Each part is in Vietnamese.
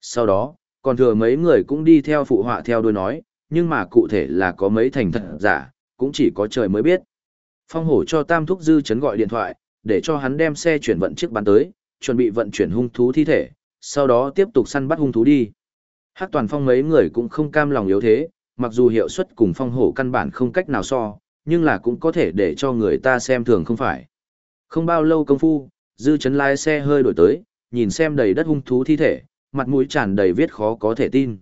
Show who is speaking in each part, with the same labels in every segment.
Speaker 1: Sau đó, còn thừa mấy người cũng đi theo phụ họa theo đuôi nói, nhưng mà cụ thể là có mấy thành thật giả, cũng chỉ có trời mới biết. Phong hổ cho Tam Thúc Dư chấn gọi điện thoại, để cho hắn đem xe chuyển vận chiếc bán tới, chuẩn bị vận chuyển hung thú thi thể, sau đó tiếp tục săn bắt hung thú đi. Hắc toàn phong mấy người cũng không cam lòng yếu thế, mặc dù hiệu suất cùng phong hổ căn bản không cách nào so, nhưng là cũng có thể để cho người ta xem thường không phải. Không bao lâu công phu, dư chấn lái xe hơi đổi tới, nhìn xem đầy đất hung thú thi thể, mặt mũi tràn đầy viết khó có thể tin.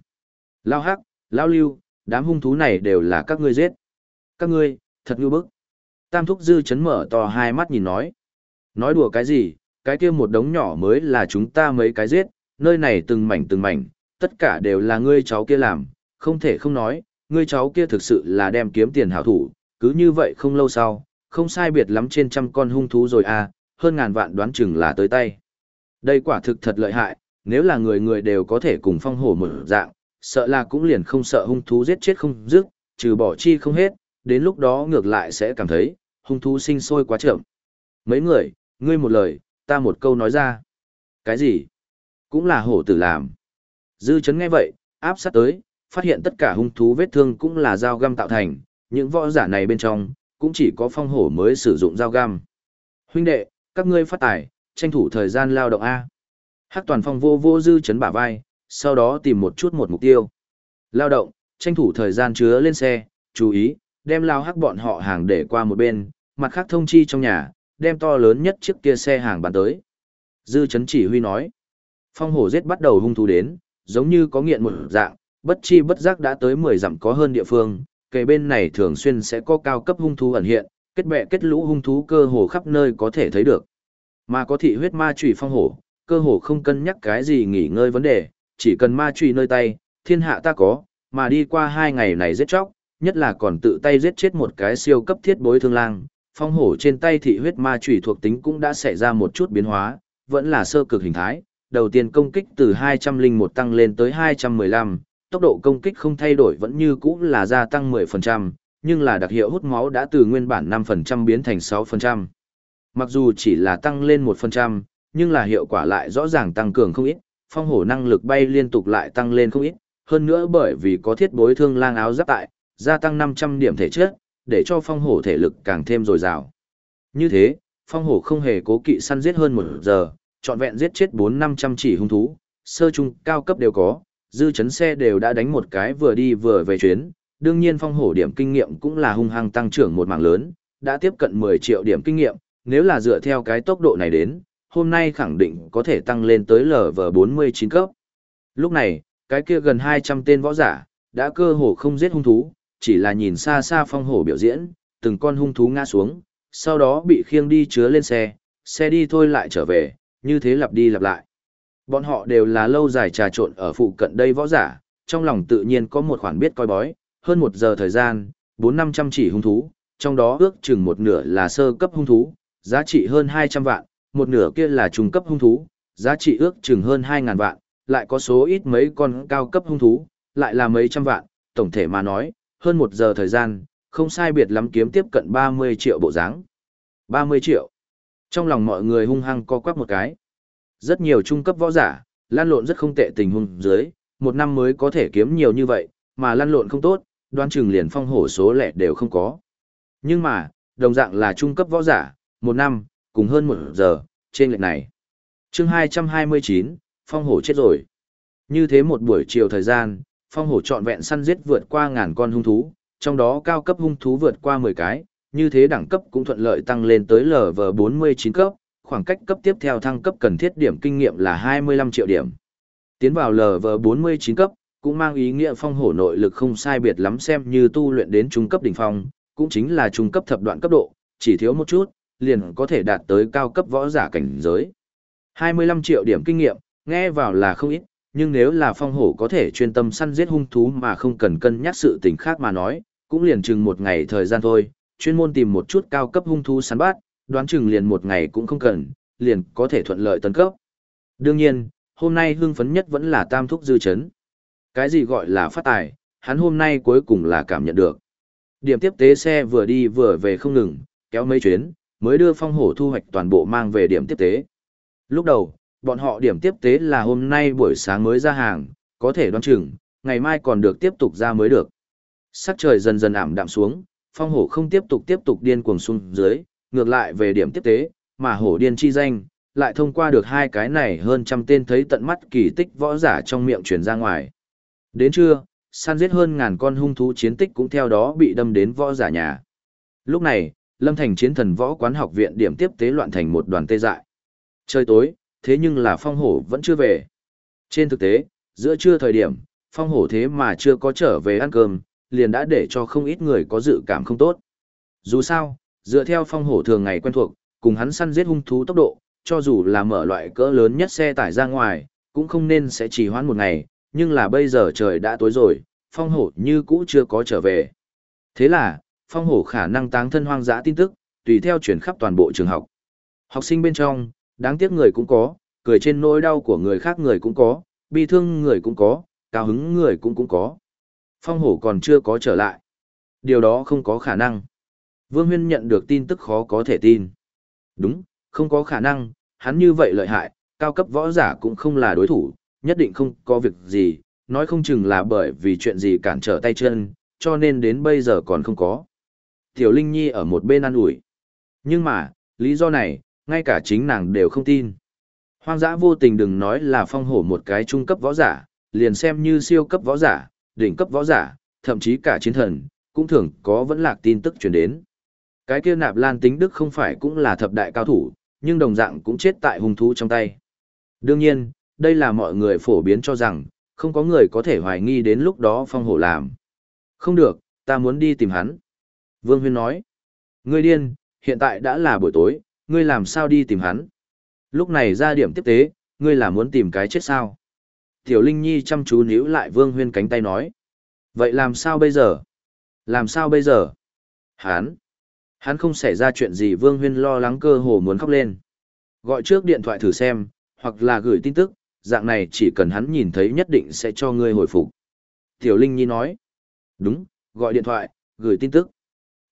Speaker 1: Lao hắc, lao lưu, đám hung thú này đều là các ngươi giết. Các ngươi, thật ngu bức. Tam thúc dư chấn mở to hai mắt nhìn nói. Nói đùa cái gì, cái kia một đống nhỏ mới là chúng ta mấy cái giết, nơi này từng mảnh từng mảnh, tất cả đều là ngươi cháu kia làm, không thể không nói, ngươi cháu kia thực sự là đem kiếm tiền hảo thủ, cứ như vậy không lâu sau, không sai biệt lắm trên trăm con hung thú rồi à, hơn ngàn vạn đoán chừng là tới tay. Đây quả thực thật lợi hại, nếu là người người đều có thể cùng phong hổ mở dạng, sợ là cũng liền không sợ hung thú giết chết không dứt, trừ bỏ chi không hết, đến lúc đó ngược lại sẽ cảm thấy, hung thú sinh sôi quá chậm. Mấy người, ngươi một lời, ta một câu nói ra. Cái gì? Cũng là hổ tử làm. Dư chấn nghe vậy, áp sát tới, phát hiện tất cả hung thú vết thương cũng là dao găm tạo thành, những võ giả này bên trong, cũng chỉ có phong hổ mới sử dụng dao găm. Huynh đệ, các ngươi phát tài, tranh thủ thời gian lao động A. Hắc toàn phong vô vô dư chấn bả vai, sau đó tìm một chút một mục tiêu. Lao động, tranh thủ thời gian chứa lên xe, chú ý, đem lao hắc bọn họ hàng để qua một bên, mặt khác thông chi trong nhà, đem to lớn nhất chiếc kia xe hàng bán tới. Dư chấn chỉ huy nói. Phong hổ giết bắt đầu hung thú đến, giống như có nghiện một dạng, bất chi bất giác đã tới 10 dặm có hơn địa phương, kề bên này thường xuyên sẽ có cao cấp hung thú ẩn hiện, kết bè kết lũ hung thú cơ hồ khắp nơi có thể thấy được. Mà có thị huyết ma chủy phong hổ, cơ hồ không cân nhắc cái gì nghỉ ngơi vấn đề, chỉ cần ma truy nơi tay, thiên hạ ta có, mà đi qua hai ngày này giết chóc, nhất là còn tự tay giết chết một cái siêu cấp thiết bối thương lang, phong hổ trên tay thị huyết ma chủy thuộc tính cũng đã xảy ra một chút biến hóa, vẫn là sơ cực hình thái, đầu tiên công kích từ 201 tăng lên tới 215, tốc độ công kích không thay đổi vẫn như cũ là gia tăng 10%, nhưng là đặc hiệu hút máu đã từ nguyên bản 5% biến thành 6%. Mặc dù chỉ là tăng lên 1%, nhưng là hiệu quả lại rõ ràng tăng cường không ít, phong hổ năng lực bay liên tục lại tăng lên không ít, hơn nữa bởi vì có thiết bối thương lang áo giáp tại, gia tăng 500 điểm thể chất, để cho phong hổ thể lực càng thêm dồi dào. Như thế, phong hổ không hề cố kỵ săn giết hơn một giờ, trọn vẹn giết chết 4-500 chỉ hung thú, sơ trung, cao cấp đều có, dư chấn xe đều đã đánh một cái vừa đi vừa về chuyến, đương nhiên phong hổ điểm kinh nghiệm cũng là hung hăng tăng trưởng một mảng lớn, đã tiếp cận 10 triệu điểm kinh nghiệm, nếu là dựa theo cái tốc độ này đến, hôm nay khẳng định có thể tăng lên tới LV49 cấp. Lúc này, cái kia gần 200 tên võ giả, đã cơ hồ không giết hung thú, chỉ là nhìn xa xa phong hổ biểu diễn, từng con hung thú ngã xuống, sau đó bị khiêng đi chứa lên xe, xe đi thôi lại trở về, như thế lặp đi lặp lại. Bọn họ đều là lâu dài trà trộn ở phụ cận đây võ giả, trong lòng tự nhiên có một khoản biết coi bói, hơn một giờ thời gian, bốn năm trăm chỉ hung thú, trong đó ước chừng một nửa là sơ cấp hung thú, giá trị hơn hai trăm vạn, một nửa kia là trung cấp hung thú, giá trị ước chừng hơn hai ngàn vạn, lại có số ít mấy con cao cấp hung thú, lại là mấy trăm vạn, tổng thể mà nói, hơn một giờ thời gian, không sai biệt lắm kiếm tiếp cận ba mươi triệu bộ dáng. mươi triệu. Trong lòng mọi người hung hăng co quắp một cái. Rất nhiều trung cấp võ giả, lan lộn rất không tệ tình huống dưới, một năm mới có thể kiếm nhiều như vậy, mà lan lộn không tốt, đoán chừng liền phong hổ số lẻ đều không có. Nhưng mà, đồng dạng là trung cấp võ giả, một năm, cùng hơn một giờ, trên lệnh này. chương 229, phong hổ chết rồi. Như thế một buổi chiều thời gian, phong hổ trọn vẹn săn giết vượt qua ngàn con hung thú, trong đó cao cấp hung thú vượt qua 10 cái, như thế đẳng cấp cũng thuận lợi tăng lên tới LV49 cấp, khoảng cách cấp tiếp theo thăng cấp cần thiết điểm kinh nghiệm là 25 triệu điểm. Tiến vào LV49 cấp, cũng mang ý nghĩa phong hổ nội lực không sai biệt lắm xem như tu luyện đến trung cấp đỉnh phong, cũng chính là trung cấp thập đoạn cấp độ, chỉ thiếu một chút, liền có thể đạt tới cao cấp võ giả cảnh giới. 25 triệu điểm kinh nghiệm, nghe vào là không ít, nhưng nếu là phong hổ có thể chuyên tâm săn giết hung thú mà không cần cân nhắc sự tình khác mà nói, cũng liền chừng một ngày thời gian thôi, chuyên môn tìm một chút cao cấp hung thú săn bắt, đoán chừng liền một ngày cũng không cần, liền có thể thuận lợi tấn cấp. Đương nhiên, hôm nay hưng phấn nhất vẫn là tam thúc dư chấn. Cái gì gọi là phát tài, hắn hôm nay cuối cùng là cảm nhận được. Điểm tiếp tế xe vừa đi vừa về không ngừng, kéo mấy chuyến, mới đưa phong hổ thu hoạch toàn bộ mang về điểm tiếp tế. Lúc đầu, bọn họ điểm tiếp tế là hôm nay buổi sáng mới ra hàng, có thể đoán chừng, ngày mai còn được tiếp tục ra mới được. Sắc trời dần dần ảm đạm xuống, phong hổ không tiếp tục tiếp tục điên cuồng xuống dưới, ngược lại về điểm tiếp tế, mà hổ điên chi danh, lại thông qua được hai cái này hơn trăm tên thấy tận mắt kỳ tích võ giả trong miệng truyền ra ngoài. Đến trưa, săn giết hơn ngàn con hung thú chiến tích cũng theo đó bị đâm đến võ giả nhà. Lúc này, Lâm Thành chiến thần võ quán học viện điểm tiếp tế loạn thành một đoàn tê dại. Trời tối, thế nhưng là phong hổ vẫn chưa về. Trên thực tế, giữa trưa thời điểm, phong hổ thế mà chưa có trở về ăn cơm, liền đã để cho không ít người có dự cảm không tốt. Dù sao, dựa theo phong hổ thường ngày quen thuộc, cùng hắn săn giết hung thú tốc độ, cho dù là mở loại cỡ lớn nhất xe tải ra ngoài, cũng không nên sẽ chỉ hoãn một ngày, nhưng là bây giờ trời đã tối rồi, phong hổ như cũ chưa có trở về. Thế là, phong hổ khả năng táng thân hoang dã tin tức, tùy theo chuyển khắp toàn bộ trường học. Học sinh bên trong, đáng tiếc người cũng có, cười trên nỗi đau của người khác người cũng có, bi thương người cũng có, cao hứng người cũng cũng có. Phong hổ còn chưa có trở lại. Điều đó không có khả năng. Vương Huyên nhận được tin tức khó có thể tin. Đúng, không có khả năng, hắn như vậy lợi hại, cao cấp võ giả cũng không là đối thủ, nhất định không có việc gì, nói không chừng là bởi vì chuyện gì cản trở tay chân, cho nên đến bây giờ còn không có. Tiểu Linh Nhi ở một bên ăn ủi. Nhưng mà, lý do này, ngay cả chính nàng đều không tin. Hoang dã vô tình đừng nói là phong hổ một cái trung cấp võ giả, liền xem như siêu cấp võ giả, đỉnh cấp võ giả, thậm chí cả chiến thần, cũng thường có vẫn lạc tin tức truyền đến. Cái kia nạp lan tính đức không phải cũng là thập đại cao thủ, nhưng đồng dạng cũng chết tại hung thú trong tay. Đương nhiên, đây là mọi người phổ biến cho rằng, không có người có thể hoài nghi đến lúc đó phong hổ làm. Không được, ta muốn đi tìm hắn. Vương Huyên nói, ngươi điên, hiện tại đã là buổi tối, ngươi làm sao đi tìm hắn. Lúc này ra điểm tiếp tế, ngươi là muốn tìm cái chết sao. Tiểu Linh Nhi chăm chú níu lại Vương Huyên cánh tay nói. Vậy làm sao bây giờ? Làm sao bây giờ? Hắn! Hắn không xảy ra chuyện gì Vương Huyên lo lắng cơ hồ muốn khóc lên. Gọi trước điện thoại thử xem, hoặc là gửi tin tức, dạng này chỉ cần hắn nhìn thấy nhất định sẽ cho ngươi hồi phục. Tiểu Linh Nhi nói. Đúng, gọi điện thoại, gửi tin tức.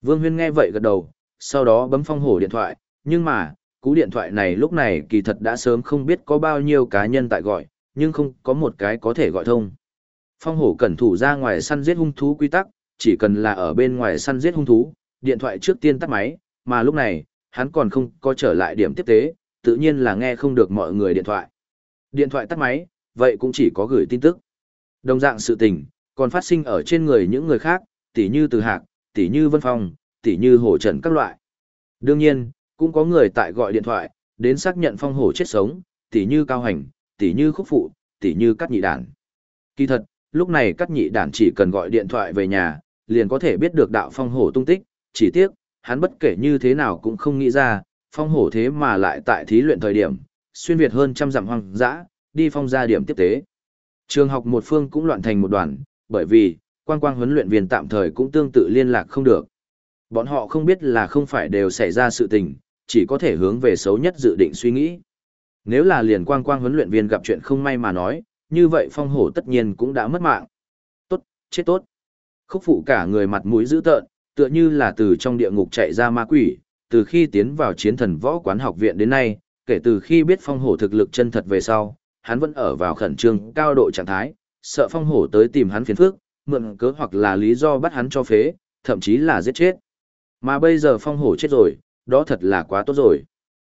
Speaker 1: Vương Huyên nghe vậy gật đầu, sau đó bấm phong hổ điện thoại, nhưng mà, cú điện thoại này lúc này kỳ thật đã sớm không biết có bao nhiêu cá nhân tại gọi, nhưng không có một cái có thể gọi thông. Phong hổ cẩn thủ ra ngoài săn giết hung thú quy tắc, chỉ cần là ở bên ngoài săn giết hung thú, điện thoại trước tiên tắt máy, mà lúc này, hắn còn không có trở lại điểm tiếp tế, tự nhiên là nghe không được mọi người điện thoại. Điện thoại tắt máy, vậy cũng chỉ có gửi tin tức. Đồng dạng sự tình, còn phát sinh ở trên người những người khác, tỉ như Từ Hạc, tỉ như Vân Phong, tỉ như Hổ Trần các loại. Đương nhiên, cũng có người tại gọi điện thoại, đến xác nhận Phong Hổ chết sống, tỉ như Cao Hành, tỉ như Khúc Phụ, tỉ như Cắt Nhị Đản. Kỳ thật, lúc này Cắt Nhị Đản chỉ cần gọi điện thoại về nhà, liền có thể biết được đạo Phong Hổ tung tích, chỉ tiếc, hắn bất kể như thế nào cũng không nghĩ ra, Phong Hổ thế mà lại tại thí luyện thời điểm, xuyên việt hơn trăm dặm hoang dã, đi phong ra điểm tiếp tế. Trường học một phương cũng loạn thành một đoàn, bởi vì, quang quang huấn luyện viên tạm thời cũng tương tự liên lạc không được. Bọn họ không biết là không phải đều xảy ra sự tình, chỉ có thể hướng về xấu nhất dự định suy nghĩ. Nếu là liền quang quang huấn luyện viên gặp chuyện không may mà nói, như vậy phong hổ tất nhiên cũng đã mất mạng. Tốt, chết tốt. Khúc phụ cả người mặt mũi dữ tợn, tựa như là từ trong địa ngục chạy ra ma quỷ, từ khi tiến vào chiến thần võ quán học viện đến nay, kể từ khi biết phong hổ thực lực chân thật về sau, hắn vẫn ở vào khẩn trương cao độ trạng thái, sợ phong hổ tới tìm hắn phiền phức, mượn cớ hoặc là lý do bắt hắn cho phế, thậm chí là giết chết. Mà bây giờ phong hổ chết rồi, đó thật là quá tốt rồi.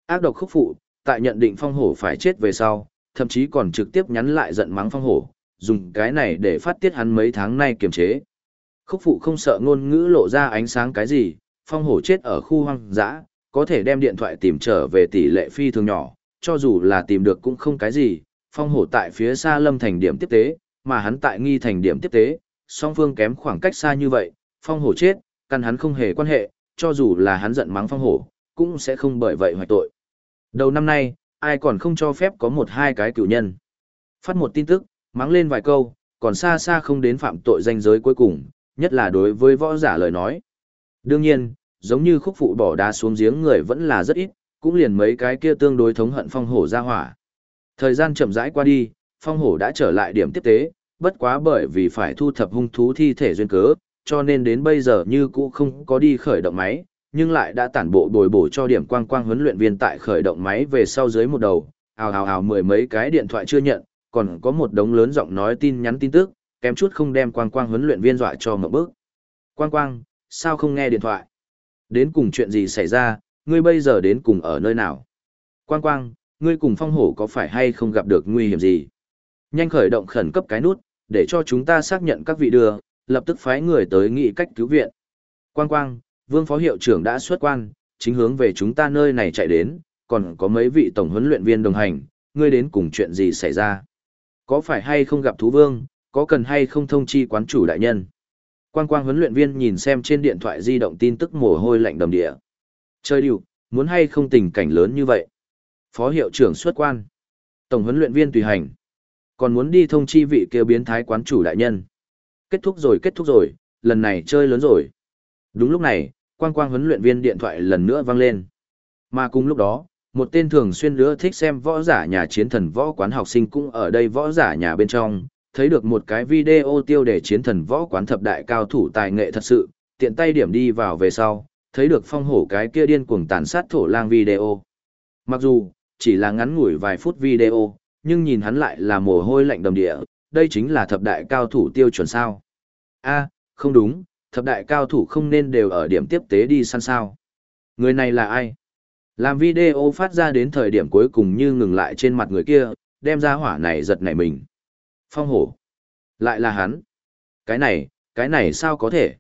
Speaker 1: Ác độc khúc phụ, tại nhận định phong hổ phải chết về sau, thậm chí còn trực tiếp nhắn lại giận mắng phong hổ, dùng cái này để phát tiết hắn mấy tháng nay kiềm chế. Khúc phụ không sợ ngôn ngữ lộ ra ánh sáng cái gì, phong hổ chết ở khu hoang dã, có thể đem điện thoại tìm trở về tỷ lệ phi thường nhỏ, cho dù là tìm được cũng không cái gì, phong hổ tại phía xa lâm thành điểm tiếp tế, mà hắn tại nghi thành điểm tiếp tế, song phương kém khoảng cách xa như vậy, phong hổ chết, căn hắn không hề quan hệ, cho dù là hắn giận mắng phong hổ, cũng sẽ không bởi vậy hoài tội. Đầu năm nay, ai còn không cho phép có một hai cái cựu nhân. Phát một tin tức, mắng lên vài câu, còn xa xa không đến phạm tội danh giới cuối cùng, nhất là đối với võ giả lời nói. Đương nhiên, giống như khúc phụ bỏ đá xuống giếng người vẫn là rất ít, cũng liền mấy cái kia tương đối thống hận phong hổ ra hỏa. Thời gian chậm rãi qua đi, phong hổ đã trở lại điểm tiếp tế, bất quá bởi vì phải thu thập hung thú thi thể duyên cớ, cho nên đến bây giờ như cũ không có đi khởi động máy, nhưng lại đã tản bộ bồi bổ cho điểm quang quang huấn luyện viên tại khởi động máy về sau dưới một đầu, ào ào ào mười mấy cái điện thoại chưa nhận, còn có một đống lớn giọng nói tin nhắn tin tức, kém chút không đem quang quang huấn luyện viên dọa cho một bước. Quang quang, sao không nghe điện thoại? Đến cùng chuyện gì xảy ra, ngươi bây giờ đến cùng ở nơi nào? Quang quang, ngươi cùng phong hổ có phải hay không gặp được nguy hiểm gì? Nhanh khởi động khẩn cấp cái nút, để cho chúng ta xác nhận các vị đưa, lập tức phái người tới nghị cách cứu viện. Quang quang, vương phó hiệu trưởng đã xuất quan, chính hướng về chúng ta nơi này chạy đến, còn có mấy vị tổng huấn luyện viên đồng hành, ngươi đến cùng chuyện gì xảy ra? Có phải hay không gặp thú vương, có cần hay không thông chi quán chủ đại nhân? Quang quang huấn luyện viên nhìn xem trên điện thoại di động tin tức mồ hôi lạnh đầm địa. Chơi điệu, muốn hay không tình cảnh lớn như vậy? Phó hiệu trưởng xuất quan. Tổng huấn luyện viên tùy hành. Còn muốn đi thông chi vị kêu biến thái quán chủ đại nhân. Kết thúc rồi kết thúc rồi, lần này chơi lớn rồi. Đúng lúc này, quang quang huấn luyện viên điện thoại lần nữa vang lên. Mà cùng lúc đó, một tên thường xuyên nữa thích xem võ giả nhà chiến thần võ quán học sinh cũng ở đây võ giả nhà bên trong, thấy được một cái video tiêu đề chiến thần võ quán thập đại cao thủ tài nghệ thật sự, tiện tay điểm đi vào về sau, thấy được phong hổ cái kia điên cuồng tàn sát thổ lang video. Mặc dù, chỉ là ngắn ngủi vài phút video, nhưng nhìn hắn lại là mồ hôi lạnh đầm địa, đây chính là thập đại cao thủ tiêu chuẩn sao. a không đúng, thập đại cao thủ không nên đều ở điểm tiếp tế đi săn sao. Người này là ai? Làm video phát ra đến thời điểm cuối cùng như ngừng lại trên mặt người kia, đem ra hỏa này giật nảy mình. Phong hổ. Lại là hắn. Cái này, cái này sao có thể?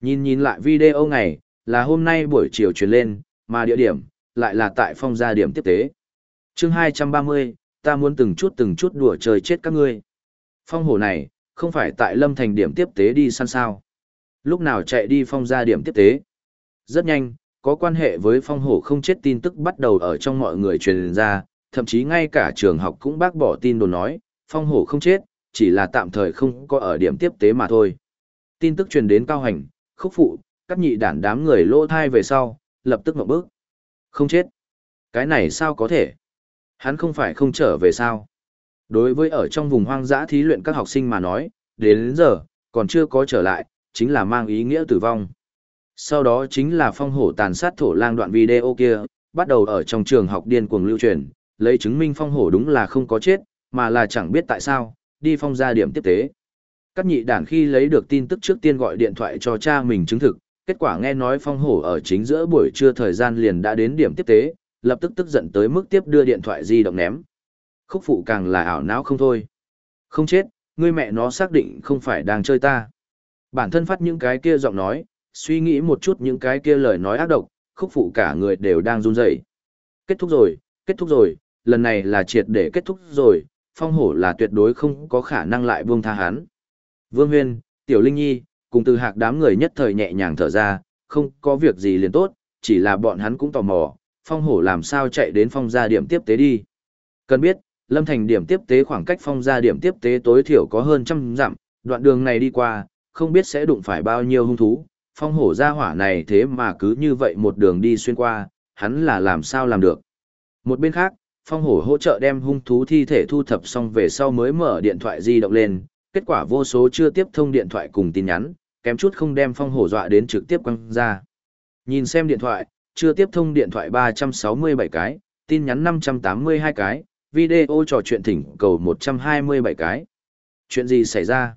Speaker 1: Nhìn nhìn lại video này, là hôm nay buổi chiều truyền lên, mà địa điểm, lại là tại phong gia điểm tiếp tế. chương 230, ta muốn từng chút từng chút đùa trời chết các ngươi. Phong hổ này, không phải tại lâm thành điểm tiếp tế đi săn sao. Lúc nào chạy đi phong ra điểm tiếp tế. Rất nhanh, có quan hệ với phong hổ không chết tin tức bắt đầu ở trong mọi người truyền ra, thậm chí ngay cả trường học cũng bác bỏ tin đồn nói, phong hổ không chết, chỉ là tạm thời không có ở điểm tiếp tế mà thôi. Tin tức truyền đến cao hành, khúc phụ, các nhị đản đám người lỗ thai về sau, lập tức ngậm bước. Không chết. Cái này sao có thể? Hắn không phải không trở về sao? Đối với ở trong vùng hoang dã thí luyện các học sinh mà nói, đến, đến giờ, còn chưa có trở lại, chính là mang ý nghĩa tử vong. Sau đó chính là phong hổ tàn sát thổ lang đoạn video kia, bắt đầu ở trong trường học điên cuồng lưu truyền, lấy chứng minh phong hổ đúng là không có chết, mà là chẳng biết tại sao, đi phong ra điểm tiếp tế. Các nhị đảng khi lấy được tin tức trước tiên gọi điện thoại cho cha mình chứng thực, kết quả nghe nói phong hổ ở chính giữa buổi trưa thời gian liền đã đến điểm tiếp tế, lập tức tức giận tới mức tiếp đưa điện thoại di động ném. Khúc phụ càng là ảo não không thôi. Không chết, ngươi mẹ nó xác định không phải đang chơi ta. Bản thân phát những cái kia giọng nói, suy nghĩ một chút những cái kia lời nói ác độc, khúc phụ cả người đều đang run rẩy. Kết thúc rồi, kết thúc rồi, lần này là triệt để kết thúc rồi, phong hổ là tuyệt đối không có khả năng lại buông tha hắn. Vương Huyên, Tiểu Linh Nhi, cùng từ hạc đám người nhất thời nhẹ nhàng thở ra, không có việc gì liền tốt, chỉ là bọn hắn cũng tò mò, phong hổ làm sao chạy đến phong gia điểm tiếp tế đi. Cần biết, lâm thành điểm tiếp tế khoảng cách phong gia điểm tiếp tế tối thiểu có hơn trăm dặm, đoạn đường này đi qua, không biết sẽ đụng phải bao nhiêu hung thú, phong hổ gia hỏa này thế mà cứ như vậy một đường đi xuyên qua, hắn là làm sao làm được. Một bên khác, phong hổ hỗ trợ đem hung thú thi thể thu thập xong về sau mới mở điện thoại di động lên, kết quả vô số chưa tiếp thông điện thoại cùng tin nhắn, kém chút không đem phong hổ dọa đến trực tiếp quăng ra. Nhìn xem điện thoại, chưa tiếp thông điện thoại 367 cái, tin nhắn 582 cái, video trò chuyện thỉnh cầu 127 cái. Chuyện gì xảy ra?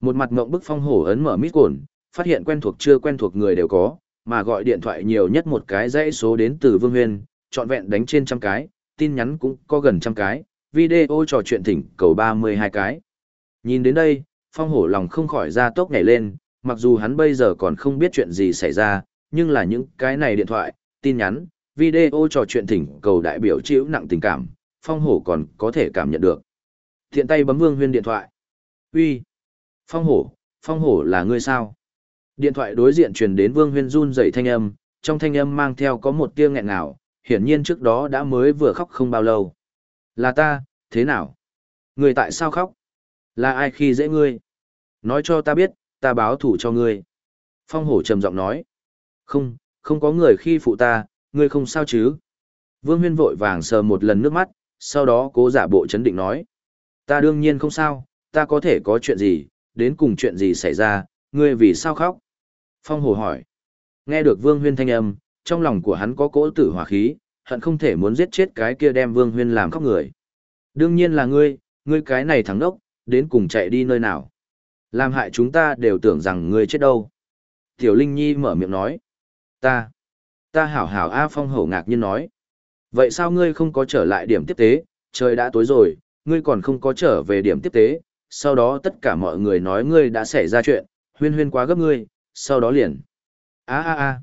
Speaker 1: Một mặt ngộng bức phong hổ ấn mở mít cồn, phát hiện quen thuộc chưa quen thuộc người đều có, mà gọi điện thoại nhiều nhất một cái dãy số đến từ Vương Huyên, trọn vẹn đánh trên trăm cái, tin nhắn cũng có gần trăm cái, video trò chuyện thỉnh cầu 32 cái. Nhìn đến đây, phong hổ lòng không khỏi ra tốc nhảy lên, mặc dù hắn bây giờ còn không biết chuyện gì xảy ra, nhưng là những cái này điện thoại, tin nhắn, video trò chuyện thỉnh cầu đại biểu chịu nặng tình cảm, phong hổ còn có thể cảm nhận được. Thiện tay bấm vương huyên điện thoại. uy Phong hổ, phong hổ là ngươi sao? Điện thoại đối diện truyền đến vương huyên run dậy thanh âm, trong thanh âm mang theo có một tia nghẹn ngào, hiển nhiên trước đó đã mới vừa khóc không bao lâu. Là ta, thế nào? Người tại sao khóc? Là ai khi dễ ngươi? Nói cho ta biết, ta báo thủ cho ngươi. Phong hổ trầm giọng nói. Không, không có người khi phụ ta, ngươi không sao chứ? Vương huyên vội vàng sờ một lần nước mắt, sau đó cố giả bộ chấn định nói. Ta đương nhiên không sao, ta có thể có chuyện gì, đến cùng chuyện gì xảy ra, ngươi vì sao khóc? Phong hồ hỏi. Nghe được vương huyên thanh âm, trong lòng của hắn có cỗ tử hỏa khí, hận không thể muốn giết chết cái kia đem Vương Huyên làm khóc người. Đương nhiên là ngươi, ngươi cái này thắng đốc, đến cùng chạy đi nơi nào. Làm hại chúng ta đều tưởng rằng ngươi chết đâu. Tiểu Linh Nhi mở miệng nói. Ta, ta hảo hảo A Phong hổ ngạc nhiên nói. Vậy sao ngươi không có trở lại điểm tiếp tế, trời đã tối rồi, ngươi còn không có trở về điểm tiếp tế, sau đó tất cả mọi người nói ngươi đã xảy ra chuyện, huyên huyên quá gấp ngươi, sau đó liền. A a a.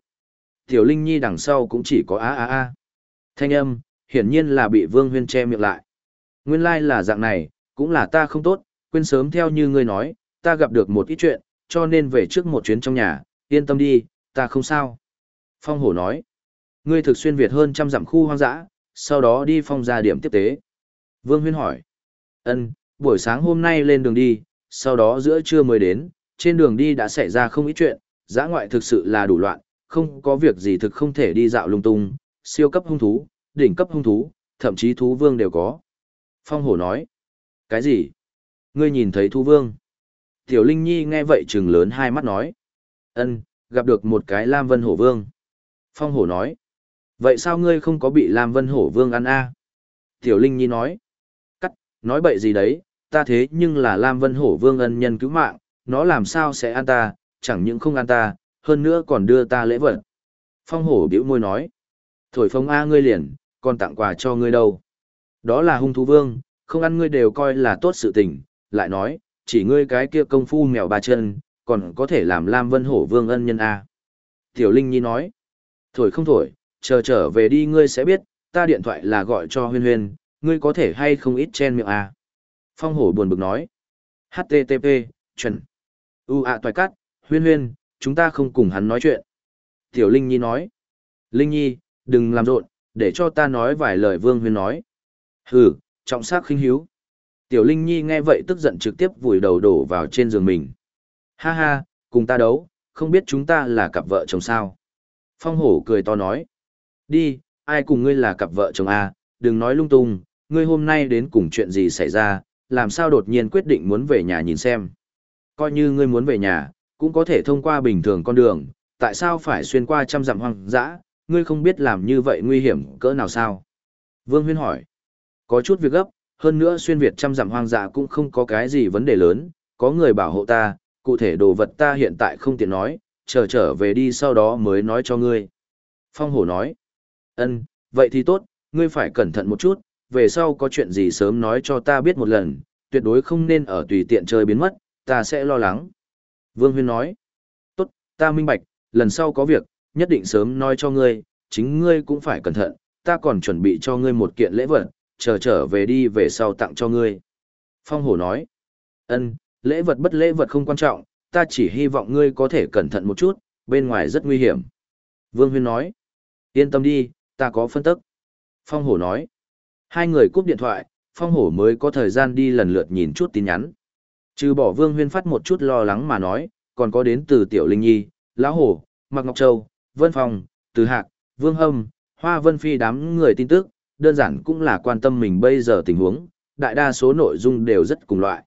Speaker 1: Tiểu Linh Nhi đằng sau cũng chỉ có a a a. Thanh âm, hiển nhiên là bị Vương Huyên che miệng lại. Nguyên lai like là dạng này, cũng là ta không tốt, quên sớm theo như ngươi nói, ta gặp được một ít chuyện, cho nên về trước một chuyến trong nhà, yên tâm đi, ta không sao. Phong hổ nói, ngươi thực xuyên Việt hơn trăm dặm khu hoang dã, sau đó đi phong ra điểm tiếp tế. Vương Huyên hỏi, ân, buổi sáng hôm nay lên đường đi, sau đó giữa trưa mới đến, trên đường đi đã xảy ra không ít chuyện, giã ngoại thực sự là đủ loạn, không có việc gì thực không thể đi dạo lung tung, siêu cấp hung thú, đỉnh cấp hung thú, thậm chí thú vương đều có. Phong hổ nói, cái gì? Ngươi nhìn thấy thú vương? Tiểu Linh Nhi nghe vậy trừng lớn hai mắt nói, ân, gặp được một cái Lam Vân Hổ Vương. Phong hổ nói, vậy sao ngươi không có bị Lam Vân Hổ Vương ăn a? Tiểu Linh Nhi nói, cắt, nói bậy gì đấy, ta thế nhưng là Lam Vân Hổ Vương ân nhân cứu mạng, nó làm sao sẽ ăn ta, chẳng những không ăn ta, hơn nữa còn đưa ta lễ vật. Phong hổ bĩu môi nói, thổi phong A ngươi liền, còn tặng quà cho ngươi đâu. Đó là hung thú vương, không ăn ngươi đều coi là tốt sự tình, lại nói, chỉ ngươi cái kia công phu mèo ba chân, còn có thể làm Lam Vân Hổ vương ân nhân A. Tiểu Linh Nhi nói, thổi không thổi, chờ trở về đi ngươi sẽ biết, ta điện thoại là gọi cho huyên huyên, ngươi có thể hay không ít chen miệng à Phong hổ buồn bực nói, HTTP, chuẩn. U ạ toài cắt, huyên huyên, chúng ta không cùng hắn nói chuyện. Tiểu Linh Nhi nói. Linh Nhi, đừng làm rộn, để cho ta nói vài lời Vương Huyên nói. Hừ, trọng sắc khinh hiếu. Tiểu Linh Nhi nghe vậy tức giận trực tiếp vùi đầu đổ vào trên giường mình. Ha ha, cùng ta đấu, không biết chúng ta là cặp vợ chồng sao. Phong hổ cười to nói. Đi, ai cùng ngươi là cặp vợ chồng à, đừng nói lung tung, ngươi hôm nay đến cùng chuyện gì xảy ra, làm sao đột nhiên quyết định muốn về nhà nhìn xem. Coi như ngươi muốn về nhà, cũng có thể thông qua bình thường con đường, tại sao phải xuyên qua trăm dặm hoang dã, ngươi không biết làm như vậy nguy hiểm cỡ nào sao? Vương Huyên hỏi. Có chút việc gấp, hơn nữa xuyên Việt trăm dặm hoang dã cũng không có cái gì vấn đề lớn, có người bảo hộ ta, cụ thể đồ vật ta hiện tại không tiện nói, chờ trở về đi sau đó mới nói cho ngươi. Phong hổ nói. ân vậy thì tốt, ngươi phải cẩn thận một chút, về sau có chuyện gì sớm nói cho ta biết một lần, tuyệt đối không nên ở tùy tiện chơi biến mất, ta sẽ lo lắng. Vương Huyên nói, tốt, ta minh bạch, lần sau có việc, nhất định sớm nói cho ngươi, chính ngươi cũng phải cẩn thận, ta còn chuẩn bị cho ngươi một kiện lễ vật, chờ trở về đi về sau tặng cho ngươi. Phong hổ nói, ân, lễ vật bất lễ vật không quan trọng, ta chỉ hy vọng ngươi có thể cẩn thận một chút, bên ngoài rất nguy hiểm. Vương Huyên nói, yên tâm đi, ta có phân tức. Phong hổ nói, hai người cúp điện thoại, phong hổ mới có thời gian đi lần lượt nhìn chút tin nhắn. Trừ bỏ Vương Huyên phát một chút lo lắng mà nói, còn có đến từ Tiểu Linh Nhi, Lão Hổ, Mạc Ngọc Châu, Vân Phong, Từ Hạc, Vương Hâm, Hoa Vân Phi đám người tin tức, đơn giản cũng là quan tâm mình bây giờ tình huống, đại đa số nội dung đều rất cùng loại.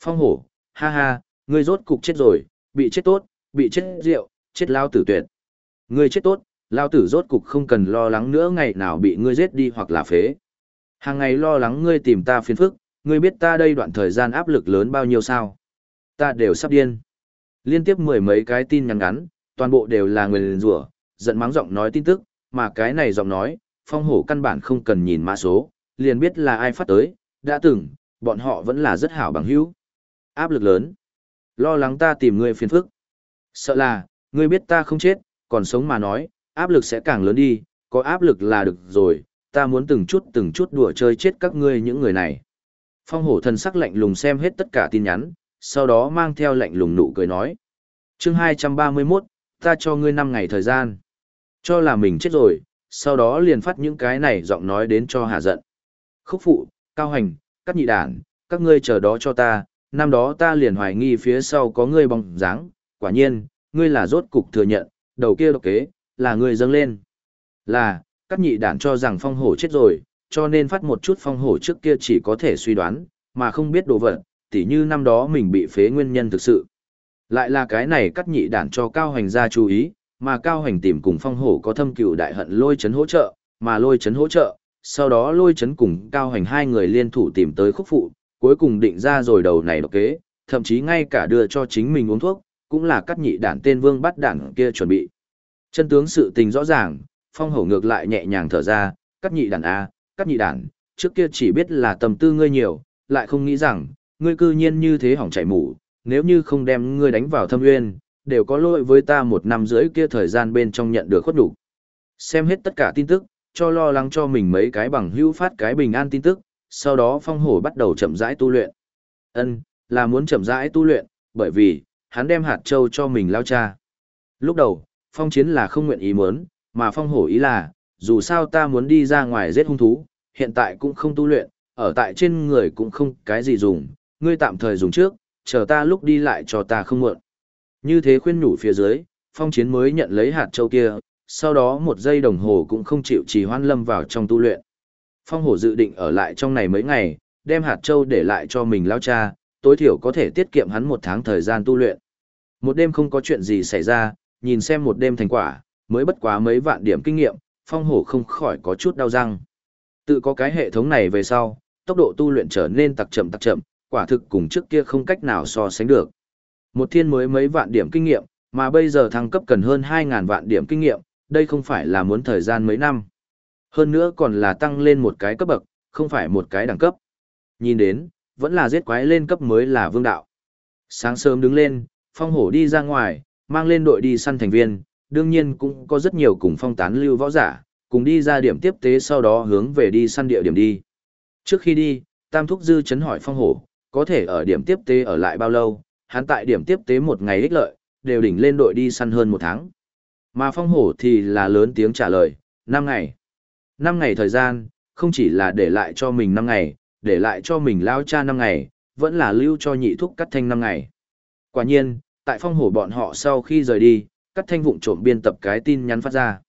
Speaker 1: Phong Hổ, ha ha, ngươi rốt cục chết rồi, bị chết tốt, bị chết rượu, chết lao tử tuyệt. Ngươi chết tốt, lao tử rốt cục không cần lo lắng nữa ngày nào bị ngươi giết đi hoặc là phế. Hàng ngày lo lắng ngươi tìm ta phiền phức, ngươi biết ta đây đoạn thời gian áp lực lớn bao nhiêu sao? Ta đều sắp điên. Liên tiếp mười mấy cái tin nhắn ngắn, toàn bộ đều là người liền rủa, giận mắng giọng nói tin tức, mà cái này giọng nói, phong hổ căn bản không cần nhìn mã số, liền biết là ai phát tới, đã từng, bọn họ vẫn là rất hảo bằng hữu. Áp lực lớn. Lo lắng ta tìm ngươi phiền phức. Sợ là, ngươi biết ta không chết, còn sống mà nói, áp lực sẽ càng lớn đi, có áp lực là được rồi, ta muốn từng chút từng chút đùa chơi chết các ngươi những người này. Phong hổ thần sắc lạnh lùng xem hết tất cả tin nhắn, sau đó mang theo lạnh lùng nụ cười nói. chương 231, ta cho ngươi 5 ngày thời gian. Cho là mình chết rồi, sau đó liền phát những cái này giọng nói đến cho hạ giận. Khúc phụ, cao hành, các nhị đản, các ngươi chờ đó cho ta, năm đó ta liền hoài nghi phía sau có ngươi bóng dáng, quả nhiên, ngươi là rốt cục thừa nhận, đầu kia độc kế, là ngươi dâng lên. Là, các nhị đản cho rằng phong hổ chết rồi, cho nên phát một chút phong hổ trước kia chỉ có thể suy đoán, mà không biết đồ vật, tỉ như năm đó mình bị phế nguyên nhân thực sự. Lại là cái này cắt nhị đản cho Cao Hành ra chú ý, mà Cao Hành tìm cùng phong hổ có thâm cựu đại hận lôi chấn hỗ trợ, mà lôi chấn hỗ trợ, sau đó lôi chấn cùng cao hành hai người liên thủ tìm tới khúc phụ, cuối cùng định ra rồi đầu này độc kế, thậm chí ngay cả đưa cho chính mình uống thuốc, cũng là cắt nhị đản tên vương bắt đản kia chuẩn bị. Chân tướng sự tình rõ ràng, phong hổ ngược lại nhẹ nhàng thở ra, cắt nhị đản A, à, cắt nhị đản, trước kia chỉ biết là tầm tư ngươi nhiều, lại không nghĩ rằng, ngươi cư nhiên như thế hỏng chảy mũ, nếu như không đem ngươi đánh vào thâm nguyên, đều có lỗi với ta một năm rưỡi kia thời gian bên trong nhận được khuất đủ. Xem hết tất cả tin tức, cho lo lắng cho mình mấy cái bằng hữu phát cái bình an tin tức, sau đó phong hổ bắt đầu chậm rãi tu luyện. Ân, là muốn chậm rãi tu luyện, bởi vì, hắn đem hạt châu cho mình lao cha. Lúc đầu, phong chiến là không nguyện ý muốn, mà phong hổ ý là, dù sao ta muốn đi ra ngoài giết hung thú, hiện tại cũng không tu luyện, ở tại trên người cũng không cái gì dùng, ngươi tạm thời dùng trước, chờ ta lúc đi lại cho ta không muộn. Như thế khuyên nhủ phía dưới, phong chiến mới nhận lấy hạt châu kia, sau đó một giây đồng hồ cũng không chịu trì hoan lâm vào trong tu luyện. Phong hổ dự định ở lại trong này mấy ngày, đem hạt châu để lại cho mình lao cha, tối thiểu có thể tiết kiệm hắn một tháng thời gian tu luyện. Một đêm không có chuyện gì xảy ra, nhìn xem một đêm thành quả, mới bất quá mấy vạn điểm kinh nghiệm, phong hổ không khỏi có chút đau răng. Tự có cái hệ thống này về sau, tốc độ tu luyện trở nên tặc chậm tặc chậm, quả thực cùng trước kia không cách nào so sánh được. Một thiên mới mấy vạn điểm kinh nghiệm, mà bây giờ thăng cấp cần hơn 2.000 vạn điểm kinh nghiệm, đây không phải là muốn thời gian mấy năm. Hơn nữa còn là tăng lên một cái cấp bậc, không phải một cái đẳng cấp. Nhìn đến, vẫn là giết quái lên cấp mới là vương đạo. Sáng sớm đứng lên, phong hổ đi ra ngoài, mang lên đội đi săn thành viên, đương nhiên cũng có rất nhiều cùng phong tán lưu võ giả, cùng đi ra điểm tiếp tế sau đó hướng về đi săn địa điểm đi. Trước khi đi, Tam Thúc Dư chấn hỏi phong hổ, có thể ở điểm tiếp tế ở lại bao lâu, hắn tại điểm tiếp tế một ngày ích lợi, đều đỉnh lên đội đi săn hơn một tháng. Mà phong hổ thì là lớn tiếng trả lời, 5 ngày. Năm ngày thời gian, không chỉ là để lại cho mình năm ngày, để lại cho mình lao cha năm ngày, vẫn là lưu cho nhị thúc cắt thanh năm ngày. Quả nhiên, tại phong hổ bọn họ sau khi rời đi, cắt thanh vụng trộm biên tập cái tin nhắn phát ra.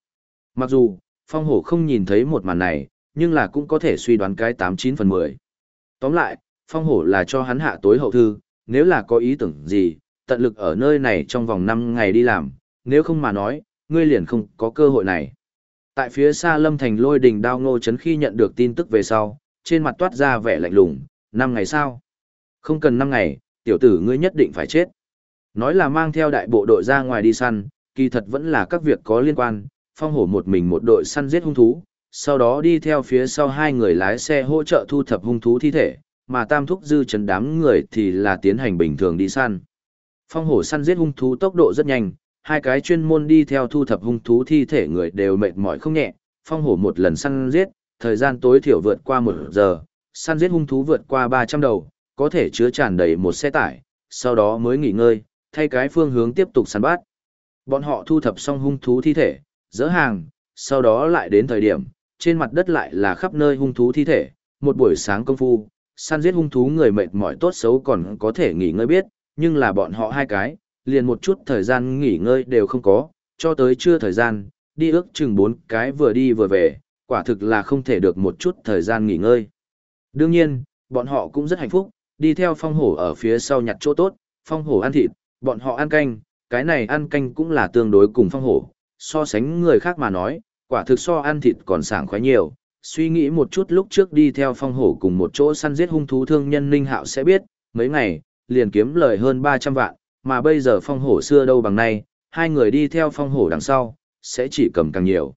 Speaker 1: Mặc dù, phong hổ không nhìn thấy một màn này, nhưng là cũng có thể suy đoán cái 89 phần 10. Tóm lại, phong hổ là cho hắn hạ tối hậu thư, nếu là có ý tưởng gì, tận lực ở nơi này trong vòng 5 ngày đi làm, nếu không mà nói, ngươi liền không có cơ hội này. Tại phía xa lâm thành lôi đình đao ngô chấn khi nhận được tin tức về sau, trên mặt toát ra vẻ lạnh lùng, 5 ngày sau. Không cần 5 ngày, tiểu tử ngươi nhất định phải chết. Nói là mang theo đại bộ đội ra ngoài đi săn, kỳ thật vẫn là các việc có liên quan, phong hổ một mình một đội săn giết hung thú, sau đó đi theo phía sau hai người lái xe hỗ trợ thu thập hung thú thi thể, mà tam thúc dư chấn đám người thì là tiến hành bình thường đi săn. Phong hổ săn giết hung thú tốc độ rất nhanh, hai cái chuyên môn đi theo thu thập hung thú thi thể người đều mệt mỏi không nhẹ, phong hổ một lần săn giết, thời gian tối thiểu vượt qua một giờ, săn giết hung thú vượt qua 300 đầu, có thể chứa tràn đầy một xe tải, sau đó mới nghỉ ngơi, thay cái phương hướng tiếp tục săn bắt. Bọn họ thu thập xong hung thú thi thể, dỡ hàng, sau đó lại đến thời điểm, trên mặt đất lại là khắp nơi hung thú thi thể, một buổi sáng công phu, săn giết hung thú người mệt mỏi tốt xấu còn có thể nghỉ ngơi biết, nhưng là bọn họ hai cái, liền một chút thời gian nghỉ ngơi đều không có, cho tới trưa thời gian, đi ước chừng bốn cái vừa đi vừa về, quả thực là không thể được một chút thời gian nghỉ ngơi. Đương nhiên, bọn họ cũng rất hạnh phúc, đi theo phong hổ ở phía sau nhặt chỗ tốt, phong hổ ăn thịt, bọn họ ăn canh, cái này ăn canh cũng là tương đối cùng phong hổ, so sánh người khác mà nói, quả thực so ăn thịt còn sảng khoái nhiều. Suy nghĩ một chút lúc trước đi theo phong hổ cùng một chỗ săn giết hung thú thương nhân Ninh Hạo sẽ biết, mấy ngày, liền kiếm lời hơn 300 vạn, mà bây giờ phong hổ xưa đâu bằng nay, hai người đi theo phong hổ đằng sau, sẽ chỉ cầm càng nhiều.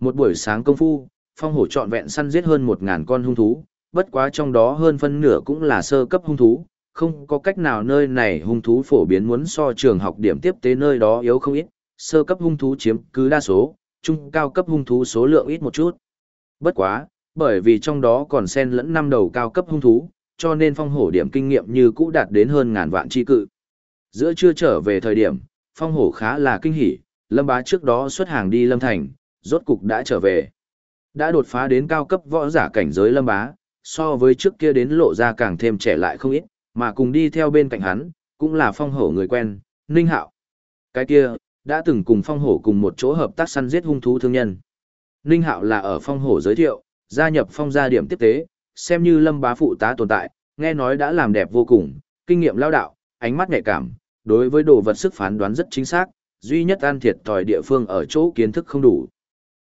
Speaker 1: Một buổi sáng công phu, phong hổ trọn vẹn săn giết hơn 1.000 con hung thú, bất quá trong đó hơn phân nửa cũng là sơ cấp hung thú, không có cách nào nơi này hung thú phổ biến muốn so trường học điểm tiếp tế nơi đó yếu không ít, sơ cấp hung thú chiếm cứ đa số, trung cao cấp hung thú số lượng ít một chút. Bất quá, bởi vì trong đó còn xen lẫn năm đầu cao cấp hung thú, cho nên phong hổ điểm kinh nghiệm như cũ đạt đến hơn ngàn vạn chi cự. Giữa chưa trở về thời điểm, phong hổ khá là kinh hỉ, lâm bá trước đó xuất hàng đi lâm thành, rốt cục đã trở về. Đã đột phá đến cao cấp võ giả cảnh giới lâm bá, so với trước kia đến lộ ra càng thêm trẻ lại không ít, mà cùng đi theo bên cạnh hắn, cũng là phong hổ người quen, Ninh Hạo. Cái kia, đã từng cùng phong hổ cùng một chỗ hợp tác săn giết hung thú thương nhân. Ninh Hạo là ở phong hổ giới thiệu, gia nhập phong gia điểm tiếp tế, xem như lâm bá phụ tá tồn tại, nghe nói đã làm đẹp vô cùng, kinh nghiệm lao đạo, ánh mắt nhạy cảm, đối với đồ vật sức phán đoán rất chính xác, duy nhất ăn thiệt thòi địa phương ở chỗ kiến thức không đủ.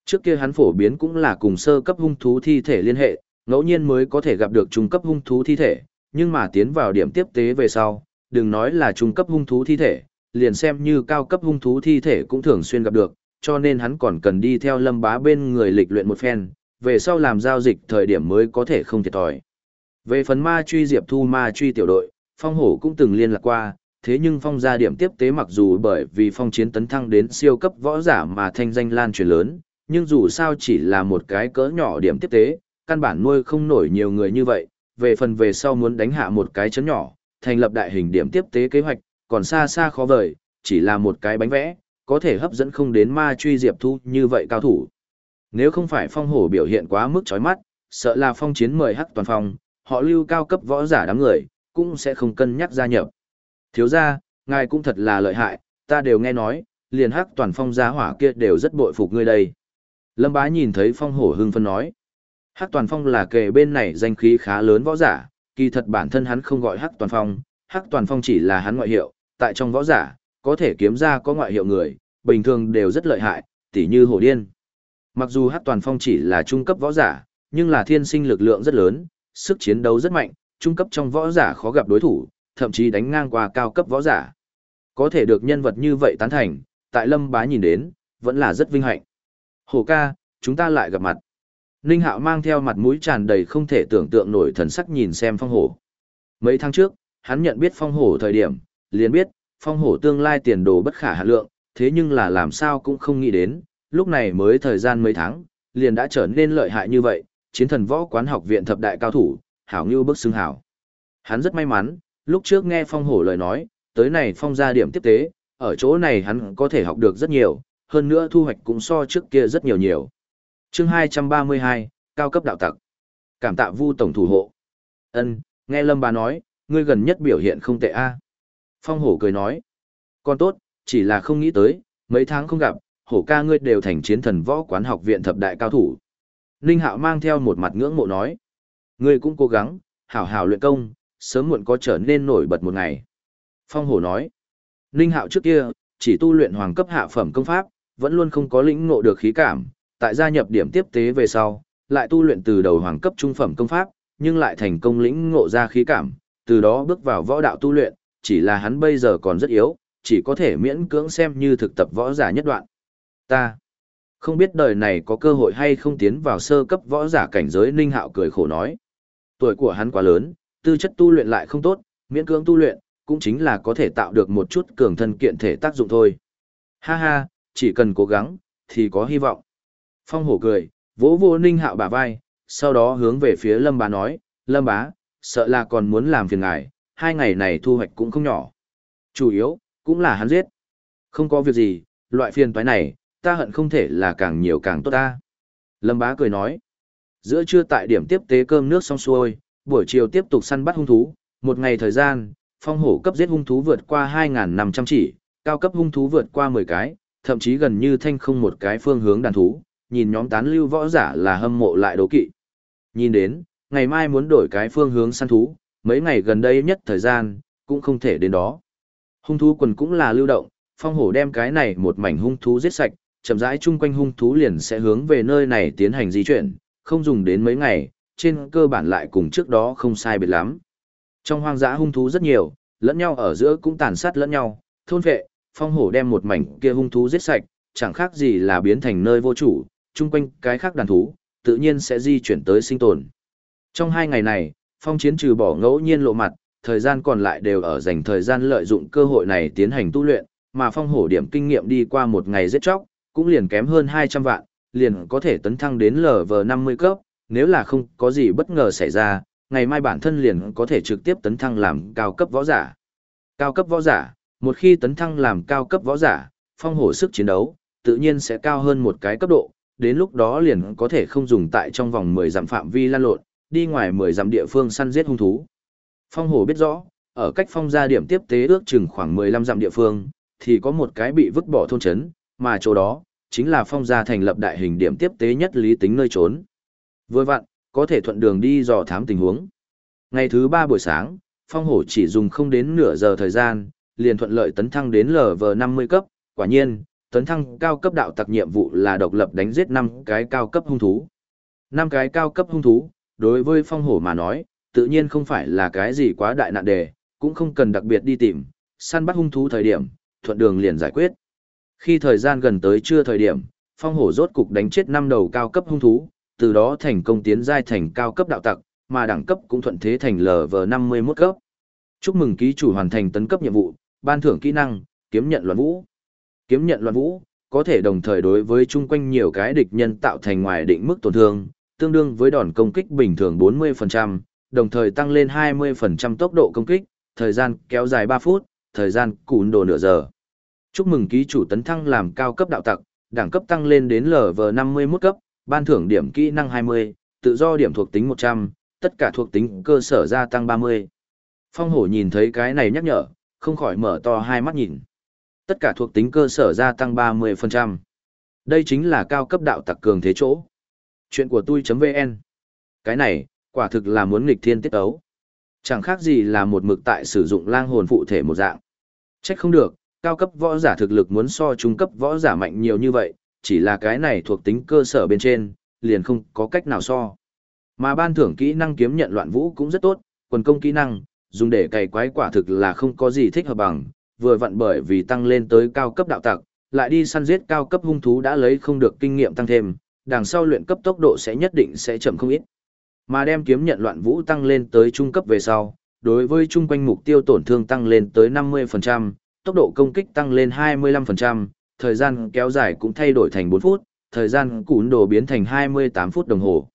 Speaker 1: Trước kia hắn phổ biến cũng là cùng sơ cấp hung thú thi thể liên hệ, ngẫu nhiên mới có thể gặp được trung cấp hung thú thi thể, nhưng mà tiến vào điểm tiếp tế về sau, đừng nói là trung cấp hung thú thi thể, liền xem như cao cấp hung thú thi thể cũng thường xuyên gặp được, cho nên hắn còn cần đi theo lâm bá bên người lịch luyện một phen, về sau làm giao dịch thời điểm mới có thể không thiệt thòi. Về phần ma truy diệp thu ma truy tiểu đội, phong hổ cũng từng liên lạc qua, thế nhưng phong gia điểm tiếp tế mặc dù bởi vì phong chiến tấn thăng đến siêu cấp võ giả mà thanh danh lan truyền lớn, nhưng dù sao chỉ là một cái cỡ nhỏ điểm tiếp tế, căn bản nuôi không nổi nhiều người như vậy, về phần về sau muốn đánh hạ một cái chấn nhỏ, thành lập đại hình điểm tiếp tế kế hoạch, còn xa xa khó vời, chỉ là một cái bánh vẽ, có thể hấp dẫn không đến ma truy diệp thu như vậy cao thủ. Nếu không phải phong hổ biểu hiện quá mức chói mắt, sợ là phong chiến mời hắc toàn phong, họ lưu cao cấp võ giả đám người, cũng sẽ không cân nhắc gia nhập. Thiếu gia ngài cũng thật là lợi hại, ta đều nghe nói, liền hắc toàn phong gia hỏa kia đều rất bội phục ngươi đây. Lâm bá nhìn thấy phong hổ hưng phân nói. Hắc toàn phong là kề bên này danh khí khá lớn võ giả, kỳ thật bản thân hắn không gọi hắc toàn phong, hắc toàn phong chỉ là hắn ngoại hiệu, tại trong võ giả, có thể kiếm ra có ngoại hiệu người, bình thường đều rất lợi hại, tỉ như hổ điên. Mặc dù hắc toàn phong chỉ là trung cấp võ giả, nhưng là thiên sinh lực lượng rất lớn, sức chiến đấu rất mạnh, trung cấp trong võ giả khó gặp đối thủ, thậm chí đánh ngang qua cao cấp võ giả. Có thể được nhân vật như vậy tán thành, tại lâm bá nhìn đến, vẫn là rất vinh hạnh. Hổ ca, chúng ta lại gặp mặt. Ninh Hạo mang theo mặt mũi tràn đầy không thể tưởng tượng nổi thần sắc nhìn xem phong hổ. Mấy tháng trước, hắn nhận biết phong hổ thời điểm, liền biết, phong hổ tương lai tiền đồ bất khả hạ lượng, thế nhưng là làm sao cũng không nghĩ đến, lúc này mới thời gian mấy tháng, liền đã trở nên lợi hại như vậy, chiến thần võ quán học viện thập đại cao thủ, hảo như bức xưng hảo. Hắn rất may mắn, lúc trước nghe phong hổ lời nói, tới này phong ra điểm tiếp tế, ở chỗ này hắn có thể học được rất nhiều, hơn nữa thu hoạch cũng so trước kia rất nhiều nhiều. chương 232, cao cấp đạo tặc. Cảm tạ vu tổng thủ hộ. ân nghe lâm bà nói, ngươi gần nhất biểu hiện không tệ a Phong hổ cười nói. con tốt, chỉ là không nghĩ tới, mấy tháng không gặp, hổ ca ngươi đều thành chiến thần võ quán học viện thập đại cao thủ. Ninh Hạo mang theo một mặt ngưỡng mộ nói. Ngươi cũng cố gắng, hảo hảo luyện công, sớm muộn có trở nên nổi bật một ngày. Phong hổ nói. Ninh Hạo trước kia, chỉ tu luyện hoàng cấp hạ phẩm công pháp, vẫn luôn không có lĩnh ngộ được khí cảm, tại gia nhập điểm tiếp tế về sau, lại tu luyện từ đầu hoàng cấp trung phẩm công pháp, nhưng lại thành công lĩnh ngộ ra khí cảm, từ đó bước vào võ đạo tu luyện, chỉ là hắn bây giờ còn rất yếu, chỉ có thể miễn cưỡng xem như thực tập võ giả nhất đoạn. Ta không biết đời này có cơ hội hay không tiến vào sơ cấp võ giả cảnh giới Ninh Hạo cười khổ nói. Tuổi của hắn quá lớn, tư chất tu luyện lại không tốt, miễn cưỡng tu luyện, cũng chính là có thể tạo được một chút cường thân kiện thể tác dụng thôi. Ha ha, chỉ cần cố gắng, thì có hy vọng. Phong hổ cười, vỗ vô Ninh Hạo bả vai, sau đó hướng về phía Lâm Bá nói, Lâm Bá, sợ là còn muốn làm phiền ngài, hai ngày này thu hoạch cũng không nhỏ. Chủ yếu, cũng là hắn giết. Không có việc gì, loại phiền toái này, ta hận không thể là càng nhiều càng tốt ta. Lâm bá cười nói. Giữa trưa tại điểm tiếp tế cơm nước xong xuôi, buổi chiều tiếp tục săn bắt hung thú. Một ngày thời gian, phong hổ cấp giết hung thú vượt qua 2.500 chỉ, cao cấp hung thú vượt qua 10 cái, thậm chí gần như thanh không một cái phương hướng đàn thú, nhìn nhóm tán lưu võ giả là hâm mộ lại đố kỵ. Nhìn đến, ngày mai muốn đổi cái phương hướng săn thú, mấy ngày gần đây nhất thời gian, cũng không thể đến đó. Hung thú quần cũng là lưu động, phong hổ đem cái này một mảnh hung thú giết sạch, chậm rãi chung quanh hung thú liền sẽ hướng về nơi này tiến hành di chuyển, không dùng đến mấy ngày, trên cơ bản lại cùng trước đó không sai biệt lắm. Trong hoang dã hung thú rất nhiều, lẫn nhau ở giữa cũng tàn sát lẫn nhau, thôn vệ, phong hổ đem một mảnh kia hung thú giết sạch, chẳng khác gì là biến thành nơi vô chủ, chung quanh cái khác đàn thú, tự nhiên sẽ di chuyển tới sinh tồn. Trong hai ngày này, phong chiến trừ bỏ ngẫu nhiên lộ mặt, thời gian còn lại đều ở dành thời gian lợi dụng cơ hội này tiến hành tu luyện, mà phong hổ điểm kinh nghiệm đi qua một ngày giết chóc, cũng liền kém hơn 200 vạn, liền có thể tấn thăng đến LV50 cấp, nếu là không có gì bất ngờ xảy ra, ngày mai bản thân liền có thể trực tiếp tấn thăng làm cao cấp võ giả. Cao cấp võ giả, một khi tấn thăng làm cao cấp võ giả, phong hổ sức chiến đấu, tự nhiên sẽ cao hơn một cái cấp độ, đến lúc đó liền có thể không dùng tại trong vòng 10 dặm phạm vi lan lộn, đi ngoài 10 dặm địa phương săn giết hung thú. Phong hổ biết rõ, ở cách phong gia điểm tiếp tế ước chừng khoảng 15 dặm địa phương, thì có một cái bị vứt bỏ thôn trấn, mà chỗ đó, chính là phong gia thành lập đại hình điểm tiếp tế nhất lý tính nơi trốn. Vừa vặn, có thể thuận đường đi dò thám tình huống. Ngày thứ ba buổi sáng, phong hổ chỉ dùng không đến nửa giờ thời gian, liền thuận lợi tấn thăng đến LV50 cấp, quả nhiên, tấn thăng cao cấp đạo tặc nhiệm vụ là độc lập đánh giết 5 cái cao cấp hung thú. 5 cái cao cấp hung thú, đối với phong hổ mà nói, tự nhiên không phải là cái gì quá đại nạn đề, cũng không cần đặc biệt đi tìm, săn bắt hung thú thời điểm, thuận đường liền giải quyết. Khi thời gian gần tới trưa thời điểm, phong hổ rốt cục đánh chết năm đầu cao cấp hung thú, từ đó thành công tiến giai thành cao cấp đạo tặc, mà đẳng cấp cũng thuận thế thành LV51 cấp. Chúc mừng ký chủ hoàn thành tấn cấp nhiệm vụ, ban thưởng kỹ năng, kiếm nhận loạn vũ. Kiếm nhận loạn vũ, có thể đồng thời đối với chung quanh nhiều cái địch nhân tạo thành ngoài định mức tổn thương, tương đương với đòn công kích bình thường 40%, đồng thời tăng lên 20% tốc độ công kích, thời gian kéo dài 3 phút, thời gian cún đồ nửa giờ. Chúc mừng ký chủ tấn thăng làm cao cấp đạo tặc, đẳng cấp tăng lên đến LV51 cấp, ban thưởng điểm kỹ năng 20, tự do điểm thuộc tính 100, tất cả thuộc tính cơ sở gia tăng 30. Phong hổ nhìn thấy cái này nhắc nhở, không khỏi mở to hai mắt nhìn. Tất cả thuộc tính cơ sở gia tăng 30%. Đây chính là cao cấp đạo tặc cường thế chỗ. Chuyện của tôi.vn Cái này, quả thực là muốn nghịch thiên tiết ấu. Chẳng khác gì là một mực tại sử dụng lang hồn phụ thể một dạng. Trách không được, cao cấp võ giả thực lực muốn so trung cấp võ giả mạnh nhiều như vậy, chỉ là cái này thuộc tính cơ sở bên trên, liền không có cách nào so. Mà ban thưởng kỹ năng kiếm nhận loạn vũ cũng rất tốt, quần công kỹ năng, dùng để cày quái quả thực là không có gì thích hợp bằng, vừa vặn bởi vì tăng lên tới cao cấp đạo tặc, lại đi săn giết cao cấp hung thú đã lấy không được kinh nghiệm tăng thêm, đằng sau luyện cấp tốc độ sẽ nhất định sẽ chậm không ít. Mà đem kiếm nhận loạn vũ tăng lên tới trung cấp về sau, đối với chung quanh mục tiêu tổn thương tăng lên tới 50%, tốc độ công kích tăng lên 25%, thời gian kéo dài cũng thay đổi thành 4 phút, thời gian cún đồ biến thành 28 phút đồng hồ.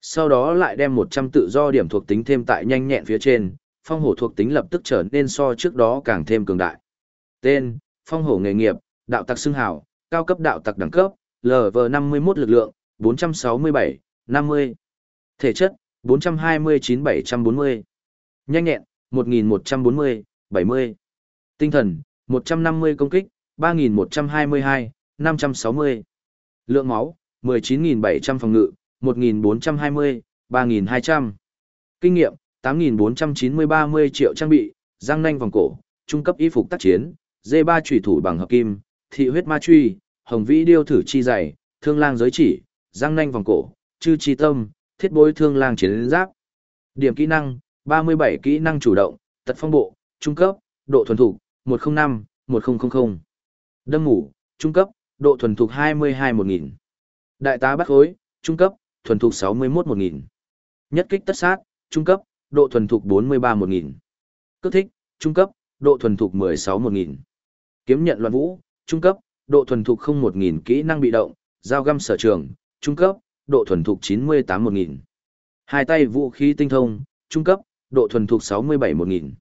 Speaker 1: Sau đó lại đem 100 tự do điểm thuộc tính thêm tại nhanh nhẹn phía trên, phong hổ thuộc tính lập tức trở nên so trước đó càng thêm cường đại. Tên, phong hổ nghề nghiệp, đạo tặc xưng hào, cao cấp đạo tặc đẳng cấp, LV51 lực lượng, 467, 50. Thể chất, 429-740. Nhanh nhẹn, 1140, 70. Tinh thần, 150 công kích, 3122, 560. Lượng máu, 19.700 phòng ngự, 1.420, 3.200. Kinh nghiệm, 8.490-30 triệu trang bị, răng nanh vòng cổ, trung cấp y phục tác chiến, D3 trùy thủ bằng hợp kim, thị huyết ma truy, hồng vĩ điêu thử chi dày, thương lang giới chỉ, răng nanh vòng cổ, chư chi tâm, thiết bối thương lang chiến giáp. Điểm kỹ năng, 37 kỹ năng chủ động, tật phong bộ, trung cấp, độ thuần thục, 105, 1000. Đâm ngủ, trung cấp, độ thuần thục 22 1000. Đại tá bắt khối, trung cấp, thuần thục 61 1000. Nhất kích tất sát, trung cấp, độ thuần thục 43 1000. Cước thích, trung cấp, độ thuần thục 16 1000. Kiếm nhận loạn vũ, trung cấp, độ thuần thục không 1000 kỹ năng bị động, dao găm sở trường, trung cấp, độ thuần thục 98 1000. Hai tay vũ khí tinh thông, trung cấp, độ thuần thục 67 1000.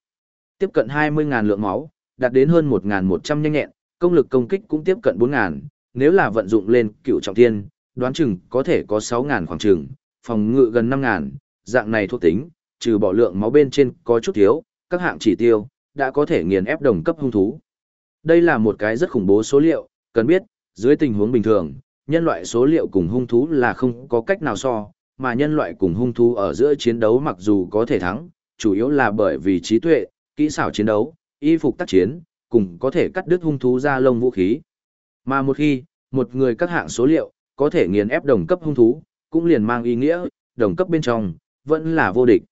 Speaker 1: Tiếp cận 20.000 lượng máu, đạt đến hơn 1100 nhanh nhẹn, công lực công kích cũng tiếp cận 4000, nếu là vận dụng lên cựu trọng thiên, đoán chừng có thể có 6000 khoảng chừng, phòng ngự gần 5000, dạng này thuộc tính, trừ bỏ lượng máu bên trên có chút thiếu, các hạng chỉ tiêu đã có thể nghiền ép đồng cấp hung thú. Đây là một cái rất khủng bố số liệu, cần biết, dưới tình huống bình thường, nhân loại số liệu cùng hung thú là không có cách nào so, mà nhân loại cùng hung thú ở giữa chiến đấu mặc dù có thể thắng, chủ yếu là bởi vì trí tuệ, kỹ xảo chiến đấu, y phục tác chiến, cùng có thể cắt đứt hung thú ra lông vũ khí. Mà một khi, một người các hạng số liệu, có thể nghiền ép đồng cấp hung thú, cũng liền mang ý nghĩa, đồng cấp bên trong, vẫn là vô địch.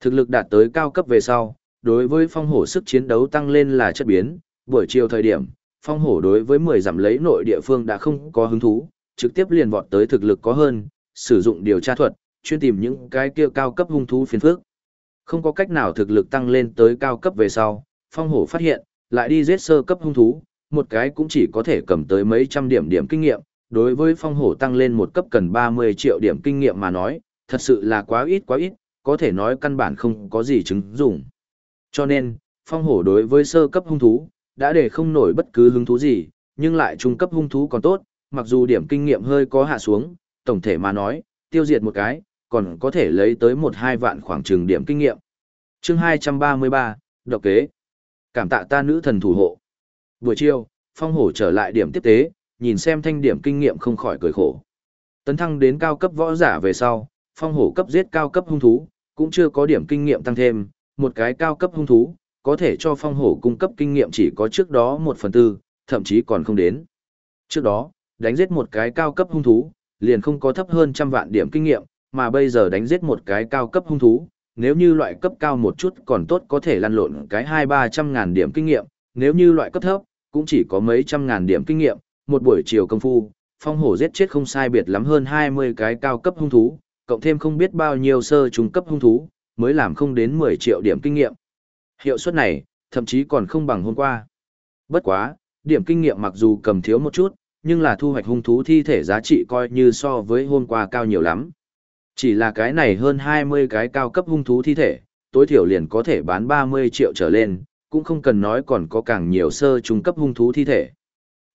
Speaker 1: Thực lực đạt tới cao cấp về sau, đối với phong hổ sức chiến đấu tăng lên là chất biến, buổi chiều thời điểm, phong hổ đối với 10 giảm lấy nội địa phương đã không có hứng thú, trực tiếp liền vọt tới thực lực có hơn, sử dụng điều tra thuật, chuyên tìm những cái kia cao cấp hung thú phiền phức. Không có cách nào thực lực tăng lên tới cao cấp về sau, phong hổ phát hiện, lại đi giết sơ cấp hung thú, một cái cũng chỉ có thể cầm tới mấy trăm điểm điểm kinh nghiệm, đối với phong hổ tăng lên một cấp cần 30 triệu điểm kinh nghiệm mà nói, thật sự là quá ít quá ít, có thể nói căn bản không có gì chứng dụng. Cho nên, phong hổ đối với sơ cấp hung thú, đã để không nổi bất cứ hứng thú gì, nhưng lại trung cấp hung thú còn tốt, mặc dù điểm kinh nghiệm hơi có hạ xuống, tổng thể mà nói, tiêu diệt một cái, còn có thể lấy tới một hai vạn khoảng trường điểm kinh nghiệm. chương 233, độc kế. Cảm tạ ta nữ thần thủ hộ. Buổi chiều, phong hổ trở lại điểm tiếp tế, nhìn xem thanh điểm kinh nghiệm không khỏi cười khổ. Tấn thăng đến cao cấp võ giả về sau, phong hổ cấp giết cao cấp hung thú, cũng chưa có điểm kinh nghiệm tăng thêm, một cái cao cấp hung thú, có thể cho phong hổ cung cấp kinh nghiệm chỉ có trước đó một phần tư, thậm chí còn không đến. Trước đó, đánh giết một cái cao cấp hung thú, liền không có thấp hơn trăm vạn điểm kinh nghiệm, mà bây giờ đánh giết một cái cao cấp hung thú, nếu như loại cấp cao một chút còn tốt có thể lăn lộn cái hai ba trăm ngàn điểm kinh nghiệm, nếu như loại cấp thấp, cũng chỉ có mấy trăm ngàn điểm kinh nghiệm, một buổi chiều công phu, phong hổ giết chết không sai biệt lắm hơn 20 cái cao cấp hung thú, cộng thêm không biết bao nhiêu sơ trung cấp hung thú, mới làm không đến 10 triệu điểm kinh nghiệm. Hiệu suất này, thậm chí còn không bằng hôm qua. Bất quá, điểm kinh nghiệm mặc dù cầm thiếu một chút, nhưng là thu hoạch hung thú thi thể giá trị coi như so với hôm qua cao nhiều lắm. Chỉ là cái này hơn 20 cái cao cấp hung thú thi thể, tối thiểu liền có thể bán 30 triệu trở lên, cũng không cần nói còn có càng nhiều sơ trung cấp hung thú thi thể.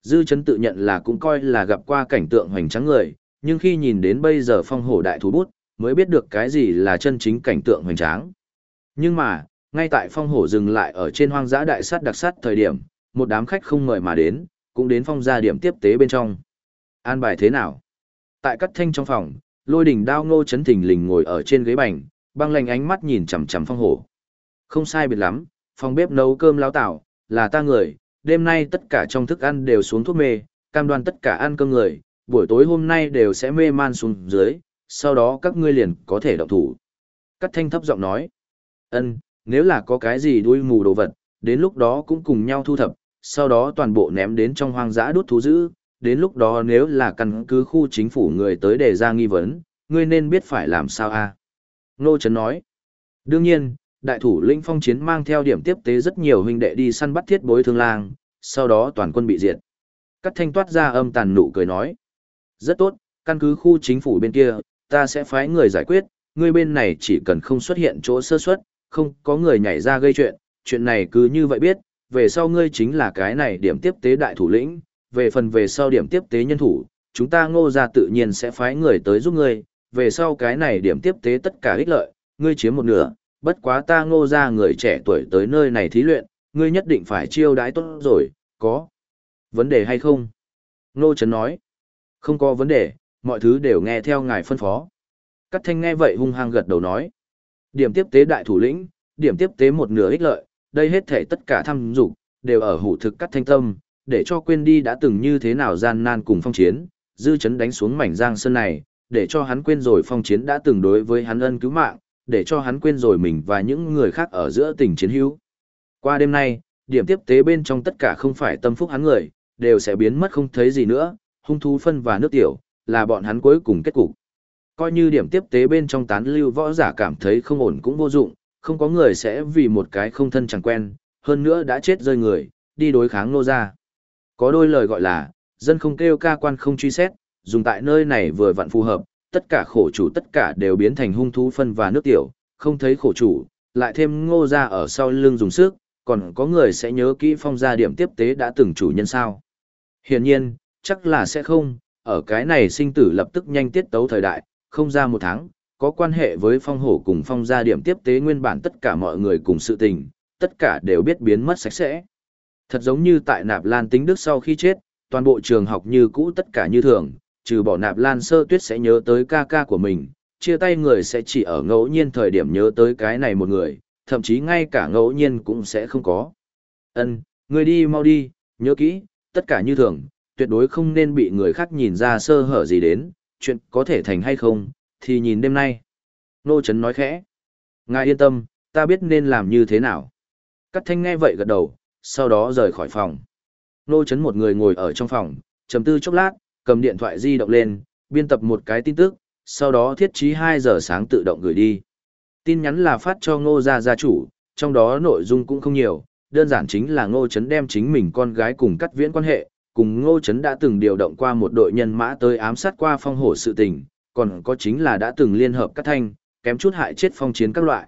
Speaker 1: Dư chấn tự nhận là cũng coi là gặp qua cảnh tượng hoành tráng người, nhưng khi nhìn đến bây giờ phong hổ đại thú bút, mới biết được cái gì là chân chính cảnh tượng hoành tráng. Nhưng mà, ngay tại phong hổ dừng lại ở trên hoang dã đại sát đặc sát thời điểm, một đám khách không mời mà đến, cũng đến phong gia điểm tiếp tế bên trong. An bài thế nào? Tại cắt thanh trong phòng, lôi đỉnh đao ngô chấn thình lình ngồi ở trên ghế bành, băng lạnh ánh mắt nhìn chằm chằm phong hổ. Không sai biệt lắm, phòng bếp nấu cơm lao tạo, là ta người, đêm nay tất cả trong thức ăn đều xuống thuốc mê, cam đoan tất cả ăn cơm người, buổi tối hôm nay đều sẽ mê man xuống dưới, sau đó các ngươi liền có thể động thủ. Cắt thanh thấp giọng nói, ân, nếu là có cái gì đuôi mù đồ vật, đến lúc đó cũng cùng nhau thu thập, sau đó toàn bộ ném đến trong hoang dã đốt thú dữ, đến lúc đó nếu là căn cứ khu chính phủ người tới đề ra nghi vấn, ngươi nên biết phải làm sao a Nô Trấn nói, đương nhiên, đại thủ lĩnh phong chiến mang theo điểm tiếp tế rất nhiều huynh đệ đi săn bắt thiết bối thương lang, sau đó toàn quân bị diệt. Cắt thanh toát ra âm tàn nụ cười nói. Rất tốt, căn cứ khu chính phủ bên kia, ta sẽ phái người giải quyết, ngươi bên này chỉ cần không xuất hiện chỗ sơ suất, không có người nhảy ra gây chuyện, chuyện này cứ như vậy biết, về sau ngươi chính là cái này điểm tiếp tế đại thủ lĩnh, về phần về sau điểm tiếp tế nhân thủ, chúng ta ngô ra tự nhiên sẽ phái người tới giúp ngươi, về sau cái này điểm tiếp tế tất cả ích lợi, ngươi chiếm một nửa, bất quá ta ngô ra người trẻ tuổi tới nơi này thí luyện, ngươi nhất định phải chiêu đãi tốt rồi, có vấn đề hay không? Ngô Trấn nói, không có vấn đề, mọi thứ đều nghe theo ngài phân phó. Cắt thanh nghe vậy hung hăng gật đầu nói, điểm tiếp tế đại thủ lĩnh, điểm tiếp tế một nửa ích lợi, đây hết thể tất cả thăm dục đều ở hủ thực cắt thanh tâm, để cho quên đi đã từng như thế nào gian nan cùng phong chiến, dư chấn đánh xuống mảnh giang sơn này, để cho hắn quên rồi phong chiến đã từng đối với hắn ân cứu mạng, để cho hắn quên rồi mình và những người khác ở giữa tình chiến hữu. Qua đêm nay, điểm tiếp tế bên trong tất cả không phải tâm phúc hắn người, đều sẽ biến mất không thấy gì nữa, hung thú phân và nước tiểu, là bọn hắn cuối cùng kết cục. Coi như điểm tiếp tế bên trong tán lưu võ giả cảm thấy không ổn cũng vô dụng, không có người sẽ vì một cái không thân chẳng quen, hơn nữa đã chết rơi người, đi đối kháng nô ra. Có đôi lời gọi là, dân không kêu ca quan không truy xét, dùng tại nơi này vừa vặn phù hợp, tất cả khổ chủ tất cả đều biến thành hung thú phân và nước tiểu, không thấy khổ chủ, lại thêm ngô ra ở sau lưng dùng sức, còn có người sẽ nhớ kỹ phong gia điểm tiếp tế đã từng chủ nhân sao. Hiển nhiên, chắc là sẽ không, ở cái này sinh tử lập tức nhanh tiết tấu thời đại, không ra một tháng, có quan hệ với phong hổ cùng phong gia điểm tiếp tế nguyên bản tất cả mọi người cùng sự tình, tất cả đều biết biến mất sạch sẽ. Thật giống như tại nạp lan tính đức sau khi chết, toàn bộ trường học như cũ tất cả như thường, trừ bỏ nạp lan sơ tuyết sẽ nhớ tới ca ca của mình, chia tay người sẽ chỉ ở ngẫu nhiên thời điểm nhớ tới cái này một người, thậm chí ngay cả ngẫu nhiên cũng sẽ không có. Ân, người đi mau đi, nhớ kỹ, tất cả như thường, tuyệt đối không nên bị người khác nhìn ra sơ hở gì đến, chuyện có thể thành hay không, thì nhìn đêm nay. Nô Trấn nói khẽ. Ngài yên tâm, ta biết nên làm như thế nào. Cắt thanh nghe vậy gật đầu, sau đó rời khỏi phòng. Nô Chấn một người ngồi ở trong phòng, trầm tư chốc lát, cầm điện thoại di động lên, biên tập một cái tin tức, sau đó thiết trí 2 giờ sáng tự động gửi đi. Tin nhắn là phát cho ngô gia gia chủ, trong đó nội dung cũng không nhiều, đơn giản chính là ngô chấn đem chính mình con gái cùng cắt viễn quan hệ, cùng ngô chấn đã từng điều động qua một đội nhân mã tới ám sát qua phong hổ sự tình, còn có chính là đã từng liên hợp cắt thanh, kém chút hại chết phong chiến các loại.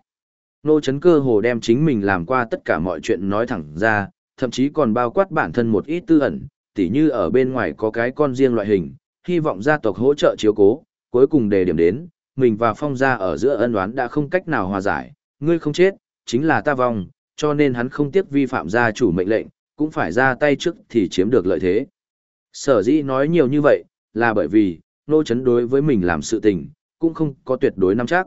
Speaker 1: Nô chấn cơ hồ đem chính mình làm qua tất cả mọi chuyện nói thẳng ra, thậm chí còn bao quát bản thân một ít tư ẩn, tỉ như ở bên ngoài có cái con riêng loại hình, hy vọng gia tộc hỗ trợ chiếu cố, cuối cùng đề điểm đến, mình và phong gia ở giữa ân oán đã không cách nào hòa giải, ngươi không chết, chính là ta vong, cho nên hắn không tiếc vi phạm gia chủ mệnh lệnh, cũng phải ra tay trước thì chiếm được lợi thế. Sở dĩ nói nhiều như vậy, là bởi vì, nô chấn đối với mình làm sự tình, cũng không có tuyệt đối nắm chắc.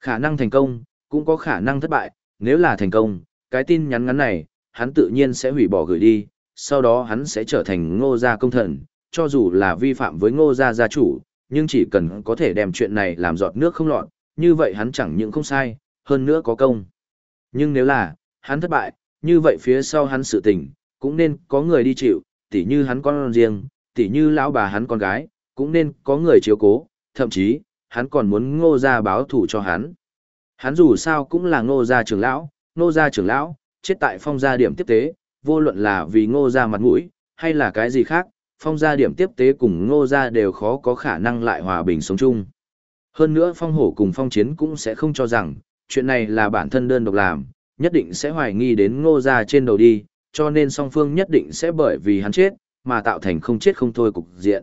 Speaker 1: Khả năng thành công, cũng có khả năng thất bại, nếu là thành công, cái tin nhắn ngắn này, hắn tự nhiên sẽ hủy bỏ gửi đi, sau đó hắn sẽ trở thành ngô gia công thần, cho dù là vi phạm với ngô gia gia chủ, nhưng chỉ cần có thể đem chuyện này làm giọt nước không lọt, như vậy hắn chẳng những không sai, hơn nữa có công. Nhưng nếu là, hắn thất bại, như vậy phía sau hắn sự tình, cũng nên có người đi chịu, tỉ như hắn con riêng, tỉ như lão bà hắn con gái, cũng nên có người chiếu cố, thậm chí, hắn còn muốn ngô gia báo thủ cho hắn. Hắn dù sao cũng là ngô gia trưởng lão, ngô gia trưởng lão, chết tại phong gia điểm tiếp tế, vô luận là vì ngô gia mặt mũi, hay là cái gì khác, phong gia điểm tiếp tế cùng ngô gia đều khó có khả năng lại hòa bình sống chung. Hơn nữa phong hổ cùng phong chiến cũng sẽ không cho rằng, chuyện này là bản thân đơn độc làm, nhất định sẽ hoài nghi đến ngô gia trên đầu đi, cho nên song phương nhất định sẽ bởi vì hắn chết, mà tạo thành không chết không thôi cục diện.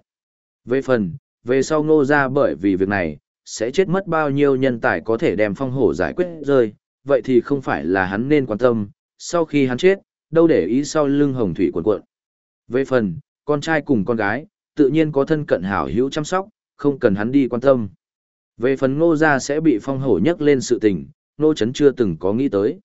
Speaker 1: Về phần, về sau ngô gia bởi vì việc này, sẽ chết mất bao nhiêu nhân tài có thể đem phong hổ giải quyết rơi, vậy thì không phải là hắn nên quan tâm, sau khi hắn chết, đâu để ý sau lưng hồng thủy cuộn cuộn. Về phần, con trai cùng con gái, tự nhiên có thân cận hảo hữu chăm sóc, không cần hắn đi quan tâm. Về phần ngô gia sẽ bị phong hổ nhắc lên sự tình, ngô chấn chưa từng có nghĩ tới.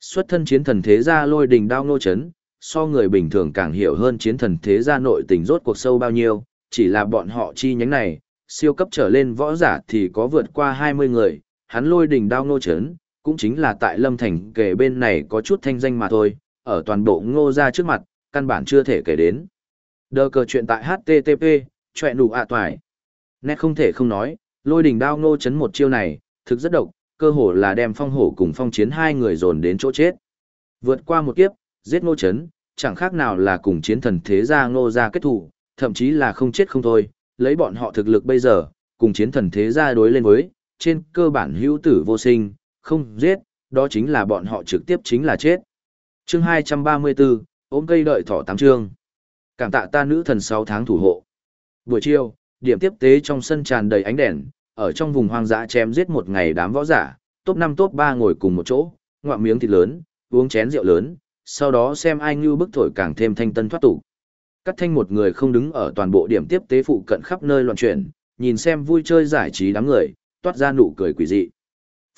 Speaker 1: Xuất thân chiến thần thế gia lôi đình đao ngô chấn, so người bình thường càng hiểu hơn chiến thần thế gia nội tình rốt cuộc sâu bao nhiêu, chỉ là bọn họ chi nhánh này, siêu cấp trở lên võ giả thì có vượt qua 20 người, hắn lôi đỉnh đao ngô chấn, cũng chính là tại Lâm Thành kể bên này có chút thanh danh mà thôi, ở toàn bộ ngô gia trước mặt, căn bản chưa thể kể đến. Đờ cờ chuyện tại HTTP, chọe đủ ạ à toài. Nét không thể không nói, lôi đỉnh đao ngô chấn một chiêu này, thực rất độc, cơ hồ là đem phong hổ cùng phong chiến hai người dồn đến chỗ chết. Vượt qua một kiếp, giết ngô chấn, chẳng khác nào là cùng chiến thần thế gia ngô gia kết thủ, thậm chí là không chết không thôi, lấy bọn họ thực lực bây giờ, cùng chiến thần thế gia đối lên với, trên cơ bản hữu tử vô sinh, không giết, đó chính là bọn họ trực tiếp chính là chết. Chương 234, ôm cây đợi thỏ tám chương. Cảm tạ ta nữ thần 6 tháng thủ hộ. Buổi chiều, điểm tiếp tế trong sân tràn đầy ánh đèn, ở trong vùng hoang dã chém giết một ngày đám võ giả, top 5 top 3 ngồi cùng một chỗ, ngoạm miếng thịt lớn, uống chén rượu lớn, sau đó xem ai như bức thổi càng thêm thanh tân thoát tục. Cắt thanh một người không đứng ở toàn bộ điểm tiếp tế phụ cận khắp nơi loạn chuyển, nhìn xem vui chơi giải trí đám người, toát ra nụ cười quỷ dị.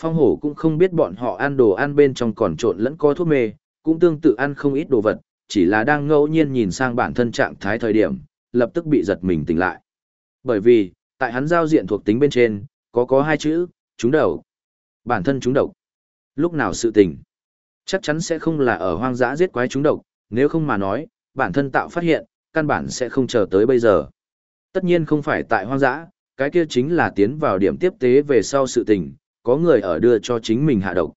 Speaker 1: Phong hổ cũng không biết bọn họ ăn đồ ăn bên trong còn trộn lẫn có thuốc mê, cũng tương tự ăn không ít đồ vật, chỉ là đang ngẫu nhiên nhìn sang bản thân trạng thái thời điểm, lập tức bị giật mình tỉnh lại. Bởi vì, tại hắn giao diện thuộc tính bên trên, có có hai chữ, trúng đầu. Bản thân trúng độc. Lúc nào sự tỉnh? Chắc chắn sẽ không là ở hoang dã giết quái trúng độc, nếu không mà nói, bản thân tạo phát hiện, căn bản sẽ không chờ tới bây giờ. Tất nhiên không phải tại hoang dã, cái kia chính là tiến vào điểm tiếp tế về sau sự tình, có người ở đưa cho chính mình hạ độc.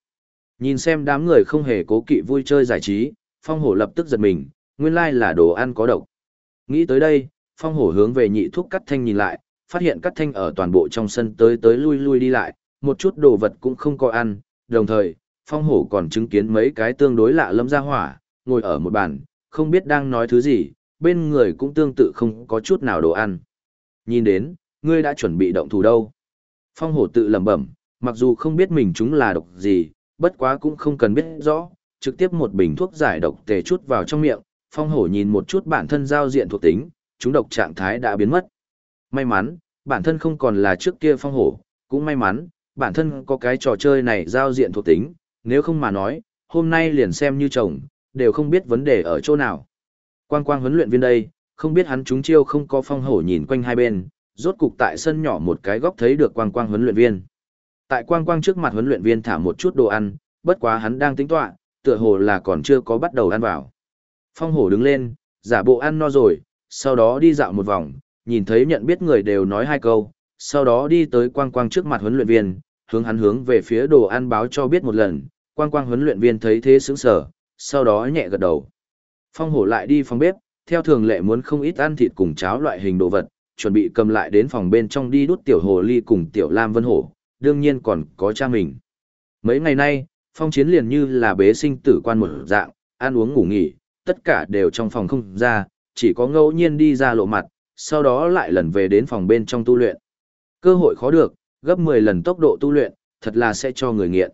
Speaker 1: Nhìn xem đám người không hề cố kỵ vui chơi giải trí, phong hổ lập tức giật mình, nguyên lai là đồ ăn có độc. Nghĩ tới đây, phong hổ hướng về nhị thuốc cắt thanh nhìn lại, phát hiện cắt thanh ở toàn bộ trong sân tới tới lui lui đi lại, một chút đồ vật cũng không có ăn, đồng thời, phong hổ còn chứng kiến mấy cái tương đối lạ lâm ra hỏa, ngồi ở một bàn, không biết đang nói thứ gì, bên người cũng tương tự không có chút nào đồ ăn. Nhìn đến, ngươi đã chuẩn bị động thủ đâu. Phong hổ tự lẩm bẩm, mặc dù không biết mình chúng là độc gì, bất quá cũng không cần biết rõ, trực tiếp một bình thuốc giải độc tề chút vào trong miệng, phong hổ nhìn một chút bản thân giao diện thuộc tính, chúng độc trạng thái đã biến mất. May mắn, bản thân không còn là trước kia phong hổ, cũng may mắn, bản thân có cái trò chơi này giao diện thuộc tính, nếu không mà nói, hôm nay liền xem như chồng, đều không biết vấn đề ở chỗ nào. Quang quang huấn luyện viên đây, không biết hắn chúng chiêu không có phong hổ nhìn quanh hai bên, rốt cục tại sân nhỏ một cái góc thấy được quang quang huấn luyện viên. Tại quang quang trước mặt huấn luyện viên thả một chút đồ ăn, bất quá hắn đang tính tọa, tựa hồ là còn chưa có bắt đầu ăn vào. Phong hổ đứng lên, giả bộ ăn no rồi, sau đó đi dạo một vòng, nhìn thấy nhận biết người đều nói hai câu, sau đó đi tới quang quang trước mặt huấn luyện viên, hướng hắn hướng về phía đồ ăn báo cho biết một lần, quang quang huấn luyện viên thấy thế sững sờ, sau đó nhẹ gật đầu. Phong hổ lại đi phòng bếp, theo thường lệ muốn không ít ăn thịt cùng cháo loại hình đồ vật, chuẩn bị cầm lại đến phòng bên trong đi đút tiểu hồ ly cùng tiểu lam vân hổ, đương nhiên còn có cha mình. Mấy ngày nay, phong chiến liền như là bế sinh tử quan một dạng, ăn uống ngủ nghỉ, tất cả đều trong phòng không ra, chỉ có ngẫu nhiên đi ra lộ mặt, sau đó lại lần về đến phòng bên trong tu luyện. Cơ hội khó được, gấp 10 lần tốc độ tu luyện, thật là sẽ cho người nghiện.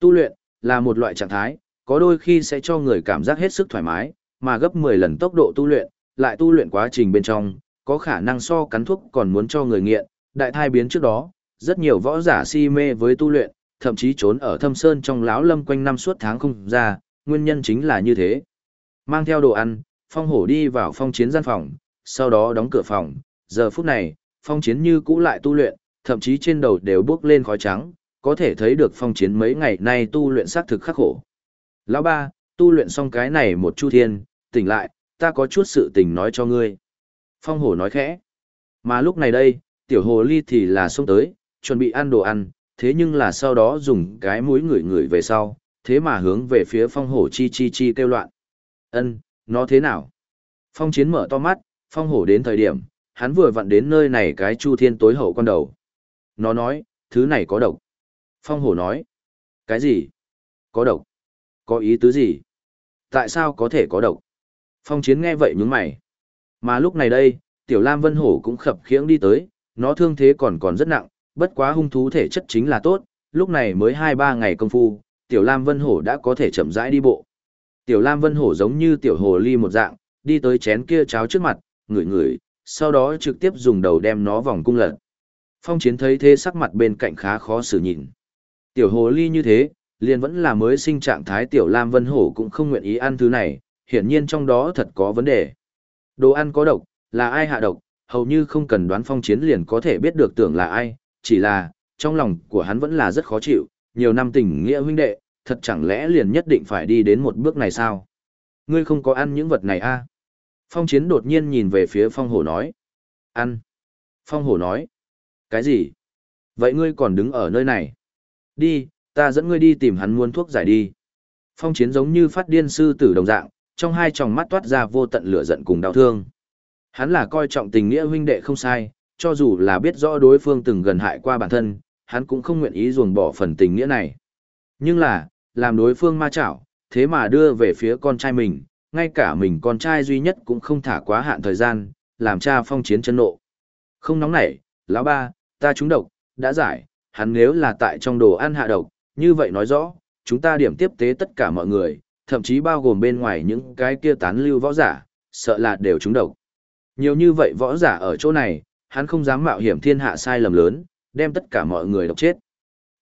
Speaker 1: Tu luyện, là một loại trạng thái, có đôi khi sẽ cho người cảm giác hết sức thoải mái, mà gấp 10 lần tốc độ tu luyện, lại tu luyện quá trình bên trong, có khả năng so cắn thuốc còn muốn cho người nghiện, đại thai biến trước đó, rất nhiều võ giả si mê với tu luyện, thậm chí trốn ở thâm sơn trong lão lâm quanh năm suốt tháng không ra, nguyên nhân chính là như thế. Mang theo đồ ăn, phong hổ đi vào phong chiến gian phòng, sau đó đóng cửa phòng. Giờ phút này, phong chiến như cũ lại tu luyện, thậm chí trên đầu đều bước lên khói trắng, có thể thấy được phong chiến mấy ngày nay tu luyện xác thực khắc khổ. Lão ba, tu luyện xong cái này một chu thiên, tỉnh lại, ta có chút sự tình nói cho ngươi. Phong hổ nói khẽ. Mà lúc này đây, tiểu hồ ly thì là xông tới, chuẩn bị ăn đồ ăn, thế nhưng là sau đó dùng cái mũi ngửi ngửi về sau, thế mà hướng về phía phong hổ chi chi chi kêu loạn. Ân, nó thế nào? Phong chiến mở to mắt, phong hổ đến thời điểm, hắn vừa vặn đến nơi này cái chu thiên tối hậu con đầu. Nó nói, thứ này có độc. Phong hổ nói, cái gì? Có độc? Có ý tứ gì? Tại sao có thể có độc? Phong chiến nghe vậy nhướng mày. Mà lúc này đây, tiểu lam vân hổ cũng khập khiễng đi tới, nó thương thế còn còn rất nặng, bất quá hung thú thể chất chính là tốt, lúc này mới 2-3 ngày công phu, tiểu lam vân hổ đã có thể chậm rãi đi bộ. Tiểu lam vân hổ giống như tiểu hồ ly một dạng, đi tới chén kia cháo trước mặt, ngửi ngửi, sau đó trực tiếp dùng đầu đem nó vòng cung lật. Phong chiến thấy thế sắc mặt bên cạnh khá khó xử nhìn. Tiểu hồ ly như thế, liền vẫn là mới sinh trạng thái tiểu lam vân hổ cũng không nguyện ý ăn thứ này, hiển nhiên trong đó thật có vấn đề. Đồ ăn có độc, là ai hạ độc, hầu như không cần đoán phong chiến liền có thể biết được tưởng là ai, chỉ là, trong lòng của hắn vẫn là rất khó chịu, nhiều năm tình nghĩa huynh đệ, thật chẳng lẽ liền nhất định phải đi đến một bước này sao? Ngươi không có ăn những vật này a? À? Phong chiến đột nhiên nhìn về phía phong hổ nói. Ăn. Phong hổ nói. Cái gì? Vậy ngươi còn đứng ở nơi này? Đi, ta dẫn ngươi đi tìm hắn muốn thuốc giải đi. Phong chiến giống như phát điên sư tử đồng dạng, trong hai tròng mắt toát ra vô tận lửa giận cùng đau thương. Hắn là coi trọng tình nghĩa huynh đệ không sai, cho dù là biết rõ đối phương từng gần hại qua bản thân, hắn cũng không nguyện ý ruồng bỏ phần tình nghĩa này. Nhưng là, làm đối phương ma chảo, thế mà đưa về phía con trai mình, ngay cả mình con trai duy nhất cũng không thả quá hạn thời gian, làm cha phong chiến chân nộ. Không nóng nảy, lão ba, ta trúng độc, đã giải, hắn nếu là tại trong đồ ăn hạ độc, như vậy nói rõ, chúng ta điểm tiếp tế tất cả mọi người, thậm chí bao gồm bên ngoài những cái kia tán lưu võ giả, sợ là đều trúng độc. Nhiều như vậy võ giả ở chỗ này, hắn không dám mạo hiểm thiên hạ sai lầm lớn, đem tất cả mọi người độc chết.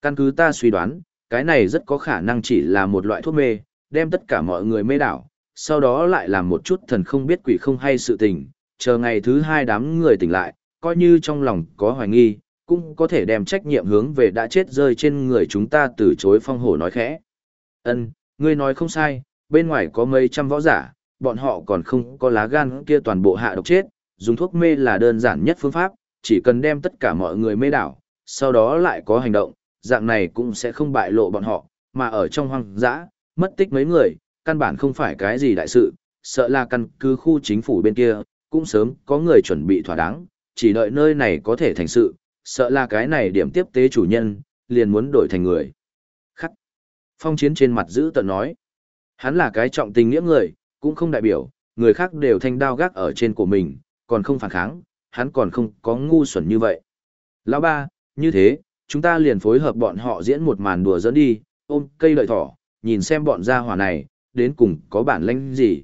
Speaker 1: Căn cứ ta suy đoán, cái này rất có khả năng chỉ là một loại thuốc mê, đem tất cả mọi người mê đảo, sau đó lại làm một chút thần không biết quỷ không hay sự tình, chờ ngày thứ hai đám người tỉnh lại, coi như trong lòng có hoài nghi, cũng có thể đem trách nhiệm hướng về đã chết rơi trên người chúng ta từ chối phong hổ nói khẽ. Ân, ngươi nói không sai, bên ngoài có mấy trăm võ giả, bọn họ còn không có lá gan kia toàn bộ hạ độc chết, dùng thuốc mê là đơn giản nhất phương pháp, chỉ cần đem tất cả mọi người mê đảo, sau đó lại có hành động, dạng này cũng sẽ không bại lộ bọn họ, mà ở trong hoang dã, mất tích mấy người, căn bản không phải cái gì đại sự, sợ là căn cứ khu chính phủ bên kia, cũng sớm có người chuẩn bị thỏa đáng, chỉ đợi nơi này có thể thành sự, sợ là cái này điểm tiếp tế chủ nhân, liền muốn đổi thành người. Khắc. Phong chiến trên mặt giữ tận nói. Hắn là cái trọng tình nghĩa người, cũng không đại biểu, người khác đều thanh đao gác ở trên của mình, còn không phản kháng, hắn còn không có ngu xuẩn như vậy. Lão ba, như thế, chúng ta liền phối hợp bọn họ diễn một màn đùa dẫn đi, ôm cây lợi thỏ, nhìn xem bọn gia hỏa này, đến cùng có bản lĩnh gì.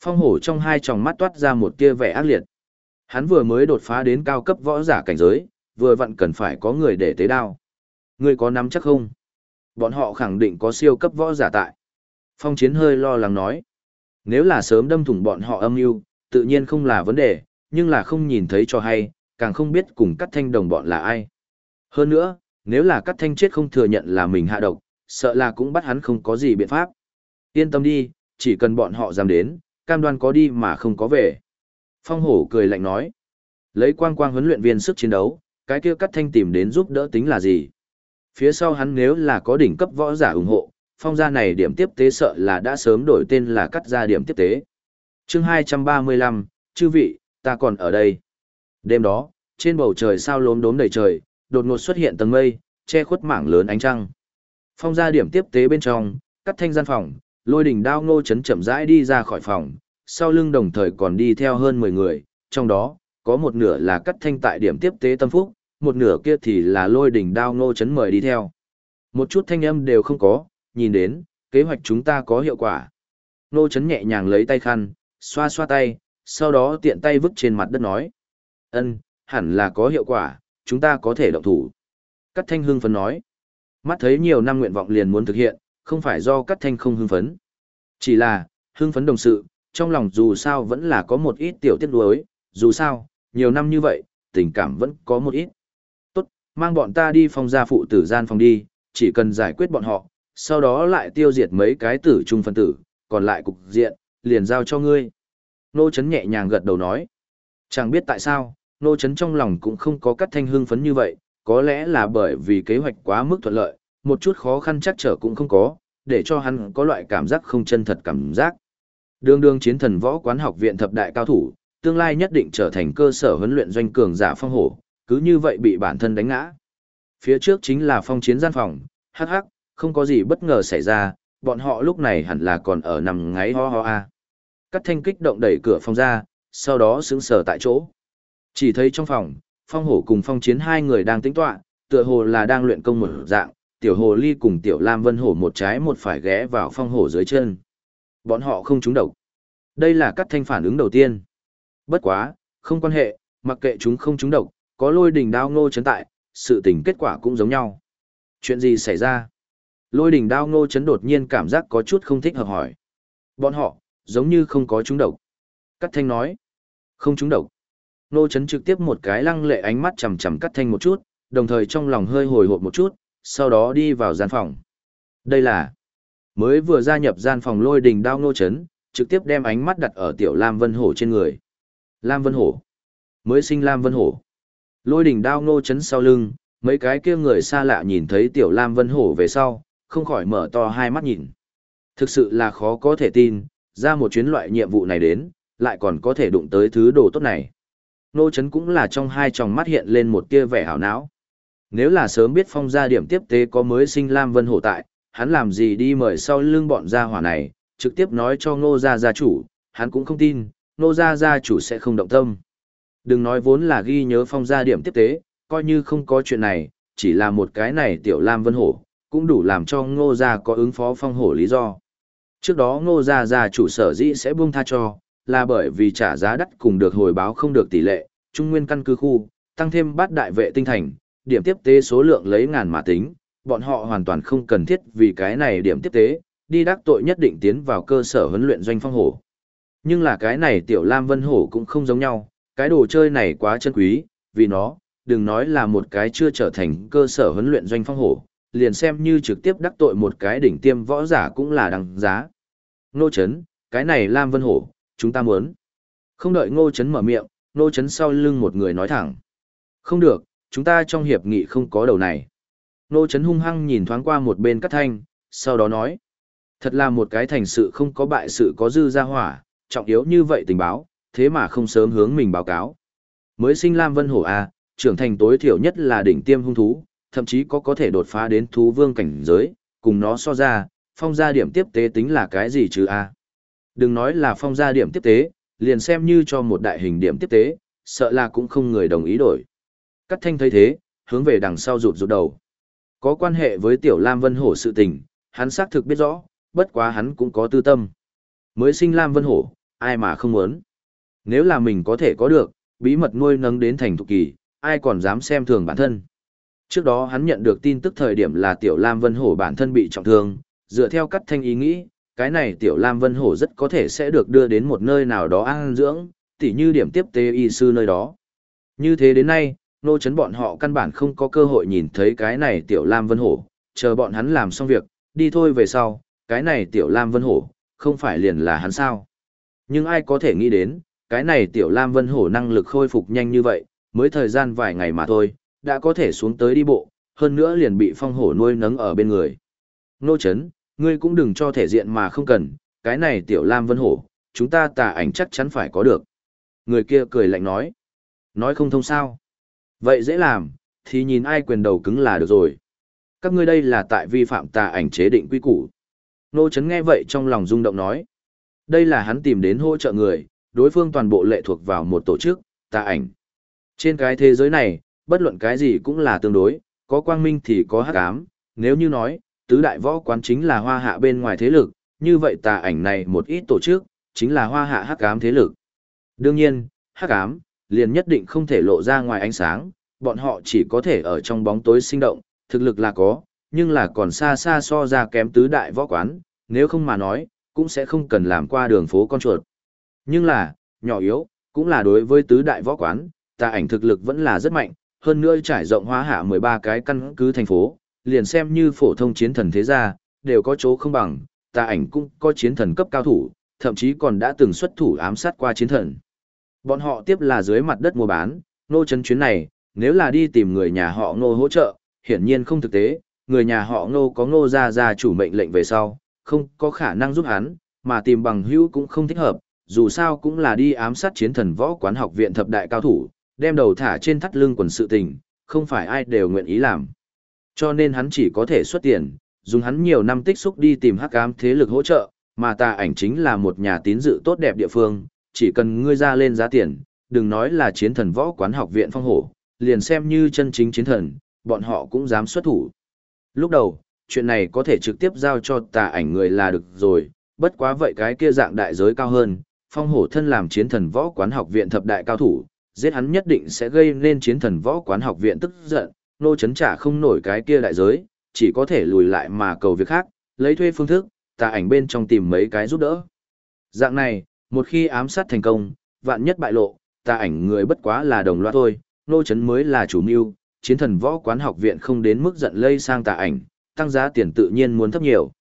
Speaker 1: Phong hổ trong hai tròng mắt toát ra một tia vẻ ác liệt. Hắn vừa mới đột phá đến cao cấp võ giả cảnh giới, vừa vặn cần phải có người để tế đao. ngươi có nắm chắc không? Bọn họ khẳng định có siêu cấp võ giả tại. Phong chiến hơi lo lắng nói. Nếu là sớm đâm thủng bọn họ âm mưu, tự nhiên không là vấn đề, nhưng là không nhìn thấy cho hay, càng không biết cùng cắt thanh đồng bọn là ai. Hơn nữa, nếu là cắt thanh chết không thừa nhận là mình hạ độc, sợ là cũng bắt hắn không có gì biện pháp. Yên tâm đi, chỉ cần bọn họ dám đến, cam đoan có đi mà không có về. Phong hổ cười lạnh nói. Lấy quang quang huấn luyện viên sức chiến đấu, cái kia cắt thanh tìm đến giúp đỡ tính là gì? Phía sau hắn nếu là có đỉnh cấp võ giả ủng hộ, phong gia này điểm tiếp tế sợ là đã sớm đổi tên là cắt ra điểm tiếp tế. chương 235, chư vị, ta còn ở đây. Đêm đó, trên bầu trời sao lốm đốm đầy trời, đột ngột xuất hiện tầng mây, che khuất mảng lớn ánh trăng. Phong gia điểm tiếp tế bên trong, cắt thanh gian phòng, lôi đỉnh đao ngô chấn chậm rãi đi ra khỏi phòng, sau lưng đồng thời còn đi theo hơn 10 người, trong đó, có một nửa là cắt thanh tại điểm tiếp tế tâm phúc, một nửa kia thì là lôi đỉnh đao ngô chấn mời đi theo. Một chút thanh âm đều không có, nhìn đến, kế hoạch chúng ta có hiệu quả. Ngô chấn nhẹ nhàng lấy tay khăn, xoa xoa tay, sau đó tiện tay vứt trên mặt đất nói. ân hẳn là có hiệu quả, chúng ta có thể động thủ. Cắt thanh hưng phấn nói. Mắt thấy nhiều năm nguyện vọng liền muốn thực hiện, không phải do cắt thanh không hưng phấn. Chỉ là, hưng phấn đồng sự, trong lòng dù sao vẫn là có một ít tiểu tiết đối, dù sao, nhiều năm như vậy, tình cảm vẫn có một ít. Mang bọn ta đi phong gia phụ tử gian phòng đi, chỉ cần giải quyết bọn họ, sau đó lại tiêu diệt mấy cái tử trung phân tử, còn lại cục diện, liền giao cho ngươi. Nô Chấn nhẹ nhàng gật đầu nói. Chẳng biết tại sao, Nô Chấn trong lòng cũng không có cắt thanh hương phấn như vậy, có lẽ là bởi vì kế hoạch quá mức thuận lợi, một chút khó khăn chắc trở cũng không có, để cho hắn có loại cảm giác không chân thật cảm giác. Đường đường chiến thần võ quán học viện thập đại cao thủ, tương lai nhất định trở thành cơ sở huấn luyện doanh cường giả phong hổ, cứ như vậy bị bản thân đánh ngã. Phía trước chính là phong chiến gian phòng, hắc hắc, không có gì bất ngờ xảy ra, bọn họ lúc này hẳn là còn ở nằm ngáy ho ho a. Cắt thanh kích động đẩy cửa phòng ra, sau đó sững sờ tại chỗ. Chỉ thấy trong phòng, phong hổ cùng phong chiến hai người đang tĩnh tọa, tựa hồ là đang luyện công một dạng, tiểu hồ ly cùng tiểu lam vân hổ một trái một phải ghé vào phong hổ dưới chân. Bọn họ không trúng độc. Đây là cắt thanh phản ứng đầu tiên. Bất quá, không quan hệ, mặc kệ chúng không trúng độc, có lôi đỉnh đao ngô chấn tại, sự tình kết quả cũng giống nhau. Chuyện gì xảy ra? Lôi đỉnh đao ngô chấn đột nhiên cảm giác có chút không thích hợp hỏi. Bọn họ, giống như không có trúng độc. Cắt thanh nói. Không trúng độc. Ngô chấn trực tiếp một cái lăng lệ ánh mắt chầm chầm cắt thanh một chút, đồng thời trong lòng hơi hồi hộp một chút, sau đó đi vào gian phòng. Đây là mới vừa gia nhập gian phòng lôi đình đao ngô chấn, trực tiếp đem ánh mắt đặt ở tiểu Lam Vân Hổ trên người. Lam Vân Hổ. Mới sinh Lam Vân Hổ. Lôi đỉnh đao ngô chấn sau lưng, mấy cái kia người xa lạ nhìn thấy tiểu Lam Vân Hổ về sau, không khỏi mở to hai mắt nhìn. Thực sự là khó có thể tin, ra một chuyến loại nhiệm vụ này đến, lại còn có thể đụng tới thứ đồ tốt này. Nô chấn cũng là trong hai tròng mắt hiện lên một tia vẻ hảo não. Nếu là sớm biết phong gia điểm tiếp tế có mới sinh Lam Vân Hổ tại, hắn làm gì đi mời sau lưng bọn gia hỏa này, trực tiếp nói cho ngô gia gia chủ, hắn cũng không tin, ngô gia gia chủ sẽ không động tâm. Đừng nói vốn là ghi nhớ phong gia điểm tiếp tế, coi như không có chuyện này, chỉ là một cái này tiểu Lam Vân Hổ, cũng đủ làm cho ngô gia có ứng phó phong hổ lý do. Trước đó ngô gia gia chủ sở dĩ sẽ buông tha cho, là bởi vì trả giá đắt cùng được hồi báo không được tỷ lệ, trung nguyên căn cứ khu, tăng thêm bát đại vệ tinh thành, điểm tiếp tế số lượng lấy ngàn mà tính, bọn họ hoàn toàn không cần thiết vì cái này điểm tiếp tế, đi đắc tội nhất định tiến vào cơ sở huấn luyện doanh phong hổ. Nhưng là cái này tiểu Lam Vân Hổ cũng không giống nhau, cái đồ chơi này quá chân quý, vì nó, đừng nói là một cái chưa trở thành cơ sở huấn luyện doanh phong hổ, liền xem như trực tiếp đắc tội một cái đỉnh tiêm võ giả cũng là đằng giá. Ngô Trấn, cái này Lam Vân Hổ, chúng ta muốn. Không đợi Ngô Trấn mở miệng, Ngô Trấn sau lưng một người nói thẳng. Không được, chúng ta trong hiệp nghị không có đầu này. Ngô Trấn hung hăng nhìn thoáng qua một bên cắt thanh, sau đó nói. Thật là một cái thành sự không có bại sự có dư ra hỏa, trọng yếu như vậy tình báo, thế mà không sớm hướng mình báo cáo. Mới sinh Lam Vân Hổ A, trưởng thành tối thiểu nhất là đỉnh tiêm hung thú, thậm chí có có thể đột phá đến thú vương cảnh giới, cùng nó so ra, phong gia điểm tiếp tế tính là cái gì chứ A. Đừng nói là phong gia điểm tiếp tế, liền xem như cho một đại hình điểm tiếp tế, sợ là cũng không người đồng ý đổi. Cắt thanh thấy thế, hướng về đằng sau rụt rụt đầu. Có quan hệ với tiểu Lam Vân Hổ sự tình, hắn xác thực biết rõ, bất quá hắn cũng có tư tâm. Mới sinh Lam Vân Hổ, ai mà không muốn. Nếu là mình có thể có được, bí mật nuôi nấng đến thành thục kỳ, ai còn dám xem thường bản thân. Trước đó hắn nhận được tin tức thời điểm là Tiểu Lam Vân Hổ bản thân bị trọng thương, dựa theo cắt thanh ý nghĩ, cái này Tiểu Lam Vân Hổ rất có thể sẽ được đưa đến một nơi nào đó an dưỡng, tỉ như điểm tiếp tế y sư nơi đó. Như thế đến nay, nô chấn bọn họ căn bản không có cơ hội nhìn thấy cái này Tiểu Lam Vân Hổ, chờ bọn hắn làm xong việc, đi thôi về sau, cái này tiểu Lam Vân Hổ, không phải liền là hắn sao. Nhưng ai có thể nghĩ đến, cái này tiểu Lam Vân Hổ năng lực khôi phục nhanh như vậy, mới thời gian vài ngày mà thôi, đã có thể xuống tới đi bộ, hơn nữa liền bị phong hổ nuôi nấng ở bên người. Nô chấn, ngươi cũng đừng cho thể diện mà không cần, cái này tiểu Lam Vân Hổ, chúng ta tà ảnh chắc chắn phải có được. Người kia cười lạnh nói. Nói không thông sao. Vậy dễ làm, thì nhìn ai quyền đầu cứng là được rồi. Các ngươi đây là tại vi phạm tà ảnh chế định quy củ. Nô Trấn nghe vậy trong lòng rung động nói. Đây là hắn tìm đến hỗ trợ người, đối phương toàn bộ lệ thuộc vào một tổ chức, tà ảnh. Trên cái thế giới này, bất luận cái gì cũng là tương đối, có quang minh thì có hắc ám, nếu như nói, tứ đại võ quán chính là hoa hạ bên ngoài thế lực, như vậy tà ảnh này một ít tổ chức, chính là hoa hạ hắc ám thế lực. Đương nhiên, hắc ám, liền nhất định không thể lộ ra ngoài ánh sáng, bọn họ chỉ có thể ở trong bóng tối sinh động, thực lực là có, nhưng là còn xa xa so ra kém tứ đại võ quán, nếu không mà nói, cũng sẽ không cần làm qua đường phố con chuột. Nhưng là, nhỏ yếu, cũng là đối với tứ đại võ quán, tà ảnh thực lực vẫn là rất mạnh, hơn nữa trải rộng hóa hạ 13 cái căn cứ thành phố, liền xem như phổ thông chiến thần thế gia, đều có chỗ không bằng, tà ảnh cũng có chiến thần cấp cao thủ, thậm chí còn đã từng xuất thủ ám sát qua chiến thần. Bọn họ tiếp là dưới mặt đất mua bán, nô chấn chuyến này, nếu là đi tìm người nhà họ nô hỗ trợ, hiển nhiên không thực tế, người nhà họ nô có nô ra ra chủ mệnh lệnh về sau, không có khả năng giúp hắn, mà tìm bằng hữu cũng không thích hợp, dù sao cũng là đi ám sát chiến thần võ quán học viện thập đại cao thủ, đem đầu thả trên thắt lưng quần sự tình, không phải ai đều nguyện ý làm. Cho nên hắn chỉ có thể xuất tiền, dùng hắn nhiều năm tích xúc đi tìm hắc ám thế lực hỗ trợ, mà tà ảnh chính là một nhà tín dự tốt đẹp địa phương, chỉ cần ngươi ra lên giá tiền, đừng nói là chiến thần võ quán học viện phong hổ, liền xem như chân chính chiến thần, bọn họ cũng dám xuất thủ. Lúc đầu, chuyện này có thể trực tiếp giao cho tà ảnh người là được rồi, bất quá vậy cái kia dạng đại giới cao hơn, phong hổ thân làm chiến thần võ quán học viện thập đại cao thủ, giết hắn nhất định sẽ gây nên chiến thần võ quán học viện tức giận, nô chấn trả không nổi cái kia đại giới, chỉ có thể lùi lại mà cầu việc khác, lấy thuê phương thức, tà ảnh bên trong tìm mấy cái giúp đỡ. Dạng này, một khi ám sát thành công, vạn nhất bại lộ, tà ảnh người bất quá là đồng loạt thôi, nô chấn mới là chủ mưu, chiến thần võ quán học viện không đến mức giận lây sang tà ảnh, tăng giá tiền tự nhiên muốn thấp nhiều.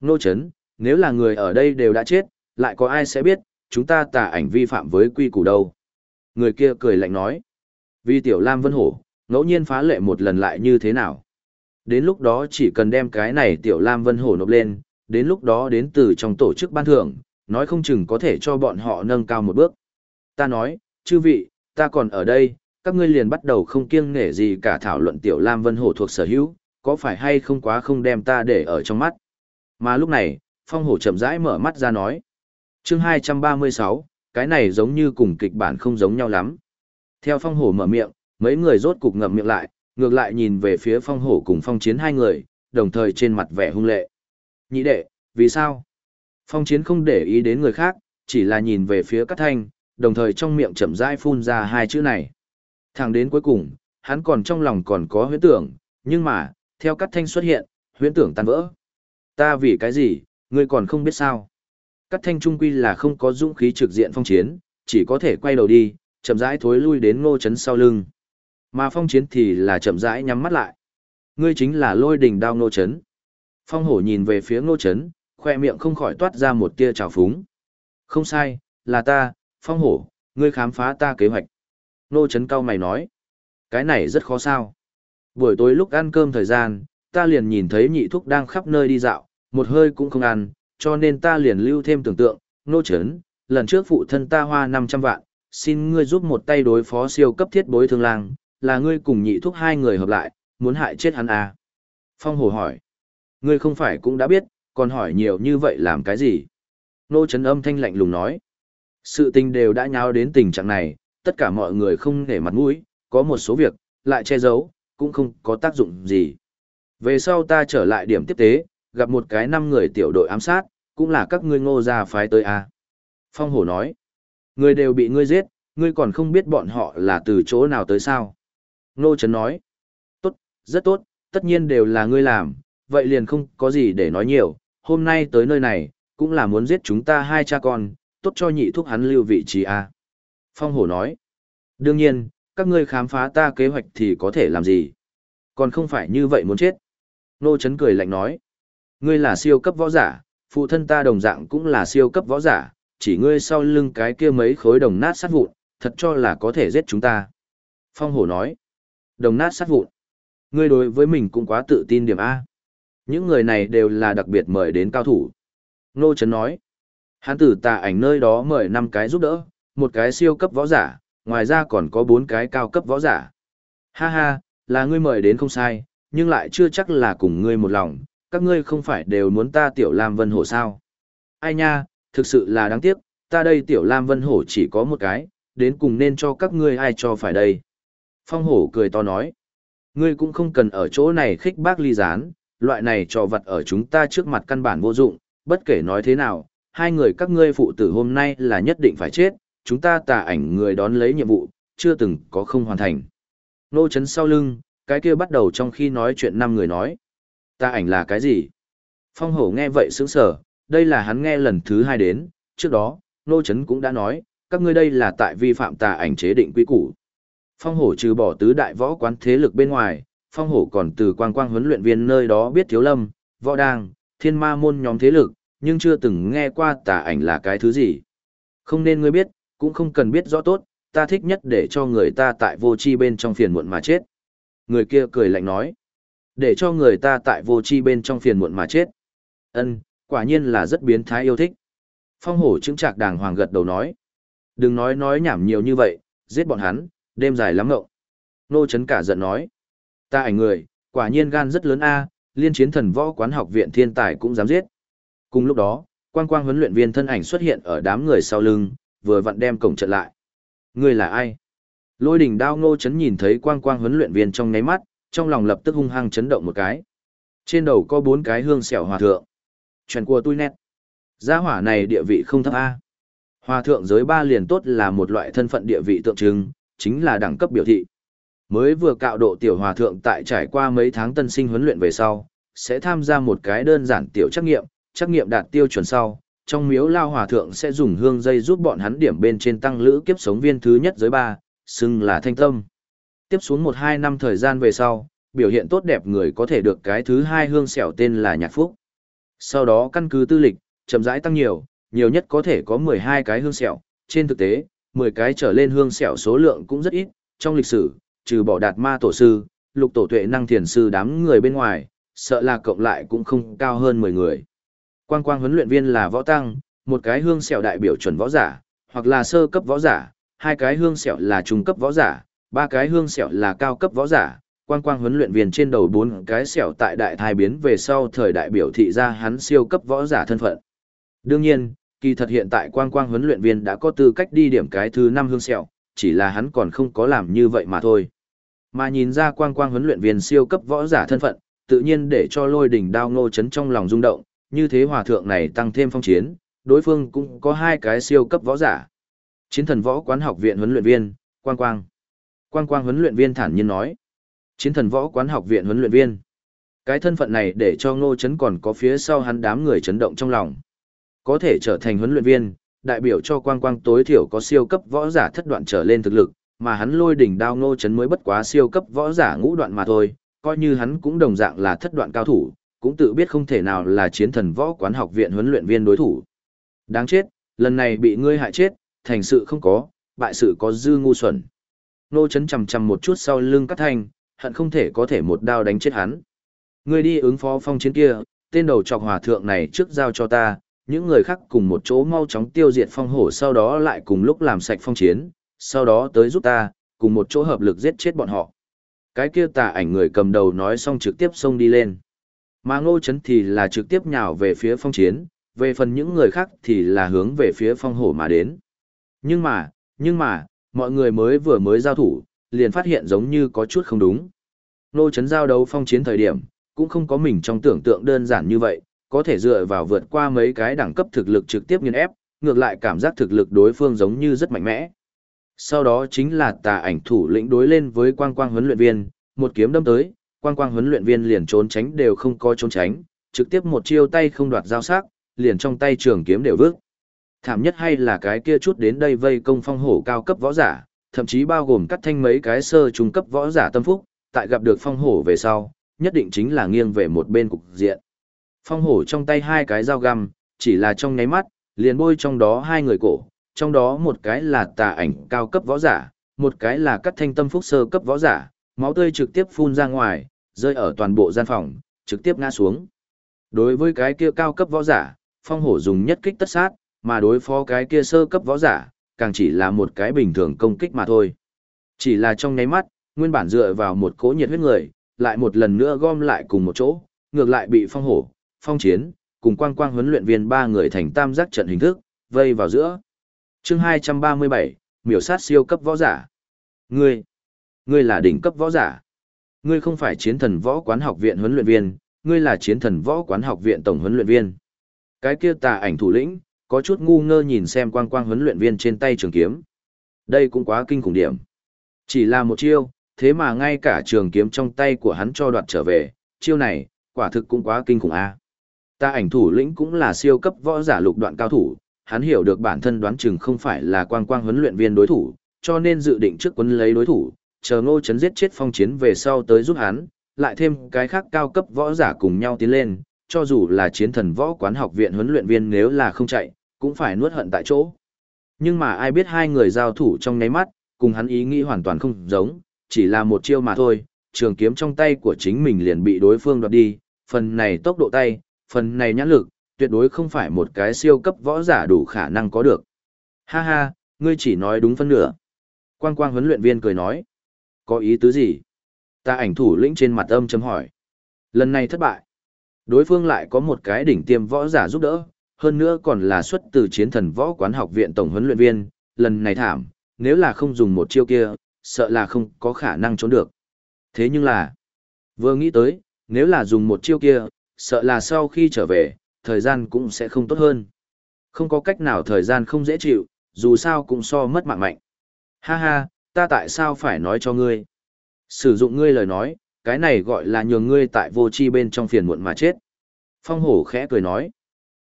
Speaker 1: Nô chấn, nếu là người ở đây đều đã chết, lại có ai sẽ biết, chúng ta tà ảnh vi phạm với quy củ đâu. Người kia cười lạnh nói, vì tiểu lam vân hổ, ngẫu nhiên phá lệ một lần lại như thế nào. Đến lúc đó chỉ cần đem cái này tiểu lam vân hổ nộp lên, đến lúc đó đến từ trong tổ chức ban thưởng, nói không chừng có thể cho bọn họ nâng cao một bước. Ta nói, chư vị, ta còn ở đây, các ngươi liền bắt đầu không kiêng nể gì cả thảo luận tiểu lam vân hổ thuộc sở hữu, có phải hay không quá không đem ta để ở trong mắt. Mà lúc này, phong hổ chậm rãi mở mắt ra nói chương 236, cái này giống như cùng kịch bản không giống nhau lắm. Theo phong hổ mở miệng, mấy người rốt cục ngậm miệng lại, ngược lại nhìn về phía phong hổ cùng phong chiến hai người, đồng thời trên mặt vẻ hung lệ. Nhị đệ, vì sao? Phong chiến không để ý đến người khác, chỉ là nhìn về phía cát thanh, đồng thời trong miệng chậm rãi phun ra hai chữ này. Thẳng đến cuối cùng, hắn còn trong lòng còn có huyễn tưởng, nhưng mà, theo cát thanh xuất hiện, huyễn tưởng tan vỡ. Ta vì cái gì, ngươi còn không biết sao? Cắt thanh trung quy là không có dũng khí trực diện phong chiến, chỉ có thể quay đầu đi, chậm rãi thối lui đến ngô chấn sau lưng. Mà phong chiến thì là chậm rãi nhắm mắt lại. Ngươi chính là lôi đỉnh đao ngô chấn. Phong hổ nhìn về phía ngô chấn, khoe miệng không khỏi toát ra một tia trào phúng. Không sai, là ta, phong hổ, ngươi khám phá ta kế hoạch. Ngô chấn cao mày nói. Cái này rất khó sao. Buổi tối lúc ăn cơm thời gian, ta liền nhìn thấy nhị thúc đang khắp nơi đi dạo, một hơi cũng không ăn, cho nên ta liền lưu thêm tưởng tượng, nô chấn, lần trước phụ thân ta hoa 500 vạn, xin ngươi giúp một tay đối phó siêu cấp thiết bối thương lang, là ngươi cùng nhị thúc hai người hợp lại, muốn hại chết hắn à. Phong hồ hỏi, ngươi không phải cũng đã biết, còn hỏi nhiều như vậy làm cái gì? Nô chấn âm thanh lạnh lùng nói, sự tình đều đã nháo đến tình trạng này, tất cả mọi người không để mặt mũi, có một số việc, lại che giấu, cũng không có tác dụng gì. Về sau ta trở lại điểm tiếp tế, gặp một cái năm người tiểu đội ám sát, cũng là các ngươi ngô gia phái tới à. Phong hổ nói, người đều bị ngươi giết, ngươi còn không biết bọn họ là từ chỗ nào tới sao. Ngô Trấn nói, tốt, rất tốt, tất nhiên đều là ngươi làm, vậy liền không có gì để nói nhiều, hôm nay tới nơi này, cũng là muốn giết chúng ta hai cha con, tốt cho nhị thúc hắn lưu vị trí à. Phong hổ nói, đương nhiên, các ngươi khám phá ta kế hoạch thì có thể làm gì. Còn không phải như vậy muốn chết. Nô Trấn cười lạnh nói, ngươi là siêu cấp võ giả, phụ thân ta đồng dạng cũng là siêu cấp võ giả, chỉ ngươi sau lưng cái kia mấy khối đồng nát sát vụn, thật cho là có thể giết chúng ta. Phong hổ nói, đồng nát sát vụn. Ngươi đối với mình cũng quá tự tin điểm A. Những người này đều là đặc biệt mời đến cao thủ. Nô Trấn nói, hắn tử tà ảnh nơi đó mời 5 cái giúp đỡ, một cái siêu cấp võ giả, ngoài ra còn có 4 cái cao cấp võ giả. Ha ha, là ngươi mời đến không sai, nhưng lại chưa chắc là cùng ngươi một lòng, các ngươi không phải đều muốn ta tiểu Lam Vân Hổ sao? Ai nha, thực sự là đáng tiếc, ta đây tiểu Lam Vân Hổ chỉ có một cái, đến cùng nên cho các ngươi ai cho phải đây. Phong hổ cười to nói, ngươi cũng không cần ở chỗ này khích bác ly gián, loại này trò vật ở chúng ta trước mặt căn bản vô dụng, bất kể nói thế nào, hai người các ngươi phụ tử hôm nay là nhất định phải chết, chúng ta tà ảnh người đón lấy nhiệm vụ, chưa từng có không hoàn thành. Nô chấn sau lưng, cái kia bắt đầu trong khi nói chuyện năm người nói. Ta ảnh là cái gì? Phong hổ nghe vậy sững sờ, đây là hắn nghe lần thứ hai đến, trước đó, nô chấn cũng đã nói, Các ngươi đây là tại vi phạm tà ảnh chế định quy củ. Phong hổ trừ bỏ tứ đại võ quán thế lực bên ngoài, phong hổ còn từ quang quang huấn luyện viên nơi đó biết thiếu lâm, võ đàng, thiên ma môn nhóm thế lực, nhưng chưa từng nghe qua tà ảnh là cái thứ gì. Không nên ngươi biết, cũng không cần biết rõ tốt, ta thích nhất để cho người ta tại vô chi bên trong phiền muộn mà chết. Người kia cười lạnh nói, để cho người ta tại vô chi bên trong phiền muộn mà chết. Ân, quả nhiên là rất biến thái yêu thích. Phong hổ chứng trạc đàng hoàng gật đầu nói, đừng nói nói nhảm nhiều như vậy, giết bọn hắn, đêm dài lắm ngộng. Nô chấn cả giận nói, ta ảnh người, quả nhiên gan rất lớn a, liên chiến thần võ quán học viện thiên tài cũng dám giết. Cùng lúc đó, quang quang huấn luyện viên thân ảnh xuất hiện ở đám người sau lưng, vừa vặn đem cổng trận lại. Ngươi là ai? Lôi đỉnh đao ngô chấn nhìn thấy quang quang huấn luyện viên trong nháy mắt, trong lòng lập tức hung hăng chấn động một cái. Trên đầu có bốn cái hương xẻo hòa thượng. Chuyện của tôi nét. Gia hỏa này địa vị không thấp A. Hòa thượng giới ba liền tốt là một loại thân phận địa vị tượng trưng, chính là đẳng cấp biểu thị. Mới vừa cạo độ tiểu hòa thượng tại trải qua mấy tháng tân sinh huấn luyện về sau, sẽ tham gia một cái đơn giản tiểu trắc nghiệm, trắc nghiệm đạt tiêu chuẩn sau, trong miếu lao hòa thượng sẽ dùng hương dây giúp bọn hắn điểm bên trên tăng lữ kiếp sống viên thứ nhất giới ba, xưng là thanh tâm. Tiếp xuống một hai năm thời gian về sau, biểu hiện tốt đẹp người có thể được cái thứ hai hương sẹo tên là nhạc phúc. Sau đó căn cứ tư lịch, chậm rãi tăng nhiều, nhiều nhất có thể có 12 cái hương sẹo, trên thực tế, 10 cái trở lên hương sẹo số lượng cũng rất ít, trong lịch sử, trừ bỏ đạt ma tổ sư, lục tổ tuệ năng thiền sư đám người bên ngoài, sợ là cộng lại cũng không cao hơn 10 người. Quang quang huấn luyện viên là võ tăng, một cái hương sẹo đại biểu chuẩn võ giả, hoặc là sơ cấp võ giả, hai cái hương sẹo là trung cấp võ giả, ba cái hương sẹo là cao cấp võ giả. Quang quang huấn luyện viên trên đầu bốn cái sẹo tại đại thai biến về sau thời đại biểu thị ra hắn siêu cấp võ giả thân phận. Đương nhiên, kỳ thật hiện tại quang quang huấn luyện viên đã có tư cách đi điểm cái thứ năm hương sẹo, chỉ là hắn còn không có làm như vậy mà thôi. Mà nhìn ra quang quang huấn luyện viên siêu cấp võ giả thân phận, tự nhiên để cho lôi đỉnh đao ngô chấn trong lòng rung động, như thế hòa thượng này tăng thêm phong chiến, đối phương cũng có hai cái siêu cấp võ giả. Chiến thần võ quán học viện huấn luyện viên, Quang Quang. Quang Quang huấn luyện viên thản nhiên nói. Chiến thần võ quán học viện huấn luyện viên. Cái thân phận này để cho ngô chấn còn có phía sau hắn đám người chấn động trong lòng. Có thể trở thành huấn luyện viên, đại biểu cho Quang Quang tối thiểu có siêu cấp võ giả thất đoạn trở lên thực lực, mà hắn lôi đỉnh đao ngô chấn mới bất quá siêu cấp võ giả ngũ đoạn mà thôi, coi như hắn cũng đồng dạng là thất đoạn cao thủ, cũng tự biết không thể nào là chiến thần võ quán học viện huấn luyện viên đối thủ. Đáng chết, lần này bị ngươi hại chết, thành sự không có, bại sự có dư ngu xuẩn. Nô chấn chầm chầm một chút sau lưng cắt thanh, hận không thể có thể một đao đánh chết hắn. Ngươi đi ứng phó phong chiến kia, tên đầu trọc hòa thượng này trước giao cho ta, những người khác cùng một chỗ mau chóng tiêu diệt phong hổ sau đó lại cùng lúc làm sạch phong chiến, sau đó tới giúp ta, cùng một chỗ hợp lực giết chết bọn họ. Cái kia tà ảnh người cầm đầu nói xong trực tiếp xông đi lên. Mà ngô chấn thì là trực tiếp nhào về phía phong chiến, về phần những người khác thì là hướng về phía phong hổ mà đến. Nhưng mà, nhưng mà, mọi người mới vừa mới giao thủ, liền phát hiện giống như có chút không đúng. Nô chấn giao đấu phong chiến thời điểm, cũng không có mình trong tưởng tượng đơn giản như vậy, có thể dựa vào vượt qua mấy cái đẳng cấp thực lực trực tiếp nghiên ép, ngược lại cảm giác thực lực đối phương giống như rất mạnh mẽ. Sau đó chính là tà ảnh thủ lĩnh đối lên với quang quang huấn luyện viên, một kiếm đâm tới, quang quang huấn luyện viên liền trốn tránh đều không có trốn tránh, trực tiếp một chiêu tay không đoạt giao sắc, liền trong tay trường kiếm đều vước. Thảm nhất hay là cái kia chút đến đây vây công phong hổ cao cấp võ giả, thậm chí bao gồm cắt thanh mấy cái sơ trung cấp võ giả tâm phúc, tại gặp được phong hổ về sau, nhất định chính là nghiêng về một bên cục diện. Phong hổ trong tay hai cái dao găm, chỉ là trong nháy mắt, liền bôi trong đó hai người cổ, trong đó một cái là tà ảnh cao cấp võ giả, một cái là cắt thanh tâm phúc sơ cấp võ giả, máu tươi trực tiếp phun ra ngoài, rơi ở toàn bộ gian phòng, trực tiếp ngã xuống. Đối với cái kia cao cấp võ giả, phong hổ dùng nhất kích tất sát, mà đối phó cái kia sơ cấp võ giả, càng chỉ là một cái bình thường công kích mà thôi. Chỉ là trong nháy mắt, nguyên bản dựa vào một cỗ nhiệt huyết người, lại một lần nữa gom lại cùng một chỗ, ngược lại bị phong hổ, phong chiến, cùng quang quang huấn luyện viên ba người thành tam giác trận hình thức, vây vào giữa. chương 237, miểu sát siêu cấp võ giả. Ngươi, ngươi là đỉnh cấp võ giả. Ngươi không phải chiến thần võ quán học viện huấn luyện viên, ngươi là chiến thần võ quán học viện tổng huấn luyện viên. Cái kia tà ảnh thủ lĩnh, có chút ngu ngơ nhìn xem quang quang huấn luyện viên trên tay trường kiếm. Đây cũng quá kinh khủng điểm. Chỉ là một chiêu, thế mà ngay cả trường kiếm trong tay của hắn cho đoạt trở về, chiêu này, quả thực cũng quá kinh khủng a. ta ảnh thủ lĩnh cũng là siêu cấp võ giả lục đoạn cao thủ, hắn hiểu được bản thân đoán chừng không phải là quang quang huấn luyện viên đối thủ, cho nên dự định trước quân lấy đối thủ, chờ ngô chấn giết chết phong chiến về sau tới giúp hắn, lại thêm cái khác cao cấp võ giả cùng nhau tiến lên, cho dù là chiến thần võ quán học viện huấn luyện viên nếu là không chạy, cũng phải nuốt hận tại chỗ. Nhưng mà ai biết hai người giao thủ trong nháy mắt, cùng hắn ý nghĩ hoàn toàn không giống, chỉ là một chiêu mà thôi, trường kiếm trong tay của chính mình liền bị đối phương đoạt đi, phần này tốc độ tay, phần này nhãn lực, tuyệt đối không phải một cái siêu cấp võ giả đủ khả năng có được. Ha ha, ngươi chỉ nói đúng phân nửa. Quang quang huấn luyện viên cười nói. Có ý tứ gì? Ta ảnh thủ lĩnh trên mặt âm chấm hỏi. Lần này thất bại. Đối phương lại có một cái đỉnh tiêm võ giả giúp đỡ, hơn nữa còn là xuất từ chiến thần võ quán học viện tổng huấn luyện viên, lần này thảm, nếu là không dùng một chiêu kia, sợ là không có khả năng trốn được. Thế nhưng là, vừa nghĩ tới, nếu là dùng một chiêu kia, sợ là sau khi trở về, thời gian cũng sẽ không tốt hơn. Không có cách nào thời gian không dễ chịu, dù sao cũng so mất mạng mạnh. Ha ha, ta tại sao phải nói cho ngươi? Sử dụng ngươi lời nói, cái này gọi là nhường ngươi tại vô chi bên trong phiền muộn mà chết. Phong hổ khẽ cười nói.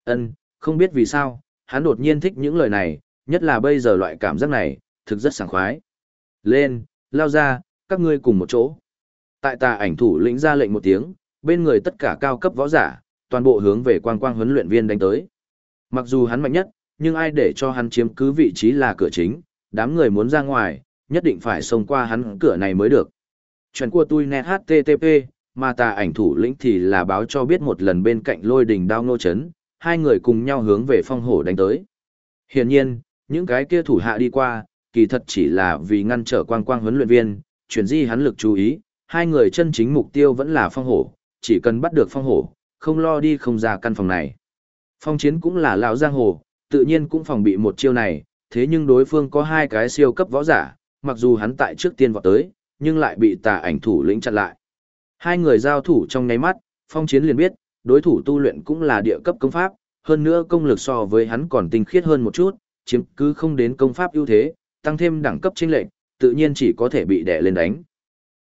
Speaker 1: ân không biết vì sao, hắn đột nhiên thích những lời này, nhất là bây giờ loại cảm giác này, thực rất sảng khoái. Lên, lao ra, các ngươi cùng một chỗ. Tại tà ảnh thủ lĩnh ra lệnh một tiếng, bên người tất cả cao cấp võ giả, toàn bộ hướng về quang quang huấn luyện viên đánh tới. Mặc dù hắn mạnh nhất, nhưng ai để cho hắn chiếm cứ vị trí là cửa chính, đám người muốn ra ngoài, nhất định phải xông qua hắn cửa này mới được. Chuyện của tôi net HTTP, mà tà ảnh thủ lĩnh thì là báo cho biết một lần bên cạnh lôi đình đao nô chấn, hai người cùng nhau hướng về phong hổ đánh tới. Hiển nhiên, những cái kia thủ hạ đi qua, kỳ thật chỉ là vì ngăn trở quang quang huấn luyện viên, chuyển di hắn lực chú ý, hai người chân chính mục tiêu vẫn là phong hổ, chỉ cần bắt được phong hổ, không lo đi không ra căn phòng này. Phong chiến cũng là lão giang hồ, tự nhiên cũng phòng bị một chiêu này, thế nhưng đối phương có hai cái siêu cấp võ giả, mặc dù hắn tại trước tiên vọt tới, nhưng lại bị tà ảnh thủ lĩnh chặn lại. Hai người giao thủ trong nháy mắt, phong chiến liền biết, đối thủ tu luyện cũng là địa cấp công pháp, hơn nữa công lực so với hắn còn tinh khiết hơn một chút, chiếm cứ không đến công pháp ưu thế, tăng thêm đẳng cấp chênh lệnh, tự nhiên chỉ có thể bị đè lên đánh.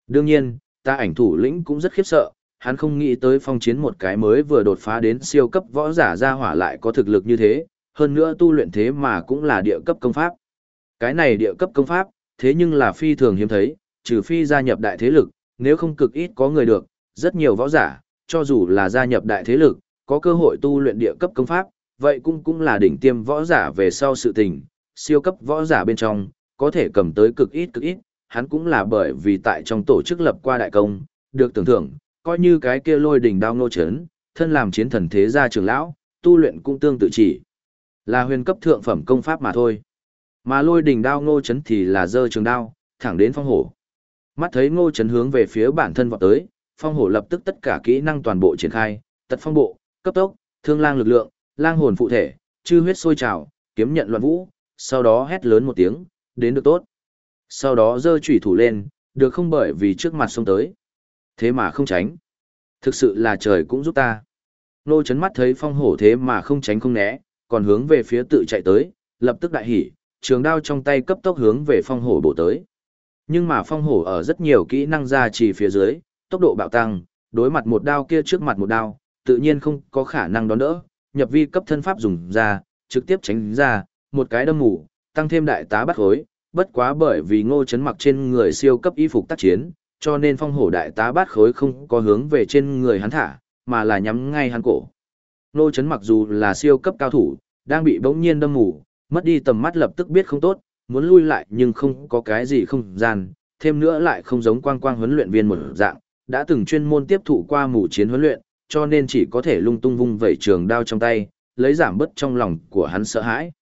Speaker 1: Đương nhiên, ta ảnh thủ lĩnh cũng rất khiếp sợ, hắn không nghĩ tới phong chiến một cái mới vừa đột phá đến siêu cấp võ giả ra hỏa lại có thực lực như thế, hơn nữa tu luyện thế mà cũng là địa cấp công pháp. Cái này địa cấp công pháp, thế nhưng là phi thường hiếm thấy, trừ phi gia nhập đại thế lực, nếu không cực ít có người được, rất nhiều võ giả, cho dù là gia nhập đại thế lực, có cơ hội tu luyện địa cấp công pháp, vậy cũng cũng là đỉnh tiêm võ giả về sau sự tình, siêu cấp võ giả bên trong, có thể cầm tới cực ít cực ít, hắn cũng là bởi vì tại trong tổ chức lập qua đại công, được tưởng thưởng, coi như cái kia lôi đỉnh đao nô chấn, thân làm chiến thần thế gia trưởng lão, tu luyện cũng tương tự chỉ là huyền cấp thượng phẩm công pháp mà thôi. Mà lôi đỉnh đao nô chấn thì là dơ trường đao, thẳng đến phong hổ. Mắt thấy ngô chấn hướng về phía bản thân vọt tới, phong hổ lập tức tất cả kỹ năng toàn bộ triển khai, tật phong bộ, cấp tốc, thương lang lực lượng, lang hồn phụ thể, chư huyết sôi trào, kiếm nhận loạn vũ, sau đó hét lớn một tiếng, đến được tốt. Sau đó giơ chủy thủ lên, được không bởi vì trước mặt xông tới. Thế mà không tránh. Thực sự là trời cũng giúp ta. Nô chấn mắt thấy phong hổ thế mà không tránh không né, còn hướng về phía tự chạy tới, lập tức đại hỉ, trường đao trong tay cấp tốc hướng về phong hổ bổ tới. Nhưng mà phong hổ ở rất nhiều kỹ năng ra chỉ phía dưới, tốc độ bạo tăng, đối mặt một đao kia trước mặt một đao, tự nhiên không có khả năng đón đỡ, nhập vi cấp thân pháp dùng ra, trực tiếp tránh ra, một cái đâm mù, tăng thêm đại tá bắt khối, bất quá bởi vì ngô chấn mặc trên người siêu cấp y phục tác chiến, cho nên phong hổ đại tá bát khối không có hướng về trên người hắn thả, mà là nhắm ngay hắn cổ. Ngô chấn mặc dù là siêu cấp cao thủ, đang bị bỗng nhiên đâm mù, mất đi tầm mắt lập tức biết không tốt, muốn lui lại nhưng không có cái gì không gian, thêm nữa lại không giống quang quang huấn luyện viên một dạng, đã từng chuyên môn tiếp thụ qua mù chiến huấn luyện, cho nên chỉ có thể lung tung vung vẩy trường đao trong tay, lấy giảm bớt trong lòng của hắn sợ hãi.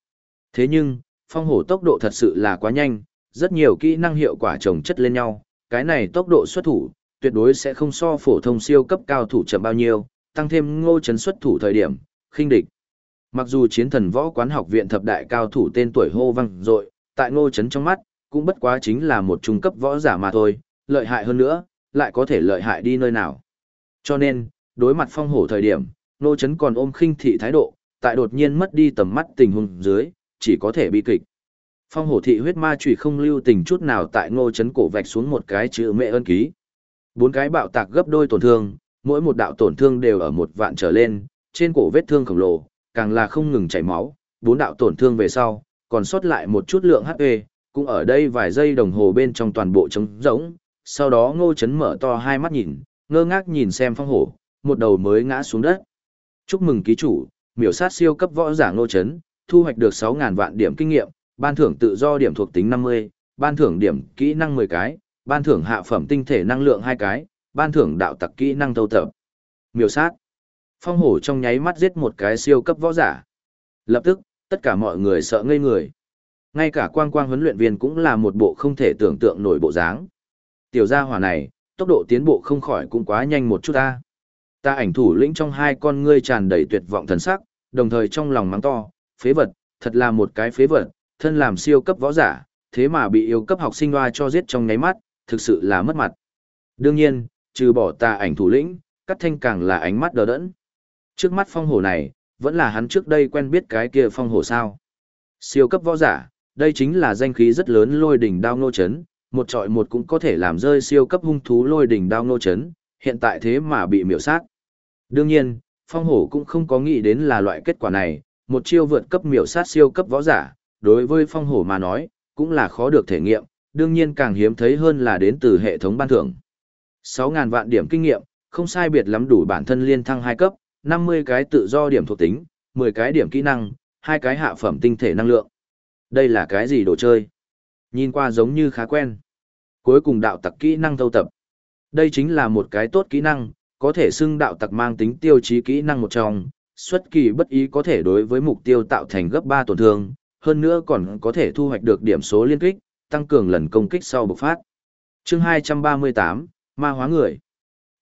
Speaker 1: Thế nhưng, phong hổ tốc độ thật sự là quá nhanh, rất nhiều kỹ năng hiệu quả chồng chất lên nhau, cái này tốc độ xuất thủ, tuyệt đối sẽ không so phổ thông siêu cấp cao thủ chậm bao nhiêu, tăng thêm ngô chấn xuất thủ thời điểm, khinh địch. Mặc dù chiến thần võ quán học viện thập đại cao thủ tên tuổi hô vang dội, tại ngô chấn trong mắt, cũng bất quá chính là một trung cấp võ giả mà thôi, lợi hại hơn nữa, lại có thể lợi hại đi nơi nào. Cho nên, đối mặt phong hổ thời điểm, ngô chấn còn ôm khinh thị thái độ, tại đột nhiên mất đi tầm mắt tình huống dưới, chỉ có thể bị kịch. Phong hổ thị huyết ma chủy không lưu tình chút nào tại ngô chấn cổ vạch xuống một cái chữ mẹ ơn ký. Bốn cái bạo tạc gấp đôi tổn thương, mỗi một đạo tổn thương đều ở một vạn trở lên, trên cổ vết thương khổng lồ, càng là không ngừng chảy máu, bốn đạo tổn thương về sau, còn sót lại một chút lượng HP, cũng ở đây vài giây đồng hồ bên trong toàn bộ trống rỗng, sau đó ngô chấn mở to hai mắt nhìn, ngơ ngác nhìn xem phong hổ, một đầu mới ngã xuống đất. Chúc mừng ký chủ, miểu sát siêu cấp võ giả ngô chấn, thu hoạch được 6.000 vạn điểm kinh nghiệm, ban thưởng tự do điểm thuộc tính 50, ban thưởng điểm kỹ năng 10 cái, ban thưởng hạ phẩm tinh thể năng lượng 2 cái, ban thưởng đạo tặc kỹ năng thâu tập. Miểu sát. Phong hổ trong nháy mắt giết một cái siêu cấp võ giả. Lập tức, tất cả mọi người sợ ngây người. Ngay cả quang quang huấn luyện viên cũng là một bộ không thể tưởng tượng nổi bộ dáng. Tiểu gia hỏa này, tốc độ tiến bộ không khỏi cũng quá nhanh một chút ta. Ta ảnh thủ lĩnh trong hai con ngươi tràn đầy tuyệt vọng thần sắc, đồng thời trong lòng mắng to, phế vật, thật là một cái phế vật, thân làm siêu cấp võ giả, thế mà bị yêu cấp học sinh hoa cho giết trong nháy mắt, thực sự là mất mặt. Đương nhiên, trừ bỏ ta ảnh thủ lĩnh, cắt thanh càng là ánh mắt đờ đẫn. Trước mắt phong hổ này, vẫn là hắn trước đây quen biết cái kia phong hổ sao. Siêu cấp võ giả, đây chính là danh khí rất lớn lôi đỉnh đao nô chấn, một trọi một cũng có thể làm rơi siêu cấp hung thú lôi đỉnh đao nô chấn, hiện tại thế mà bị miểu sát. Đương nhiên, phong hổ cũng không có nghĩ đến là loại kết quả này, một chiêu vượt cấp miểu sát siêu cấp võ giả, đối với phong hổ mà nói, cũng là khó được thể nghiệm, đương nhiên càng hiếm thấy hơn là đến từ hệ thống ban thưởng. 6.000 vạn điểm kinh nghiệm, không sai biệt lắm đủ bản thân liên thăng 2 cấp, 50 cái tự do điểm thuộc tính, 10 cái điểm kỹ năng, hai cái hạ phẩm tinh thể năng lượng. Đây là cái gì đồ chơi? Nhìn qua giống như khá quen. Cuối cùng đạo tặc kỹ năng thâu tập. Đây chính là một cái tốt kỹ năng, có thể xưng đạo tặc mang tính tiêu chí kỹ năng một trong, xuất kỳ bất ý có thể đối với mục tiêu tạo thành gấp 3 tổn thương, hơn nữa còn có thể thu hoạch được điểm số liên kích, tăng cường lần công kích sau bộc phát. Chương 238, Ma hóa người.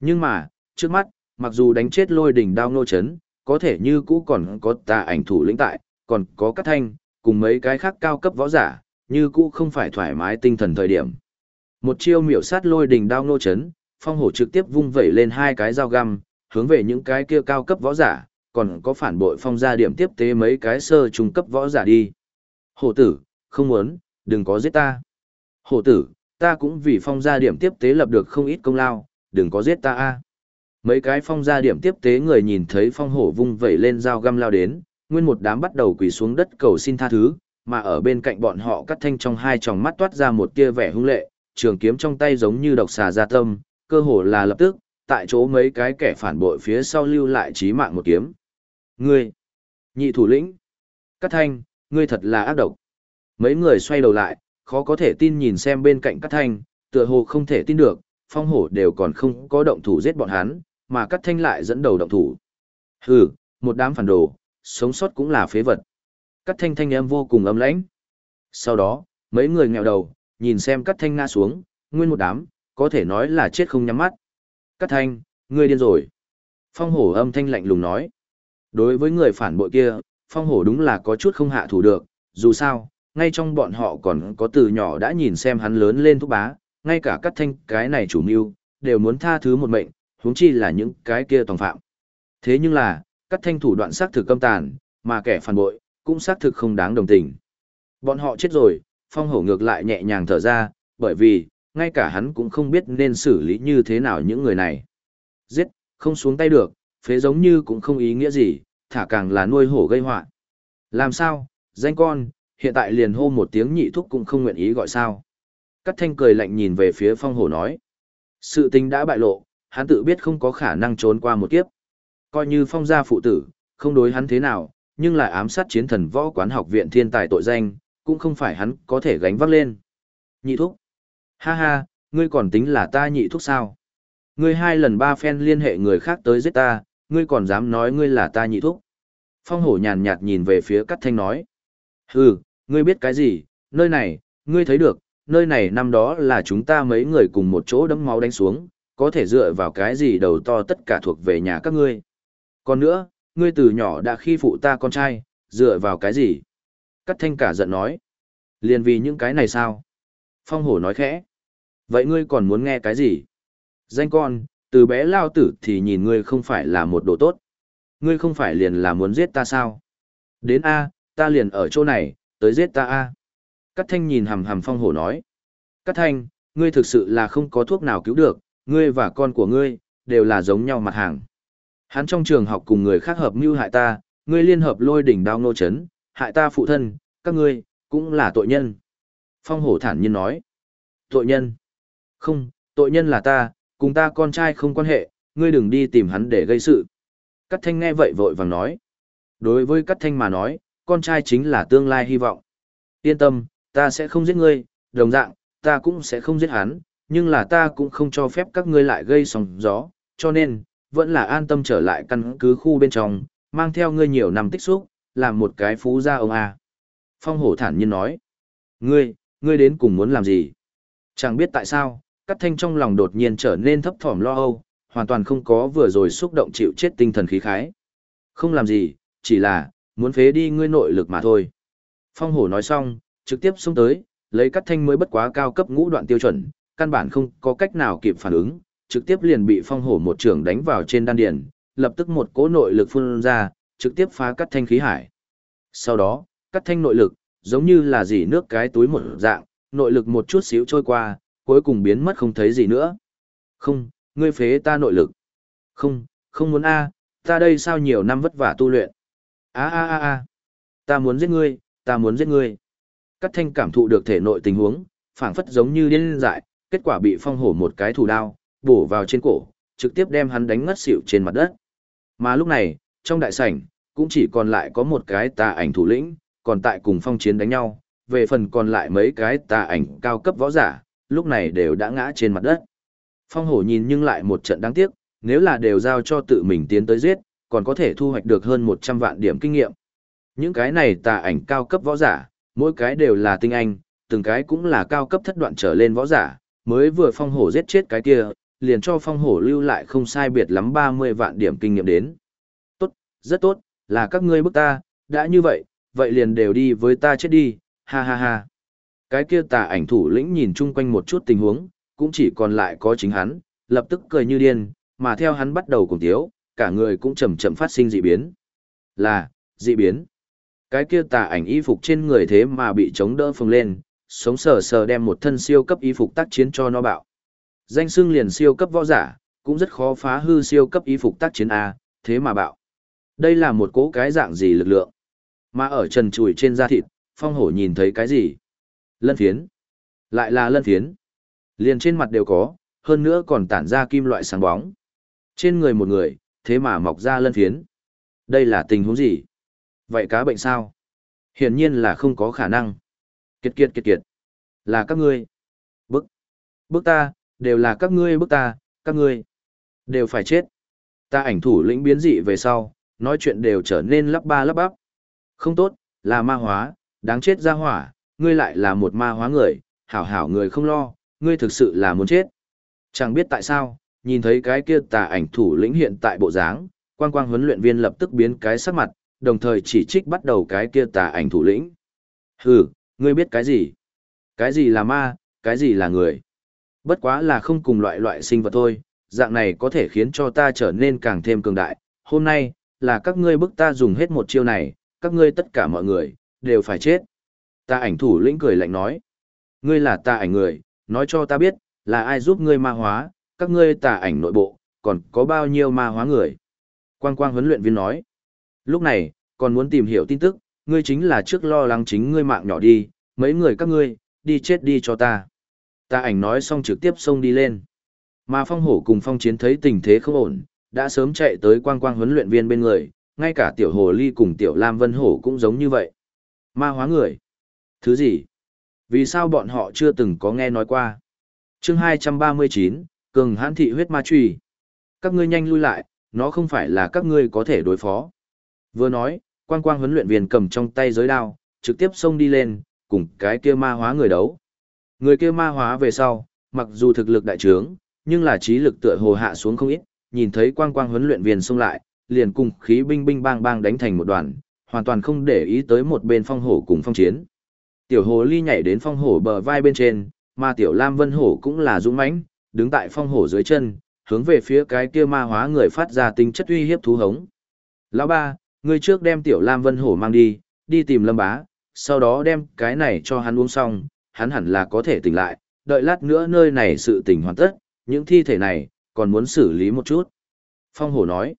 Speaker 1: Nhưng mà, trước mắt, mặc dù đánh chết lôi đỉnh đao nô chấn, có thể như cũ còn có tà ảnh thủ lĩnh tại, còn có các thanh, cùng mấy cái khác cao cấp võ giả, như cũ không phải thoải mái tinh thần thời điểm. Một chiêu miểu sát lôi đỉnh đao nô chấn, phong hổ trực tiếp vung vẩy lên hai cái dao găm, hướng về những cái kia cao cấp võ giả, còn có phản bội phong gia điểm tiếp tế mấy cái sơ trung cấp võ giả đi. Hổ tử, không muốn, đừng có giết ta. Hổ tử, ta cũng vì phong gia điểm tiếp tế lập được không ít công lao, đừng có giết ta a. Mấy cái phong gia điểm tiếp tế người nhìn thấy phong hổ vung vẩy lên dao găm lao đến, nguyên một đám bắt đầu quỳ xuống đất cầu xin tha thứ, mà ở bên cạnh bọn họ cắt thanh trong hai tròng mắt toát ra một tia vẻ hung lệ, trường kiếm trong tay giống như độc xà ra tâm, cơ hồ là lập tức, tại chỗ mấy cái kẻ phản bội phía sau lưu lại chí mạng một kiếm. Ngươi, nhị thủ lĩnh, cắt thanh, ngươi thật là ác độc. Mấy người xoay đầu lại, khó có thể tin nhìn xem bên cạnh cắt thanh, tựa hồ không thể tin được, phong hổ đều còn không có động thủ giết bọn hắn, mà cắt thanh lại dẫn đầu động thủ. Hừ, một đám phản đồ, sống sót cũng là phế vật. Cắt thanh thanh em vô cùng âm lãnh. Sau đó, mấy người nghèo đầu, nhìn xem cắt thanh ngã xuống, nguyên một đám, có thể nói là chết không nhắm mắt. Cắt thanh, ngươi điên rồi. Phong hổ âm thanh lạnh lùng nói. Đối với người phản bội kia, phong hổ đúng là có chút không hạ thủ được, dù sao, ngay trong bọn họ còn có từ nhỏ đã nhìn xem hắn lớn lên thúc bá, ngay cả cắt thanh cái này chủ mưu, đều muốn tha thứ một mệnh, huống chi là những cái kia tòng phạm. Thế nhưng là, cắt thanh thủ đoạn xác thực câm tàn, mà kẻ phản bội, cũng xác thực không đáng đồng tình. Bọn họ chết rồi, phong hổ ngược lại nhẹ nhàng thở ra, bởi vì, ngay cả hắn cũng không biết nên xử lý như thế nào những người này. Giết, không xuống tay được, phế giống như cũng không ý nghĩa gì, thả càng là nuôi hổ gây họa. Làm sao, danh con, hiện tại liền hô một tiếng nhị thúc cũng không nguyện ý gọi sao. Cắt thanh cười lạnh nhìn về phía phong hổ nói. Sự tình đã bại lộ, hắn tự biết không có khả năng trốn qua một kiếp. Coi như phong gia phụ tử, không đối hắn thế nào, nhưng lại ám sát chiến thần võ quán học viện thiên tài tội danh, cũng không phải hắn có thể gánh vác lên. Nhị thúc. Ha ha, ngươi còn tính là ta nhị thúc sao? Ngươi hai lần ba phen liên hệ người khác tới giết ta, ngươi còn dám nói ngươi là ta nhị thúc. Phong hổ nhàn nhạt nhìn về phía cắt thanh nói. Hừ, ngươi biết cái gì, nơi này, ngươi thấy được, nơi này năm đó là chúng ta mấy người cùng một chỗ đấm máu đánh xuống, có thể dựa vào cái gì đầu to tất cả thuộc về nhà các ngươi. Còn nữa, ngươi từ nhỏ đã khi phụ ta con trai, dựa vào cái gì? Cắt thanh cả giận nói. Liền vì những cái này sao? Phong hổ nói khẽ. Vậy ngươi còn muốn nghe cái gì? Danh con, từ bé lao tử thì nhìn ngươi không phải là một đồ tốt. Ngươi không phải liền là muốn giết ta sao? Đến A, ta liền ở chỗ này, tới giết ta A. Cát thanh nhìn hầm hầm phong hổ nói. Cát thanh, ngươi thực sự là không có thuốc nào cứu được, ngươi và con của ngươi, đều là giống nhau mặt hàng. Hắn trong trường học cùng người khác hợp mưu hại ta, ngươi liên hợp lôi đỉnh đao nô chấn, hại ta phụ thân, các ngươi, cũng là tội nhân. Phong hổ thản nhiên nói. Tội nhân? Không, tội nhân là ta, cùng ta con trai không quan hệ, ngươi đừng đi tìm hắn để gây sự. Cát thanh nghe vậy vội vàng nói. Đối với Cát thanh mà nói, con trai chính là tương lai hy vọng. Yên tâm, ta sẽ không giết ngươi, đồng dạng, ta cũng sẽ không giết hắn, nhưng là ta cũng không cho phép các ngươi lại gây sóng gió, cho nên, vẫn là an tâm trở lại căn cứ khu bên trong, mang theo ngươi nhiều năm tích xúc, làm một cái phú gia ông A. Phong hổ thản nhiên nói, ngươi, ngươi đến cùng muốn làm gì? Chẳng biết tại sao, Cát Thanh trong lòng đột nhiên trở nên thấp thỏm lo âu, hoàn toàn không có vừa rồi xúc động chịu chết tinh thần khí khái. Không làm gì, chỉ là, muốn phế đi ngươi nội lực mà thôi. Phong hổ nói xong, trực tiếp xuống tới, lấy Cát Thanh mới bất quá cao cấp ngũ đoạn tiêu chuẩn, căn bản không có cách nào kịp phản ứng, trực tiếp liền bị phong hổ một trường đánh vào trên đan điền, lập tức một cỗ nội lực phun ra, trực tiếp phá cắt Thanh khí hải. Sau đó, cắt Thanh nội lực, giống như là dỉ nước cái túi một dạng, nội lực một chút xíu trôi qua, cuối cùng biến mất không thấy gì nữa. Không, ngươi phế ta nội lực. Không, không muốn a, ta đây sao nhiều năm vất vả tu luyện. A a a a, ta muốn giết ngươi, ta muốn giết ngươi. Cắt thanh cảm thụ được thể nội tình huống, phảng phất giống như điên dại, kết quả bị phong hổ một cái thủ đao, bổ vào trên cổ, trực tiếp đem hắn đánh ngất xỉu trên mặt đất. Mà lúc này, trong đại sảnh, cũng chỉ còn lại có một cái tà ảnh thủ lĩnh, còn tại cùng phong chiến đánh nhau, về phần còn lại mấy cái tà ảnh cao cấp võ giả, lúc này đều đã ngã trên mặt đất. Phong hổ nhìn nhưng lại một trận đáng tiếc, nếu là đều giao cho tự mình tiến tới giết, còn có thể thu hoạch được hơn 100 vạn điểm kinh nghiệm. Những cái này tà ảnh cao cấp võ giả, mỗi cái đều là tinh anh, từng cái cũng là cao cấp thất đoạn trở lên võ giả, mới vừa phong hổ giết chết cái kia, liền cho phong hổ lưu lại không sai biệt lắm 30 vạn điểm kinh nghiệm đến. Tốt, rất tốt, là các ngươi bức ta, đã như vậy, vậy liền đều đi với ta chết đi, ha ha ha. Cái kia tà ảnh thủ lĩnh nhìn chung quanh một chút tình huống, cũng chỉ còn lại có chính hắn, lập tức cười như điên, mà theo hắn bắt đầu cùng tiếu, cả người cũng chậm chậm phát sinh dị biến. Là, dị biến. Cái kia tà ảnh y phục trên người thế mà bị chống đỡ phồng lên, sống sờ sờ đem một thân siêu cấp y phục tác chiến cho nó bạo. Danh xưng liền siêu cấp võ giả, cũng rất khó phá hư siêu cấp y phục tác chiến A, thế mà bạo. Đây là một cố cái dạng gì lực lượng. Mà ở trần trùi trên da thịt, phong hổ nhìn thấy cái gì? Lân phiến. Lại là lân phiến. Liền trên mặt đều có, hơn nữa còn tản ra kim loại sáng bóng. Trên người một người, thế mà mọc ra lân phiến. Đây là tình huống gì? Vậy cá bệnh sao? Hiển nhiên là không có khả năng. Kiệt kiệt kiệt kiệt. Là các ngươi. Bức. Bức ta, đều là các ngươi bức ta, các ngươi. Đều phải chết. Ta ảnh thủ lĩnh biến dị về sau, nói chuyện đều trở nên lắp ba lắp bắp. Không tốt, là ma hóa, đáng chết ra hỏa, ngươi lại là một ma hóa người, hảo hảo người không lo, ngươi thực sự là muốn chết. Chẳng biết tại sao, nhìn thấy cái kia tà ảnh thủ lĩnh hiện tại bộ dáng, quang quang huấn luyện viên lập tức biến cái sắc mặt, đồng thời chỉ trích bắt đầu cái kia tà ảnh thủ lĩnh. Hừ, ngươi biết cái gì? Cái gì là ma, cái gì là người? Bất quá là không cùng loại loại sinh vật thôi, dạng này có thể khiến cho ta trở nên càng thêm cường đại. Hôm nay, là các ngươi bức ta dùng hết một chiêu này, các ngươi tất cả mọi người, đều phải chết. Ta ảnh thủ lĩnh cười lạnh nói. Ngươi là ta ảnh người, nói cho ta biết, là ai giúp ngươi ma hóa, các ngươi tà ảnh nội bộ, còn có bao nhiêu ma hóa người. Quang quang huấn luyện viên nói. Lúc này, còn muốn tìm hiểu tin tức, ngươi chính là trước lo lắng chính ngươi mạng nhỏ đi, mấy người các ngươi, đi chết đi cho ta. Ta ảnh nói xong trực tiếp xông đi lên. Mà phong hổ cùng phong chiến thấy tình thế không ổn, đã sớm chạy tới quang quang huấn luyện viên bên người, ngay cả tiểu hồ ly cùng tiểu lam vân hổ cũng giống như vậy. Ma hóa người. Thứ gì? Vì sao bọn họ chưa từng có nghe nói qua? chương 239, cường hãn thị huyết ma trùy. Các ngươi nhanh lui lại, nó không phải là các ngươi có thể đối phó. Vừa nói, quang quang huấn luyện viên cầm trong tay giới đao, trực tiếp xông đi lên, cùng cái kia ma hóa người đấu. Người kia ma hóa về sau, mặc dù thực lực đại trướng, nhưng là trí lực tựa hồ hạ xuống không ít, nhìn thấy quang quang huấn luyện viên xông lại, liền cùng khí binh binh bang bang đánh thành một đoàn, hoàn toàn không để ý tới một bên phong hổ cùng phong chiến. Tiểu hồ ly nhảy đến phong hổ bờ vai bên trên, mà tiểu lam vân hổ cũng là dũng mãnh, đứng tại phong hổ dưới chân, hướng về phía cái kia ma hóa người phát ra tính chất uy hiếp thú hống. Lão ba, ngươi trước đem tiểu lam vân hổ mang đi, đi tìm lâm bá, sau đó đem cái này cho hắn uống xong, hắn hẳn là có thể tỉnh lại, đợi lát nữa nơi này sự tỉnh hoàn tất, những thi thể này, còn muốn xử lý một chút. Phong hổ nói,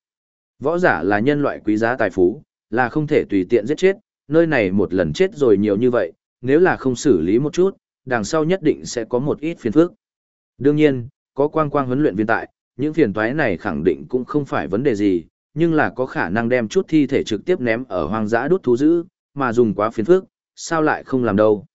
Speaker 1: võ giả là nhân loại quý giá tài phú, là không thể tùy tiện giết chết, nơi này một lần chết rồi nhiều như vậy, nếu là không xử lý một chút, đằng sau nhất định sẽ có một ít phiền phức. Đương nhiên, có quang quang huấn luyện viên tại, những phiền toái này khẳng định cũng không phải vấn đề gì, nhưng là có khả năng đem chút thi thể trực tiếp ném ở hoang dã đốt thú dữ, mà dùng quá phiền phức, sao lại không làm đâu.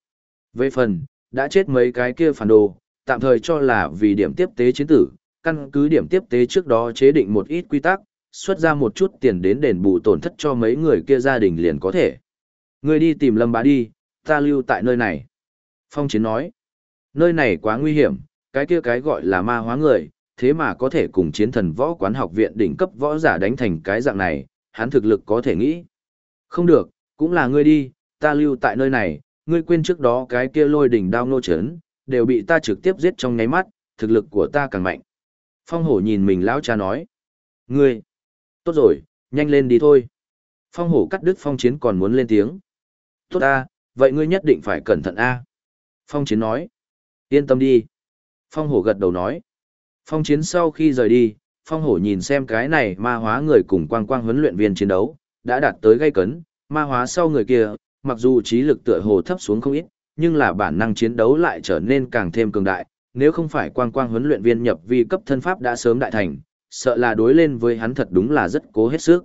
Speaker 1: Về phần, đã chết mấy cái kia phản đồ, tạm thời cho là vì điểm tiếp tế chiến tử, căn cứ điểm tiếp tế trước đó chế định một ít quy tắc, xuất ra một chút tiền đến đền bù tổn thất cho mấy người kia gia đình liền có thể. Người đi tìm Lâm Bá đi, ta lưu tại nơi này. Phong Chiến nói, nơi này quá nguy hiểm, cái kia cái gọi là ma hóa người, thế mà có thể cùng chiến thần võ quán học viện đỉnh cấp võ giả đánh thành cái dạng này, hắn thực lực có thể nghĩ. Không được, cũng là ngươi đi, ta lưu tại nơi này, ngươi quên trước đó cái kia lôi đỉnh đao nô chấn, đều bị ta trực tiếp giết trong nháy mắt, thực lực của ta càng mạnh. Phong hổ nhìn mình lão cha nói. Ngươi, tốt rồi, nhanh lên đi thôi. Phong hổ cắt đứt phong chiến còn muốn lên tiếng. Tốt a, vậy ngươi nhất định phải cẩn thận a. Phong chiến nói. Yên tâm đi. Phong hổ gật đầu nói. Phong chiến sau khi rời đi, phong hổ nhìn xem cái này ma hóa người cùng quang quang huấn luyện viên chiến đấu, đã đạt tới gây cấn, ma hóa sau người kia, mặc dù trí lực tựa hồ thấp xuống không ít, nhưng là bản năng chiến đấu lại trở nên càng thêm cường đại, nếu không phải quang quang huấn luyện viên nhập vi cấp thân pháp đã sớm đại thành, sợ là đối lên với hắn thật đúng là rất cố hết sức.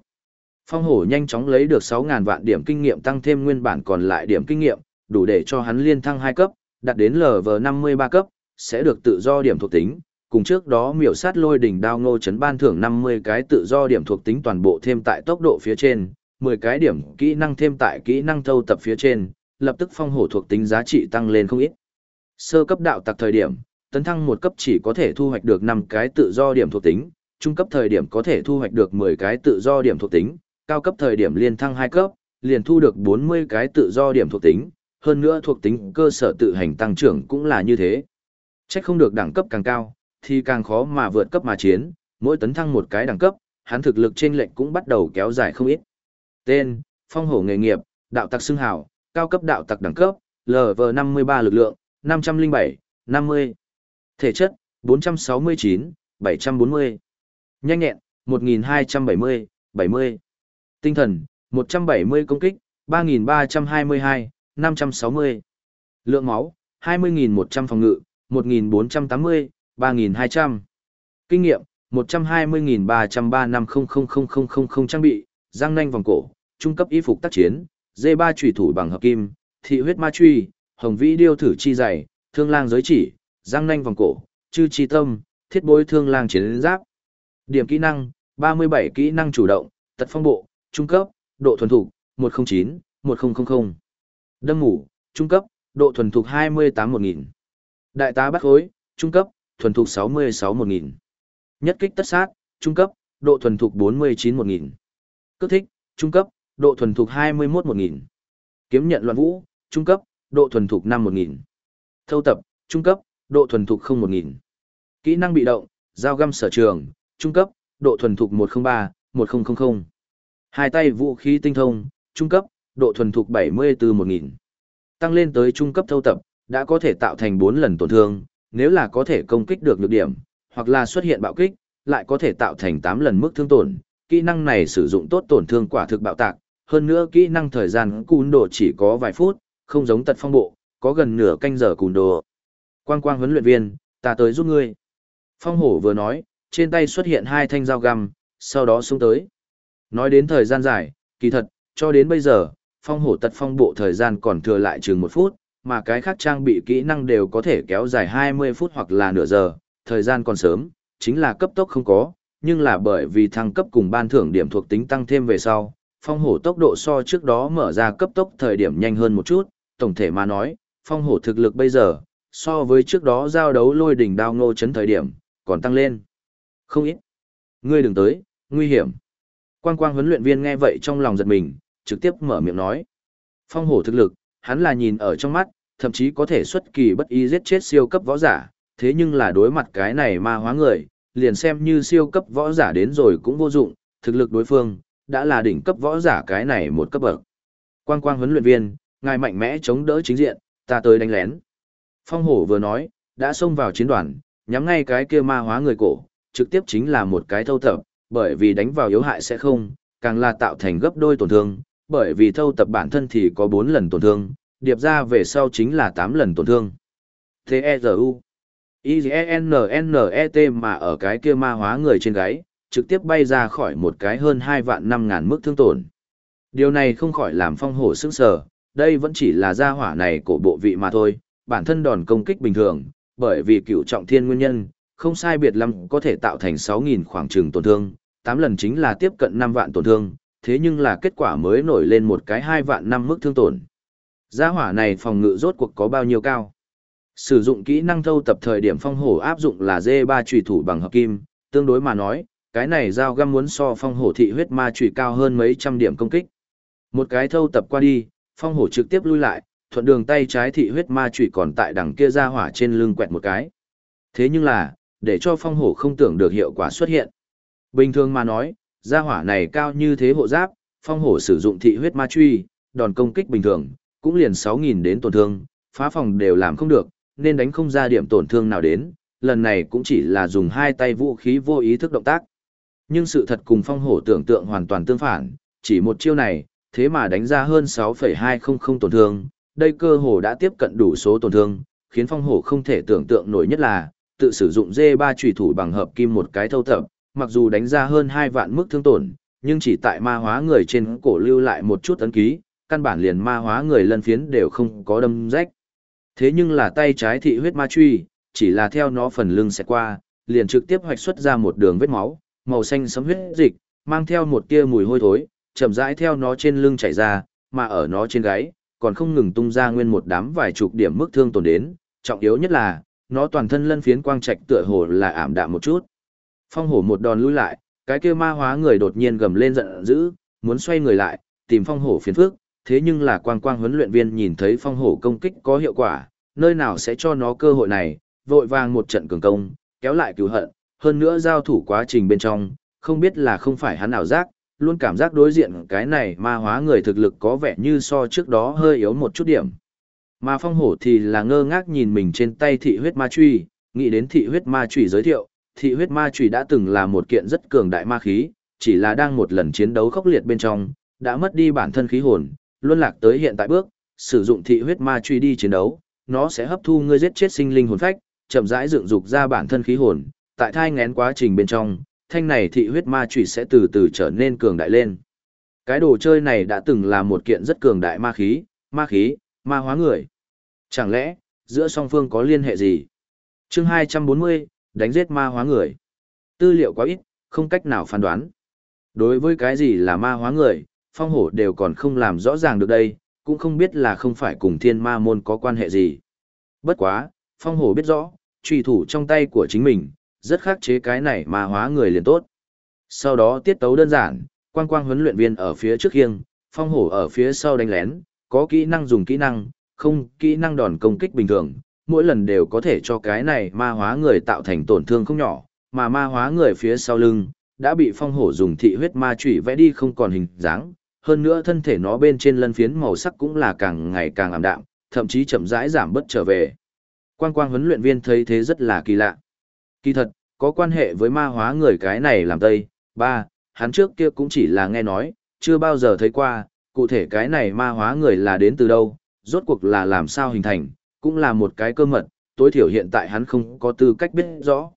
Speaker 1: Phong hổ nhanh chóng lấy được 6.000 vạn điểm kinh nghiệm tăng thêm nguyên bản còn lại điểm kinh nghiệm, đủ để cho hắn liên thăng 2 cấp, đạt đến LV53 cấp, sẽ được tự do điểm thuộc tính. Cùng trước đó miểu sát lôi đỉnh đao ngô chấn ban thưởng 50 cái tự do điểm thuộc tính toàn bộ thêm tại tốc độ phía trên, 10 cái điểm kỹ năng thêm tại kỹ năng thâu tập phía trên, lập tức phong hổ thuộc tính giá trị tăng lên không ít. Sơ cấp đạo tặc thời điểm, tấn thăng một cấp chỉ có thể thu hoạch được 5 cái tự do điểm thuộc tính, trung cấp thời điểm có thể thu hoạch được 10 cái tự do điểm thuộc tính, cao cấp thời điểm liên thăng 2 cấp, liền thu được 40 cái tự do điểm thuộc tính, hơn nữa thuộc tính cơ sở tự hành tăng trưởng cũng là như thế. Chắc không được đẳng cấp càng cao, thì càng khó mà vượt cấp mà chiến, mỗi tấn thăng một cái đẳng cấp, hắn thực lực trên lệnh cũng bắt đầu kéo dài không ít. Tên, phong hổ nghề nghiệp, đạo tặc xưng hào, cao cấp đạo tặc đẳng cấp, LV53 lực lượng, 507, 50. Thể chất, 469, 740. Nhanh nhẹn, 1270, 70. Tinh thần, 170 công kích, 3322, 560. Lượng máu, 20.100 phòng ngự, 1.480, 3.200. Kinh nghiệm, 120.303 trang bị, răng nanh vòng cổ, trung cấp y phục tác chiến, dê ba trùy thủ bằng hợp kim, thị huyết ma truy, hồng vĩ điêu thử chi dày, thương lang giới chỉ, răng nanh vòng cổ, chư chi tâm, thiết bối thương lang chiến giáp. Điểm kỹ năng, 37 kỹ năng chủ động, tật phong bộ, trung cấp, độ thuần thục, 109, 1000. Đâm ngủ, trung cấp, độ thuần thục 28 1000. Đại tá bắt khối, trung cấp, thuần thục 66 1000. Nhất kích tất sát, trung cấp, độ thuần thục 49 1000. Cước thích, trung cấp, độ thuần thục 21 1000. Kiếm nhận loạn vũ, trung cấp, độ thuần thục 5 1000. Thâu tập, trung cấp, độ thuần thục 0 1000. Kỹ năng bị động, giao găm sở trường, trung cấp, độ thuần thục 103, 1000. Hai tay vũ khí tinh thông, trung cấp, độ thuần thục 74 1000. Tăng lên tới trung cấp thâu tập, đã có thể tạo thành 4 lần tổn thương, nếu là có thể công kích được nhược điểm, hoặc là xuất hiện bạo kích, lại có thể tạo thành 8 lần mức thương tổn. Kỹ năng này sử dụng tốt tổn thương quả thực bạo tạc, hơn nữa kỹ năng thời gian cùn đồ chỉ có vài phút, không giống tật phong bộ, có gần nửa canh giờ cùn đồ. Quang quang huấn luyện viên, ta tới giúp ngươi. Phong hổ vừa nói, trên tay xuất hiện hai thanh dao găm, sau đó xuống tới. Nói đến thời gian dài, kỳ thật, cho đến bây giờ, phong hổ tật phong bộ thời gian còn thừa lại chừng một phút, mà cái khác trang bị kỹ năng đều có thể kéo dài 20 phút hoặc là nửa giờ, thời gian còn sớm, chính là cấp tốc không có, nhưng là bởi vì thăng cấp cùng ban thưởng điểm thuộc tính tăng thêm về sau, phong hổ tốc độ so trước đó mở ra cấp tốc thời điểm nhanh hơn một chút, tổng thể mà nói, phong hổ thực lực bây giờ, so với trước đó giao đấu lôi đỉnh đao ngô chấn thời điểm, còn tăng lên. Không ít. Ngươi đừng tới, nguy hiểm. Quang quang huấn luyện viên nghe vậy trong lòng giật mình, trực tiếp mở miệng nói. Phong hổ thực lực, hắn là nhìn ở trong mắt, thậm chí có thể xuất kỳ bất ý giết chết siêu cấp võ giả, thế nhưng là đối mặt cái này ma hóa người, liền xem như siêu cấp võ giả đến rồi cũng vô dụng, thực lực đối phương, đã là đỉnh cấp võ giả cái này một cấp bậc. Quang quang huấn luyện viên, ngài mạnh mẽ chống đỡ chính diện, ta tới đánh lén. Phong hổ vừa nói, đã xông vào chiến đoàn, nhắm ngay cái kia ma hóa người cổ, trực tiếp chính là một cái thâu tập, bởi vì đánh vào yếu hại sẽ không, càng là tạo thành gấp đôi tổn thương, bởi vì thâu tập bản thân thì có 4 lần tổn thương, điệp ra về sau chính là 8 lần tổn thương. T-E-Z-U I E N N E T mà ở cái kia ma hóa người trên gáy, trực tiếp bay ra khỏi một cái hơn 2 vạn 5 ngàn mức thương tổn. Điều này không khỏi làm phong hổ sững sờ, đây vẫn chỉ là gia hỏa này của bộ vị mà thôi, bản thân đòn công kích bình thường, bởi vì cựu trọng thiên nguyên nhân, không sai biệt lắm có thể tạo thành 6.000 khoảng trừng tổn thương, 8 lần chính là tiếp cận 5 vạn tổn thương, thế nhưng là kết quả mới nổi lên một cái 2 vạn 5 mức thương tổn. Gia hỏa này phòng ngự rốt cuộc có bao nhiêu cao? Sử dụng kỹ năng thâu tập thời điểm phong hổ áp dụng là D3 trùy thủ bằng hợp kim, tương đối mà nói, cái này dao găm muốn so phong hổ thị huyết ma trùy cao hơn mấy trăm điểm công kích. Một cái thâu tập qua đi, phong hổ trực tiếp lui lại, thuận đường tay trái thị huyết ma trùy còn tại đằng kia ra hỏa trên lưng quẹt một cái. Thế nhưng là, để cho phong hổ không tưởng được hiệu quả xuất hiện. Bình thường mà nói, ra hỏa này cao như thế hộ giáp, phong hổ sử dụng thị huyết ma truy, đòn công kích bình thường, cũng liền 6.000 đến tổn thương, phá phòng đều làm không được, nên đánh không ra điểm tổn thương nào đến, lần này cũng chỉ là dùng hai tay vũ khí vô ý thức động tác. Nhưng sự thật cùng phong hổ tưởng tượng hoàn toàn tương phản, chỉ một chiêu này, thế mà đánh ra hơn 6,200 tổn thương, đây cơ hồ đã tiếp cận đủ số tổn thương, khiến phong hổ không thể tưởng tượng nổi nhất là, tự sử dụng D3 trùy thủ bằng hợp kim một cái thâu thập, mặc dù đánh ra hơn 2 vạn mức thương tổn, nhưng chỉ tại ma hóa người trên cổ lưu lại một chút ấn ký, căn bản liền ma hóa người lân phiến đều không có đâm rách. Thế nhưng là tay trái thị huyết ma truy, chỉ là theo nó phần lưng sẽ qua, liền trực tiếp hoạch xuất ra một đường vết máu, màu xanh sấm huyết dịch, mang theo một tia mùi hôi thối, chậm rãi theo nó trên lưng chảy ra, mà ở nó trên gáy, còn không ngừng tung ra nguyên một đám vài chục điểm mức thương tổn đến, trọng yếu nhất là, nó toàn thân lân phiến quang trạch tựa hồ là ảm đạm một chút. Phong hổ một đòn lui lại, cái kia ma hóa người đột nhiên gầm lên giận dữ, muốn xoay người lại, tìm phong hổ phiến phước, thế nhưng là quang quang huấn luyện viên nhìn thấy phong hổ công kích có hiệu quả, nơi nào sẽ cho nó cơ hội này, vội vàng một trận cường công, kéo lại cứu hận, hơn nữa giao thủ quá trình bên trong, không biết là không phải hắn ảo giác, luôn cảm giác đối diện cái này ma hóa người thực lực có vẻ như so trước đó hơi yếu một chút điểm. Mà phong hổ thì là ngơ ngác nhìn mình trên tay thị huyết ma truy, nghĩ đến thị huyết ma truy giới thiệu, thị huyết ma truy đã từng là một kiện rất cường đại ma khí, chỉ là đang một lần chiến đấu khốc liệt bên trong, đã mất đi bản thân khí hồn, luân lạc tới hiện tại bước, sử dụng thị huyết ma truy đi chiến đấu, nó sẽ hấp thu ngươi giết chết sinh linh hồn phách, chậm rãi dựng dục ra bản thân khí hồn, tại thai ngén quá trình bên trong, thanh này thị huyết ma chủy sẽ từ từ trở nên cường đại lên. Cái đồ chơi này đã từng là một kiện rất cường đại ma khí, ma khí, ma hóa người. Chẳng lẽ, giữa song phương có liên hệ gì? chương 240, đánh giết ma hóa người. Tư liệu quá ít, không cách nào phán đoán. Đối với cái gì là ma hóa người, phong hổ đều còn không làm rõ ràng được đây, cũng không biết là không phải cùng thiên ma môn có quan hệ gì. Bất quá, phong hổ biết rõ, trùy thủ trong tay của chính mình, rất khắc chế cái này mà hóa người liền tốt. Sau đó tiết tấu đơn giản, quang quang huấn luyện viên ở phía trước khiêng, phong hổ ở phía sau đánh lén, có kỹ năng dùng kỹ năng, không kỹ năng đòn công kích bình thường, mỗi lần đều có thể cho cái này ma hóa người tạo thành tổn thương không nhỏ, mà ma hóa người phía sau lưng, đã bị phong hổ dùng thị huyết ma chủy vẽ đi không còn hình dáng, hơn nữa thân thể nó bên trên lân phiến màu sắc cũng là càng ngày càng ảm đạm, thậm chí chậm rãi giảm bớt trở về. Quang quang huấn luyện viên thấy thế rất là kỳ lạ. Kỳ thật, có quan hệ với ma hóa người cái này làm tây, ba, hắn trước kia cũng chỉ là nghe nói, chưa bao giờ thấy qua, cụ thể cái này ma hóa người là đến từ đâu, rốt cuộc là làm sao hình thành, cũng là một cái cơ mật, tối thiểu hiện tại hắn không có tư cách biết rõ.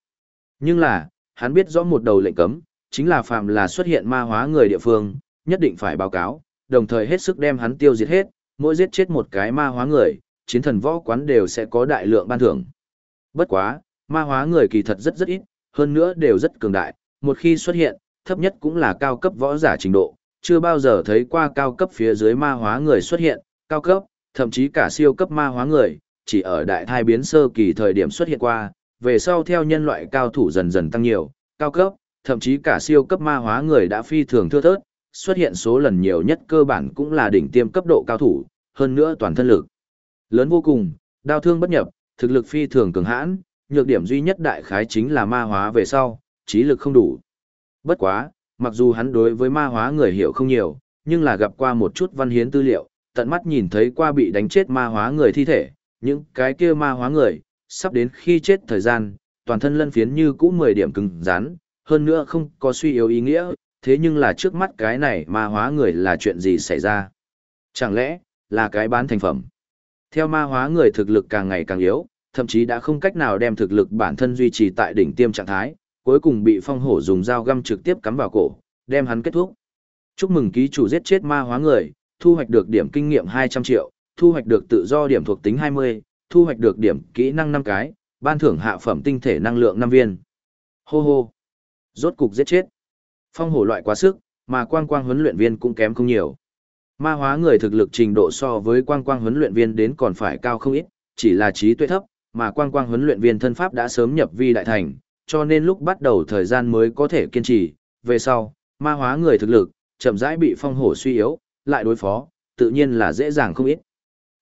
Speaker 1: Nhưng là, hắn biết rõ một đầu lệnh cấm, chính là phạm là xuất hiện ma hóa người địa phương, nhất định phải báo cáo, đồng thời hết sức đem hắn tiêu diệt hết, mỗi giết chết một cái ma hóa người, chiến thần võ quán đều sẽ có đại lượng ban thưởng. Bất quá, ma hóa người kỳ thật rất rất ít, hơn nữa đều rất cường đại, một khi xuất hiện, thấp nhất cũng là cao cấp võ giả trình độ, chưa bao giờ thấy qua cao cấp phía dưới ma hóa người xuất hiện, cao cấp, thậm chí cả siêu cấp ma hóa người, chỉ ở đại thai biến sơ kỳ thời điểm xuất hiện qua, về sau theo nhân loại cao thủ dần dần tăng nhiều, cao cấp, thậm chí cả siêu cấp ma hóa người đã phi thường thưa thớt, xuất hiện số lần nhiều nhất cơ bản cũng là đỉnh tiêm cấp độ cao thủ, hơn nữa toàn thân lực. Lớn vô cùng, đao thương bất nhập, thực lực phi thường cường hãn, nhược điểm duy nhất đại khái chính là ma hóa về sau, trí lực không đủ. Bất quá, mặc dù hắn đối với ma hóa người hiểu không nhiều, nhưng là gặp qua một chút văn hiến tư liệu, tận mắt nhìn thấy qua bị đánh chết ma hóa người thi thể, những cái kia ma hóa người, sắp đến khi chết thời gian, toàn thân lân phiến như cũ 10 điểm cứng rắn, hơn nữa không có suy yếu ý nghĩa, thế nhưng là trước mắt cái này ma hóa người là chuyện gì xảy ra? Chẳng lẽ, là cái bán thành phẩm? Theo ma hóa người thực lực càng ngày càng yếu, thậm chí đã không cách nào đem thực lực bản thân duy trì tại đỉnh tiêm trạng thái, cuối cùng bị phong hổ dùng dao găm trực tiếp cắm vào cổ, đem hắn kết thúc. Chúc mừng ký chủ giết chết ma hóa người, thu hoạch được điểm kinh nghiệm 200 triệu, thu hoạch được tự do điểm thuộc tính 20, thu hoạch được điểm kỹ năng 5 cái, ban thưởng hạ phẩm tinh thể năng lượng 5 viên. Hô hô. Rốt cục giết chết. Phong hổ loại quá sức, mà quang quang huấn luyện viên cũng kém không nhiều. Ma hóa người thực lực trình độ so với quang quang huấn luyện viên đến còn phải cao không ít, chỉ là trí tuệ thấp, mà quang quang huấn luyện viên thân pháp đã sớm nhập vi đại thành, cho nên lúc bắt đầu thời gian mới có thể kiên trì, về sau, ma hóa người thực lực, chậm rãi bị phong hổ suy yếu, lại đối phó, tự nhiên là dễ dàng không ít.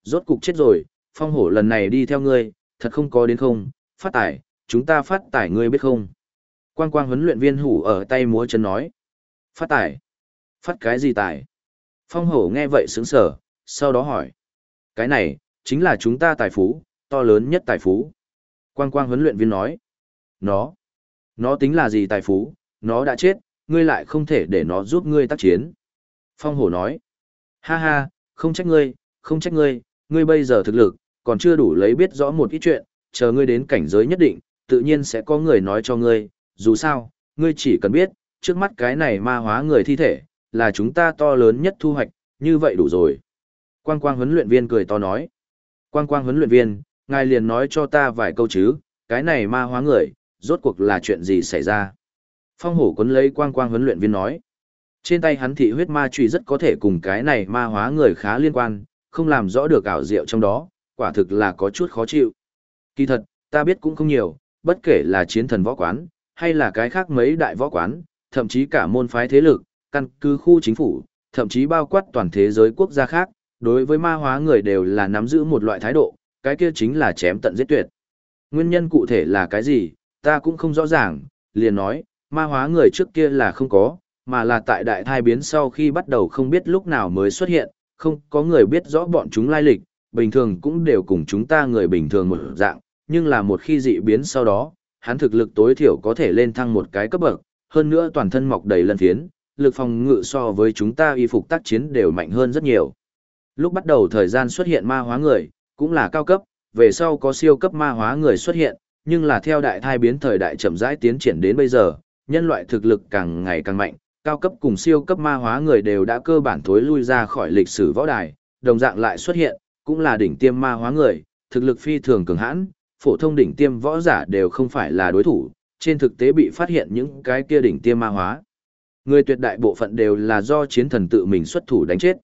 Speaker 1: Rốt cục chết rồi, phong hổ lần này đi theo ngươi, thật không có đến không, phát tải, chúng ta phát tải ngươi biết không. Quang quang huấn luyện viên hủ ở tay múa chân nói. Phát tải. Phát cái gì tải? Phong hổ nghe vậy sướng sở, sau đó hỏi. Cái này, chính là chúng ta tài phú, to lớn nhất tài phú. Quang quang huấn luyện viên nói. Nó. Nó tính là gì tài phú, nó đã chết, ngươi lại không thể để nó giúp ngươi tác chiến. Phong hổ nói. Ha ha, không trách ngươi, không trách ngươi, ngươi bây giờ thực lực, còn chưa đủ lấy biết rõ một ít chuyện, chờ ngươi đến cảnh giới nhất định, tự nhiên sẽ có người nói cho ngươi, dù sao, ngươi chỉ cần biết, trước mắt cái này ma hóa người thi thể, là chúng ta to lớn nhất thu hoạch, như vậy đủ rồi. Quang quang huấn luyện viên cười to nói. Quang quang huấn luyện viên, ngài liền nói cho ta vài câu chứ, cái này ma hóa người, rốt cuộc là chuyện gì xảy ra. Phong hổ quấn lấy quang quang huấn luyện viên nói. Trên tay hắn thị huyết ma truy rất có thể cùng cái này ma hóa người khá liên quan, không làm rõ được ảo diệu trong đó, quả thực là có chút khó chịu. Kỳ thật, ta biết cũng không nhiều, bất kể là chiến thần võ quán, hay là cái khác mấy đại võ quán, thậm chí cả môn phái thế lực, căn cứ khu chính phủ, thậm chí bao quát toàn thế giới quốc gia khác, đối với ma hóa người đều là nắm giữ một loại thái độ, cái kia chính là chém tận giết tuyệt. Nguyên nhân cụ thể là cái gì, ta cũng không rõ ràng, liền nói, ma hóa người trước kia là không có, mà là tại đại thai biến sau khi bắt đầu không biết lúc nào mới xuất hiện, không có người biết rõ bọn chúng lai lịch, bình thường cũng đều cùng chúng ta người bình thường một dạng, nhưng là một khi dị biến sau đó, hắn thực lực tối thiểu có thể lên thăng một cái cấp bậc, hơn nữa toàn thân mọc đầy lân phiến, lực phòng ngự so với chúng ta y phục tác chiến đều mạnh hơn rất nhiều. Lúc bắt đầu thời gian xuất hiện ma hóa người, cũng là cao cấp, về sau có siêu cấp ma hóa người xuất hiện, nhưng là theo đại thai biến thời đại chậm rãi tiến triển đến bây giờ, nhân loại thực lực càng ngày càng mạnh, cao cấp cùng siêu cấp ma hóa người đều đã cơ bản thối lui ra khỏi lịch sử võ đài, đồng dạng lại xuất hiện, cũng là đỉnh tiêm ma hóa người, thực lực phi thường cường hãn, phổ thông đỉnh tiêm võ giả đều không phải là đối thủ, trên thực tế bị phát hiện những cái kia đỉnh tiêm ma hóa. Người tuyệt đại bộ phận đều là do chiến thần tự mình xuất thủ đánh chết.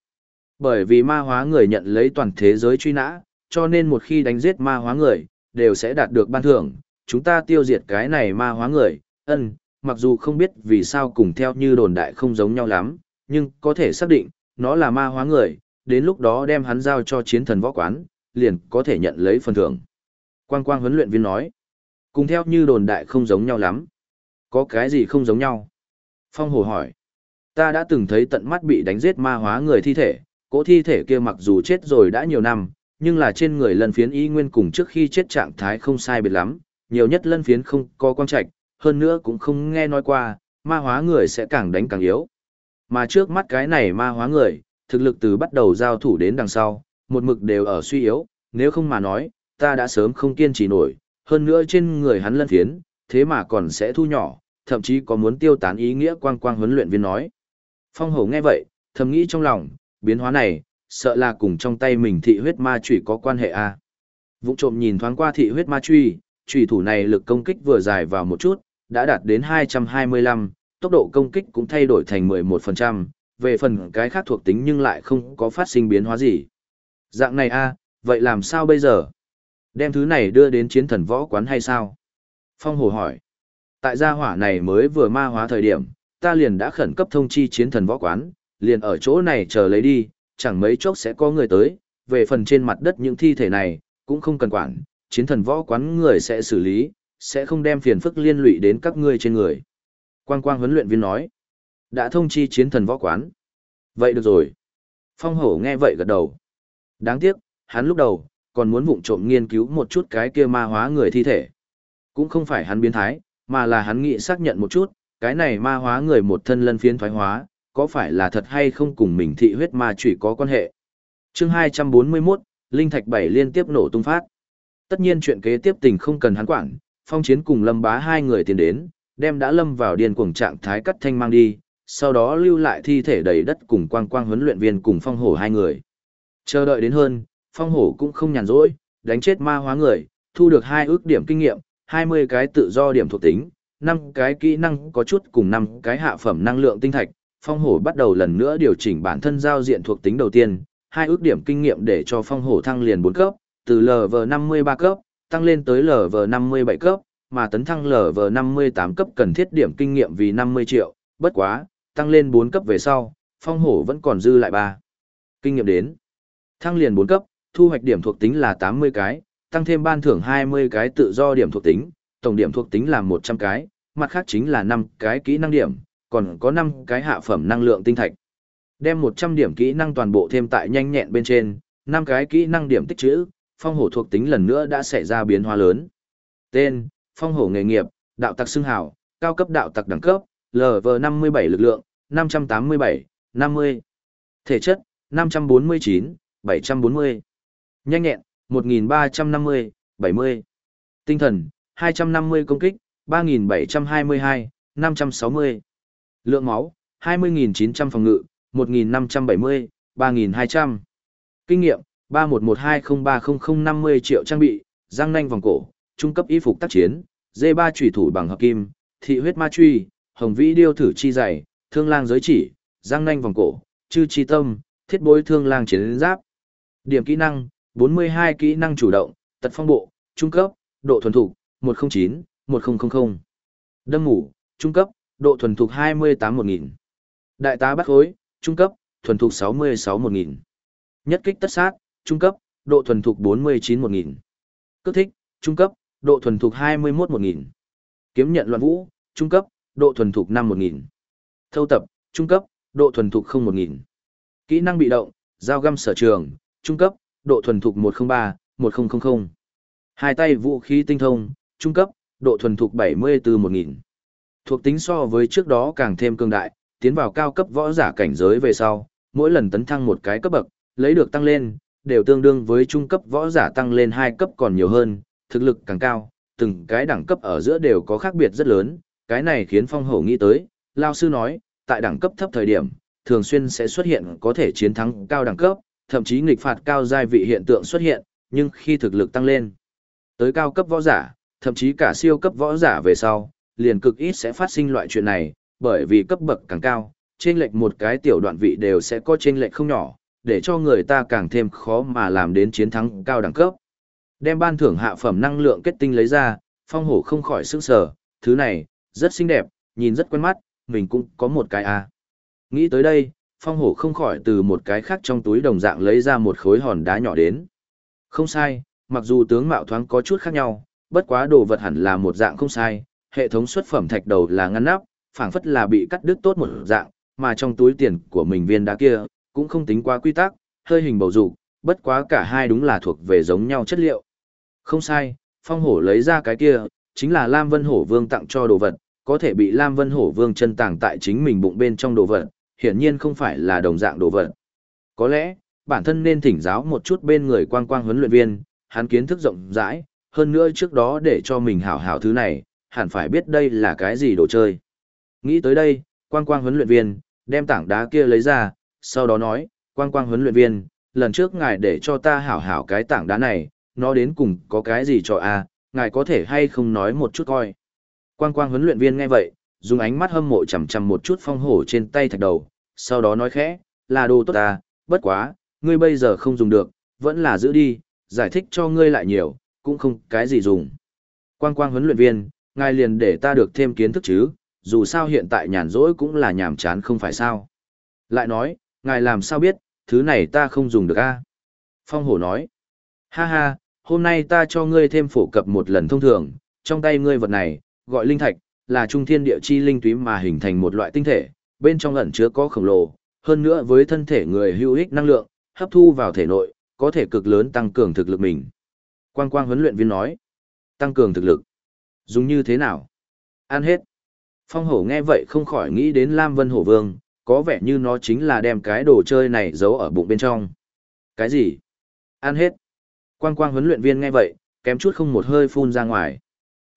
Speaker 1: Bởi vì ma hóa người nhận lấy toàn thế giới truy nã, cho nên một khi đánh giết ma hóa người, đều sẽ đạt được ban thưởng. Chúng ta tiêu diệt cái này ma hóa người, ân, mặc dù không biết vì sao cùng theo như đồn đại không giống nhau lắm, nhưng có thể xác định, nó là ma hóa người, đến lúc đó đem hắn giao cho chiến thần võ quán, liền có thể nhận lấy phần thưởng. Quang quang huấn luyện viên nói, cùng theo như đồn đại không giống nhau lắm. Có cái gì không giống nhau? Phong hồ hỏi, ta đã từng thấy tận mắt bị đánh giết ma hóa người thi thể, cỗ thi thể kia mặc dù chết rồi đã nhiều năm, nhưng là trên người lân phiến y nguyên cùng trước khi chết trạng thái không sai biệt lắm, nhiều nhất lân phiến không có quang trạch, hơn nữa cũng không nghe nói qua, ma hóa người sẽ càng đánh càng yếu. Mà trước mắt cái này ma hóa người, thực lực từ bắt đầu giao thủ đến đằng sau, một mực đều ở suy yếu, nếu không mà nói, ta đã sớm không kiên trì nổi, hơn nữa trên người hắn lân phiến, thế mà còn sẽ thu nhỏ, thậm chí có muốn tiêu tán ý nghĩa quang quang huấn luyện viên nói. Phong hổ nghe vậy, thầm nghĩ trong lòng, biến hóa này, sợ là cùng trong tay mình thị huyết ma trùy có quan hệ a. À. Vụng trộm nhìn thoáng qua thị huyết ma truy, trùy thủ này lực công kích vừa dài vào một chút, đã đạt đến 225, tốc độ công kích cũng thay đổi thành 11%, về phần cái khác thuộc tính nhưng lại không có phát sinh biến hóa gì. Dạng này a, vậy làm sao bây giờ? Đem thứ này đưa đến chiến thần võ quán hay sao? Phong Hồ hỏi. Tại gia hỏa này mới vừa ma hóa thời điểm, ta liền đã khẩn cấp thông chi chiến thần võ quán, liền ở chỗ này chờ lấy đi, chẳng mấy chốc sẽ có người tới, về phần trên mặt đất những thi thể này, cũng không cần quản, chiến thần võ quán người sẽ xử lý, sẽ không đem phiền phức liên lụy đến các ngươi trên người. Quang quang huấn luyện viên nói, đã thông chi chiến thần võ quán. Vậy được rồi. Phong hổ nghe vậy gật đầu. Đáng tiếc, hắn lúc đầu, còn muốn vụng trộm nghiên cứu một chút cái kia ma hóa người thi thể. Cũng không phải hắn biến thái, mà là hắn nghĩ xác nhận một chút, cái này ma hóa người một thân lân phiến thoái hóa, có phải là thật hay không cùng mình thị huyết ma chủy có quan hệ. chương 241, Linh Thạch bảy liên tiếp nổ tung phát. Tất nhiên chuyện kế tiếp tình không cần hắn quản, phong chiến cùng lâm bá hai người tiến đến, đem đã lâm vào điên cuồng trạng thái cắt thanh mang đi, sau đó lưu lại thi thể đầy đất cùng quang quang huấn luyện viên cùng phong hổ hai người. Chờ đợi đến hơn, phong hổ cũng không nhàn rỗi, đánh chết ma hóa người, thu được hai ước điểm kinh nghiệm, 20 cái tự do điểm thuộc tính, 5 cái kỹ năng có chút cùng 5 cái hạ phẩm năng lượng tinh thạch. Phong hổ bắt đầu lần nữa điều chỉnh bản thân giao diện thuộc tính đầu tiên, hai ước điểm kinh nghiệm để cho phong hổ thăng liền 4 cấp, từ LV53 cấp, tăng lên tới LV57 cấp, mà tấn thăng LV58 cấp cần thiết điểm kinh nghiệm vì 50 triệu, bất quá, tăng lên 4 cấp về sau, phong hổ vẫn còn dư lại 3. Kinh nghiệm đến. Thăng liền 4 cấp, thu hoạch điểm thuộc tính là 80 cái, tăng thêm ban thưởng 20 cái tự do điểm thuộc tính, tổng điểm thuộc tính là 100 cái, mặt khác chính là 5 cái kỹ năng điểm, còn có 5 cái hạ phẩm năng lượng tinh thạch. Đem 100 điểm kỹ năng toàn bộ thêm tại nhanh nhẹn bên trên, 5 cái kỹ năng điểm tích trữ, phong hổ thuộc tính lần nữa đã xảy ra biến hóa lớn. Tên, phong hổ nghề nghiệp, đạo tặc xưng hào, cao cấp đạo tặc đẳng cấp, LV57 lực lượng, 587, 50. Thể chất, 549, 740. Nhanh nhẹn, 1350, 70. Tinh thần, 250 công kích, 3722, 560. Lượng máu, 20.900 phòng ngự, 1.570, 3.200. Kinh nghiệm, 3112030050 triệu trang bị, răng nanh vòng cổ, trung cấp y phục tác chiến, D3 thủy thủ bằng hợp kim, thị huyết ma truy, hồng vĩ điêu thử chi dày, thương lang giới chỉ, răng nanh vòng cổ, chư chi tâm, thiết bối thương lang chiến giáp. Điểm kỹ năng, 42 kỹ năng chủ động, tật phong bộ, trung cấp, độ thuần thục, 109, 1000. Đâm ngủ, trung cấp, độ thuần thục 28 1000. Đại tá bắt khối, trung cấp, thuần thục 66 1000. Nhất kích tất sát, trung cấp, độ thuần thục 49 1000. Cước thích, trung cấp, độ thuần thục 21 1000. Kiếm nhận loạn vũ, trung cấp, độ thuần thục 5 1000. Thâu tập, trung cấp, độ thuần thục 0 1000. Kỹ năng bị động, giao găm sở trường, trung cấp, độ thuần thục 103, 1000. Hai tay vũ khí tinh thông, trung cấp, độ thuần thục 74 1000. Thuộc tính so với trước đó càng thêm cường đại, tiến vào cao cấp võ giả cảnh giới về sau, mỗi lần tấn thăng một cái cấp bậc, lấy được tăng lên, đều tương đương với trung cấp võ giả tăng lên hai cấp còn nhiều hơn, thực lực càng cao, từng cái đẳng cấp ở giữa đều có khác biệt rất lớn, cái này khiến phong hổ nghĩ tới, Lao sư nói, tại đẳng cấp thấp thời điểm, thường xuyên sẽ xuất hiện có thể chiến thắng cao đẳng cấp, thậm chí nghịch phạt cao giai vị hiện tượng xuất hiện, nhưng khi thực lực tăng lên tới cao cấp võ giả, thậm chí cả siêu cấp võ giả về sau, liền cực ít sẽ phát sinh loại chuyện này, bởi vì cấp bậc càng cao, trên lệch một cái tiểu đoạn vị đều sẽ có trên lệch không nhỏ, để cho người ta càng thêm khó mà làm đến chiến thắng cao đẳng cấp. Đem ban thưởng hạ phẩm năng lượng kết tinh lấy ra, phong hổ không khỏi sức sở, thứ này, rất xinh đẹp, nhìn rất quen mắt, mình cũng có một cái à. Nghĩ tới đây, phong hổ không khỏi từ một cái khác trong túi đồng dạng lấy ra một khối hòn đá nhỏ đến. Không sai, mặc dù tướng mạo thoáng có chút khác nhau, bất quá đồ vật hẳn là một dạng không sai, hệ thống xuất phẩm thạch đầu là ngăn nắp, phảng phất là bị cắt đứt tốt một dạng, mà trong túi tiền của mình viên đá kia, cũng không tính quá quy tắc, hơi hình bầu dục, bất quá cả hai đúng là thuộc về giống nhau chất liệu. Không sai, phong hổ lấy ra cái kia, chính là Lam Vân Hổ Vương tặng cho đồ vật, có thể bị Lam Vân Hổ Vương chân tàng tại chính mình bụng bên trong đồ vật, hiển nhiên không phải là đồng dạng đồ vật. Có lẽ, bản thân nên thỉnh giáo một chút bên người quang quang huấn luyện viên, hắn kiến thức rộng rãi, hơn nữa trước đó để cho mình hảo hảo thứ này, hẳn phải biết đây là cái gì đồ chơi. Nghĩ tới đây, quang quang huấn luyện viên, đem tảng đá kia lấy ra, sau đó nói, quang quang huấn luyện viên, lần trước ngài để cho ta hảo hảo cái tảng đá này, nó đến cùng có cái gì cho a ngài có thể hay không nói một chút coi. Quang quang huấn luyện viên nghe vậy, dùng ánh mắt hâm mộ chằm chằm một chút phong hổ trên tay thạch đầu, sau đó nói khẽ, là đồ tốt ta, bất quá, ngươi bây giờ không dùng được, vẫn là giữ đi, giải thích cho ngươi lại nhiều, cũng không cái gì dùng. Quang quang huấn luyện viên, ngài liền để ta được thêm kiến thức chứ, dù sao hiện tại nhàn rỗi cũng là nhàm chán không phải sao. Lại nói, ngài làm sao biết, thứ này ta không dùng được a Phong hổ nói, ha ha, hôm nay ta cho ngươi thêm phổ cập một lần thông thường, trong tay ngươi vật này, gọi linh thạch, là trung thiên địa chi linh túy mà hình thành một loại tinh thể, bên trong ẩn chứa có khổng lồ, hơn nữa với thân thể người hữu ích năng lượng, hấp thu vào thể nội, có thể cực lớn tăng cường thực lực mình. Quang quang huấn luyện viên nói, tăng cường thực lực. Dùng như thế nào? Ăn hết. Phong hổ nghe vậy không khỏi nghĩ đến Lam Vân Hổ Vương, có vẻ như nó chính là đem cái đồ chơi này giấu ở bụng bên trong. Cái gì? Ăn hết. Quang quang huấn luyện viên nghe vậy, kém chút không một hơi phun ra ngoài.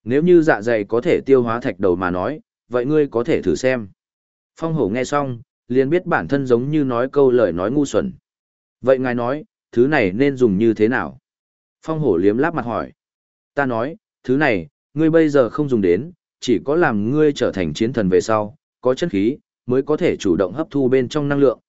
Speaker 1: Nếu như dạ dày có thể tiêu hóa thạch đầu mà nói, vậy ngươi có thể thử xem. Phong hổ nghe xong, liền biết bản thân giống như nói câu lời nói ngu xuẩn. Vậy ngài nói, thứ này nên dùng như thế nào? Phong hổ liếm láp mặt hỏi. Ta nói, thứ này, ngươi bây giờ không dùng đến, chỉ có làm ngươi trở thành chiến thần về sau, có chân khí, mới có thể chủ động hấp thu bên trong năng lượng.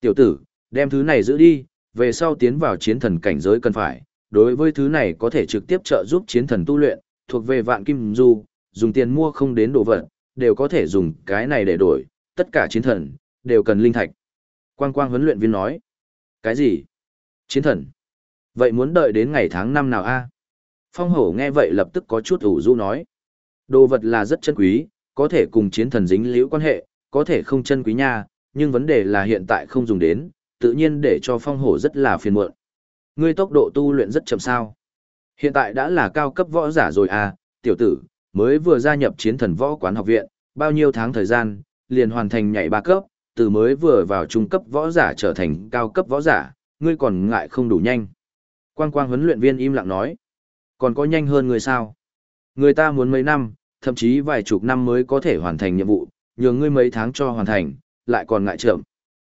Speaker 1: Tiểu tử, đem thứ này giữ đi, về sau tiến vào chiến thần cảnh giới cần phải, đối với thứ này có thể trực tiếp trợ giúp chiến thần tu luyện, thuộc về vạn kim du, dùng tiền mua không đến đồ vật, đều có thể dùng cái này để đổi, tất cả chiến thần, đều cần linh thạch. Quang quang huấn luyện viên nói, cái gì? Chiến thần? Vậy muốn đợi đến ngày tháng năm nào a? Phong hổ nghe vậy lập tức có chút ủ rũ nói, đồ vật là rất chân quý, có thể cùng chiến thần dính liễu quan hệ, có thể không chân quý nha, nhưng vấn đề là hiện tại không dùng đến, tự nhiên để cho phong hổ rất là phiền muộn. Ngươi tốc độ tu luyện rất chậm sao. Hiện tại đã là cao cấp võ giả rồi à, tiểu tử, mới vừa gia nhập chiến thần võ quán học viện, bao nhiêu tháng thời gian, liền hoàn thành nhảy ba cấp, từ mới vừa vào trung cấp võ giả trở thành cao cấp võ giả, ngươi còn ngại không đủ nhanh. Quang quang huấn luyện viên im lặng nói, còn có nhanh hơn người sao? Người ta muốn mấy năm, thậm chí vài chục năm mới có thể hoàn thành nhiệm vụ, nhường ngươi mấy tháng cho hoàn thành, lại còn ngại chậm.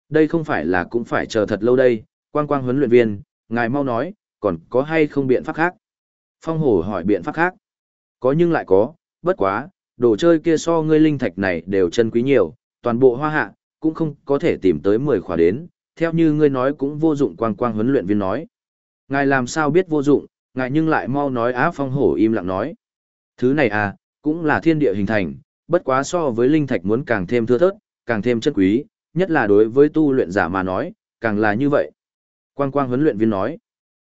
Speaker 1: Đây không phải là cũng phải chờ thật lâu đây, quang quang huấn luyện viên, ngài mau nói, còn có hay không biện pháp khác? Phong hổ hỏi biện pháp khác. Có nhưng lại có, bất quá, đồ chơi kia so ngươi linh thạch này đều chân quý nhiều, toàn bộ hoa hạ, cũng không có thể tìm tới 10 khóa đến, theo như ngươi nói cũng vô dụng quang quang huấn luyện viên nói. Ngài làm sao biết vô dụng, ngài nhưng lại mau nói á phong hổ im lặng nói. Thứ này à, cũng là thiên địa hình thành, bất quá so với linh thạch muốn càng thêm thưa thớt, càng thêm chân quý, nhất là đối với tu luyện giả mà nói, càng là như vậy. Quang quang huấn luyện viên nói.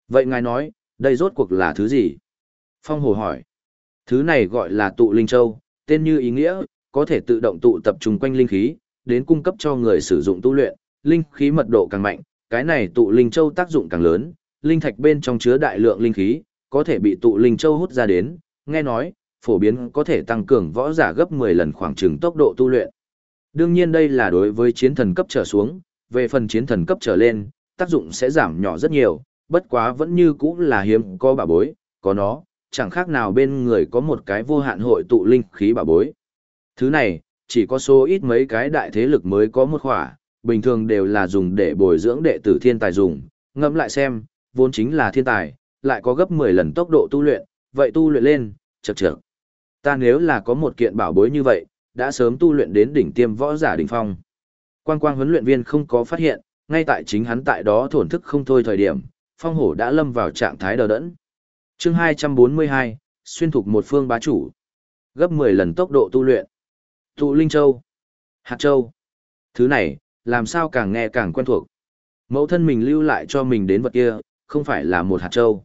Speaker 1: Vậy ngài nói, đây rốt cuộc là thứ gì? Phong hồ hỏi. Thứ này gọi là tụ linh châu, tên như ý nghĩa, có thể tự động tụ tập trung quanh linh khí, đến cung cấp cho người sử dụng tu luyện, linh khí mật độ càng mạnh, cái này tụ linh châu tác dụng càng lớn, linh thạch bên trong chứa đại lượng linh khí, có thể bị tụ linh châu hút ra đến, nghe nói, phổ biến có thể tăng cường võ giả gấp 10 lần khoảng chừng tốc độ tu luyện. Đương nhiên đây là đối với chiến thần cấp trở xuống, về phần chiến thần cấp trở lên, tác dụng sẽ giảm nhỏ rất nhiều, bất quá vẫn như cũ là hiếm có bảo bối, có nó, chẳng khác nào bên người có một cái vô hạn hội tụ linh khí bảo bối. Thứ này, chỉ có số ít mấy cái đại thế lực mới có một khỏa, bình thường đều là dùng để bồi dưỡng đệ tử thiên tài dùng, ngẫm lại xem, vốn chính là thiên tài, lại có gấp 10 lần tốc độ tu luyện, vậy tu luyện lên, chật chật. Ta nếu là có một kiện bảo bối như vậy, đã sớm tu luyện đến đỉnh tiêm võ giả đỉnh phong. Quang quang huấn luyện viên không có phát hiện, ngay tại chính hắn tại đó thổn thức không thôi thời điểm, phong hổ đã lâm vào trạng thái đờ đẫn. chương 242, xuyên thục một phương bá chủ. Gấp 10 lần tốc độ tu luyện. Tụ Linh Châu. Hạt Châu. Thứ này, làm sao càng nghe càng quen thuộc. Mẫu thân mình lưu lại cho mình đến vật kia, không phải là một hạt châu.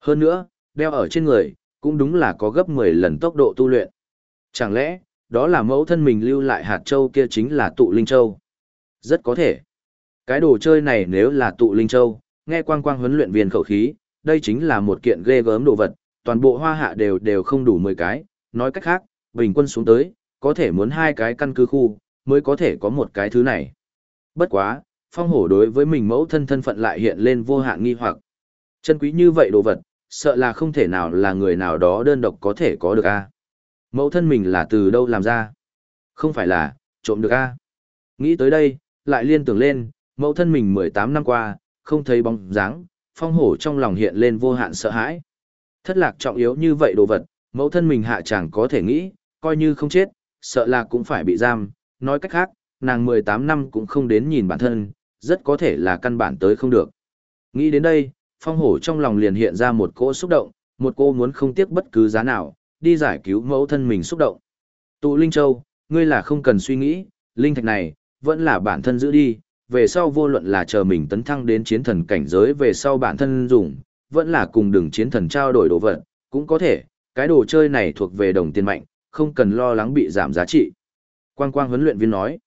Speaker 1: Hơn nữa, đeo ở trên người, cũng đúng là có gấp 10 lần tốc độ tu luyện. Chẳng lẽ, đó là mẫu thân mình lưu lại hạt châu kia chính là tụ linh châu? Rất có thể. Cái đồ chơi này nếu là tụ linh châu, nghe quang quang huấn luyện viên khẩu khí, đây chính là một kiện ghê gớm đồ vật, toàn bộ hoa hạ đều đều không đủ 10 cái, nói cách khác, bình quân xuống tới, có thể muốn hai cái căn cứ khu, mới có thể có một cái thứ này. Bất quá, phong hổ đối với mình mẫu thân thân phận lại hiện lên vô hạn nghi hoặc. Chân quý như vậy đồ vật, sợ là không thể nào là người nào đó đơn độc có thể có được a. Mẫu thân mình là từ đâu làm ra? Không phải là, trộm được a. Nghĩ tới đây, lại liên tưởng lên, mẫu thân mình 18 năm qua, không thấy bóng dáng, phong hổ trong lòng hiện lên vô hạn sợ hãi. Thất lạc trọng yếu như vậy đồ vật, mẫu thân mình hạ chẳng có thể nghĩ, coi như không chết, sợ là cũng phải bị giam, nói cách khác, nàng 18 năm cũng không đến nhìn bản thân, rất có thể là căn bản tới không được. Nghĩ đến đây, phong hổ trong lòng liền hiện ra một cỗ xúc động, một cô muốn không tiếc bất cứ giá nào, đi giải cứu mẫu thân mình xúc động. Tụ Linh Châu, ngươi là không cần suy nghĩ, linh thạch này, vẫn là bản thân giữ đi, về sau vô luận là chờ mình tấn thăng đến chiến thần cảnh giới về sau bản thân dùng, vẫn là cùng đường chiến thần trao đổi đồ vật, cũng có thể, cái đồ chơi này thuộc về đồng tiền mạnh, không cần lo lắng bị giảm giá trị. Quang quang huấn luyện viên nói,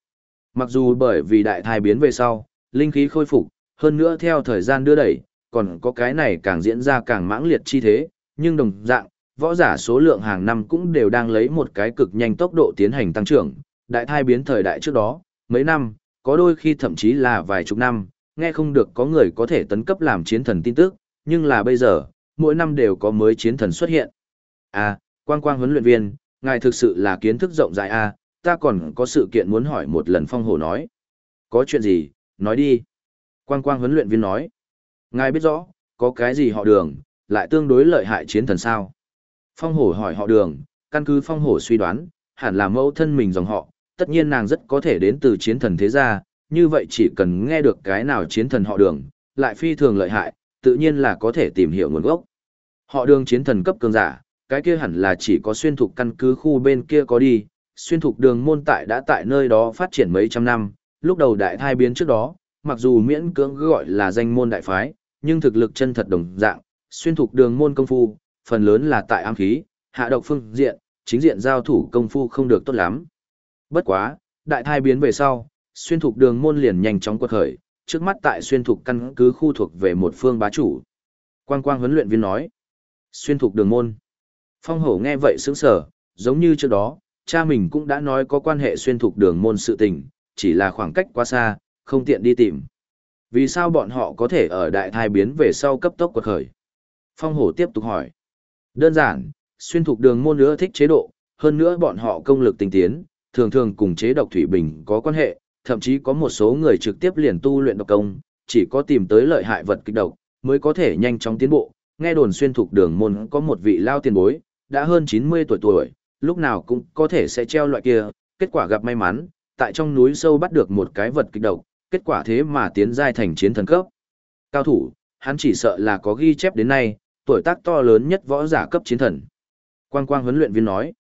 Speaker 1: mặc dù bởi vì đại thai biến về sau, linh khí khôi phục, hơn nữa theo thời gian đưa đẩy, còn có cái này càng diễn ra càng mãng liệt chi thế, nhưng đồng dạng, võ giả số lượng hàng năm cũng đều đang lấy một cái cực nhanh tốc độ tiến hành tăng trưởng, đại thai biến thời đại trước đó, mấy năm, có đôi khi thậm chí là vài chục năm, nghe không được có người có thể tấn cấp làm chiến thần tin tức, nhưng là bây giờ, mỗi năm đều có mới chiến thần xuất hiện. À, quang quang huấn luyện viên, ngài thực sự là kiến thức rộng rãi à, ta còn có sự kiện muốn hỏi một lần phong hổ nói. Có chuyện gì, nói đi. Quang quang huấn luyện viên nói. Ngài biết rõ, có cái gì họ đường, lại tương đối lợi hại chiến thần sao? Phong hổ hỏi họ đường, căn cứ phong hổ suy đoán, hẳn là mẫu thân mình dòng họ, tất nhiên nàng rất có thể đến từ chiến thần thế gia, như vậy chỉ cần nghe được cái nào chiến thần họ đường, lại phi thường lợi hại, tự nhiên là có thể tìm hiểu nguồn gốc. Họ đường chiến thần cấp cường giả, cái kia hẳn là chỉ có xuyên thục căn cứ khu bên kia có đi, xuyên thục đường môn tại đã tại nơi đó phát triển mấy trăm năm, lúc đầu đại thai biến trước đó, mặc dù miễn cưỡng gọi là danh môn đại phái, nhưng thực lực chân thật đồng dạng, xuyên thục đường môn công phu, phần lớn là tại ám khí, hạ độc phương diện, chính diện giao thủ công phu không được tốt lắm. Bất quá, đại thai biến về sau, xuyên thục đường môn liền nhanh chóng quật khởi, trước mắt tại xuyên thục căn cứ khu thuộc về một phương bá chủ. Quang quang huấn luyện viên nói, xuyên thục đường môn. Phong hổ nghe vậy sững sờ, giống như trước đó, cha mình cũng đã nói có quan hệ xuyên thục đường môn sự tình, chỉ là khoảng cách quá xa, không tiện đi tìm. Vì sao bọn họ có thể ở đại thai biến về sau cấp tốc quật khởi? Phong hổ tiếp tục hỏi. Đơn giản, xuyên thục đường môn nữa thích chế độ, hơn nữa bọn họ công lực tinh tiến, thường thường cùng chế độc thủy bình có quan hệ, thậm chí có một số người trực tiếp liền tu luyện độc công, chỉ có tìm tới lợi hại vật kích độc, mới có thể nhanh chóng tiến bộ. Nghe đồn xuyên thục đường môn có một vị lao tiền bối, đã hơn 90 tuổi tuổi, lúc nào cũng có thể sẽ treo loại kia, kết quả gặp may mắn, tại trong núi sâu bắt được một cái vật kịch độc, kết quả thế mà tiến giai thành chiến thần cấp. Cao thủ, hắn chỉ sợ là có ghi chép đến nay, tuổi tác to lớn nhất võ giả cấp chiến thần. Quang quang huấn luyện viên nói,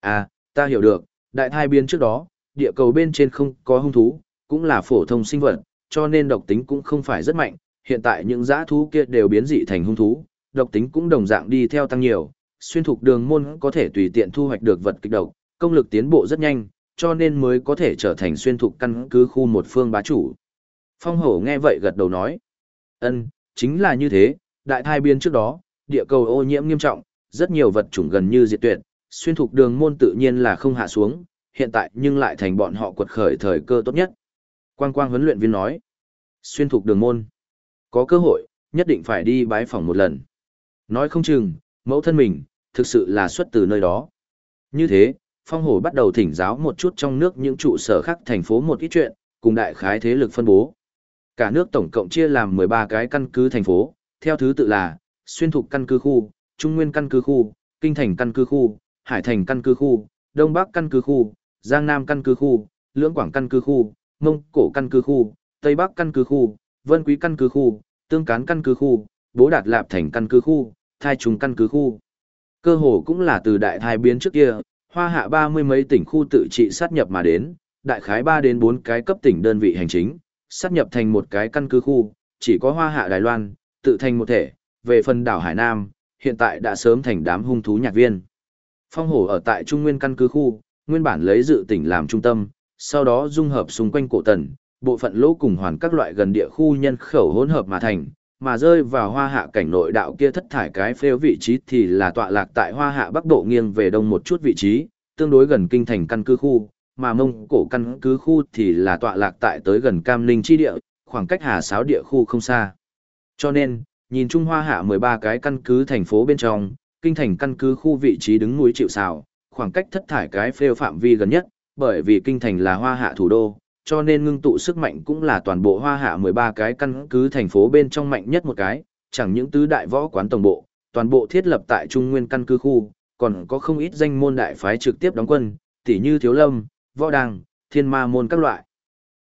Speaker 1: à, ta hiểu được, đại thai biến trước đó, địa cầu bên trên không có hung thú, cũng là phổ thông sinh vật, cho nên độc tính cũng không phải rất mạnh, hiện tại những giã thú kia đều biến dị thành hung thú, độc tính cũng đồng dạng đi theo tăng nhiều, xuyên thục đường môn có thể tùy tiện thu hoạch được vật kịch độc, công lực tiến bộ rất nhanh, cho nên mới có thể trở thành xuyên thục căn cứ khu một phương bá chủ. Phong hổ nghe vậy gật đầu nói, ân, chính là như thế, đại thai biên trước đó, địa cầu ô nhiễm nghiêm trọng, rất nhiều vật chủng gần như diệt tuyệt, xuyên thục đường môn tự nhiên là không hạ xuống, hiện tại nhưng lại thành bọn họ quật khởi thời cơ tốt nhất. Quang quang huấn luyện viên nói, xuyên thục đường môn, có cơ hội, nhất định phải đi bái phỏng một lần. Nói không chừng, mẫu thân mình, thực sự là xuất từ nơi đó. Như thế, phong hổ bắt đầu thỉnh giáo một chút trong nước những trụ sở khác thành phố một ít chuyện, cùng đại khái thế lực phân bố. Cả nước tổng cộng chia làm 13 cái căn cứ thành phố, theo thứ tự là, xuyên thục căn cứ khu, trung nguyên căn cứ khu, kinh thành căn cứ khu, hải thành căn cứ khu, đông bắc căn cứ khu, giang nam căn cứ khu, lưỡng quảng căn cứ khu, mông cổ căn cứ khu, tây bắc căn cứ khu, vân quý căn cứ khu, tương cán căn cứ khu, bố đạt lạp thành căn cứ khu, thai trùng căn cứ khu. Cơ hồ cũng là từ đại thai biến trước kia, hoa hạ ba mươi mấy tỉnh khu tự trị sát nhập mà đến, đại khái ba đến bốn cái cấp tỉnh đơn vị hành chính, sát nhập thành một cái căn cứ khu, chỉ có hoa hạ Đài Loan, tự thành một thể, về phần đảo Hải Nam, hiện tại đã sớm thành đám hung thú nhạc viên. Phong hổ ở tại Trung Nguyên căn cứ khu, nguyên bản lấy dự tỉnh làm trung tâm, sau đó dung hợp xung quanh cổ tần, bộ phận lỗ cùng hoàn các loại gần địa khu nhân khẩu hỗn hợp mà thành, mà rơi vào hoa hạ cảnh nội đạo kia thất thải cái phêu vị trí thì là tọa lạc tại hoa hạ bắc độ nghiêng về đông một chút vị trí, tương đối gần kinh thành căn cứ khu, mà mông cổ căn cứ khu thì là tọa lạc tại tới gần cam ninh chi địa, khoảng cách hà sáo địa khu không xa. Cho nên, nhìn Trung Hoa hạ 13 cái căn cứ thành phố bên trong, kinh thành căn cứ khu vị trí đứng núi chịu xào, khoảng cách thất thải cái phêu phạm vi gần nhất, bởi vì kinh thành là hoa hạ thủ đô, cho nên ngưng tụ sức mạnh cũng là toàn bộ hoa hạ 13 cái căn cứ thành phố bên trong mạnh nhất một cái, chẳng những tứ đại võ quán tổng bộ, toàn bộ thiết lập tại trung nguyên căn cứ khu, còn có không ít danh môn đại phái trực tiếp đóng quân, tỉ như Thiếu Lâm, Võ Đàng, Thiên Ma môn các loại.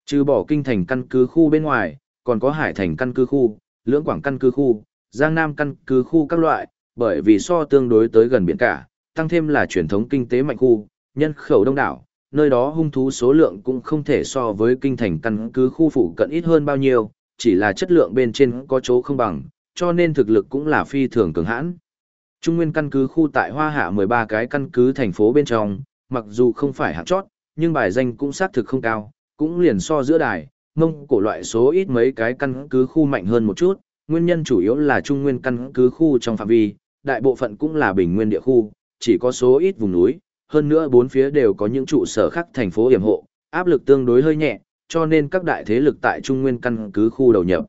Speaker 1: Trừ bỏ kinh thành căn cứ khu bên ngoài, còn có Hải thành căn cứ khu, Lưỡng Quảng căn cứ khu, Giang Nam căn cứ khu các loại, bởi vì so tương đối tới gần biển cả, tăng thêm là truyền thống kinh tế mạnh khu, nhân khẩu đông đảo, nơi đó hung thú số lượng cũng không thể so với kinh thành căn cứ khu phụ cận ít hơn bao nhiêu, chỉ là chất lượng bên trên có chỗ không bằng, cho nên thực lực cũng là phi thường cường hãn. Trung nguyên căn cứ khu tại Hoa Hạ 13 cái căn cứ thành phố bên trong, mặc dù không phải hạng chót, nhưng bài danh cũng xác thực không cao, cũng liền so giữa đài, mông cổ loại số ít mấy cái căn cứ khu mạnh hơn một chút, nguyên nhân chủ yếu là trung nguyên căn cứ khu trong phạm vi, đại bộ phận cũng là bình nguyên địa khu, chỉ có số ít vùng núi, hơn nữa bốn phía đều có những trụ sở khác thành phố hiểm hộ, áp lực tương đối hơi nhẹ, cho nên các đại thế lực tại Trung Nguyên căn cứ khu đầu nhập.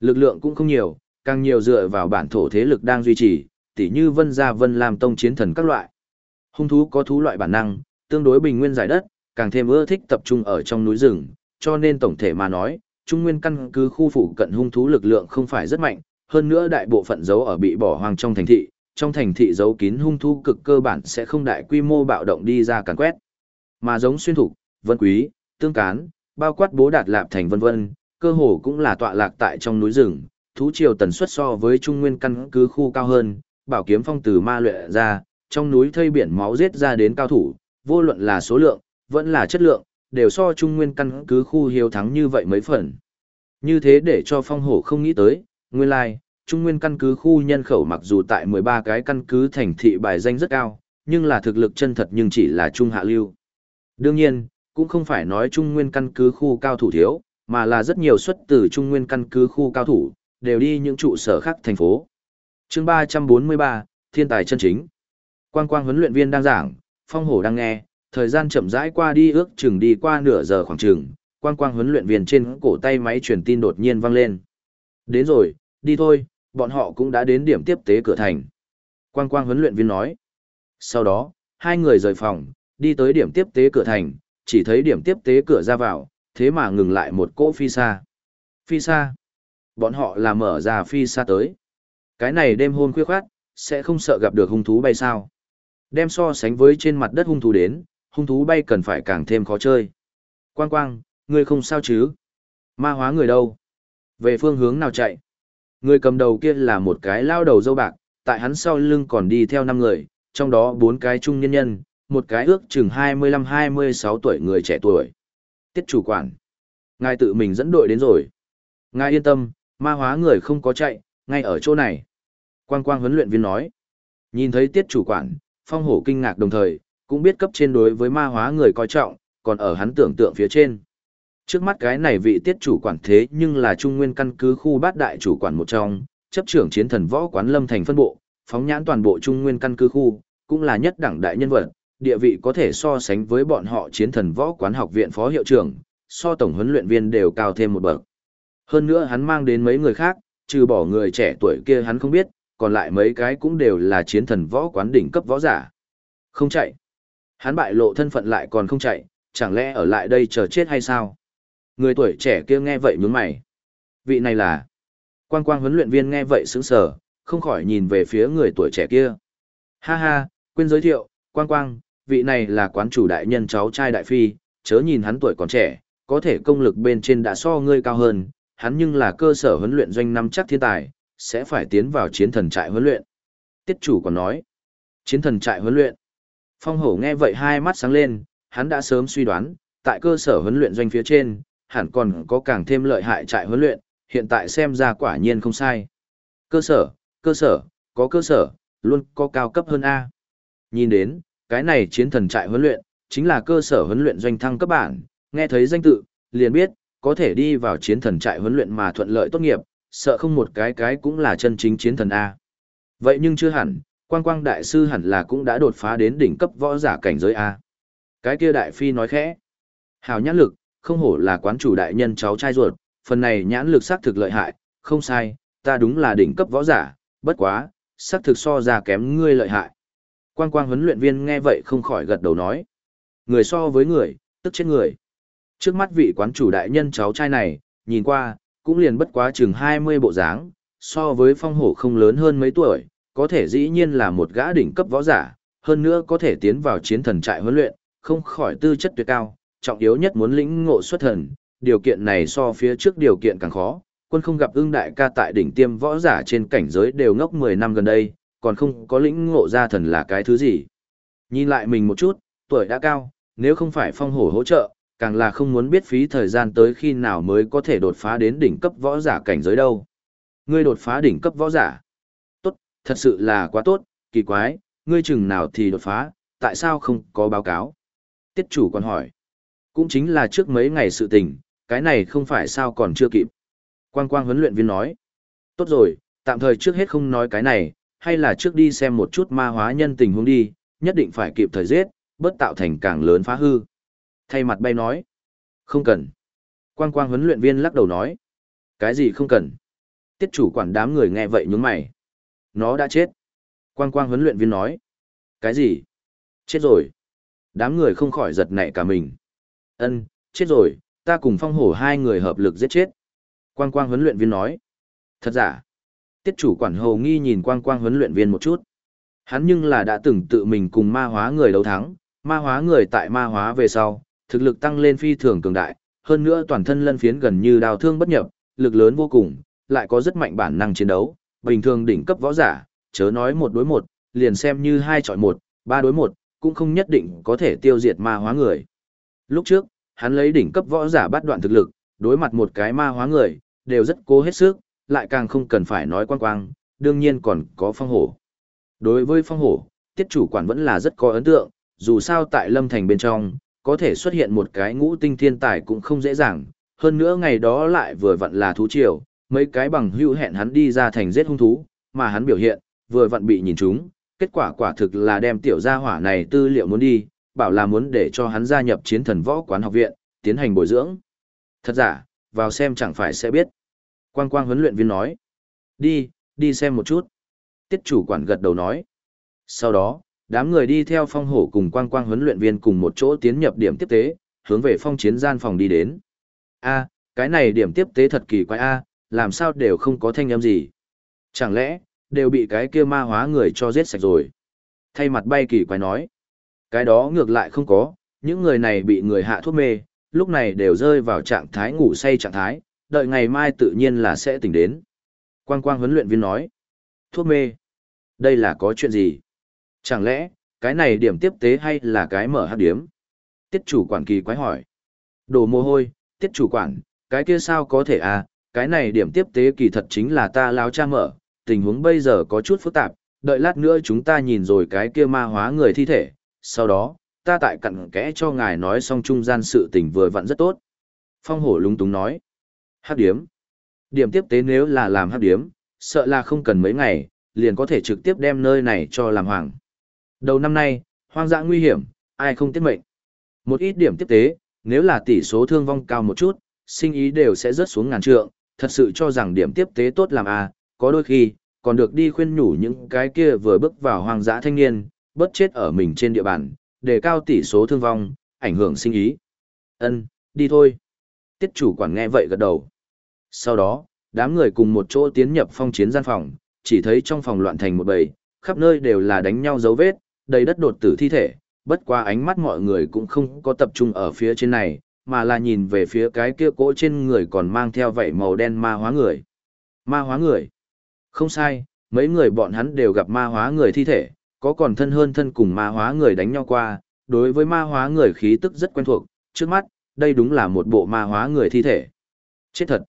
Speaker 1: Lực lượng cũng không nhiều, càng nhiều dựa vào bản thổ thế lực đang duy trì, tỉ như Vân Gia Vân làm tông chiến thần các loại. Hung thú có thú loại bản năng, tương đối bình nguyên giải đất, càng thêm ưa thích tập trung ở trong núi rừng, cho nên tổng thể mà nói, Trung Nguyên căn cứ khu phụ cận hung thú lực lượng không phải rất mạnh, hơn nữa đại bộ phận dấu ở bị bỏ hoang trong thành thị, trong thành thị giấu kín hung thu cực cơ bản sẽ không đại quy mô bạo động đi ra càn quét. Mà giống xuyên thủ, vân quý, tương cán, bao quát bố đạt lạp thành vân vân, cơ hồ cũng là tọa lạc tại trong núi rừng, thú triều tần suất so với trung nguyên căn cứ khu cao hơn, bảo kiếm phong từ ma luyện ra, trong núi thây biển máu giết ra đến cao thủ, vô luận là số lượng, vẫn là chất lượng, đều so trung nguyên căn cứ khu hiếu thắng như vậy mấy phần. Như thế để cho phong hổ không nghĩ tới, nguyên lai, like, trung nguyên căn cứ khu nhân khẩu mặc dù tại 13 cái căn cứ thành thị bài danh rất cao, nhưng là thực lực chân thật nhưng chỉ là trung hạ lưu. Đương nhiên, cũng không phải nói trung nguyên căn cứ khu cao thủ thiếu, mà là rất nhiều xuất từ trung nguyên căn cứ khu cao thủ, đều đi những trụ sở khác thành phố. chương 343, Thiên tài chân chính. Quang quang huấn luyện viên đang giảng, phong hổ đang nghe, thời gian chậm rãi qua đi ước chừng đi qua nửa giờ khoảng chừng, quang quang huấn luyện viên trên cổ tay máy truyền tin đột nhiên vang lên. Đến rồi, đi thôi, bọn họ cũng đã đến điểm tiếp tế cửa thành. Quang quang huấn luyện viên nói. Sau đó, hai người rời phòng, đi tới điểm tiếp tế cửa thành, chỉ thấy điểm tiếp tế cửa ra vào, thế mà ngừng lại một cỗ phi xa. Phi xa? Bọn họ là mở ra phi xa tới. Cái này đêm hôn khuya khoát, sẽ không sợ gặp được hung thú bay sao. Đem so sánh với trên mặt đất hung thú đến, hung thú bay cần phải càng thêm khó chơi. Quang quang, ngươi không sao chứ? Ma hóa người đâu? Về phương hướng nào chạy? Người cầm đầu kia là một cái lao đầu dâu bạc, tại hắn sau lưng còn đi theo năm người, trong đó bốn cái trung nhân nhân, một cái ước chừng 25-26 tuổi người trẻ tuổi. Tiết chủ quản. Ngài tự mình dẫn đội đến rồi. Ngài yên tâm, ma hóa người không có chạy, ngay ở chỗ này. Quang quang huấn luyện viên nói. Nhìn thấy tiết chủ quản, phong hổ kinh ngạc đồng thời, cũng biết cấp trên đối với ma hóa người coi trọng, còn ở hắn tưởng tượng phía trên. Trước mắt cái này vị tiết chủ quản thế nhưng là trung nguyên căn cứ khu bát đại chủ quản một trong, chấp trưởng chiến thần võ quán lâm thành phân bộ, phóng nhãn toàn bộ trung nguyên căn cứ khu, cũng là nhất đẳng đại nhân vật, địa vị có thể so sánh với bọn họ chiến thần võ quán học viện phó hiệu trưởng, so tổng huấn luyện viên đều cao thêm một bậc. Hơn nữa hắn mang đến mấy người khác, trừ bỏ người trẻ tuổi kia hắn không biết, còn lại mấy cái cũng đều là chiến thần võ quán đỉnh cấp võ giả. Không chạy. Hắn bại lộ thân phận lại còn không chạy, chẳng lẽ ở lại đây chờ chết hay sao? Người tuổi trẻ kia nghe vậy nhướng mày. Vị này là... Quang quang huấn luyện viên nghe vậy sững sờ, không khỏi nhìn về phía người tuổi trẻ kia. Ha ha, quên giới thiệu, quang quang, vị này là quán chủ đại nhân cháu trai đại phi, chớ nhìn hắn tuổi còn trẻ, có thể công lực bên trên đã so ngươi cao hơn, hắn nhưng là cơ sở huấn luyện doanh năm chắc thiên tài, sẽ phải tiến vào chiến thần trại huấn luyện. Tiết chủ còn nói, chiến thần trại huấn luyện. Phong hổ nghe vậy hai mắt sáng lên, hắn đã sớm suy đoán, tại cơ sở huấn luyện doanh phía trên, hẳn còn có càng thêm lợi hại trại huấn luyện, hiện tại xem ra quả nhiên không sai. Cơ sở, cơ sở, có cơ sở, luôn có cao cấp hơn A. Nhìn đến, cái này chiến thần trại huấn luyện, chính là cơ sở huấn luyện doanh thăng cấp bản, nghe thấy danh tự, liền biết, có thể đi vào chiến thần trại huấn luyện mà thuận lợi tốt nghiệp, sợ không một cái cái cũng là chân chính chiến thần A. Vậy nhưng chưa hẳn, quang quang đại sư hẳn là cũng đã đột phá đến đỉnh cấp võ giả cảnh giới A. Cái kia đại phi nói khẽ. Hào nhãn lực, không hổ là quán chủ đại nhân cháu trai ruột, phần này nhãn lực xác thực lợi hại, không sai, ta đúng là đỉnh cấp võ giả, bất quá, xác thực so ra kém ngươi lợi hại. Quang quang huấn luyện viên nghe vậy không khỏi gật đầu nói. Người so với người, tức chết người. Trước mắt vị quán chủ đại nhân cháu trai này, nhìn qua, cũng liền bất quá chừng 20 bộ dáng, so với phong hổ không lớn hơn mấy tuổi, có thể dĩ nhiên là một gã đỉnh cấp võ giả, hơn nữa có thể tiến vào chiến thần trại huấn luyện, không khỏi tư chất tuyệt cao, trọng yếu nhất muốn lĩnh ngộ xuất thần, điều kiện này so phía trước điều kiện càng khó, quân không gặp ưng đại ca tại đỉnh tiêm võ giả trên cảnh giới đều ngốc 10 năm gần đây, còn không có lĩnh ngộ ra thần là cái thứ gì. Nhìn lại mình một chút, tuổi đã cao, nếu không phải phong hổ hỗ trợ, càng là không muốn biết phí thời gian tới khi nào mới có thể đột phá đến đỉnh cấp võ giả cảnh giới đâu. Ngươi đột phá đỉnh cấp võ giả. Tốt, thật sự là quá tốt, kỳ quái, ngươi chừng nào thì đột phá, tại sao không có báo cáo? Tiết chủ còn hỏi. Cũng chính là trước mấy ngày sự tình, cái này không phải sao còn chưa kịp. Quang quang huấn luyện viên nói. Tốt rồi, tạm thời trước hết không nói cái này, hay là trước đi xem một chút ma hóa nhân tình huống đi, nhất định phải kịp thời giết, bất tạo thành càng lớn phá hư. Thay mặt bay nói, không cần. Quang quang huấn luyện viên lắc đầu nói, cái gì không cần. Tiết chủ quản đám người nghe vậy nhướng mày. Nó đã chết. Quang quang huấn luyện viên nói, cái gì? Chết rồi. Đám người không khỏi giật nảy cả mình. Ân, chết rồi, ta cùng phong hổ hai người hợp lực giết chết. Quang quang huấn luyện viên nói. Thật giả. Tiết chủ quản hầu nghi nhìn quang quang huấn luyện viên một chút. Hắn nhưng là đã từng tự mình cùng ma hóa người đấu thắng, ma hóa người tại ma hóa về sau, thực lực tăng lên phi thường cường đại, hơn nữa toàn thân lân phiến gần như đào thương bất nhập, lực lớn vô cùng, lại có rất mạnh bản năng chiến đấu, bình thường đỉnh cấp võ giả, chớ nói một đối một, liền xem như hai chọi một, ba đối một, cũng không nhất định có thể tiêu diệt ma hóa người. Lúc trước, hắn lấy đỉnh cấp võ giả bắt đoạn thực lực, đối mặt một cái ma hóa người, đều rất cố hết sức, lại càng không cần phải nói quang quang, đương nhiên còn có phong hổ. Đối với phong hổ, tiết chủ quản vẫn là rất có ấn tượng, dù sao tại lâm thành bên trong, có thể xuất hiện một cái ngũ tinh thiên tài cũng không dễ dàng, hơn nữa ngày đó lại vừa vặn là thú triều, mấy cái bằng hữu hẹn hắn đi ra thành giết hung thú, mà hắn biểu hiện, vừa vặn bị nhìn trúng, kết quả quả thực là đem tiểu gia hỏa này tư liệu muốn đi, bảo là muốn để cho hắn gia nhập chiến thần võ quán học viện, tiến hành bồi dưỡng. Thật giả, vào xem chẳng phải sẽ biết. Quang quang huấn luyện viên nói. Đi, đi xem một chút. Tiết chủ quản gật đầu nói. Sau đó, đám người đi theo phong hổ cùng quang quang huấn luyện viên cùng một chỗ tiến nhập điểm tiếp tế, hướng về phong chiến gian phòng đi đến. A, cái này điểm tiếp tế thật kỳ quái a, làm sao đều không có thanh âm gì. Chẳng lẽ, đều bị cái kia ma hóa người cho giết sạch rồi. Thay mặt bay kỳ quái nói. Cái đó ngược lại không có, những người này bị người hạ thuốc mê, lúc này đều rơi vào trạng thái ngủ say trạng thái, đợi ngày mai tự nhiên là sẽ tỉnh đến. Quang quang huấn luyện viên nói. Thuốc mê. Đây là có chuyện gì? Chẳng lẽ, cái này điểm tiếp tế hay là cái mở hát điếm? Tiết chủ quản kỳ quái hỏi. Đồ mồ hôi, tiết chủ quản, cái kia sao có thể à, cái này điểm tiếp tế kỳ thật chính là ta lao cha mở, tình huống bây giờ có chút phức tạp, đợi lát nữa chúng ta nhìn rồi cái kia ma hóa người thi thể, sau đó, ta tại cặn kẽ cho ngài nói xong trung gian sự tình vừa vặn rất tốt. Phong hổ lúng túng nói. Hắc điếm. Điểm tiếp tế nếu là làm hắc điếm, sợ là không cần mấy ngày, liền có thể trực tiếp đem nơi này cho làm hoàng. Đầu năm nay, hoang dã nguy hiểm, ai không tiết mệnh. Một ít điểm tiếp tế, nếu là tỷ số thương vong cao một chút, sinh ý đều sẽ rớt xuống ngàn trượng, thật sự cho rằng điểm tiếp tế tốt làm à, có đôi khi, còn được đi khuyên nhủ những cái kia vừa bước vào hoang dã thanh niên, bớt chết ở mình trên địa bàn, đề cao tỷ số thương vong, ảnh hưởng sinh ý. Ân, đi thôi. Tiết chủ quản nghe vậy gật đầu. Sau đó, đám người cùng một chỗ tiến nhập phong chiến gian phòng, chỉ thấy trong phòng loạn thành một bầy, khắp nơi đều là đánh nhau dấu vết, đầy đất đột tử thi thể, bất qua ánh mắt mọi người cũng không có tập trung ở phía trên này, mà là nhìn về phía cái kia cỗ trên người còn mang theo vảy màu đen ma hóa người. Ma hóa người. Không sai, mấy người bọn hắn đều gặp ma hóa người thi thể, có còn thân hơn thân cùng ma hóa người đánh nhau qua, đối với ma hóa người khí tức rất quen thuộc, trước mắt, đây đúng là một bộ ma hóa người thi thể. Chết thật.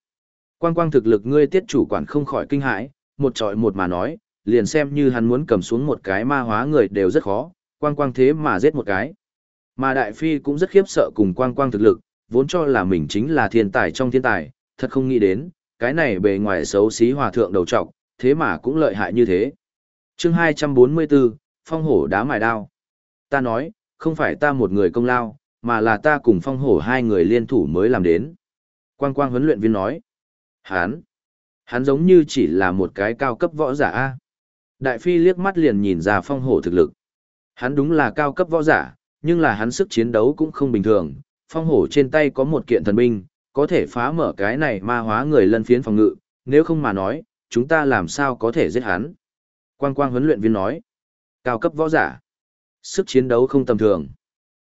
Speaker 1: Quang quang thực lực ngươi tiết chủ quản không khỏi kinh hãi, một trọi một mà nói, liền xem như hắn muốn cầm xuống một cái ma hóa người đều rất khó, quang quang thế mà giết một cái. Mà đại phi cũng rất khiếp sợ cùng quang quang thực lực, vốn cho là mình chính là thiên tài trong thiên tài, thật không nghĩ đến, cái này bề ngoài xấu xí hòa thượng đầu trọc, thế mà cũng lợi hại như thế chương 244, Phong hổ đá mài đao. Ta nói, không phải ta một người công lao, mà là ta cùng phong hổ hai người liên thủ mới làm đến. Quang quang huấn luyện viên nói. Hán. Hắn giống như chỉ là một cái cao cấp võ giả A. Đại phi liếc mắt liền nhìn ra phong hổ thực lực. Hắn đúng là cao cấp võ giả, nhưng là hắn sức chiến đấu cũng không bình thường. Phong hổ trên tay có một kiện thần binh, có thể phá mở cái này ma hóa người lân phiến phòng ngự, nếu không mà nói, chúng ta làm sao có thể giết hắn. Quang quang huấn luyện viên nói. Cao cấp võ giả. Sức chiến đấu không tầm thường.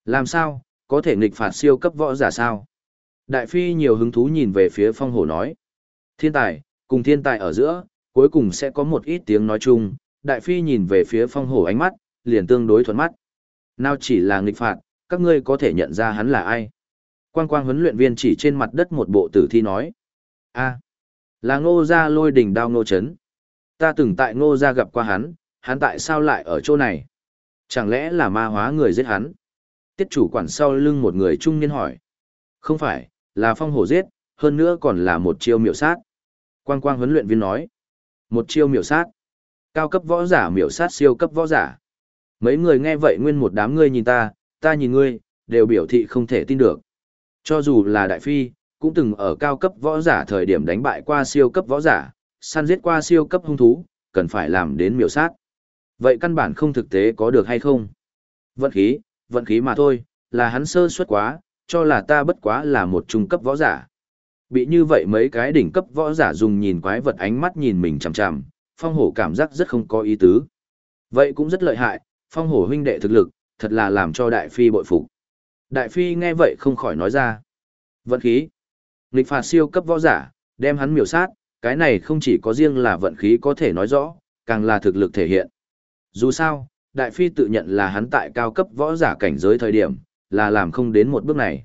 Speaker 1: Làm sao, có thể nghịch phạt siêu cấp võ giả sao? Đại phi nhiều hứng thú nhìn về phía phong hổ nói. Thiên tài, cùng thiên tài ở giữa, cuối cùng sẽ có một ít tiếng nói chung. Đại phi nhìn về phía phong hổ ánh mắt, liền tương đối thuận mắt. Nào chỉ là nghịch phạt, các ngươi có thể nhận ra hắn là ai? Quang quang huấn luyện viên chỉ trên mặt đất một bộ tử thi nói. a là ngô gia lôi đỉnh đao ngô chấn. Ta từng tại ngô gia gặp qua hắn, hắn tại sao lại ở chỗ này? Chẳng lẽ là ma hóa người giết hắn? Tiết chủ quản sau lưng một người trung niên hỏi. Không phải, là phong hổ giết, hơn nữa còn là một chiêu miểu sát. Quang quang huấn luyện viên nói. Một chiêu miểu sát. Cao cấp võ giả miểu sát siêu cấp võ giả. Mấy người nghe vậy nguyên một đám ngươi nhìn ta, ta nhìn ngươi, đều biểu thị không thể tin được. Cho dù là đại phi, cũng từng ở cao cấp võ giả thời điểm đánh bại qua siêu cấp võ giả, săn giết qua siêu cấp hung thú, cần phải làm đến miểu sát. Vậy căn bản không thực tế có được hay không? Vận khí, vận khí mà thôi, là hắn sơ suất quá, cho là ta bất quá là một trung cấp võ giả. Bị như vậy mấy cái đỉnh cấp võ giả dùng nhìn quái vật ánh mắt nhìn mình chằm chằm, phong hổ cảm giác rất không có ý tứ. Vậy cũng rất lợi hại, phong hổ huynh đệ thực lực, thật là làm cho đại phi bội phục. Đại phi nghe vậy không khỏi nói ra. Vận khí. Nghịch phạt siêu cấp võ giả, đem hắn miểu sát, cái này không chỉ có riêng là vận khí có thể nói rõ, càng là thực lực thể hiện. Dù sao, đại phi tự nhận là hắn tại cao cấp võ giả cảnh giới thời điểm, là làm không đến một bước này.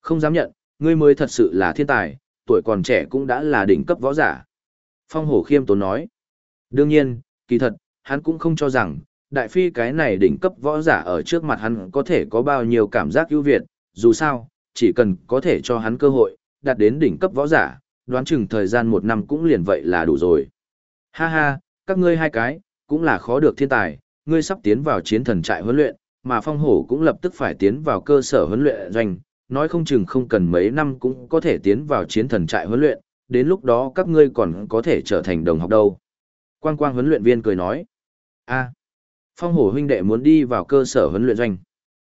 Speaker 1: Không dám nhận, ngươi mới thật sự là thiên tài, tuổi còn trẻ cũng đã là đỉnh cấp võ giả. Phong hổ khiêm tốn nói. Đương nhiên, kỳ thật, hắn cũng không cho rằng, đại phi cái này đỉnh cấp võ giả ở trước mặt hắn có thể có bao nhiêu cảm giác ưu việt, dù sao, chỉ cần có thể cho hắn cơ hội, đạt đến đỉnh cấp võ giả, đoán chừng thời gian một năm cũng liền vậy là đủ rồi. Ha ha, các ngươi hai cái, cũng là khó được thiên tài, ngươi sắp tiến vào chiến thần trại huấn luyện, mà phong hổ cũng lập tức phải tiến vào cơ sở huấn luyện doanh, nói không chừng không cần mấy năm cũng có thể tiến vào chiến thần trại huấn luyện, đến lúc đó các ngươi còn có thể trở thành đồng học đâu. Quang quang huấn luyện viên cười nói, a phong hổ huynh đệ muốn đi vào cơ sở huấn luyện doanh.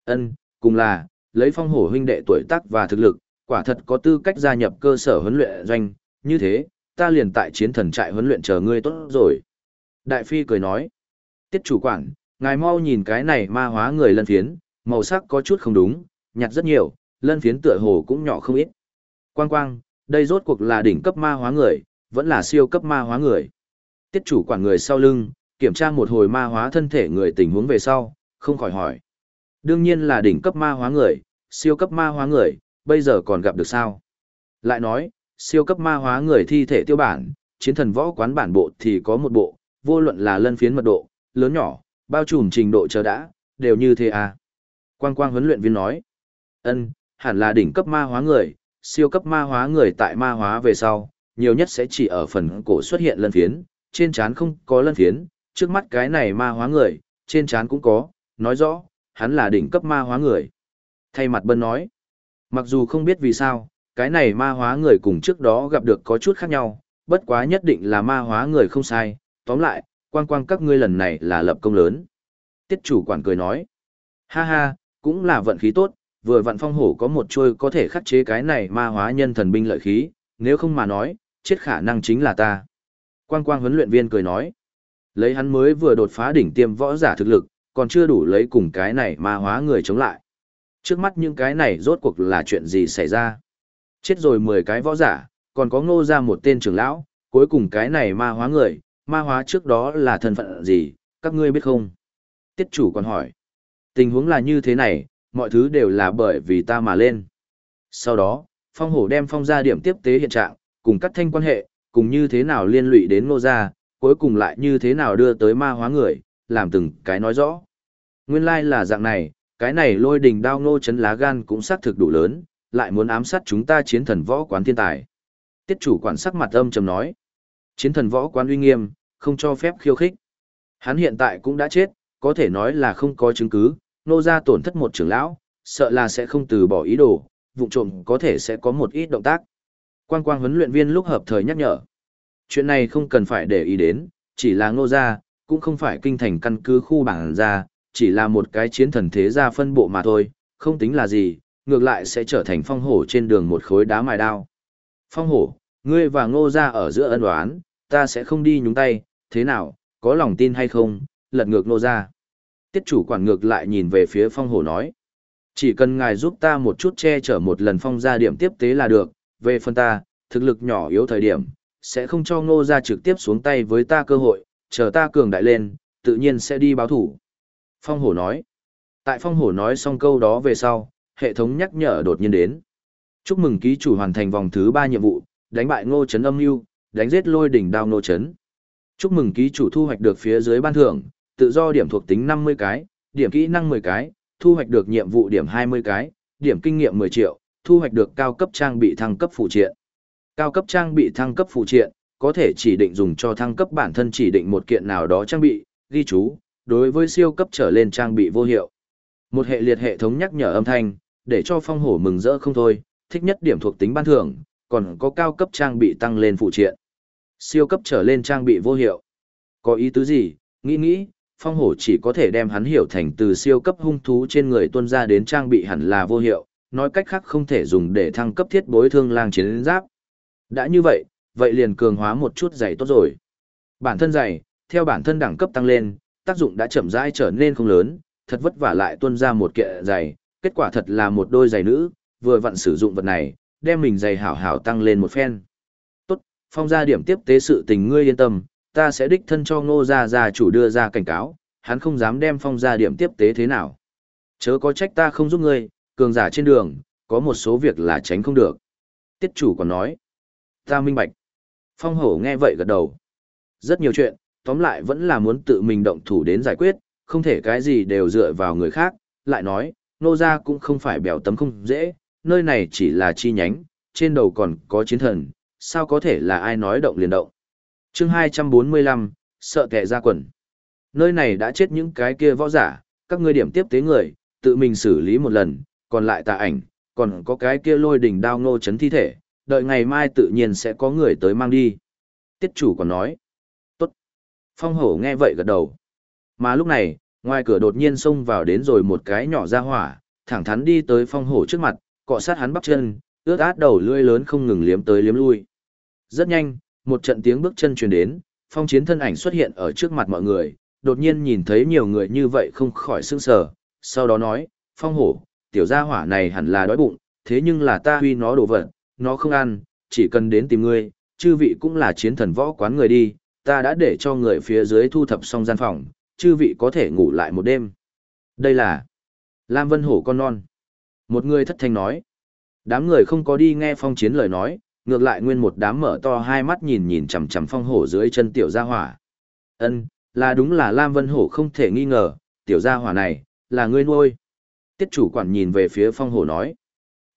Speaker 1: ân cùng là, lấy phong hổ huynh đệ tuổi tác và thực lực, quả thật có tư cách gia nhập cơ sở huấn luyện doanh, như thế, ta liền tại chiến thần trại huấn luyện chờ ngươi tốt rồi. Đại Phi cười nói, tiết chủ quản, ngài mau nhìn cái này ma hóa người lân phiến, màu sắc có chút không đúng, nhạt rất nhiều, lân phiến tựa hồ cũng nhỏ không ít. Quang quang, đây rốt cuộc là đỉnh cấp ma hóa người, vẫn là siêu cấp ma hóa người. Tiết chủ quản người sau lưng, kiểm tra một hồi ma hóa thân thể người tình huống về sau, không khỏi hỏi. Đương nhiên là đỉnh cấp ma hóa người, siêu cấp ma hóa người, bây giờ còn gặp được sao? Lại nói, siêu cấp ma hóa người thi thể tiêu bản, chiến thần võ quán bản bộ thì có một bộ, vô luận là lân phiến mật độ, lớn nhỏ, bao trùm trình độ chờ đã, đều như thế à. Quang quang huấn luyện viên nói, ân, hẳn là đỉnh cấp ma hóa người, siêu cấp ma hóa người tại ma hóa về sau, nhiều nhất sẽ chỉ ở phần cổ xuất hiện lân phiến, trên trán không có lân phiến, trước mắt cái này ma hóa người, trên trán cũng có, nói rõ, hắn là đỉnh cấp ma hóa người. Thay mặt bân nói, mặc dù không biết vì sao, cái này ma hóa người cùng trước đó gặp được có chút khác nhau, bất quá nhất định là ma hóa người không sai, tóm lại, quang quang các ngươi lần này là lập công lớn. Tiết chủ quản cười nói, ha ha, cũng là vận khí tốt, vừa vạn phong hổ có một trôi có thể khắc chế cái này ma hóa nhân thần binh lợi khí, nếu không mà nói, chết khả năng chính là ta. Quang quang huấn luyện viên cười nói, lấy hắn mới vừa đột phá đỉnh tiêm võ giả thực lực, còn chưa đủ lấy cùng cái này ma hóa người chống lại. Trước mắt những cái này rốt cuộc là chuyện gì xảy ra? Chết rồi 10 cái võ giả, còn có ngô ra một tên trưởng lão, cuối cùng cái này ma hóa người, ma hóa trước đó là thân phận gì, các ngươi biết không? Tiết chủ còn hỏi. Tình huống là như thế này, mọi thứ đều là bởi vì ta mà lên. Sau đó, phong hổ đem phong ra điểm tiếp tế hiện trạng, cùng cắt thanh quan hệ, cùng như thế nào liên lụy đến ngô gia, cuối cùng lại như thế nào đưa tới ma hóa người, làm từng cái nói rõ. Nguyên lai like là dạng này, cái này lôi đình đao ngô chấn lá gan cũng xác thực đủ lớn, lại muốn ám sát chúng ta chiến thần võ quán thiên tài. Tiết chủ quản sắc mặt âm trầm nói, chiến thần võ quán uy nghiêm, không cho phép khiêu khích. Hắn hiện tại cũng đã chết, có thể nói là không có chứng cứ, nô ra tổn thất một trưởng lão, sợ là sẽ không từ bỏ ý đồ, vụ trộm có thể sẽ có một ít động tác. Quang quang huấn luyện viên lúc hợp thời nhắc nhở. Chuyện này không cần phải để ý đến, chỉ là ngô gia, cũng không phải kinh thành căn cứ khu bảng gia, chỉ là một cái chiến thần thế gia phân bộ mà thôi, không tính là gì, ngược lại sẽ trở thành phong hổ trên đường một khối đá mài đao. Phong hổ, ngươi và ngô gia ở giữa ân oán, ta sẽ không đi nhúng tay, thế nào, có lòng tin hay không, lật ngược ngô gia. Tiết chủ quản ngược lại nhìn về phía phong hổ nói. Chỉ cần ngài giúp ta một chút che chở một lần phong gia điểm tiếp tế là được, về phần ta, thực lực nhỏ yếu thời điểm, sẽ không cho ngô gia trực tiếp xuống tay với ta cơ hội, chờ ta cường đại lên, tự nhiên sẽ đi báo thủ. Phong hổ nói. Tại phong hổ nói xong câu đó về sau, hệ thống nhắc nhở đột nhiên đến. Chúc mừng ký chủ hoàn thành vòng thứ ba nhiệm vụ, đánh bại ngô Trấn âm mưu đánh giết lôi đỉnh đao ngô Trấn. Chúc mừng ký chủ thu hoạch được phía dưới ban thưởng, tự do điểm thuộc tính 50 cái, điểm kỹ năng 10 cái, thu hoạch được nhiệm vụ điểm 20 cái, điểm kinh nghiệm 10 triệu, thu hoạch được cao cấp trang bị thăng cấp phụ triện. Cao cấp trang bị thăng cấp phụ triện, có thể chỉ định dùng cho thăng cấp bản thân chỉ định một kiện nào đó trang bị, ghi chú, đối với siêu cấp trở lên trang bị vô hiệu. Một hệ liệt hệ thống nhắc nhở âm thanh, để cho phong hổ mừng rỡ không thôi, thích nhất điểm thuộc tính ban thưởng, còn có cao cấp trang bị tăng lên phụ triện. Siêu cấp trở lên trang bị vô hiệu. Có ý tứ gì? Nghĩ nghĩ, phong hổ chỉ có thể đem hắn hiểu thành từ siêu cấp hung thú trên người tuân ra đến trang bị hẳn là vô hiệu, nói cách khác không thể dùng để thăng cấp thiết bối thương lang chiến giáp. Đã như vậy, vậy liền cường hóa một chút giày tốt rồi. Bản thân giày, theo bản thân đẳng cấp tăng lên, tác dụng đã chậm rãi trở nên không lớn, thật vất vả lại tuân ra một kiện giày, kết quả thật là một đôi giày nữ, vừa vặn sử dụng vật này, đem mình giày hảo hảo tăng lên một phen. Tốt, phong gia điểm tiếp tế sự tình ngươi yên tâm, ta sẽ đích thân cho ngô gia gia chủ đưa ra cảnh cáo, hắn không dám đem phong gia điểm tiếp tế thế nào. Chớ có trách ta không giúp ngươi, cường giả trên đường, có một số việc là tránh không được. Tiết chủ còn nói, ta minh bạch. Phong hổ nghe vậy gật đầu. Rất nhiều chuyện, tóm lại vẫn là muốn tự mình động thủ đến giải quyết, không thể cái gì đều dựa vào người khác, lại nói, nô gia cũng không phải bèo tấm không dễ, nơi này chỉ là chi nhánh, trên đầu còn có chiến thần, sao có thể là ai nói động liền động. chương 245, sợ kẻ ra quần. Nơi này đã chết những cái kia võ giả, các ngươi điểm tiếp tế người, tự mình xử lý một lần, còn lại tà ảnh, còn có cái kia lôi đỉnh đao ngô chấn thi thể, đợi ngày mai tự nhiên sẽ có người tới mang đi. Tiết chủ còn nói. Phong hổ nghe vậy gật đầu. Mà lúc này, ngoài cửa đột nhiên xông vào đến rồi một cái nhỏ ra hỏa, thẳng thắn đi tới phong hổ trước mặt, cọ sát hắn bắp chân, ướt át đầu lưỡi lớn không ngừng liếm tới liếm lui. Rất nhanh, một trận tiếng bước chân truyền đến, phong chiến thân ảnh xuất hiện ở trước mặt mọi người, đột nhiên nhìn thấy nhiều người như vậy không khỏi sững sờ, sau đó nói, phong hổ, tiểu gia hỏa này hẳn là đói bụng, thế nhưng là ta huy nó đồ vật, nó không ăn, chỉ cần đến tìm ngươi, chư vị cũng là chiến thần võ quán người đi, ta đã để cho người phía dưới thu thập xong gian phòng, chư vị có thể ngủ lại một đêm. Đây là Lam Vân Hổ con non. Một người thất thanh nói. Đám người không có đi nghe phong chiến lời nói, ngược lại nguyên một đám mở to hai mắt nhìn nhìn chằm chằm phong hổ dưới chân tiểu gia hỏa. Ân, là đúng là Lam Vân Hổ không thể nghi ngờ, tiểu gia hỏa này, là ngươi nuôi. Tiết chủ quản nhìn về phía phong hổ nói.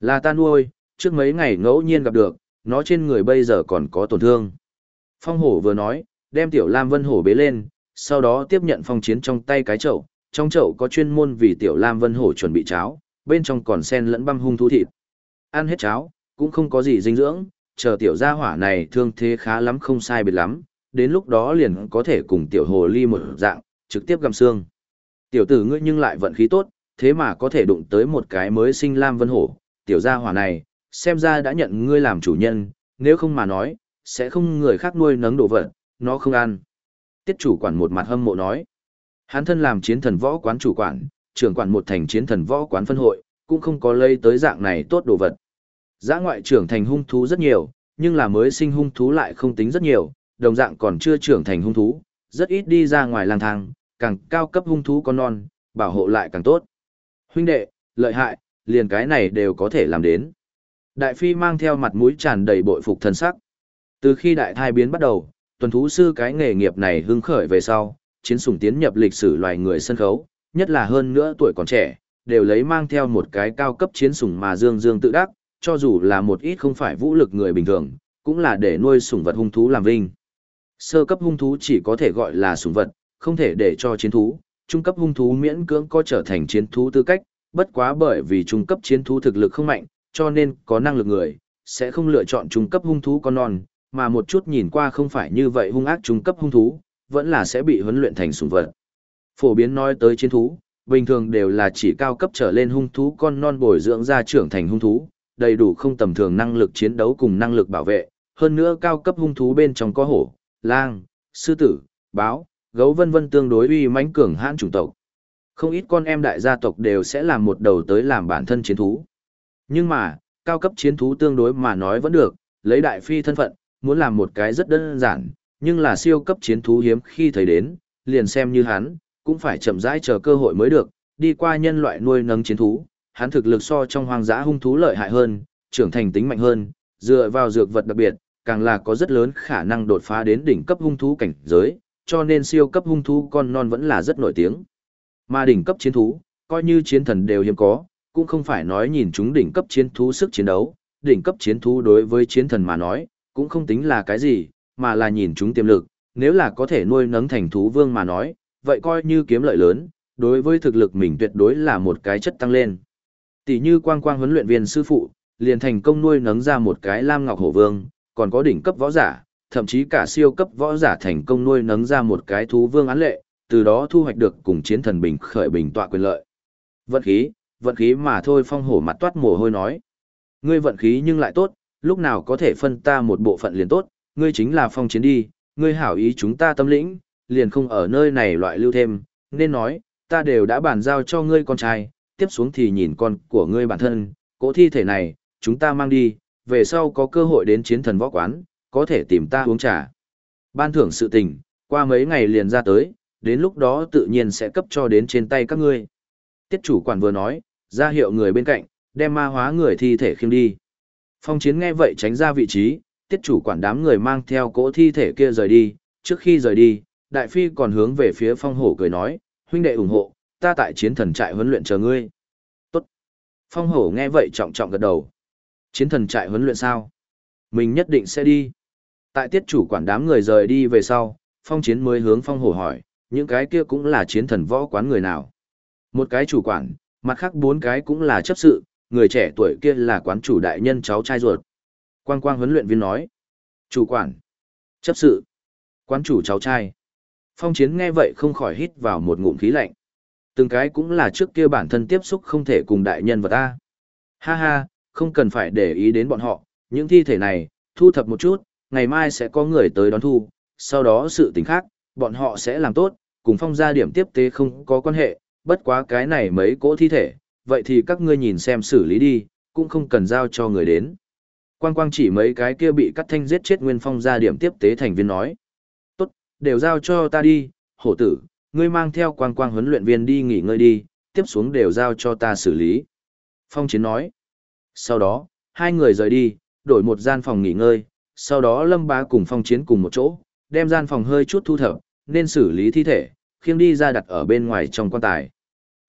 Speaker 1: Là ta nuôi, trước mấy ngày ngẫu nhiên gặp được, nó trên người bây giờ còn có tổn thương. Phong hổ vừa nói, đem tiểu Lam Vân Hổ bế lên, sau đó tiếp nhận phong chiến trong tay cái chậu, trong chậu có chuyên môn vì tiểu Lam Vân Hổ chuẩn bị cháo, bên trong còn sen lẫn băm hung thú thịt. Ăn hết cháo, cũng không có gì dinh dưỡng, chờ tiểu gia hỏa này thương thế khá lắm không sai biệt lắm, đến lúc đó liền có thể cùng tiểu hồ ly một dạng, trực tiếp găm xương. Tiểu tử ngươi nhưng lại vận khí tốt, thế mà có thể đụng tới một cái mới sinh Lam Vân Hổ, tiểu gia hỏa này, xem ra đã nhận ngươi làm chủ nhân, nếu không mà nói, sẽ không người khác nuôi nấng đồ vật, nó không ăn. Tiết chủ quản một mặt hâm mộ nói. Hắn thân làm chiến thần võ quán chủ quản, trưởng quản một thành chiến thần võ quán phân hội, cũng không có lây tới dạng này tốt đồ vật. Giã ngoại trưởng thành hung thú rất nhiều, nhưng là mới sinh hung thú lại không tính rất nhiều, đồng dạng còn chưa trưởng thành hung thú, rất ít đi ra ngoài lang thang, càng cao cấp hung thú con non, bảo hộ lại càng tốt. Huynh đệ, lợi hại, liền cái này đều có thể làm đến. Đại phi mang theo mặt mũi tràn đầy bội phục thân sắc. Từ khi đại thai biến bắt đầu, tuần thú sư cái nghề nghiệp này hưng khởi về sau, chiến sủng tiến nhập lịch sử loài người sân khấu, nhất là hơn nữa tuổi còn trẻ, đều lấy mang theo một cái cao cấp chiến sủng mà dương dương tự đắc, cho dù là một ít không phải vũ lực người bình thường, cũng là để nuôi sủng vật hung thú làm vinh. Sơ cấp hung thú chỉ có thể gọi là sủng vật, không thể để cho chiến thú, trung cấp hung thú miễn cưỡng có trở thành chiến thú tư cách, bất quá bởi vì trung cấp chiến thú thực lực không mạnh, cho nên có năng lực người, sẽ không lựa chọn trung cấp hung thú con non, mà một chút nhìn qua không phải như vậy hung ác trung cấp hung thú, vẫn là sẽ bị huấn luyện thành sủng vật. Phổ biến nói tới chiến thú, bình thường đều là chỉ cao cấp trở lên hung thú con non bồi dưỡng ra trưởng thành hung thú, đầy đủ không tầm thường năng lực chiến đấu cùng năng lực bảo vệ, hơn nữa cao cấp hung thú bên trong có hổ, lang, sư tử, báo, gấu vân vân tương đối uy mãnh cường hãn chủng tộc. Không ít con em đại gia tộc đều sẽ làm một đầu tới làm bản thân chiến thú. Nhưng mà, cao cấp chiến thú tương đối mà nói vẫn được, lấy đại phi thân phận, muốn làm một cái rất đơn giản, nhưng là siêu cấp chiến thú hiếm khi thấy đến, liền xem như hắn, cũng phải chậm rãi chờ cơ hội mới được, đi qua nhân loại nuôi nấng chiến thú, hắn thực lực so trong hoang dã hung thú lợi hại hơn, trưởng thành tính mạnh hơn, dựa vào dược vật đặc biệt, càng là có rất lớn khả năng đột phá đến đỉnh cấp hung thú cảnh giới, cho nên siêu cấp hung thú con non vẫn là rất nổi tiếng. Mà đỉnh cấp chiến thú, coi như chiến thần đều hiếm có, cũng không phải nói nhìn chúng đỉnh cấp chiến thú sức chiến đấu, đỉnh cấp chiến thú đối với chiến thần mà nói, cũng không tính là cái gì, mà là nhìn chúng tiềm lực, nếu là có thể nuôi nấng thành thú vương mà nói, vậy coi như kiếm lợi lớn, đối với thực lực mình tuyệt đối là một cái chất tăng lên. Tỷ như quang quang huấn luyện viên sư phụ, liền thành công nuôi nấng ra một cái lam ngọc hổ vương, còn có đỉnh cấp võ giả, thậm chí cả siêu cấp võ giả thành công nuôi nấng ra một cái thú vương án lệ, từ đó thu hoạch được cùng chiến thần bình khởi bình tọa quyền lợi. Vận khí, vận khí mà thôi phong hổ mặt toát mồ hôi nói. Ngươi vận khí nhưng lại tốt, lúc nào có thể phân ta một bộ phận liền tốt, ngươi chính là phong chiến đi, ngươi hảo ý chúng ta tâm lĩnh, liền không ở nơi này loại lưu thêm, nên nói, ta đều đã bàn giao cho ngươi con trai, tiếp xuống thì nhìn con của ngươi bản thân, cỗ thi thể này, chúng ta mang đi, về sau có cơ hội đến chiến thần võ quán, có thể tìm ta uống trà. Ban thưởng sự tình, qua mấy ngày liền ra tới, đến lúc đó tự nhiên sẽ cấp cho đến trên tay các ngươi. Tiết chủ quản vừa nói, ra hiệu người bên cạnh, đem ma hóa người thi thể khiêng đi. Phong chiến nghe vậy tránh ra vị trí, tiết chủ quản đám người mang theo cỗ thi thể kia rời đi, trước khi rời đi, đại phi còn hướng về phía phong hổ cười nói, huynh đệ ủng hộ, ta tại chiến thần trại huấn luyện chờ ngươi. Tốt. Phong hổ nghe vậy trọng trọng gật đầu. Chiến thần trại huấn luyện sao? Mình nhất định sẽ đi. Tại tiết chủ quản đám người rời đi về sau, phong chiến mới hướng phong hổ hỏi, những cái kia cũng là chiến thần võ quán người nào. Một cái chủ quản, mặt khác bốn cái cũng là chấp sự, người trẻ tuổi kia là quán chủ đại nhân cháu trai ruột. Quang quang huấn luyện viên nói. Chủ quản. Chấp sự. Quán chủ cháu trai. Phong chiến nghe vậy không khỏi hít vào một ngụm khí lạnh. Từng cái cũng là trước kia bản thân tiếp xúc không thể cùng đại nhân và ta. Ha ha, không cần phải để ý đến bọn họ, những thi thể này, thu thập một chút, ngày mai sẽ có người tới đón thu, sau đó sự tình khác, bọn họ sẽ làm tốt, cùng phong gia điểm tiếp tế không có quan hệ, bất quá cái này mấy cỗ thi thể, vậy thì các ngươi nhìn xem xử lý đi, cũng không cần giao cho người đến. Quang quang chỉ mấy cái kia bị cắt thanh giết chết nguyên phong gia điểm tiếp tế thành viên nói. Tốt, đều giao cho ta đi, hổ tử, ngươi mang theo quang quang huấn luyện viên đi nghỉ ngơi đi, tiếp xuống đều giao cho ta xử lý. Phong chiến nói. Sau đó, hai người rời đi, đổi một gian phòng nghỉ ngơi, sau đó lâm bá cùng phong chiến cùng một chỗ, đem gian phòng hơi chút thu thập, nên xử lý thi thể, khiêng đi ra đặt ở bên ngoài trong quan tài.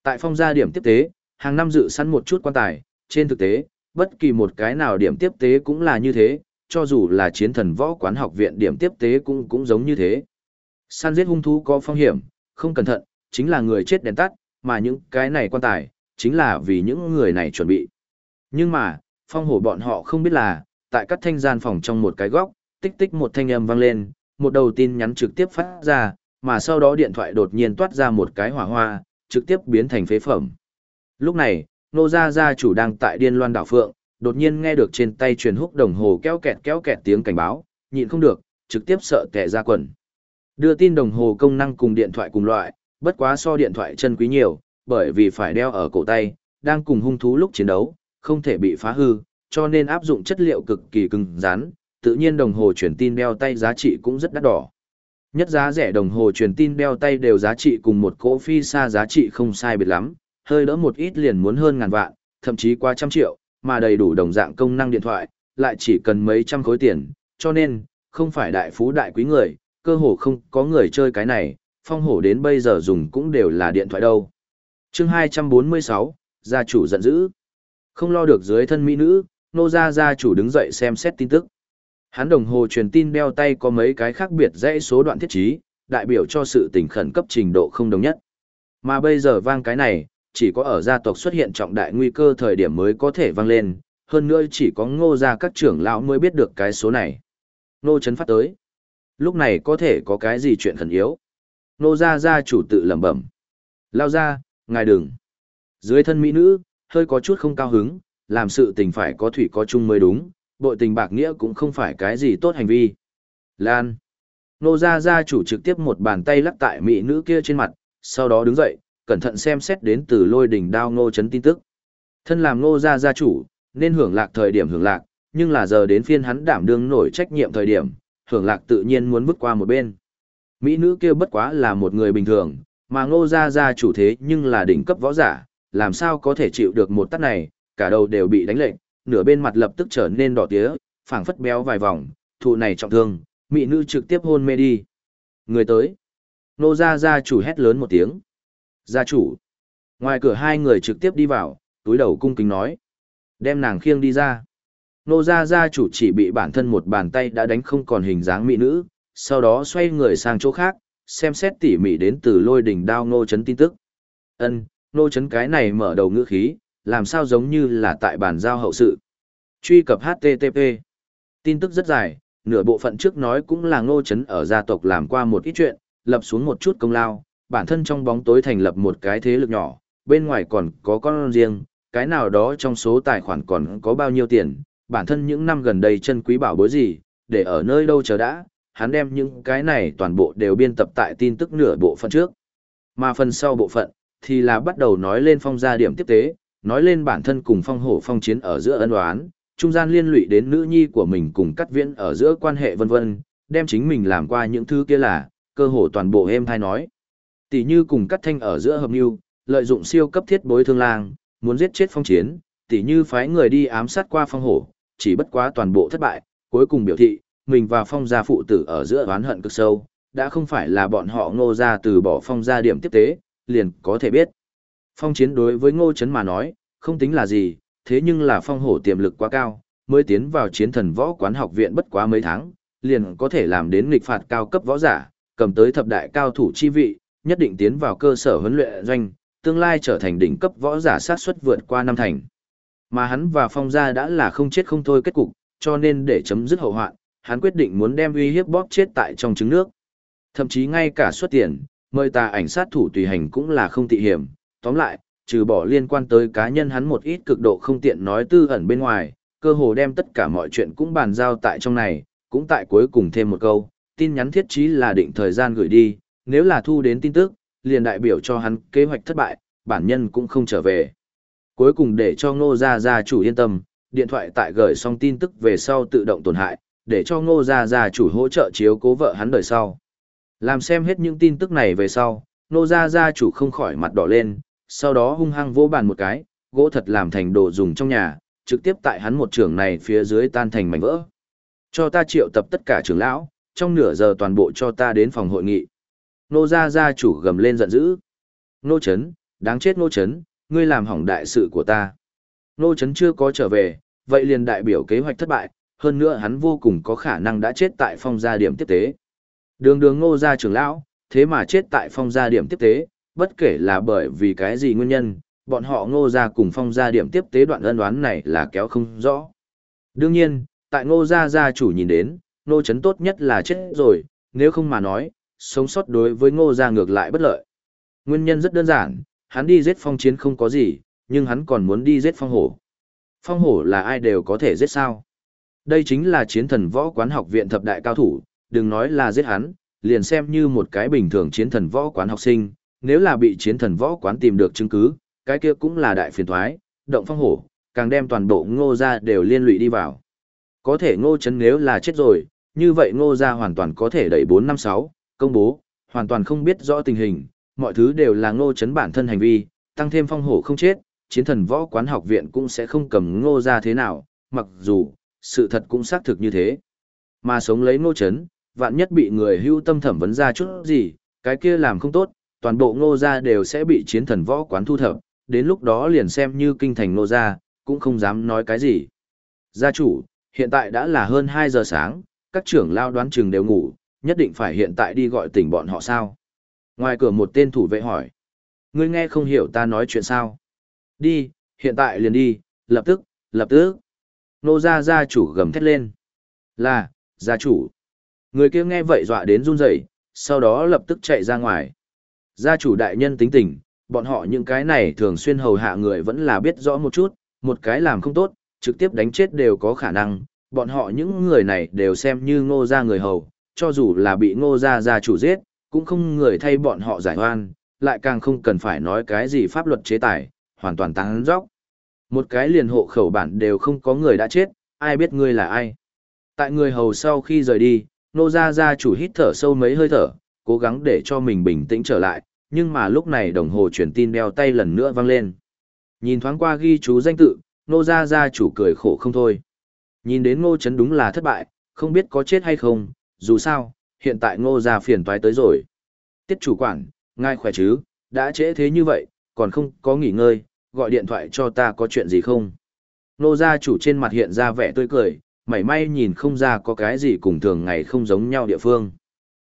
Speaker 1: Tại phong gia điểm tiếp tế, hàng năm dự sẵn một chút quan tài, trên thực tế, bất kỳ một cái nào điểm tiếp tế cũng là như thế, cho dù là chiến thần võ quán học viện điểm tiếp tế cũng cũng giống như thế. Săn giết hung thú có phong hiểm, không cẩn thận, chính là người chết đèn tắt, mà những cái này quan tài, chính là vì những người này chuẩn bị. Nhưng mà, phong hổ bọn họ không biết là, tại các thanh gian phòng trong một cái góc, tích tích một thanh âm vang lên, một đầu tin nhắn trực tiếp phát ra, mà sau đó điện thoại đột nhiên toát ra một cái hỏa hoa, trực tiếp biến thành phế phẩm. Lúc này, nô gia gia chủ đang tại điên loan đảo phượng, đột nhiên nghe được trên tay truyền húc đồng hồ kéo kẹt kéo kẹt tiếng cảnh báo, nhịn không được, trực tiếp sợ tệ ra quần. Đưa tin đồng hồ công năng cùng điện thoại cùng loại, bất quá so điện thoại chân quý nhiều, bởi vì phải đeo ở cổ tay, đang cùng hung thú lúc chiến đấu, không thể bị phá hư, cho nên áp dụng chất liệu cực kỳ cứng rắn, tự nhiên đồng hồ truyền tin đeo tay giá trị cũng rất đắt đỏ. Nhất giá rẻ đồng hồ truyền tin đeo tay đều giá trị cùng một cỗ phi xa giá trị không sai biệt lắm, hơi đỡ một ít liền muốn hơn ngàn vạn, thậm chí qua trăm triệu, mà đầy đủ đồng dạng công năng điện thoại, lại chỉ cần mấy trăm khối tiền, cho nên, không phải đại phú đại quý người, cơ hồ không có người chơi cái này, phong hổ đến bây giờ dùng cũng đều là điện thoại đâu. chương 246, gia chủ giận dữ. Không lo được dưới thân mỹ nữ, nô gia gia chủ đứng dậy xem xét tin tức. Hắn đồng hồ truyền tin đeo tay có mấy cái khác biệt dãy số đoạn thiết trí, đại biểu cho sự tình khẩn cấp trình độ không đồng nhất. Mà bây giờ vang cái này, chỉ có ở gia tộc xuất hiện trọng đại nguy cơ thời điểm mới có thể vang lên, hơn nữa chỉ có ngô gia các trưởng lão mới biết được cái số này. Nô chấn phát tới. Lúc này có thể có cái gì chuyện khẩn yếu. Nô gia gia chủ tự lẩm bẩm. Lao ra, ngài đừng. Dưới thân mỹ nữ, hơi có chút không cao hứng, làm sự tình phải có thủy có chung mới đúng, bội tình bạc nghĩa cũng không phải cái gì tốt hành vi. Lan. Nô gia gia chủ trực tiếp một bàn tay lắc tại mỹ nữ kia trên mặt, sau đó đứng dậy, cẩn thận xem xét đến từ lôi đỉnh đao ngô chấn tin tức. Thân làm ngô gia gia chủ, nên hưởng lạc thời điểm hưởng lạc, nhưng là giờ đến phiên hắn đảm đương nổi trách nhiệm thời điểm, hưởng lạc tự nhiên muốn bước qua một bên. Mỹ nữ kia bất quá là một người bình thường, mà ngô gia gia chủ thế nhưng là đỉnh cấp võ giả, làm sao có thể chịu được một tát này, cả đầu đều bị đánh lệnh, nửa bên mặt lập tức trở nên đỏ tía, phảng phất béo vài vòng, thụ này trọng thương, mỹ nữ trực tiếp hôn mê đi. Người tới. Nô gia gia chủ hét lớn một tiếng. Gia chủ. Ngoài cửa hai người trực tiếp đi vào, túi đầu cung kính nói. Đem nàng khiêng đi ra. Nô gia gia chủ chỉ bị bản thân một bàn tay đã đánh không còn hình dáng mỹ nữ, sau đó xoay người sang chỗ khác, xem xét tỉ mỉ đến từ lôi đỉnh đao nô chấn tin tức. Ân, nô chấn cái này mở đầu ngữ khí, làm sao giống như là tại bàn giao hậu sự. Truy cập HTTP. Tin tức rất dài, nửa bộ phận trước nói cũng là ngô chấn ở gia tộc làm qua một ít chuyện, lập xuống một chút công lao, bản thân trong bóng tối thành lập một cái thế lực nhỏ, bên ngoài còn có con riêng, cái nào đó trong số tài khoản còn có bao nhiêu tiền, bản thân những năm gần đây chân quý bảo bối gì, để ở nơi đâu chờ đã, hắn đem những cái này toàn bộ đều biên tập tại tin tức nửa bộ phận trước. Mà phần sau bộ phận, thì là bắt đầu nói lên phong gia điểm tiếp tế, nói lên bản thân cùng phong hổ phong chiến ở giữa ân oán, trung gian liên lụy đến nữ nhi của mình cùng cắt viễn ở giữa quan hệ vân vân, đem chính mình làm qua những thứ kia là, cơ hồ toàn bộ em thay nói. Tỷ như cùng cắt thanh ở giữa hợp mưu, lợi dụng siêu cấp thiết bối thương lang, muốn giết chết phong chiến, tỷ như phái người đi ám sát qua phong hổ, chỉ bất quá toàn bộ thất bại, cuối cùng biểu thị, mình và phong gia phụ tử ở giữa oán hận cực sâu, đã không phải là bọn họ ngô ra từ bỏ phong gia điểm tiếp tế, liền có thể biết. Phong chiến đối với ngô chấn mà nói, không tính là gì, thế nhưng là phong hổ tiềm lực quá cao, mới tiến vào chiến thần võ quán học viện bất quá mấy tháng, liền có thể làm đến nghịch phạt cao cấp võ giả, cầm tới thập đại cao thủ chi vị, nhất định tiến vào cơ sở huấn luyện doanh, tương lai trở thành đỉnh cấp võ giả sát suất vượt qua năm thành. Mà hắn và phong gia đã là không chết không thôi kết cục, cho nên để chấm dứt hậu hoạn, hắn quyết định muốn đem uy hiếp bóp chết tại trong trứng nước. Thậm chí ngay cả xuất tiền, mời tà ảnh sát thủ tùy hành cũng là không tị hiểm. Tóm lại, trừ bỏ liên quan tới cá nhân hắn một ít cực độ không tiện nói tư ẩn bên ngoài, cơ hồ đem tất cả mọi chuyện cũng bàn giao tại trong này, cũng tại cuối cùng thêm một câu, tin nhắn thiết trí là định thời gian gửi đi, nếu là thu đến tin tức, liền đại biểu cho hắn kế hoạch thất bại, bản nhân cũng không trở về. Cuối cùng để cho ngô gia gia chủ yên tâm, điện thoại tại gửi xong tin tức về sau tự động tổn hại, để cho ngô gia gia chủ hỗ trợ chiếu cố vợ hắn đời sau. Làm xem hết những tin tức này về sau, ngô gia gia chủ không khỏi mặt đỏ lên, sau đó hung hăng vô bàn một cái, gỗ thật làm thành đồ dùng trong nhà, trực tiếp tại hắn một trường này phía dưới tan thành mảnh vỡ. Cho ta triệu tập tất cả trưởng lão, trong nửa giờ toàn bộ cho ta đến phòng hội nghị. Nô gia gia chủ gầm lên giận dữ. Nô chấn, đáng chết nô chấn, ngươi làm hỏng đại sự của ta. Nô chấn chưa có trở về, vậy liền đại biểu kế hoạch thất bại, hơn nữa hắn vô cùng có khả năng đã chết tại phong gia điểm tiếp tế. Đường đường ngô gia trưởng lão, thế mà chết tại phong gia điểm tiếp tế, bất kể là bởi vì cái gì nguyên nhân, bọn họ ngô gia cùng phong gia điểm tiếp tế đoạn ân đoán này là kéo không rõ. Đương nhiên, tại ngô gia gia chủ nhìn đến, nô chấn tốt nhất là chết rồi, nếu không mà nói, sống sót đối với ngô gia ngược lại bất lợi. Nguyên nhân rất đơn giản, hắn đi giết phong chiến không có gì, nhưng hắn còn muốn đi giết phong hổ. Phong hổ là ai đều có thể giết sao. Đây chính là chiến thần võ quán học viện thập đại cao thủ, đừng nói là giết hắn, liền xem như một cái bình thường chiến thần võ quán học sinh, nếu là bị chiến thần võ quán tìm được chứng cứ, cái kia cũng là đại phiền thoái, động phong hổ, càng đem toàn bộ ngô ra đều liên lụy đi vào. Có thể ngô chấn nếu là chết rồi, như vậy ngô ra hoàn toàn có thể đẩy 456, công bố, hoàn toàn không biết rõ tình hình, mọi thứ đều là ngô chấn bản thân hành vi, tăng thêm phong hổ không chết, chiến thần võ quán học viện cũng sẽ không cầm ngô ra thế nào, mặc dù, sự thật cũng xác thực như thế. Mà sống lấy ngô chấn, vạn nhất bị người hưu tâm thẩm vấn ra chút gì, cái kia làm không tốt, toàn bộ ngô gia đều sẽ bị chiến thần võ quán thu thập, đến lúc đó liền xem như kinh thành ngô gia, cũng không dám nói cái gì. Gia chủ, hiện tại đã là hơn 2 giờ sáng, các trưởng lao đoán chừng đều ngủ, nhất định phải hiện tại đi gọi tỉnh bọn họ sao. Ngoài cửa một tên thủ vệ hỏi. Ngươi nghe không hiểu ta nói chuyện sao? Đi, hiện tại liền đi, lập tức, lập tức. Nô gia gia chủ gầm thét lên. Là, gia chủ. Người kia nghe vậy dọa đến run rẩy, sau đó lập tức chạy ra ngoài. Gia chủ đại nhân tính tình, bọn họ những cái này thường xuyên hầu hạ người vẫn là biết rõ một chút, một cái làm không tốt, trực tiếp đánh chết đều có khả năng, bọn họ những người này đều xem như ngô gia người hầu, cho dù là bị ngô gia gia chủ giết, cũng không người thay bọn họ giải oan, lại càng không cần phải nói cái gì pháp luật chế tài, hoàn toàn tán dốc. Một cái liền hộ khẩu bản đều không có người đã chết, ai biết ngươi là ai. Tại người hầu sau khi rời đi, nô gia gia chủ hít thở sâu mấy hơi thở, cố gắng để cho mình bình tĩnh trở lại, nhưng mà lúc này đồng hồ truyền tin đeo tay lần nữa vang lên. Nhìn thoáng qua ghi chú danh tự, nô gia gia chủ cười khổ không thôi. Nhìn đến ngô chấn đúng là thất bại, không biết có chết hay không, dù sao, hiện tại ngô gia phiền toái tới rồi. Tiết chủ quản, ngài khỏe chứ, đã trễ thế như vậy, còn không có nghỉ ngơi, gọi điện thoại cho ta có chuyện gì không? Ngô gia chủ trên mặt hiện ra vẻ tươi cười, mảy may nhìn không ra có cái gì cùng thường ngày không giống nhau địa phương.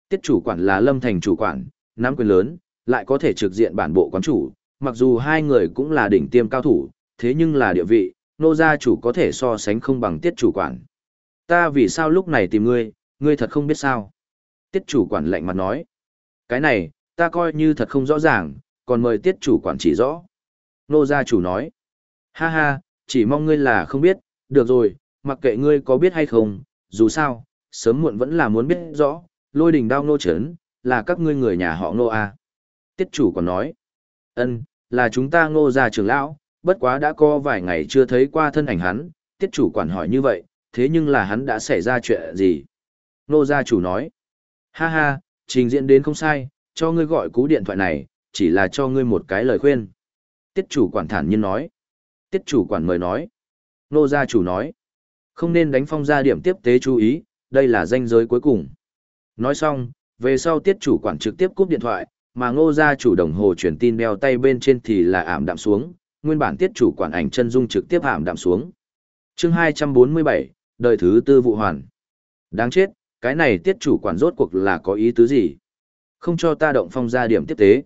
Speaker 1: Tiết chủ quản là lâm thành chủ quản, nắm quyền lớn, lại có thể trực diện bản bộ quán chủ, mặc dù hai người cũng là đỉnh tiêm cao thủ, thế nhưng là địa vị, nô gia chủ có thể so sánh không bằng tiết chủ quản. Ta vì sao lúc này tìm ngươi, ngươi thật không biết sao. Tiết chủ quản lạnh mặt nói. Cái này, ta coi như thật không rõ ràng, còn mời tiết chủ quản chỉ rõ. Nô gia chủ nói. Ha ha, chỉ mong ngươi là không biết, được rồi, mặc kệ ngươi có biết hay không, dù sao, sớm muộn vẫn là muốn biết rõ, lôi đình đao nô chấn, là các ngươi người nhà họ nô a. Tiết chủ còn nói. ân là chúng ta ngô gia trưởng lão, bất quá đã có vài ngày chưa thấy qua thân ảnh hắn, tiết chủ quản hỏi như vậy, thế nhưng là hắn đã xảy ra chuyện gì? Nô gia chủ nói. Ha ha, trình diễn đến không sai, cho ngươi gọi cú điện thoại này, chỉ là cho ngươi một cái lời khuyên. Tiết chủ quản thản nhiên nói. Tiết chủ quản mời nói. Nô gia chủ nói. Không nên đánh phong gia điểm tiếp tế chú ý, đây là danh giới cuối cùng. Nói xong, về sau tiết chủ quản trực tiếp cúp điện thoại, mà ngô gia chủ đồng hồ truyền tin đeo tay bên trên thì là ảm đạm xuống, nguyên bản tiết chủ quản ảnh chân dung trực tiếp ảm đạm xuống. chương 247, đời thứ tư vụ hoàn. Đáng chết, cái này tiết chủ quản rốt cuộc là có ý tứ gì? Không cho ta động phong gia điểm tiếp tế.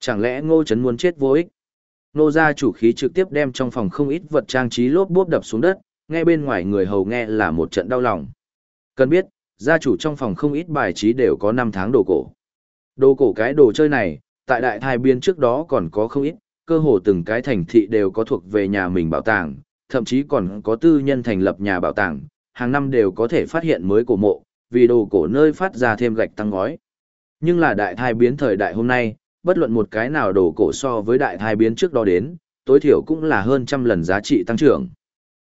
Speaker 1: Chẳng lẽ ngô chấn muốn chết vô ích? Ngô gia chủ khí trực tiếp đem trong phòng không ít vật trang trí lốp bốp đập xuống đất, nghe bên ngoài người hầu nghe là một trận đau lòng. Cần biết, gia chủ trong phòng không ít bài trí đều có 5 tháng đồ cổ. Đồ cổ cái đồ chơi này, tại đại thai biên trước đó còn có không ít, cơ hồ từng cái thành thị đều có thuộc về nhà mình bảo tàng, thậm chí còn có tư nhân thành lập nhà bảo tàng, hàng năm đều có thể phát hiện mới cổ mộ, vì đồ cổ nơi phát ra thêm gạch tăng ngói. Nhưng là đại thai biến thời đại hôm nay, bất luận một cái nào đồ cổ so với đại thai biến trước đó đến, tối thiểu cũng là hơn trăm lần giá trị tăng trưởng.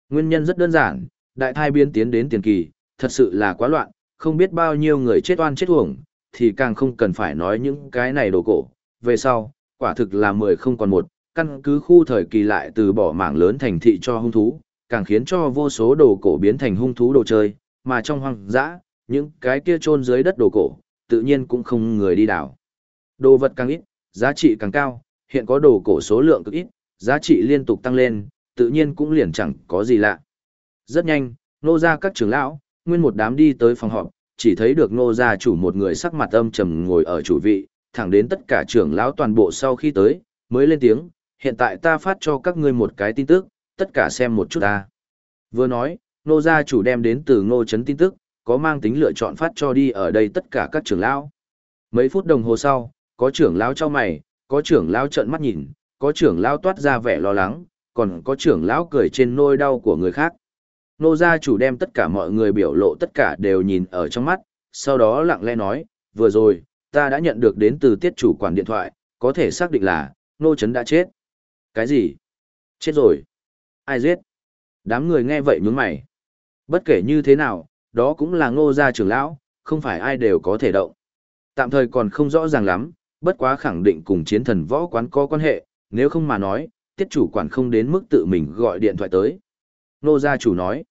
Speaker 1: Nguyên nhân rất đơn giản, đại thai biến tiến đến tiền kỳ, thật sự là quá loạn, không biết bao nhiêu người chết oan chết uổng, thì càng không cần phải nói những cái này đồ cổ. Về sau, quả thực là mười không còn một, căn cứ khu thời kỳ lại từ bỏ mảng lớn thành thị cho hung thú, càng khiến cho vô số đồ cổ biến thành hung thú đồ chơi, mà trong hoang dã, những cái kia chôn dưới đất đồ cổ, tự nhiên cũng không người đi đào Đồ vật càng ít, giá trị càng cao, hiện có đồ cổ số lượng cực ít, giá trị liên tục tăng lên, tự nhiên cũng liền chẳng có gì lạ. Rất nhanh, nô ra các trưởng lão, nguyên một đám đi tới phòng họp, chỉ thấy được nô gia chủ một người sắc mặt âm trầm ngồi ở chủ vị, thẳng đến tất cả trưởng lão toàn bộ sau khi tới, mới lên tiếng, hiện tại ta phát cho các ngươi một cái tin tức, tất cả xem một chút ta. Vừa nói, nô gia chủ đem đến từ ngô chấn tin tức, có mang tính lựa chọn phát cho đi ở đây tất cả các trưởng lão. Mấy phút đồng hồ sau, có trưởng lão cho mày, có trưởng lão trợn mắt nhìn, có trưởng lão toát ra vẻ lo lắng, còn có trưởng lão cười trên nôi đau của người khác. Nô gia chủ đem tất cả mọi người biểu lộ tất cả đều nhìn ở trong mắt, sau đó lặng lẽ nói, vừa rồi, ta đã nhận được đến từ tiết chủ quản điện thoại, có thể xác định là, nô chấn đã chết. Cái gì? Chết rồi. Ai giết? Đám người nghe vậy nhướng mày. Bất kể như thế nào, đó cũng là ngô gia trưởng lão, không phải ai đều có thể động. Tạm thời còn không rõ ràng lắm, bất quá khẳng định cùng chiến thần võ quán có quan hệ, nếu không mà nói, tiết chủ quản không đến mức tự mình gọi điện thoại tới. Ngô gia chủ nói,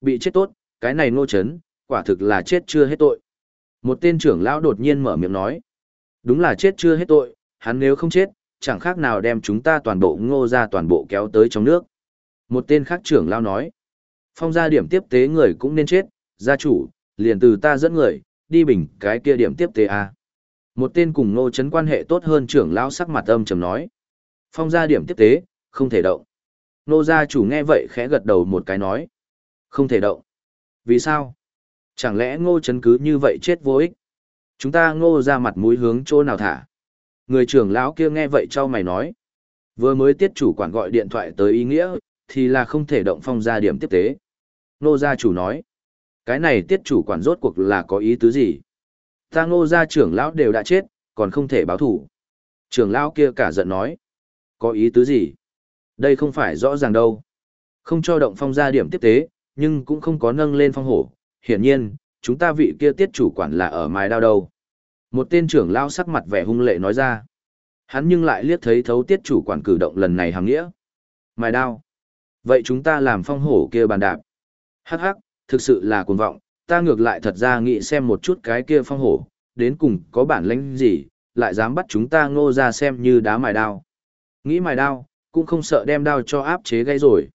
Speaker 1: bị chết tốt, cái này ngô chấn, quả thực là chết chưa hết tội. Một tên trưởng lão đột nhiên mở miệng nói, đúng là chết chưa hết tội, hắn nếu không chết, chẳng khác nào đem chúng ta toàn bộ ngô ra toàn bộ kéo tới trong nước. Một tên khác trưởng lão nói, phong gia điểm tiếp tế người cũng nên chết, gia chủ, liền từ ta dẫn người, đi bình cái kia điểm tiếp tế a. Một tên cùng nô chấn quan hệ tốt hơn trưởng lão sắc mặt âm trầm nói, phong gia điểm tiếp tế, không thể động. Nô gia chủ nghe vậy khẽ gật đầu một cái nói, không thể động. Vì sao? Chẳng lẽ ngô chấn cứ như vậy chết vô ích? Chúng ta ngô ra mặt mũi hướng chỗ nào thả? Người trưởng lão kia nghe vậy cho mày nói. Vừa mới tiết chủ quản gọi điện thoại tới ý nghĩa, thì là không thể động phong ra điểm tiếp tế. nô gia chủ nói. Cái này tiết chủ quản rốt cuộc là có ý tứ gì? Ta ngô gia trưởng lão đều đã chết, còn không thể báo thủ. Trưởng lão kia cả giận nói. Có ý tứ gì? Đây không phải rõ ràng đâu. Không cho động phong ra điểm tiếp tế, nhưng cũng không có nâng lên phong hổ. Hiển nhiên, chúng ta vị kia tiết chủ quản là ở mài đao đâu. Một tên trưởng lão sắc mặt vẻ hung lệ nói ra. Hắn nhưng lại liếc thấy thấu tiết chủ quản cử động lần này hàng nghĩa. Mài đao. Vậy chúng ta làm phong hổ kia bàn đạp. Hắc hắc, thực sự là cuồng vọng, ta ngược lại thật ra nghĩ xem một chút cái kia phong hổ, đến cùng có bản lĩnh gì, lại dám bắt chúng ta ngô ra xem như đá mài đao. Nghĩ mài đao, cũng không sợ đem đao cho áp chế gây rồi.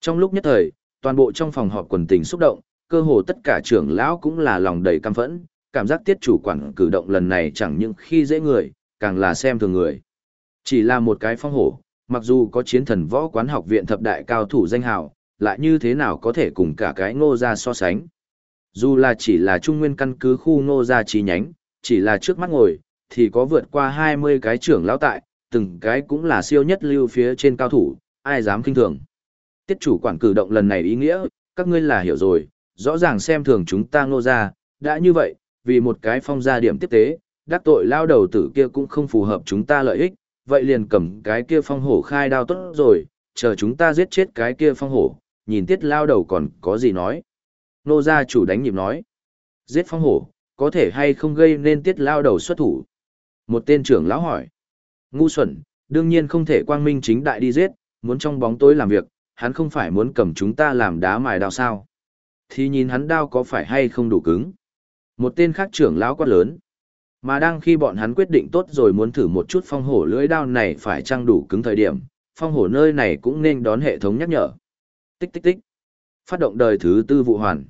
Speaker 1: Trong lúc nhất thời, toàn bộ trong phòng họp quần tình xúc động, cơ hồ tất cả trưởng lão cũng là lòng đầy căm phẫn, cảm giác tiết chủ quản cử động lần này chẳng những khi dễ người, càng là xem thường người. Chỉ là một cái phong hổ, mặc dù có chiến thần võ quán học viện thập đại cao thủ danh hào, lại như thế nào có thể cùng cả cái ngô gia so sánh. Dù là chỉ là trung nguyên căn cứ khu ngô gia chi nhánh, chỉ là trước mắt ngồi, thì có vượt qua 20 cái trưởng lão tại, từng cái cũng là siêu nhất lưu phía trên cao thủ, ai dám kinh thường. Tiết chủ quản cử động lần này ý nghĩa, các ngươi là hiểu rồi, rõ ràng xem thường chúng ta ngô gia, đã như vậy, vì một cái phong gia điểm tiếp tế, đắc tội lao đầu tử kia cũng không phù hợp chúng ta lợi ích, vậy liền cầm cái kia phong hổ khai đao tốt rồi, chờ chúng ta giết chết cái kia phong hổ, nhìn tiết lao đầu còn có gì nói. Nô gia chủ đánh nhịp nói, giết phong hổ, có thể hay không gây nên tiết lao đầu xuất thủ. Một tên trưởng lão hỏi, ngu xuẩn, đương nhiên không thể quang minh chính đại đi giết, muốn trong bóng tối làm việc, hắn không phải muốn cầm chúng ta làm đá mài đao sao. Thì nhìn hắn đao có phải hay không đủ cứng. Một tên khác trưởng lão quát lớn. Mà đang khi bọn hắn quyết định tốt rồi muốn thử một chút phong hổ lưỡi đao này phải trang đủ cứng thời điểm, phong hổ nơi này cũng nên đón hệ thống nhắc nhở. Tích tích tích. Phát động đời thứ tư vụ hoàn.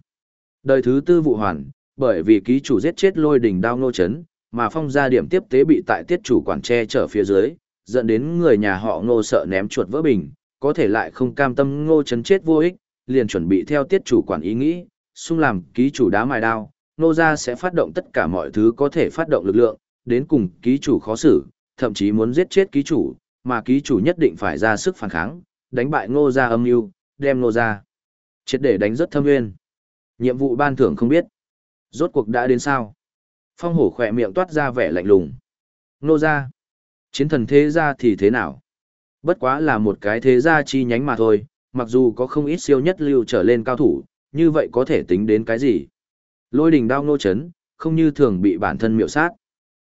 Speaker 1: Đời thứ tư vụ hoàn, bởi vì ký chủ giết chết lôi đỉnh đao ngô chấn, mà phong gia điểm tiếp tế bị tại tiết chủ quản tre trở phía dưới, dẫn đến người nhà họ ngô sợ ném chuột vỡ bình, có thể lại không cam tâm ngô chấn chết vô ích, liền chuẩn bị theo tiết chủ quản ý nghĩ, xung làm ký chủ đá mài đao, nô gia sẽ phát động tất cả mọi thứ có thể phát động lực lượng, đến cùng ký chủ khó xử, thậm chí muốn giết chết ký chủ, mà ký chủ nhất định phải ra sức phản kháng, đánh bại ngô gia âm mưu, đem Nô gia triệt để đánh rất thâm nguyên. Nhiệm vụ ban thưởng không biết. Rốt cuộc đã đến sao? Phong hổ khỏe miệng toát ra vẻ lạnh lùng. Nô gia, chiến thần thế gia thì thế nào? Bất quá là một cái thế gia chi nhánh mà thôi, mặc dù có không ít siêu nhất lưu trở lên cao thủ, như vậy có thể tính đến cái gì? Lôi đình đao nô chấn, không như thường bị bản thân miệu sát.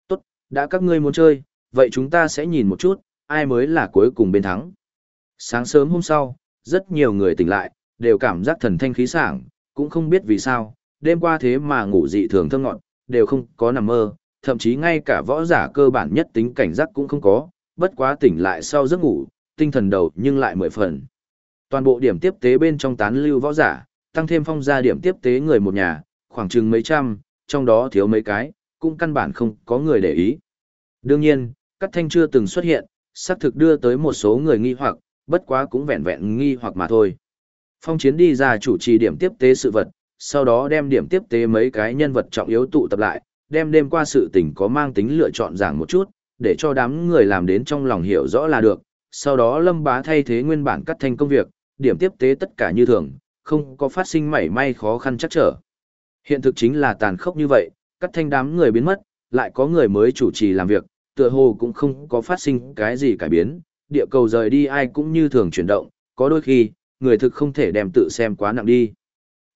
Speaker 1: Tốt, đã các ngươi muốn chơi, vậy chúng ta sẽ nhìn một chút, ai mới là cuối cùng bên thắng. Sáng sớm hôm sau, rất nhiều người tỉnh lại, đều cảm giác thần thanh khí sảng, cũng không biết vì sao, đêm qua thế mà ngủ dị thường thơ ngọn, đều không có nằm mơ, thậm chí ngay cả võ giả cơ bản nhất tính cảnh giác cũng không có, bất quá tỉnh lại sau giấc ngủ, tinh thần đầu nhưng lại mười phần. Toàn bộ điểm tiếp tế bên trong tán lưu võ giả, tăng thêm phong gia điểm tiếp tế người một nhà, khoảng chừng mấy trăm, trong đó thiếu mấy cái, cũng căn bản không có người để ý. Đương nhiên, Cát Thanh chưa từng xuất hiện, xác thực đưa tới một số người nghi hoặc, bất quá cũng vẹn vẹn nghi hoặc mà thôi. Phong chiến đi ra chủ trì điểm tiếp tế sự vật, sau đó đem điểm tiếp tế mấy cái nhân vật trọng yếu tụ tập lại, đem đêm qua sự tình có mang tính lựa chọn giảng một chút, để cho đám người làm đến trong lòng hiểu rõ là được. Sau đó Lâm Bá thay thế nguyên bản cắt thanh công việc, điểm tiếp tế tất cả như thường, không có phát sinh mảy may khó khăn chắc trở. Hiện thực chính là tàn khốc như vậy, cắt thanh đám người biến mất, lại có người mới chủ trì làm việc, tựa hồ cũng không có phát sinh cái gì cải biến, địa cầu rời đi ai cũng như thường chuyển động, có đôi khi, người thực không thể đem tự xem quá nặng đi.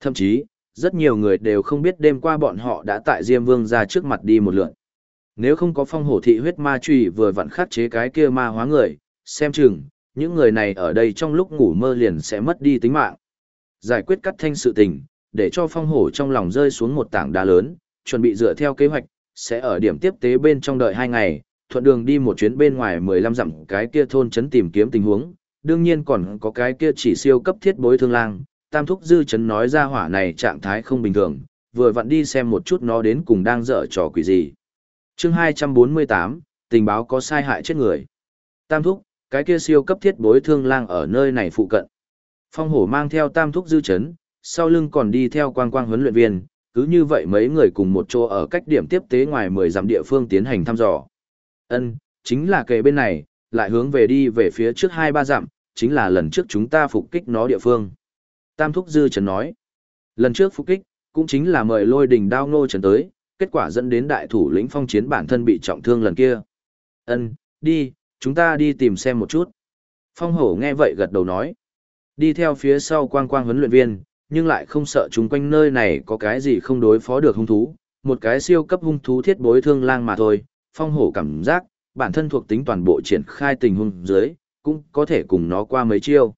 Speaker 1: Thậm chí, rất nhiều người đều không biết đêm qua bọn họ đã tại Diêm Vương ra trước mặt đi một lượt. Nếu không có phong hổ thị huyết ma trùy vừa vặn khắc chế cái kia ma hóa người, xem chừng, những người này ở đây trong lúc ngủ mơ liền sẽ mất đi tính mạng. Giải quyết cắt thanh sự tình, để cho phong hổ trong lòng rơi xuống một tảng đá lớn, chuẩn bị dựa theo kế hoạch, sẽ ở điểm tiếp tế bên trong đợi hai ngày, thuận đường đi một chuyến bên ngoài 15 dặm cái kia thôn chấn tìm kiếm tình huống, đương nhiên còn có cái kia chỉ siêu cấp thiết bối thương lang, tam thúc dư chấn nói ra hỏa này trạng thái không bình thường, vừa vặn đi xem một chút nó đến cùng đang dở trò quỷ gì. chương 248, tình báo có sai hại chết người. Tam thúc, cái kia siêu cấp thiết bối thương lang ở nơi này phụ cận. Phong hổ mang theo tam thúc dư chấn, sau lưng còn đi theo quang quang huấn luyện viên, cứ như vậy mấy người cùng một chỗ ở cách điểm tiếp tế ngoài 10 dặm địa phương tiến hành thăm dò. Ân, chính là kề bên này, lại hướng về đi về phía trước 2-3 dặm, chính là lần trước chúng ta phục kích nó địa phương. Tam Thúc Dư Trần nói, lần trước phục kích, cũng chính là mời lôi đình đao ngô trần tới, kết quả dẫn đến đại thủ lĩnh phong chiến bản thân bị trọng thương lần kia. Ân, đi, chúng ta đi tìm xem một chút. Phong hổ nghe vậy gật đầu nói, đi theo phía sau quang quang huấn luyện viên, nhưng lại không sợ chúng quanh nơi này có cái gì không đối phó được hung thú, một cái siêu cấp hung thú thiết bối thương lang mà thôi, phong hổ cảm giác, bản thân thuộc tính toàn bộ triển khai tình huống dưới, cũng có thể cùng nó qua mấy chiêu.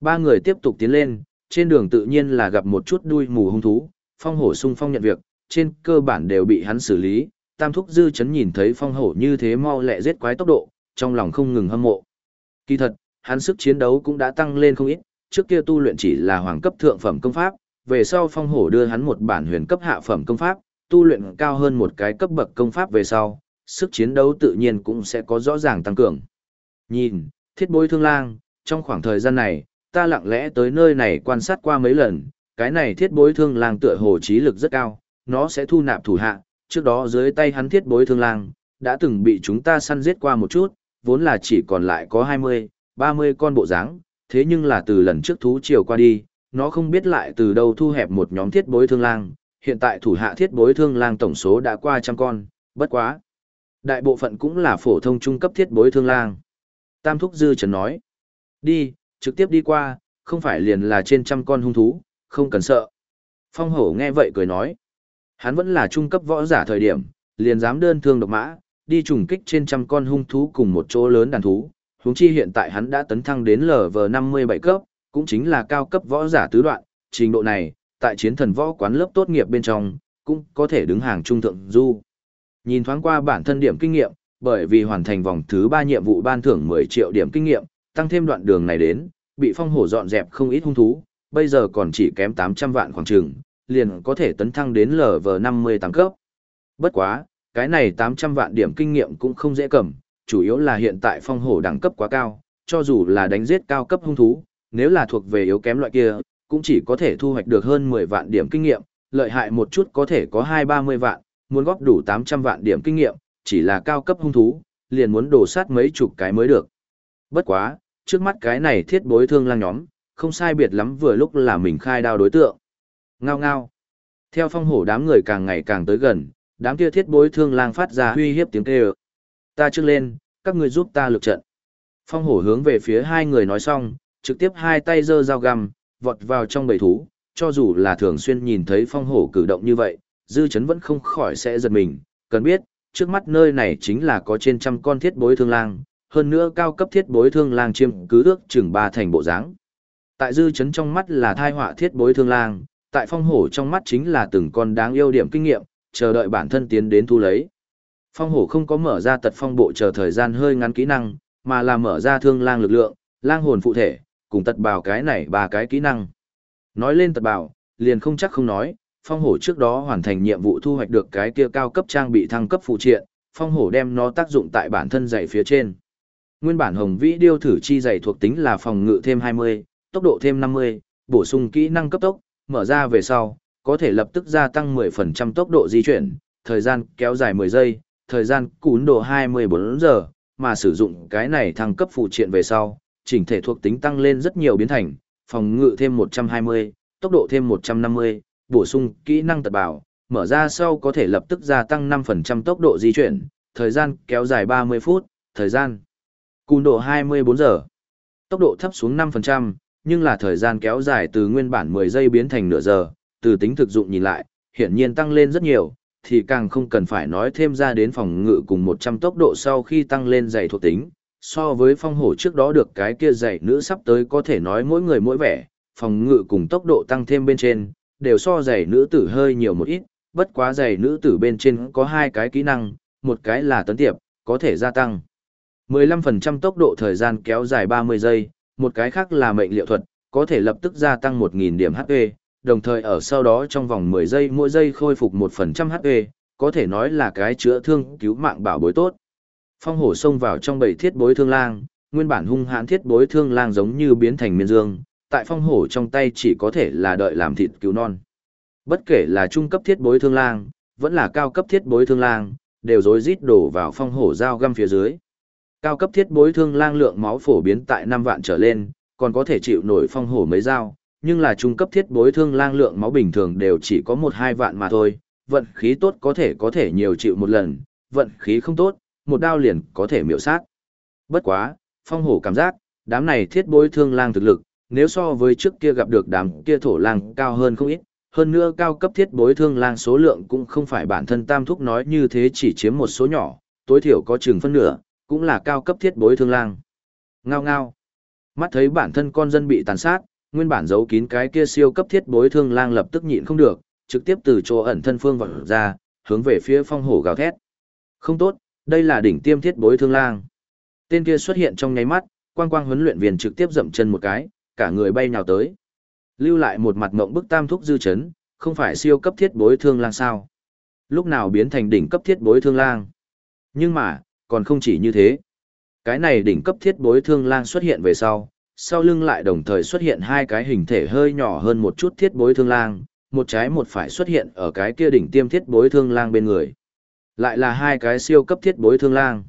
Speaker 1: Ba người tiếp tục tiến lên, trên đường tự nhiên là gặp một chút đuôi mù hung thú, phong hổ sung phong nhận việc, trên cơ bản đều bị hắn xử lý, tam thúc dư chấn nhìn thấy phong hổ như thế mau lẹ giết quái tốc độ, trong lòng không ngừng hâm mộ. Kỳ thật, hắn sức chiến đấu cũng đã tăng lên không ít, trước kia tu luyện chỉ là hoàng cấp thượng phẩm công pháp, về sau phong hổ đưa hắn một bản huyền cấp hạ phẩm công pháp, tu luyện cao hơn một cái cấp bậc công pháp về sau, sức chiến đấu tự nhiên cũng sẽ có rõ ràng tăng cường. Nhìn, thiết bối thương lang, trong khoảng thời gian này, ta lặng lẽ tới nơi này quan sát qua mấy lần, cái này thiết bối thương lang tựa hồ trí lực rất cao, nó sẽ thu nạp thủ hạ, trước đó dưới tay hắn thiết bối thương lang, đã từng bị chúng ta săn giết qua một chút, vốn là chỉ còn lại có 20, 30 con bộ dáng, thế nhưng là từ lần trước thú chiều qua đi, nó không biết lại từ đâu thu hẹp một nhóm thiết bối thương lang, hiện tại thủ hạ thiết bối thương lang tổng số đã qua trăm con, bất quá. Đại bộ phận cũng là phổ thông trung cấp thiết bối thương lang. Tam Thúc Dư Trần nói, đi, trực tiếp đi qua, không phải liền là trên trăm con hung thú, không cần sợ. Phong hổ nghe vậy cười nói, hắn vẫn là trung cấp võ giả thời điểm, liền dám đơn thương độc mã, đi trùng kích trên trăm con hung thú cùng một chỗ lớn đàn thú, huống chi hiện tại hắn đã tấn thăng đến LV57 cấp, cũng chính là cao cấp võ giả tứ đoạn, trình độ này, tại chiến thần võ quán lớp tốt nghiệp bên trong, cũng có thể đứng hàng trung thượng du. Nhìn thoáng qua bản thân điểm kinh nghiệm, bởi vì hoàn thành vòng thứ 3 nhiệm vụ ban thưởng 10 triệu điểm kinh nghiệm, tăng thêm đoạn đường này đến, bị phong hổ dọn dẹp không ít hung thú, bây giờ còn chỉ kém 800 vạn khoảng trường, liền có thể tấn thăng đến LV50 tăng cấp. Bất quá, cái này 800 vạn điểm kinh nghiệm cũng không dễ cầm, chủ yếu là hiện tại phong hổ đẳng cấp quá cao, cho dù là đánh giết cao cấp hung thú, nếu là thuộc về yếu kém loại kia, cũng chỉ có thể thu hoạch được hơn 10 vạn điểm kinh nghiệm, lợi hại một chút có thể có 2-30 vạn, muốn góp đủ 800 vạn điểm kinh nghiệm, chỉ là cao cấp hung thú, liền muốn đổ sát mấy chục cái mới được. Bất quá, trước mắt cái này thiết bối thương lang nhóm, không sai biệt lắm vừa lúc là mình khai đao đối tượng. Ngao ngao. Theo phong hổ đám người càng ngày càng tới gần, đám kia thiết bối thương lang phát ra uy hiếp tiếng kêu. Ta trước lên, các người giúp ta lực trận. Phong hổ hướng về phía hai người nói xong, trực tiếp hai tay giơ dao găm, vọt vào trong bầy thú, cho dù là thường xuyên nhìn thấy phong hổ cử động như vậy, dư chấn vẫn không khỏi sẽ giật mình, cần biết, trước mắt nơi này chính là có trên trăm con thiết bối thương lang, hơn nữa cao cấp thiết bối thương lang chiêm cứ ước chừng ba thành bộ dáng. Tại dư chấn trong mắt là thai họa thiết bối thương lang, tại phong hổ trong mắt chính là từng con đáng yêu điểm kinh nghiệm, chờ đợi bản thân tiến đến thu lấy. Phong hổ không có mở ra tật phong bộ chờ thời gian hơi ngắn kỹ năng, mà là mở ra thương lang lực lượng, lang hồn phụ thể, cùng tật bảo cái này ba cái kỹ năng. Nói lên tật bảo, liền không chắc không nói, phong hổ trước đó hoàn thành nhiệm vụ thu hoạch được cái kia cao cấp trang bị thăng cấp phụ triện, phong hổ đem nó tác dụng tại bản thân giày phía trên. Nguyên bản hồng vĩ điêu thử chi giày thuộc tính là phòng ngự thêm 20, tốc độ thêm 50, bổ sung kỹ năng cấp tốc, mở ra về sau, có thể lập tức gia tăng 10% tốc độ di chuyển, thời gian kéo dài 10 giây, thời gian cún độ 24 giờ, mà sử dụng cái này thăng cấp phụ triện về sau, chỉnh thể thuộc tính tăng lên rất nhiều biến thành, phòng ngự thêm 120, tốc độ thêm 150, bổ sung kỹ năng tật bảo, mở ra sau có thể lập tức gia tăng 5% tốc độ di chuyển, thời gian kéo dài 30 phút, thời gian cùn độ 24 giờ, tốc độ thấp xuống 5%, nhưng là thời gian kéo dài từ nguyên bản 10 giây biến thành nửa giờ, từ tính thực dụng nhìn lại, hiển nhiên tăng lên rất nhiều, thì càng không cần phải nói thêm ra đến phòng ngự cùng 100 tốc độ sau khi tăng lên dày thuộc tính. So với phong hổ trước đó được cái kia dày nữ sắp tới có thể nói mỗi người mỗi vẻ, phòng ngự cùng tốc độ tăng thêm bên trên, đều so giày nữ tử hơi nhiều một ít, bất quá giày nữ tử bên trên có hai cái kỹ năng, một cái là tấn tiệp, có thể gia tăng 15% tốc độ thời gian kéo dài 30 giây, một cái khác là mệnh liệu thuật, có thể lập tức gia tăng 1.000 điểm HP, đồng thời ở sau đó trong vòng 10 giây mỗi giây khôi phục 1% HP, có thể nói là cái chữa thương cứu mạng bảo bối tốt. Phong hổ xông vào trong bầy thiết bối thương lang, nguyên bản hung hãn thiết bối thương lang giống như biến thành miên dương, tại phong hổ trong tay chỉ có thể là đợi làm thịt cứu non. Bất kể là trung cấp thiết bối thương lang, vẫn là cao cấp thiết bối thương lang, đều rối rít đổ vào phong hổ dao găm phía dưới. Cao cấp thiết bối thương lang lượng máu phổ biến tại 5 vạn trở lên, còn có thể chịu nổi phong hổ mấy dao, nhưng là trung cấp thiết bối thương lang lượng máu bình thường đều chỉ có 1-2 vạn mà thôi, vận khí tốt có thể có thể nhiều chịu một lần, vận khí không tốt, một đao liền có thể miểu sát. Bất quá, phong hổ cảm giác, đám này thiết bối thương lang thực lực, nếu so với trước kia gặp được đám kia thổ lang cao hơn không ít, hơn nữa cao cấp thiết bối thương lang số lượng cũng không phải bản thân tam thúc nói như thế chỉ chiếm một số nhỏ, tối thiểu có chừng phân nửa, cũng là cao cấp thiết bối thương lang. Ngao ngao. Mắt thấy bản thân con dân bị tàn sát, nguyên bản giấu kín cái kia siêu cấp thiết bối thương lang lập tức nhịn không được, trực tiếp từ chỗ ẩn thân phương vọt ra, hướng về phía phong hổ gào thét. Không tốt, đây là đỉnh tiêm thiết bối thương lang. Tên kia xuất hiện trong nháy mắt, quang quang huấn luyện viên trực tiếp dậm chân một cái, cả người bay nhào tới. Lưu lại một mặt mộng bức tam thúc dư chấn, không phải siêu cấp thiết bối thương lang sao. Lúc nào biến thành đỉnh cấp thiết bối thương lang. Nhưng mà, còn không chỉ như thế. Cái này đỉnh cấp thiết bối thương lang xuất hiện về sau, sau lưng lại đồng thời xuất hiện hai cái hình thể hơi nhỏ hơn một chút thiết bối thương lang, một trái một phải xuất hiện ở cái kia đỉnh tiêm thiết bối thương lang bên người. Lại là hai cái siêu cấp thiết bối thương lang.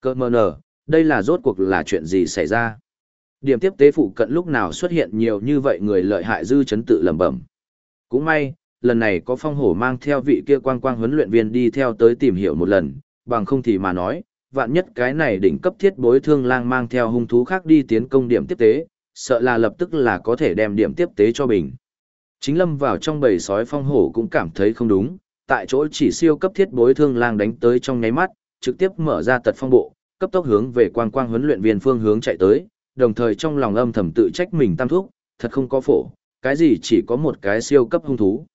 Speaker 1: Cơ mờ nở, đây là rốt cuộc là chuyện gì xảy ra? Điểm tiếp tế phụ cận lúc nào xuất hiện nhiều như vậy người lợi hại dư chấn tự lẩm bẩm. Cũng may, lần này có phong hổ mang theo vị kia quang quang huấn luyện viên đi theo tới tìm hiểu một lần, bằng không thì mà nói, vạn nhất cái này đỉnh cấp thiết bối thương lang mang theo hung thú khác đi tiến công điểm tiếp tế, sợ là lập tức là có thể đem điểm tiếp tế cho bình. Chính lâm vào trong bầy sói phong hổ cũng cảm thấy không đúng, tại chỗ chỉ siêu cấp thiết bối thương lang đánh tới trong nháy mắt, trực tiếp mở ra tật phong bộ, cấp tốc hướng về quang quang huấn luyện viên phương hướng chạy tới, đồng thời trong lòng âm thầm tự trách mình tam thúc, thật không có phổ, cái gì chỉ có một cái siêu cấp hung thú.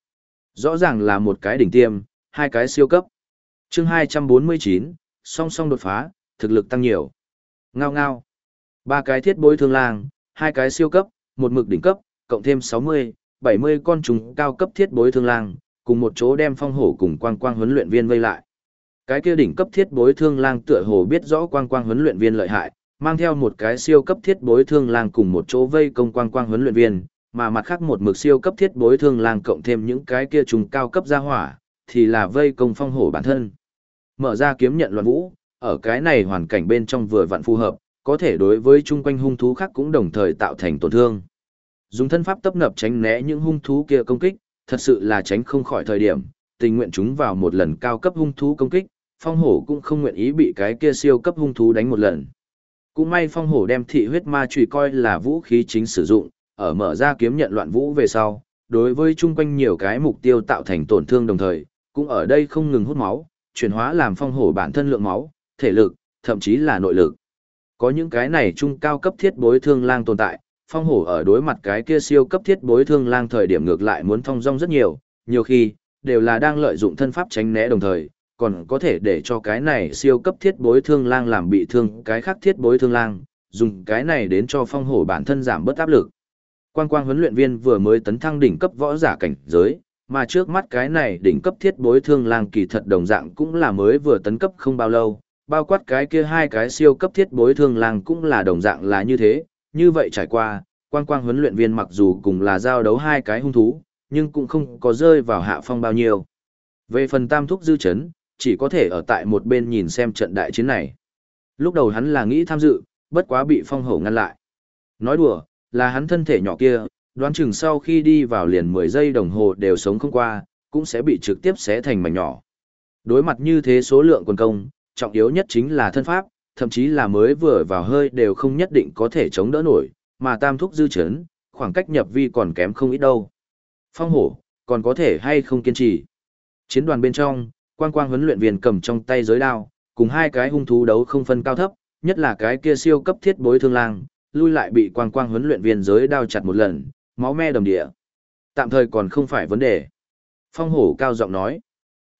Speaker 1: Rõ ràng là một cái đỉnh tiêm, hai cái siêu cấp. chương 249, song song đột phá, thực lực tăng nhiều. Ngao ngao. Ba cái thiết bối thương lang, hai cái siêu cấp, một mực đỉnh cấp, cộng thêm 60, 70 con trùng cao cấp thiết bối thương lang, cùng một chỗ đem phong hổ cùng quang quang huấn luyện viên vây lại. Cái kia đỉnh cấp thiết bối thương lang tựa hồ biết rõ quang quang huấn luyện viên lợi hại, mang theo một cái siêu cấp thiết bối thương lang cùng một chỗ vây công quang quang huấn luyện viên, mà mặt khác một mực siêu cấp thiết bối thương lang cộng thêm những cái kia trùng cao cấp gia hỏa, thì là vây công phong hổ bản thân. Mở ra kiếm nhận loạn vũ, ở cái này hoàn cảnh bên trong vừa vặn phù hợp, có thể đối với chung quanh hung thú khác cũng đồng thời tạo thành tổn thương. Dùng thân pháp tấp nập tránh né những hung thú kia công kích, thật sự là tránh không khỏi thời điểm, tình nguyện chúng vào một lần cao cấp hung thú công kích, phong hổ cũng không nguyện ý bị cái kia siêu cấp hung thú đánh một lần. Cũng may phong hổ đem thị huyết ma trùy coi là vũ khí chính sử dụng, ở mở ra kiếm nhận loạn vũ về sau, đối với chung quanh nhiều cái mục tiêu tạo thành tổn thương đồng thời, cũng ở đây không ngừng hút máu, chuyển hóa làm phong hổ bản thân lượng máu, thể lực, thậm chí là nội lực. Có những cái này trung cao cấp thiết bối thương lang tồn tại, phong hổ ở đối mặt cái kia siêu cấp thiết bối thương lang thời điểm ngược lại muốn thông dong rất nhiều, nhiều khi, đều là đang lợi dụng thân pháp tránh né đồng thời, còn có thể để cho cái này siêu cấp thiết bối thương lang làm bị thương cái khác thiết bối thương lang, dùng cái này đến cho phong hổ bản thân giảm bớt áp lực. Quang quang huấn luyện viên vừa mới tấn thăng đỉnh cấp võ giả cảnh giới, mà trước mắt cái này đỉnh cấp thiết bối thương lang kỳ thật đồng dạng cũng là mới vừa tấn cấp không bao lâu, bao quát cái kia hai cái siêu cấp thiết bối thương lang cũng là đồng dạng là như thế, như vậy trải qua, quang quang huấn luyện viên mặc dù cùng là giao đấu hai cái hung thú, nhưng cũng không có rơi vào hạ phong bao nhiêu. Về phần tam thúc dư chấn, chỉ có thể ở tại một bên nhìn xem trận đại chiến này. Lúc đầu hắn là nghĩ tham dự, bất quá bị phong hổ ngăn lại. Nói đùa, là hắn thân thể nhỏ kia, đoán chừng sau khi đi vào liền 10 giây đồng hồ đều sống không qua, cũng sẽ bị trực tiếp xé thành mảnh nhỏ. Đối mặt như thế số lượng quân công, trọng yếu nhất chính là thân pháp, thậm chí là mới vừa vào hơi đều không nhất định có thể chống đỡ nổi, mà tam thúc dư chấn, khoảng cách nhập vi còn kém không ít đâu. Phong hổ, còn có thể hay không kiên trì. Chiến đoàn bên trong, quang quang huấn luyện viên cầm trong tay giới đao, cùng hai cái hung thú đấu không phân cao thấp, nhất là cái kia siêu cấp thiết bối thương lang, lui lại bị quang quang huấn luyện viên giới đao chặt một lần, máu me đầm địa. Tạm thời còn không phải vấn đề. Phong hổ cao giọng nói.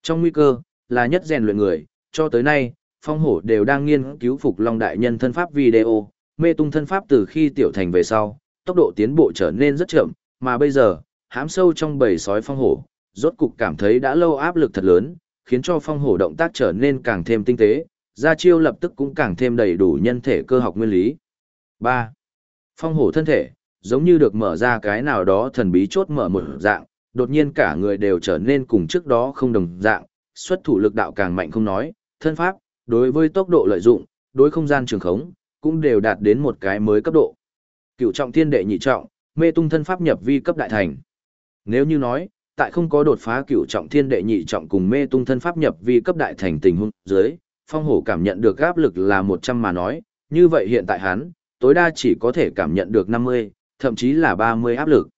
Speaker 1: Trong nguy cơ, là nhất rèn luyện người, cho tới nay, phong hổ đều đang nghiên cứu phục long đại nhân thân pháp video, mê tung thân pháp từ khi tiểu thành về sau, tốc độ tiến bộ trở nên rất chậm, mà bây giờ, hám sâu trong bầy sói phong hổ, rốt cục cảm thấy đã lâu áp lực thật lớn, khiến cho phong hổ động tác trở nên càng thêm tinh tế, ra chiêu lập tức cũng càng thêm đầy đủ nhân thể cơ học nguyên lý. 3. Phong hổ thân thể, giống như được mở ra cái nào đó thần bí chốt mở một dạng, đột nhiên cả người đều trở nên cùng trước đó không đồng dạng, xuất thủ lực đạo càng mạnh không nói, thân pháp, đối với tốc độ lợi dụng, đối không gian trường khống, cũng đều đạt đến một cái mới cấp độ. Cựu trọng thiên đệ nhị trọng, mê tung thân pháp nhập vi cấp đại thành. Nếu như nói, tại không có đột phá cựu trọng thiên đệ nhị trọng cùng mê tung thân pháp nhập vi cấp đại thành tình huống dưới, phong hổ cảm nhận được áp lực là 100 mà nói, như vậy hiện tại hắn, tối đa chỉ có thể cảm nhận được 50, thậm chí là 30 áp lực.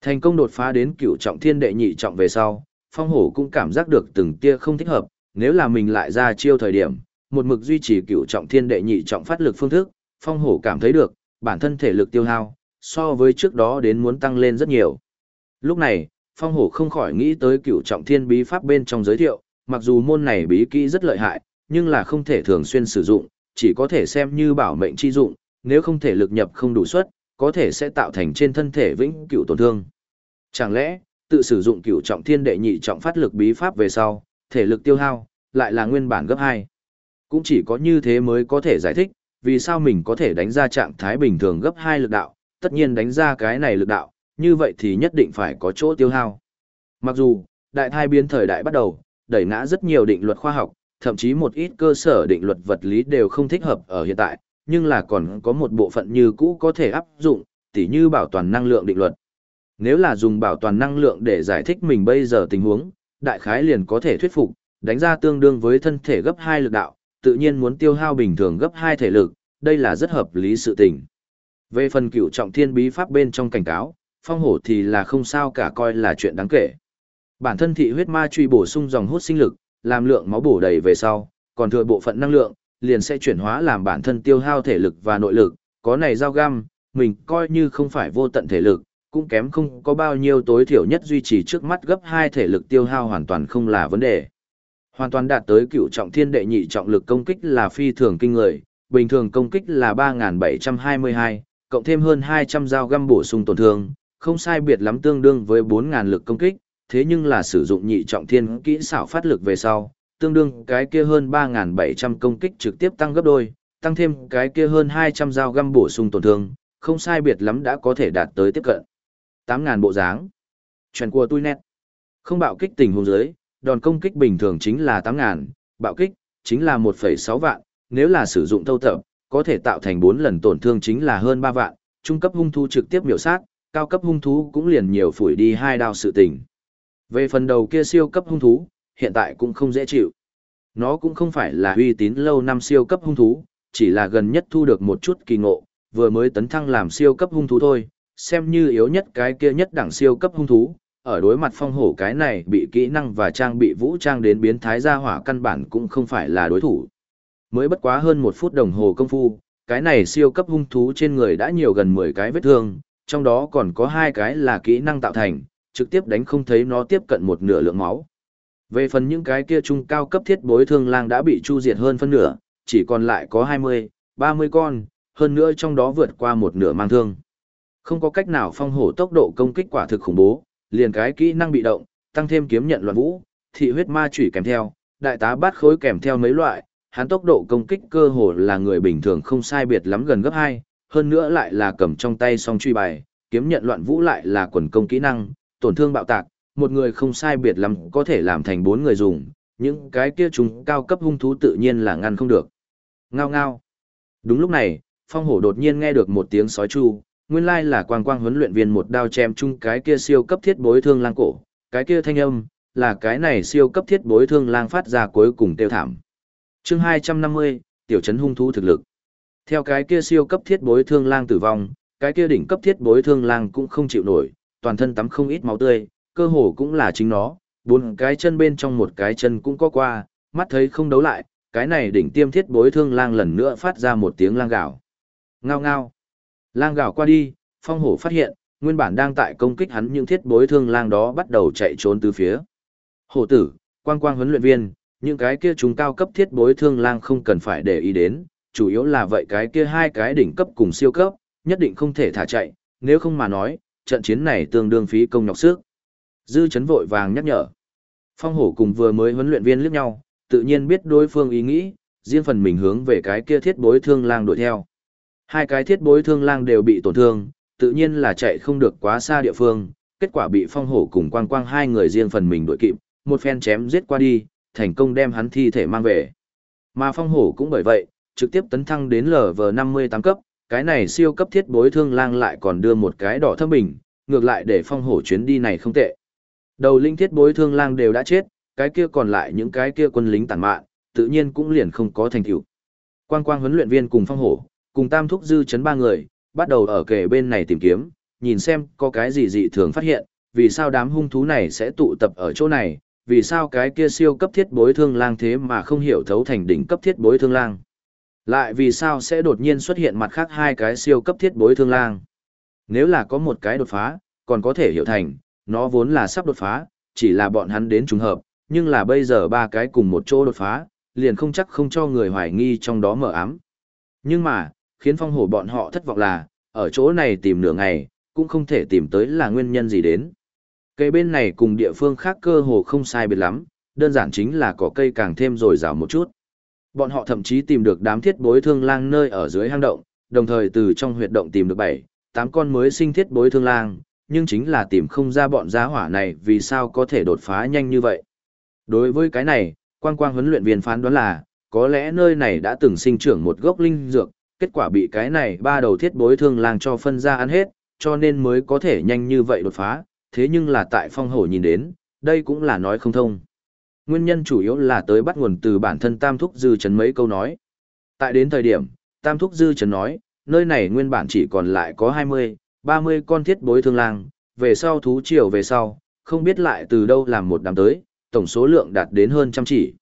Speaker 1: Thành công đột phá đến cựu trọng thiên đệ nhị trọng về sau, phong hổ cũng cảm giác được từng tia không thích hợp, nếu là mình lại ra chiêu thời điểm, một mực duy trì cựu trọng thiên đệ nhị trọng phát lực phương thức, phong hổ cảm thấy được, bản thân thể lực tiêu hao, so với trước đó đến muốn tăng lên rất nhiều. Lúc này, phong hổ không khỏi nghĩ tới cựu trọng thiên bí pháp bên trong giới thiệu, mặc dù môn này bí kỹ rất lợi hại, nhưng là không thể thường xuyên sử dụng, chỉ có thể xem như bảo mệnh chi dụng, nếu không thể lực nhập không đủ suất, có thể sẽ tạo thành trên thân thể vĩnh cửu tổn thương. Chẳng lẽ, tự sử dụng cửu trọng thiên đệ nhị trọng phát lực bí pháp về sau, thể lực tiêu hao, lại là nguyên bản gấp 2. Cũng chỉ có như thế mới có thể giải thích, vì sao mình có thể đánh ra trạng thái bình thường gấp 2 lực đạo, tất nhiên đánh ra cái này lực đạo, như vậy thì nhất định phải có chỗ tiêu hao. Mặc dù, đại thai biến thời đại bắt đầu, đẩy ngã rất nhiều định luật khoa học, thậm chí một ít cơ sở định luật vật lý đều không thích hợp ở hiện tại, nhưng là còn có một bộ phận như cũ có thể áp dụng, tỉ như bảo toàn năng lượng định luật. Nếu là dùng bảo toàn năng lượng để giải thích mình bây giờ tình huống, đại khái liền có thể thuyết phục, đánh ra tương đương với thân thể gấp 2 lực đạo, tự nhiên muốn tiêu hao bình thường gấp 2 thể lực, đây là rất hợp lý sự tình. Về phần cựu trọng thiên bí pháp bên trong cảnh cáo, phong hổ thì là không sao cả coi là chuyện đáng kể. Bản thân thị huyết ma truy bổ sung dòng hút sinh lực, làm lượng máu bổ đầy về sau, còn thừa bộ phận năng lượng, liền sẽ chuyển hóa làm bản thân tiêu hao thể lực và nội lực, có này giao găm, mình coi như không phải vô tận thể lực, cũng kém không có bao nhiêu tối thiểu nhất duy trì trước mắt gấp hai thể lực tiêu hao hoàn toàn không là vấn đề. Hoàn toàn đạt tới cựu trọng thiên đệ nhị trọng lực công kích là phi thường kinh người, bình thường công kích là 3.722, cộng thêm hơn 200 dao găm bổ sung tổn thương, không sai biệt lắm tương đương với 4.000 lực công kích, thế nhưng là sử dụng nhị trọng thiên kỹ xảo phát lực về sau, tương đương cái kia hơn 3.700 công kích trực tiếp tăng gấp đôi, tăng thêm cái kia hơn 200 dao găm bổ sung tổn thương, không sai biệt lắm đã có thể đạt tới tiếp cận. 8.000 bộ dáng. Chuyện của tôi nét. Không bạo kích tình huống dưới, đòn công kích bình thường chính là 8.000, bạo kích, chính là 1,6 vạn, nếu là sử dụng thâu tập, có thể tạo thành 4 lần tổn thương chính là hơn 3 vạn, trung cấp hung thu trực tiếp miểu sát, cao cấp hung thú cũng liền nhiều phủi đi hai đao sự tình. Về phần đầu kia siêu cấp hung thú, hiện tại cũng không dễ chịu. Nó cũng không phải là uy tín lâu năm siêu cấp hung thú, chỉ là gần nhất thu được một chút kỳ ngộ, vừa mới tấn thăng làm siêu cấp hung thú thôi, xem như yếu nhất cái kia nhất đẳng siêu cấp hung thú, ở đối mặt phong hổ cái này bị kỹ năng và trang bị vũ trang đến biến thái gia hỏa căn bản cũng không phải là đối thủ. Mới bất quá hơn một phút đồng hồ công phu, cái này siêu cấp hung thú trên người đã nhiều gần 10 cái vết thương, trong đó còn có hai cái là kỹ năng tạo thành, trực tiếp đánh không thấy nó tiếp cận một nửa lượng máu. Về phần những cái kia trung cao cấp thiết bối thương lang đã bị chu diệt hơn phân nửa, chỉ còn lại có 20, 30 con, hơn nữa trong đó vượt qua một nửa mang thương. Không có cách nào phong hổ tốc độ công kích quả thực khủng bố, liền cái kỹ năng bị động, tăng thêm kiếm nhận loạn vũ, thị huyết ma chủy kèm theo, đại tá bát khối kèm theo mấy loại, hắn tốc độ công kích cơ hồ là người bình thường không sai biệt lắm gần gấp 2, hơn nữa lại là cầm trong tay song truy bài, kiếm nhận loạn vũ lại là quần công kỹ năng, tổn thương bạo tạc, một người không sai biệt lắm có thể làm thành bốn người dùng, những cái kia chúng cao cấp hung thú tự nhiên là ngăn không được. Ngao ngao. Đúng lúc này, phong hổ đột nhiên nghe được một tiếng sói chu, nguyên lai là quang quang huấn luyện viên một đao chém chung cái kia siêu cấp thiết bối thương lang cổ, cái kia thanh âm, là cái này siêu cấp thiết bối thương lang phát ra cuối cùng tiêu thảm. chương 250, tiểu trấn hung thú thực lực. Theo cái kia siêu cấp thiết bối thương lang tử vong, cái kia đỉnh cấp thiết bối thương lang cũng không chịu nổi, toàn thân tắm không ít máu tươi, cơ hồ cũng là chính nó, bốn cái chân bên trong một cái chân cũng có qua, mắt thấy không đấu lại, cái này đỉnh tiêm thiết bối thương lang lần nữa phát ra một tiếng lang gạo. Ngao ngao. Lang gạo qua đi, phong hổ phát hiện, nguyên bản đang tại công kích hắn những thiết bối thương lang đó bắt đầu chạy trốn từ phía. Hổ tử, quang quang huấn luyện viên, những cái kia chúng cao cấp thiết bối thương lang không cần phải để ý đến, chủ yếu là vậy cái kia hai cái đỉnh cấp cùng siêu cấp, nhất định không thể thả chạy, nếu không mà nói, trận chiến này tương đương phí công nhọc sức. Dư chấn vội vàng nhắc nhở. Phong hổ cùng vừa mới huấn luyện viên liếc nhau, tự nhiên biết đối phương ý nghĩ, riêng phần mình hướng về cái kia thiết bối thương lang đuổi theo. Hai cái thiết bối thương lang đều bị tổn thương, tự nhiên là chạy không được quá xa địa phương, kết quả bị phong hổ cùng quang quang hai người riêng phần mình đuổi kịp, một phen chém giết qua đi, thành công đem hắn thi thể mang về. Mà phong hổ cũng bởi vậy, trực tiếp tấn thăng đến LV58 cấp, cái này siêu cấp thiết bối thương lang lại còn đưa một cái đỏ thâm bình, ngược lại để phong hổ chuyến đi này không tệ. Đầu linh thiết bối thương lang đều đã chết, cái kia còn lại những cái kia quân lính tàn mạn, tự nhiên cũng liền không có thành tựu. Quang quang huấn luyện viên cùng phong hổ, cùng tam thúc dư chấn ba người, bắt đầu ở kề bên này tìm kiếm, nhìn xem có cái gì dị thường phát hiện, vì sao đám hung thú này sẽ tụ tập ở chỗ này, vì sao cái kia siêu cấp thiết bối thương lang thế mà không hiểu thấu thành đỉnh cấp thiết bối thương lang. Lại vì sao sẽ đột nhiên xuất hiện mặt khác hai cái siêu cấp thiết bối thương lang. Nếu là có một cái đột phá, còn có thể hiểu thành, nó vốn là sắp đột phá, chỉ là bọn hắn đến trùng hợp, nhưng là bây giờ ba cái cùng một chỗ đột phá, liền không chắc không cho người hoài nghi trong đó mở ám. Nhưng mà, khiến phong hổ bọn họ thất vọng là, ở chỗ này tìm nửa ngày, cũng không thể tìm tới là nguyên nhân gì đến. Cây bên này cùng địa phương khác cơ hồ không sai biệt lắm, đơn giản chính là có cây càng thêm rồi rào một chút. Bọn họ thậm chí tìm được đám thiết bối thương lang nơi ở dưới hang động, đồng thời từ trong huyệt động tìm được 7, 8 con mới sinh thiết bối thương lang, nhưng chính là tìm không ra bọn giá hỏa này vì sao có thể đột phá nhanh như vậy. Đối với cái này, quang quang huấn luyện viên phán đoán là, có lẽ nơi này đã từng sinh trưởng một gốc linh dược, kết quả bị cái này ba đầu thiết bối thương lang cho phân ra ăn hết, cho nên mới có thể nhanh như vậy đột phá, thế nhưng là tại phong hổ nhìn đến, đây cũng là nói không thông. Nguyên nhân chủ yếu là tới bắt nguồn từ bản thân Tam Thúc Dư Trấn mấy câu nói. Tại đến thời điểm, Tam Thúc Dư Trấn nói, nơi này nguyên bản chỉ còn lại có 20, 30 con thiết bối thương lang, về sau thú triều về sau, không biết lại từ đâu làm một đám tới, tổng số lượng đạt đến hơn trăm chỉ.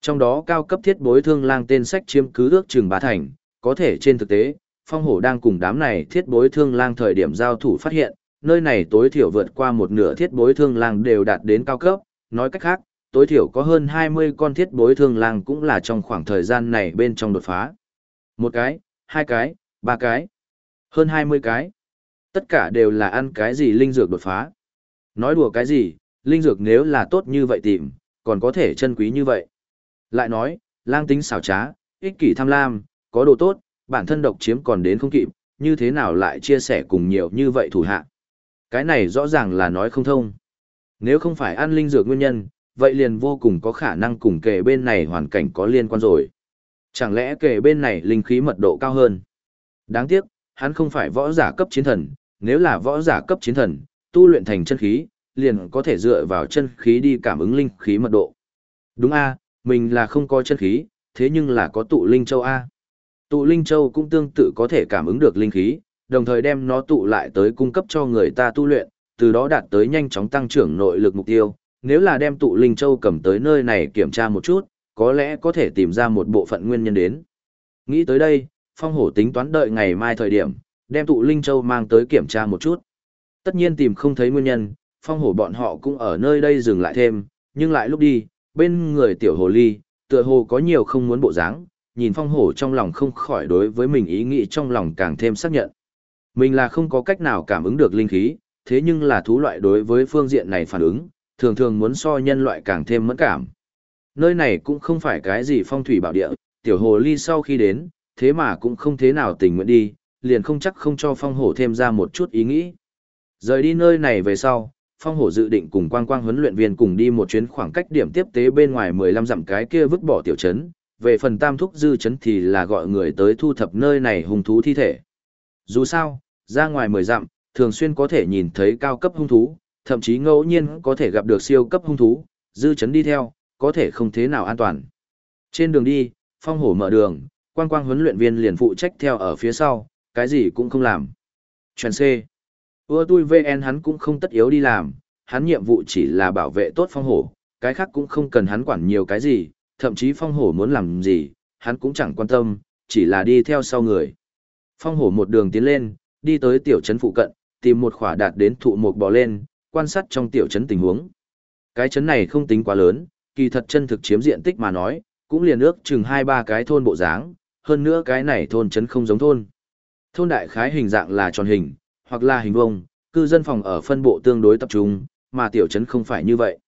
Speaker 1: Trong đó cao cấp thiết bối thương lang tên sách chiếm cứ ước chừng bá thành, có thể trên thực tế, phong hổ đang cùng đám này thiết bối thương lang thời điểm giao thủ phát hiện, nơi này tối thiểu vượt qua một nửa thiết bối thương lang đều đạt đến cao cấp, nói cách khác, tối thiểu có hơn 20 con thiết bối thương lang cũng là trong khoảng thời gian này bên trong đột phá. Một cái, hai cái, ba cái, hơn 20 cái. Tất cả đều là ăn cái gì linh dược đột phá. Nói đùa cái gì, linh dược nếu là tốt như vậy tìm, còn có thể chân quý như vậy. Lại nói, lang tính xảo trá, ích kỷ tham lam, có đồ tốt, bản thân độc chiếm còn đến không kịp, như thế nào lại chia sẻ cùng nhiều như vậy thủ hạ. Cái này rõ ràng là nói không thông. Nếu không phải ăn linh dược nguyên nhân, vậy liền vô cùng có khả năng cùng kề bên này hoàn cảnh có liên quan rồi. Chẳng lẽ kề bên này linh khí mật độ cao hơn? Đáng tiếc, hắn không phải võ giả cấp chiến thần, nếu là võ giả cấp chiến thần, tu luyện thành chân khí, liền có thể dựa vào chân khí đi cảm ứng linh khí mật độ. Đúng a, mình là không có chân khí, thế nhưng là có tụ linh châu a. Tụ linh châu cũng tương tự có thể cảm ứng được linh khí, đồng thời đem nó tụ lại tới cung cấp cho người ta tu luyện, từ đó đạt tới nhanh chóng tăng trưởng nội lực mục tiêu. Nếu là đem tụ linh châu cầm tới nơi này kiểm tra một chút, có lẽ có thể tìm ra một bộ phận nguyên nhân đến. Nghĩ tới đây, phong hổ tính toán đợi ngày mai thời điểm, đem tụ linh châu mang tới kiểm tra một chút. Tất nhiên tìm không thấy nguyên nhân, phong hổ bọn họ cũng ở nơi đây dừng lại thêm, nhưng lại lúc đi, bên người tiểu hồ ly, tựa hồ có nhiều không muốn bộ dáng, nhìn phong hổ trong lòng không khỏi đối với mình ý nghĩ trong lòng càng thêm xác nhận. Mình là không có cách nào cảm ứng được linh khí, thế nhưng là thú loại đối với phương diện này phản ứng, thường thường muốn so nhân loại càng thêm mẫn cảm. Nơi này cũng không phải cái gì phong thủy bảo địa, tiểu hồ ly sau khi đến, thế mà cũng không thế nào tình nguyện đi, liền không chắc không cho phong hổ thêm ra một chút ý nghĩ. Rời đi nơi này về sau, phong hổ dự định cùng quang quang huấn luyện viên cùng đi một chuyến khoảng cách điểm tiếp tế bên ngoài 15 dặm cái kia vứt bỏ tiểu trấn, về phần tam thúc dư trấn thì là gọi người tới thu thập nơi này hung thú thi thể. Dù sao, ra ngoài 10 dặm, thường xuyên có thể nhìn thấy cao cấp hung thú, thậm chí ngẫu nhiên có thể gặp được siêu cấp hung thú, dư chấn đi theo, có thể không thế nào an toàn. Trên đường đi, phong hổ mở đường, quang quang huấn luyện viên liền phụ trách theo ở phía sau, cái gì cũng không làm. Chuyển C. Ưa tui VN hắn cũng không tất yếu đi làm, hắn nhiệm vụ chỉ là bảo vệ tốt phong hổ, cái khác cũng không cần hắn quản nhiều cái gì, thậm chí phong hổ muốn làm gì, hắn cũng chẳng quan tâm, chỉ là đi theo sau người. Phong hổ một đường tiến lên, đi tới tiểu trấn phụ cận, tìm một khỏa đạt đến thụ một bò lên, quan sát trong tiểu trấn tình huống. Cái trấn này không tính quá lớn, kỳ thật chân thực chiếm diện tích mà nói, cũng liền ước chừng hai ba cái thôn bộ dáng, hơn nữa cái này thôn trấn không giống thôn. Thôn đại khái hình dạng là tròn hình, hoặc là hình vuông, cư dân phòng ở phân bộ tương đối tập trung, mà tiểu trấn không phải như vậy.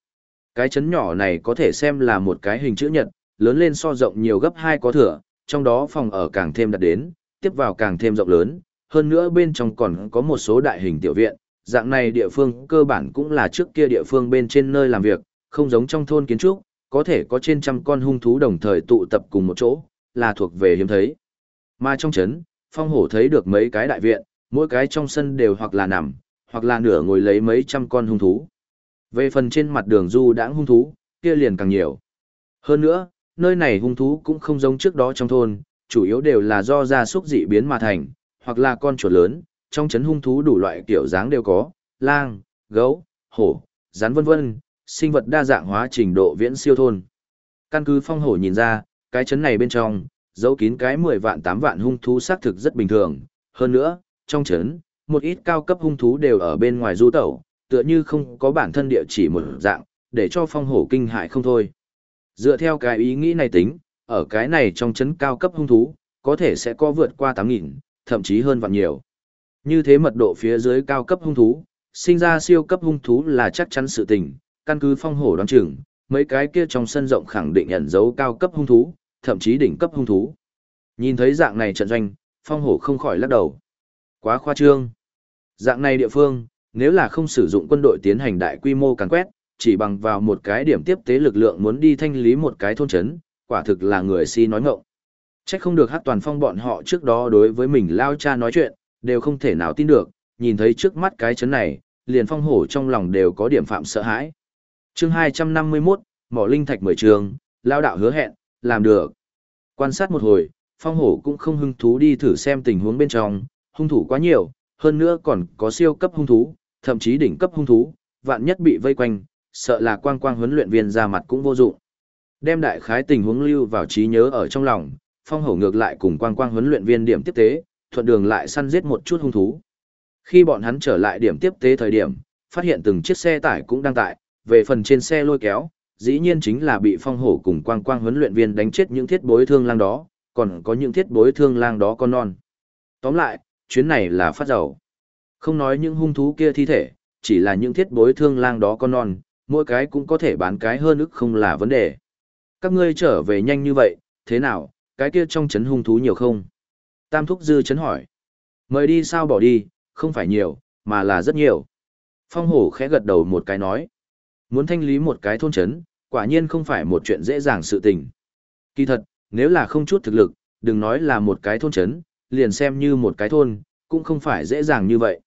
Speaker 1: Cái trấn nhỏ này có thể xem là một cái hình chữ nhật, lớn lên so rộng nhiều gấp hai có thừa, trong đó phòng ở càng thêm đặt đến, tiếp vào càng thêm rộng lớn, hơn nữa bên trong còn có một số đại hình tiểu viện, dạng này địa phương cơ bản cũng là trước kia địa phương bên trên nơi làm việc, không giống trong thôn kiến trúc, có thể có trên trăm con hung thú đồng thời tụ tập cùng một chỗ, là thuộc về hiếm thấy. Mà trong trấn, phong hổ thấy được mấy cái đại viện, mỗi cái trong sân đều hoặc là nằm, hoặc là nửa ngồi lấy mấy trăm con hung thú. Về phần trên mặt đường du đãng hung thú, kia liền càng nhiều. Hơn nữa, nơi này hung thú cũng không giống trước đó trong thôn, chủ yếu đều là do gia súc dị biến mà thành, hoặc là con chuột lớn, trong chấn hung thú đủ loại kiểu dáng đều có, lang, gấu, hổ, rắn vân vân, sinh vật đa dạng hóa trình độ viễn siêu thôn. Căn cứ phong hổ nhìn ra, cái chấn này bên trong, dấu kín cái 10 vạn 8 vạn hung thú xác thực rất bình thường, hơn nữa, trong chấn, một ít cao cấp hung thú đều ở bên ngoài du tẩu, tựa như không có bản thân địa chỉ một dạng, để cho phong hổ kinh hại không thôi. Dựa theo cái ý nghĩ này tính, ở cái này trong chấn cao cấp hung thú, có thể sẽ có vượt qua 8.000, thậm chí hơn vạn nhiều. Như thế mật độ phía dưới cao cấp hung thú, sinh ra siêu cấp hung thú là chắc chắn sự tình, căn cứ phong hổ đoán chừng, mấy cái kia trong sân rộng khẳng định ẩn giấu cao cấp hung thú, thậm chí đỉnh cấp hung thú. Nhìn thấy dạng này trận doanh, phong hổ không khỏi lắc đầu. Quá khoa trương. Dạng này địa phương, nếu là không sử dụng quân đội tiến hành đại quy mô càn quét, chỉ bằng vào một cái điểm tiếp tế lực lượng muốn đi thanh lý một cái thôn trấn, quả thực là người si nói ngọng. Chắc không được hát toàn phong bọn họ trước đó đối với mình lao cha nói chuyện, đều không thể nào tin được, nhìn thấy trước mắt cái chấn này, liền phong hổ trong lòng đều có điểm phạm sợ hãi. chương 251, mỏ linh thạch mười trường, lao đạo hứa hẹn, làm được. Quan sát một hồi, phong hổ cũng không hứng thú đi thử xem tình huống bên trong, hung thủ quá nhiều, hơn nữa còn có siêu cấp hung thú, thậm chí đỉnh cấp hung thú, vạn nhất bị vây quanh, sợ là quang quang huấn luyện viên ra mặt cũng vô dụng. Đem đại khái tình huống lưu vào trí nhớ ở trong lòng, phong hổ ngược lại cùng quang quang huấn luyện viên điểm tiếp tế, thuận đường lại săn giết một chút hung thú. Khi bọn hắn trở lại điểm tiếp tế thời điểm, phát hiện từng chiếc xe tải cũng đang tại, về phần trên xe lôi kéo, dĩ nhiên chính là bị phong hổ cùng quang quang huấn luyện viên đánh chết những thiết bối thương lang đó, còn có những thiết bối thương lang đó con non. Tóm lại, chuyến này là phát giàu. Không nói những hung thú kia thi thể, chỉ là những thiết bối thương lang đó con non, mỗi cái cũng có thể bán cái hơn ức không là vấn đề. Các ngươi trở về nhanh như vậy, thế nào, cái kia trong chấn hung thú nhiều không? Tam thúc dư chấn hỏi. Mời đi sao bỏ đi, không phải nhiều, mà là rất nhiều. Phong hổ khẽ gật đầu một cái nói. Muốn thanh lý một cái thôn chấn, quả nhiên không phải một chuyện dễ dàng sự tình. Kỳ thật, nếu là không chút thực lực, đừng nói là một cái thôn chấn, liền xem như một cái thôn, cũng không phải dễ dàng như vậy.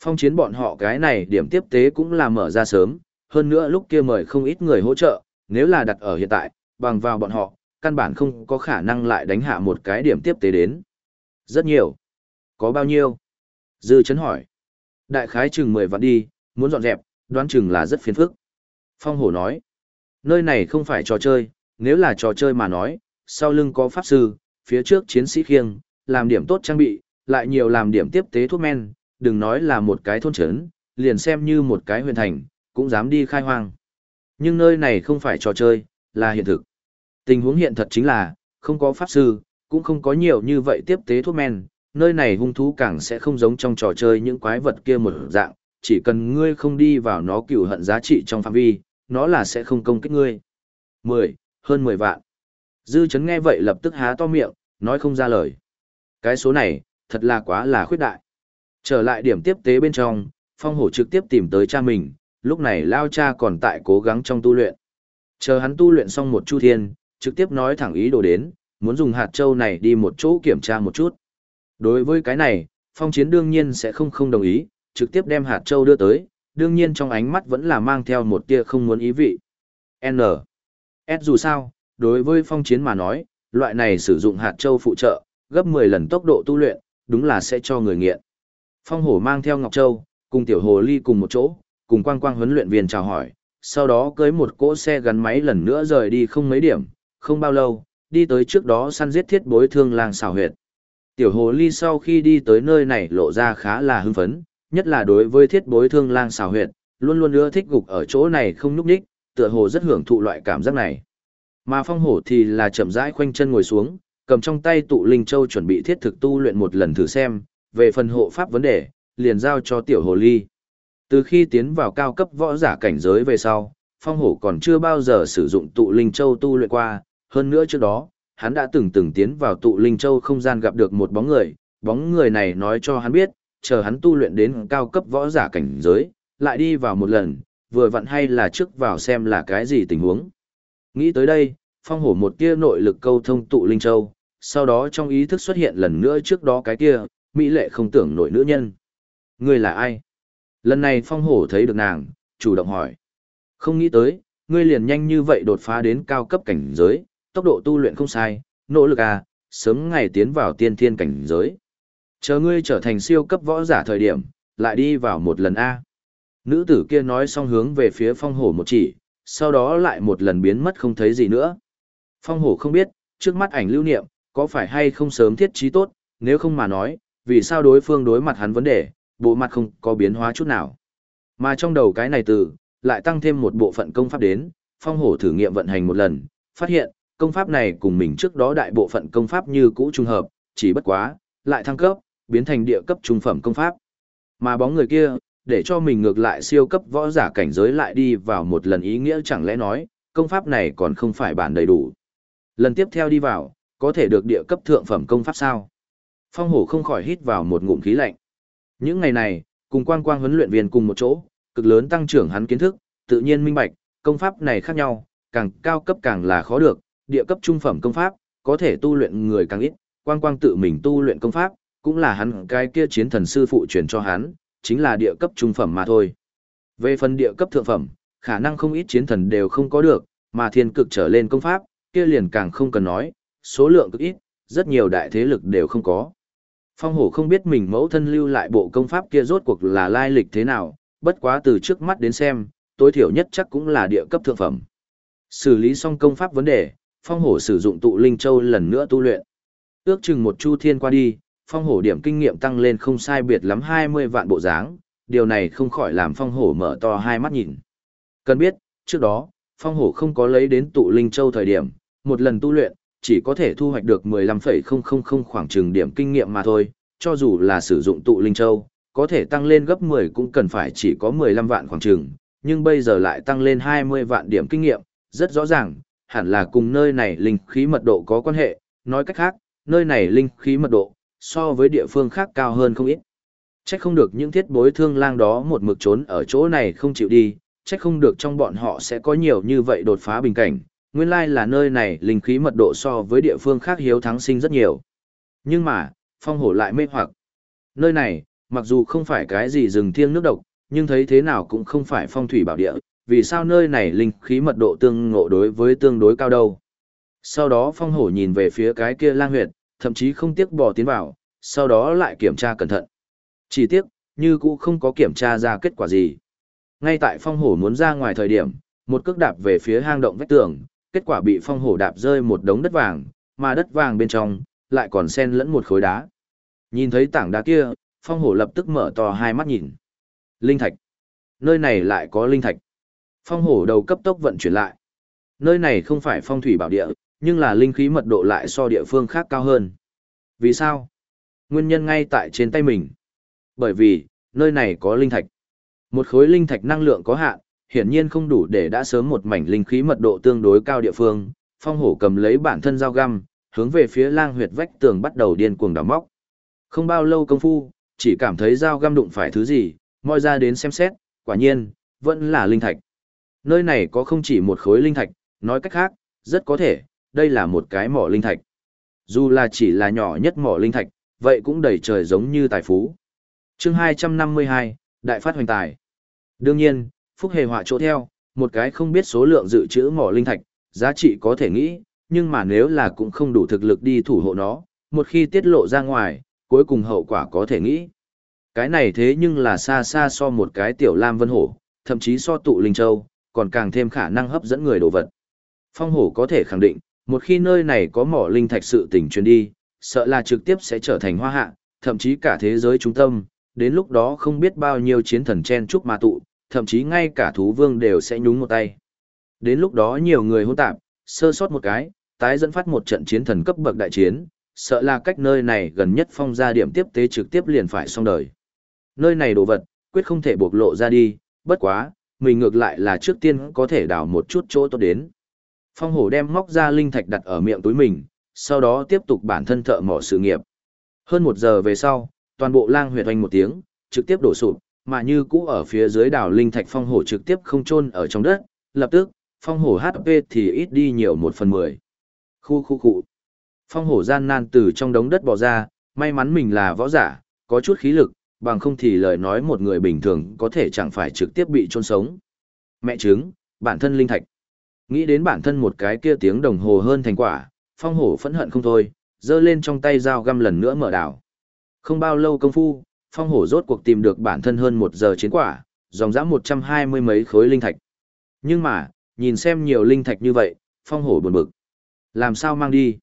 Speaker 1: Phong chiến bọn họ cái này điểm tiếp tế cũng là mở ra sớm, hơn nữa lúc kia mời không ít người hỗ trợ, nếu là đặt ở hiện tại, bằng vào bọn họ, căn bản không có khả năng lại đánh hạ một cái điểm tiếp tế đến. Rất nhiều. Có bao nhiêu? Dư chấn hỏi. Đại khái chừng 10 vạn đi, muốn dọn dẹp, đoán chừng là rất phiền phức. Phong hổ nói. Nơi này không phải trò chơi, nếu là trò chơi mà nói, sau lưng có pháp sư, phía trước chiến sĩ khiêng, làm điểm tốt trang bị, lại nhiều làm điểm tiếp tế thuốc men, đừng nói là một cái thôn trấn, liền xem như một cái huyền thành, cũng dám đi khai hoang. Nhưng nơi này không phải trò chơi, là hiện thực. Tình huống hiện thật chính là, không có pháp sư, cũng không có nhiều như vậy tiếp tế thuốc men, nơi này hung thú càng sẽ không giống trong trò chơi những quái vật kia một dạng, chỉ cần ngươi không đi vào nó cửu hận giá trị trong phạm vi, nó là sẽ không công kích ngươi. 10, hơn 10 vạn. Dư chấn nghe vậy lập tức há to miệng, nói không ra lời. Cái số này, thật là quá là khuyết đại. Trở lại điểm tiếp tế bên trong, phong hổ trực tiếp tìm tới cha mình, lúc này lao cha còn tại cố gắng trong tu luyện. Chờ hắn tu luyện xong một chu thiên, trực tiếp nói thẳng ý đồ đến, muốn dùng hạt châu này đi một chỗ kiểm tra một chút. Đối với cái này, phong chiến đương nhiên sẽ không không đồng ý, trực tiếp đem hạt châu đưa tới, đương nhiên trong ánh mắt vẫn là mang theo một tia không muốn ý vị. N. S dù sao, đối với phong chiến mà nói, loại này sử dụng hạt châu phụ trợ, gấp 10 lần tốc độ tu luyện, đúng là sẽ cho người nghiện. Phong hổ mang theo Ngọc Châu, cùng tiểu hồ ly cùng một chỗ, cùng quang quang huấn luyện viên chào hỏi, sau đó cưới một cỗ xe gắn máy lần nữa rời đi không mấy điểm, không bao lâu, đi tới trước đó săn giết thiết bối thương lang xào huyệt. Tiểu hồ ly sau khi đi tới nơi này lộ ra khá là hưng phấn, nhất là đối với thiết bối thương lang xào huyệt, luôn luôn ưa thích gục ở chỗ này không núp đích, tựa hồ rất hưởng thụ loại cảm giác này. Mà phong hổ thì là chậm rãi khoanh chân ngồi xuống, cầm trong tay tụ linh châu chuẩn bị thiết thực tu luyện một lần thử xem, về phần hộ pháp vấn đề, liền giao cho tiểu hồ ly. Từ khi tiến vào cao cấp võ giả cảnh giới về sau, phong hổ còn chưa bao giờ sử dụng tụ linh châu tu luyện qua, hơn nữa trước đó, hắn đã từng từng tiến vào tụ linh châu không gian gặp được một bóng người, bóng người này nói cho hắn biết, chờ hắn tu luyện đến cao cấp võ giả cảnh giới, lại đi vào một lần, vừa vặn hay là trước vào xem là cái gì tình huống. Nghĩ tới đây, phong hổ một tia nội lực câu thông tụ linh châu, sau đó trong ý thức xuất hiện lần nữa trước đó cái kia, mỹ lệ không tưởng nổi nữ nhân. Ngươi là ai? Lần này phong hổ thấy được nàng, chủ động hỏi. Không nghĩ tới, ngươi liền nhanh như vậy đột phá đến cao cấp cảnh giới, tốc độ tu luyện không sai, nỗ lực à, sớm ngày tiến vào tiên thiên cảnh giới. Chờ ngươi trở thành siêu cấp võ giả thời điểm, lại đi vào một lần A. Nữ tử kia nói xong hướng về phía phong hổ một chỉ, sau đó lại một lần biến mất không thấy gì nữa. Phong hổ không biết, trước mắt ảnh lưu niệm, có phải hay không sớm thiết trí tốt, nếu không mà nói, vì sao đối phương đối mặt hắn vấn đề, bộ mặt không có biến hóa chút nào. Mà trong đầu cái này từ, lại tăng thêm một bộ phận công pháp đến, phong hổ thử nghiệm vận hành một lần, phát hiện, công pháp này cùng mình trước đó đại bộ phận công pháp như cũ trùng hợp, chỉ bất quá, lại thăng cấp, biến thành địa cấp trung phẩm công pháp. Mà bóng người kia, để cho mình ngược lại siêu cấp võ giả cảnh giới lại đi vào một lần ý nghĩa chẳng lẽ nói, công pháp này còn không phải bản đầy đủ. Lần tiếp theo đi vào, có thể được địa cấp thượng phẩm công pháp sao? Phong hổ không khỏi hít vào một ngụm khí lạnh. Những ngày này, cùng quang quang huấn luyện viên cùng một chỗ, cực lớn tăng trưởng hắn kiến thức, tự nhiên minh bạch, công pháp này khác nhau, càng cao cấp càng là khó được, địa cấp trung phẩm công pháp, có thể tu luyện người càng ít, quang quang tự mình tu luyện công pháp, cũng là hắn cái kia chiến thần sư phụ truyền cho hắn, chính là địa cấp trung phẩm mà thôi. Về phần địa cấp thượng phẩm, khả năng không ít chiến thần đều không có được, mà thiên cực trở lên công pháp, kia liền càng không cần nói, số lượng cực ít, rất nhiều đại thế lực đều không có. Phong hổ không biết mình mẫu thân lưu lại bộ công pháp kia rốt cuộc là lai lịch thế nào, bất quá từ trước mắt đến xem, tối thiểu nhất chắc cũng là địa cấp thượng phẩm. Xử lý xong công pháp vấn đề, phong hổ sử dụng tụ linh châu lần nữa tu luyện. Ước chừng một chu thiên qua đi, phong hổ điểm kinh nghiệm tăng lên không sai biệt lắm 20 vạn bộ dáng, điều này không khỏi làm phong hổ mở to hai mắt nhìn. Cần biết, trước đó, phong hổ không có lấy đến tụ linh châu thời điểm, một lần tu luyện, chỉ có thể thu hoạch được 15,000 khoảng chừng điểm kinh nghiệm mà thôi, cho dù là sử dụng tụ linh châu, có thể tăng lên gấp 10 cũng cần phải chỉ có 15 vạn khoảng chừng, nhưng bây giờ lại tăng lên 20 vạn điểm kinh nghiệm, rất rõ ràng, hẳn là cùng nơi này linh khí mật độ có quan hệ, nói cách khác, nơi này linh khí mật độ, so với địa phương khác cao hơn không ít. Chắc không được những thiết bối thương lang đó một mực trốn ở chỗ này không chịu đi, chắc không được trong bọn họ sẽ có nhiều như vậy đột phá bình cảnh, nguyên lai là nơi này linh khí mật độ so với địa phương khác hiếu thắng sinh rất nhiều. Nhưng mà, phong hổ lại mê hoặc. Nơi này, mặc dù không phải cái gì rừng thiêng nước độc, nhưng thấy thế nào cũng không phải phong thủy bảo địa, vì sao nơi này linh khí mật độ tương ngộ đối với tương đối cao đâu. Sau đó phong hổ nhìn về phía cái kia lang huyệt, thậm chí không tiếc bỏ tiến vào, sau đó lại kiểm tra cẩn thận. Chỉ tiếc, như cũ không có kiểm tra ra kết quả gì. Ngay tại phong hổ muốn ra ngoài thời điểm, một cước đạp về phía hang động vách tường, kết quả bị phong hổ đạp rơi một đống đất vàng, mà đất vàng bên trong, lại còn xen lẫn một khối đá. Nhìn thấy tảng đá kia, phong hổ lập tức mở to hai mắt nhìn. Linh thạch. Nơi này lại có linh thạch. Phong hổ đầu cấp tốc vận chuyển lại. Nơi này không phải phong thủy bảo địa, nhưng là linh khí mật độ lại so địa phương khác cao hơn. Vì sao? Nguyên nhân ngay tại trên tay mình. Bởi vì, nơi này có linh thạch. Một khối linh thạch năng lượng có hạn, hiển nhiên không đủ để đã sớm một mảnh linh khí mật độ tương đối cao địa phương. Phong hổ cầm lấy bản thân dao găm, hướng về phía lang huyệt vách tường bắt đầu điên cuồng đào móc. Không bao lâu công phu, chỉ cảm thấy dao găm đụng phải thứ gì, moi ra đến xem xét, quả nhiên, vẫn là linh thạch. Nơi này có không chỉ một khối linh thạch, nói cách khác, rất có thể, đây là một cái mỏ linh thạch. Dù là chỉ là nhỏ nhất mỏ linh thạch, vậy cũng đầy trời giống như tài phú. chương 252, Đại phát hoành tài. Đương nhiên, Phúc Hề họa chỗ theo, một cái không biết số lượng dự trữ mỏ linh thạch, giá trị có thể nghĩ, nhưng mà nếu là cũng không đủ thực lực đi thủ hộ nó, một khi tiết lộ ra ngoài, cuối cùng hậu quả có thể nghĩ. Cái này thế nhưng là xa xa so một cái tiểu lam vân hổ, thậm chí so tụ linh châu, còn càng thêm khả năng hấp dẫn người đồ vật. Phong hổ có thể khẳng định, một khi nơi này có mỏ linh thạch sự tình truyền đi, sợ là trực tiếp sẽ trở thành hoa hạ, thậm chí cả thế giới trung tâm, đến lúc đó không biết bao nhiêu chiến thần chen chúc mà tụ, thậm chí ngay cả thú vương đều sẽ nhúng một tay. Đến lúc đó nhiều người hỗn tạp, sơ sót một cái, tái dẫn phát một trận chiến thần cấp bậc đại chiến, sợ là cách nơi này gần nhất phong ra điểm tiếp tế trực tiếp liền phải xong đời. Nơi này đồ vật, quyết không thể bộc lộ ra đi, bất quá, mình ngược lại là trước tiên có thể đào một chút chỗ tốt đến. Phong hổ đem móc ra linh thạch đặt ở miệng túi mình, sau đó tiếp tục bản thân thợ mỏ sự nghiệp. Hơn một giờ về sau, toàn bộ lang huyệt oanh một tiếng, trực tiếp đổ sụp, mà như cũ ở phía dưới đảo linh thạch phong hổ trực tiếp không chôn ở trong đất, lập tức, phong hổ HP thì ít đi nhiều một phần mười. Khu khu khu. Phong hổ gian nan từ trong đống đất bò ra, may mắn mình là võ giả, có chút khí lực, bằng không thì lời nói một người bình thường có thể chẳng phải trực tiếp bị chôn sống. Mẹ trứng bản thân linh thạch. Nghĩ đến bản thân một cái kia tiếng đồng hồ hơn thành quả, phong hổ phẫn hận không thôi, giơ lên trong tay dao găm lần nữa mở đảo. Không bao lâu công phu, phong hổ rốt cuộc tìm được bản thân hơn một giờ chiến quả, dòng dã một trăm hai mươi mấy khối linh thạch. Nhưng mà, nhìn xem nhiều linh thạch như vậy, phong hổ buồn bực. Làm sao mang đi?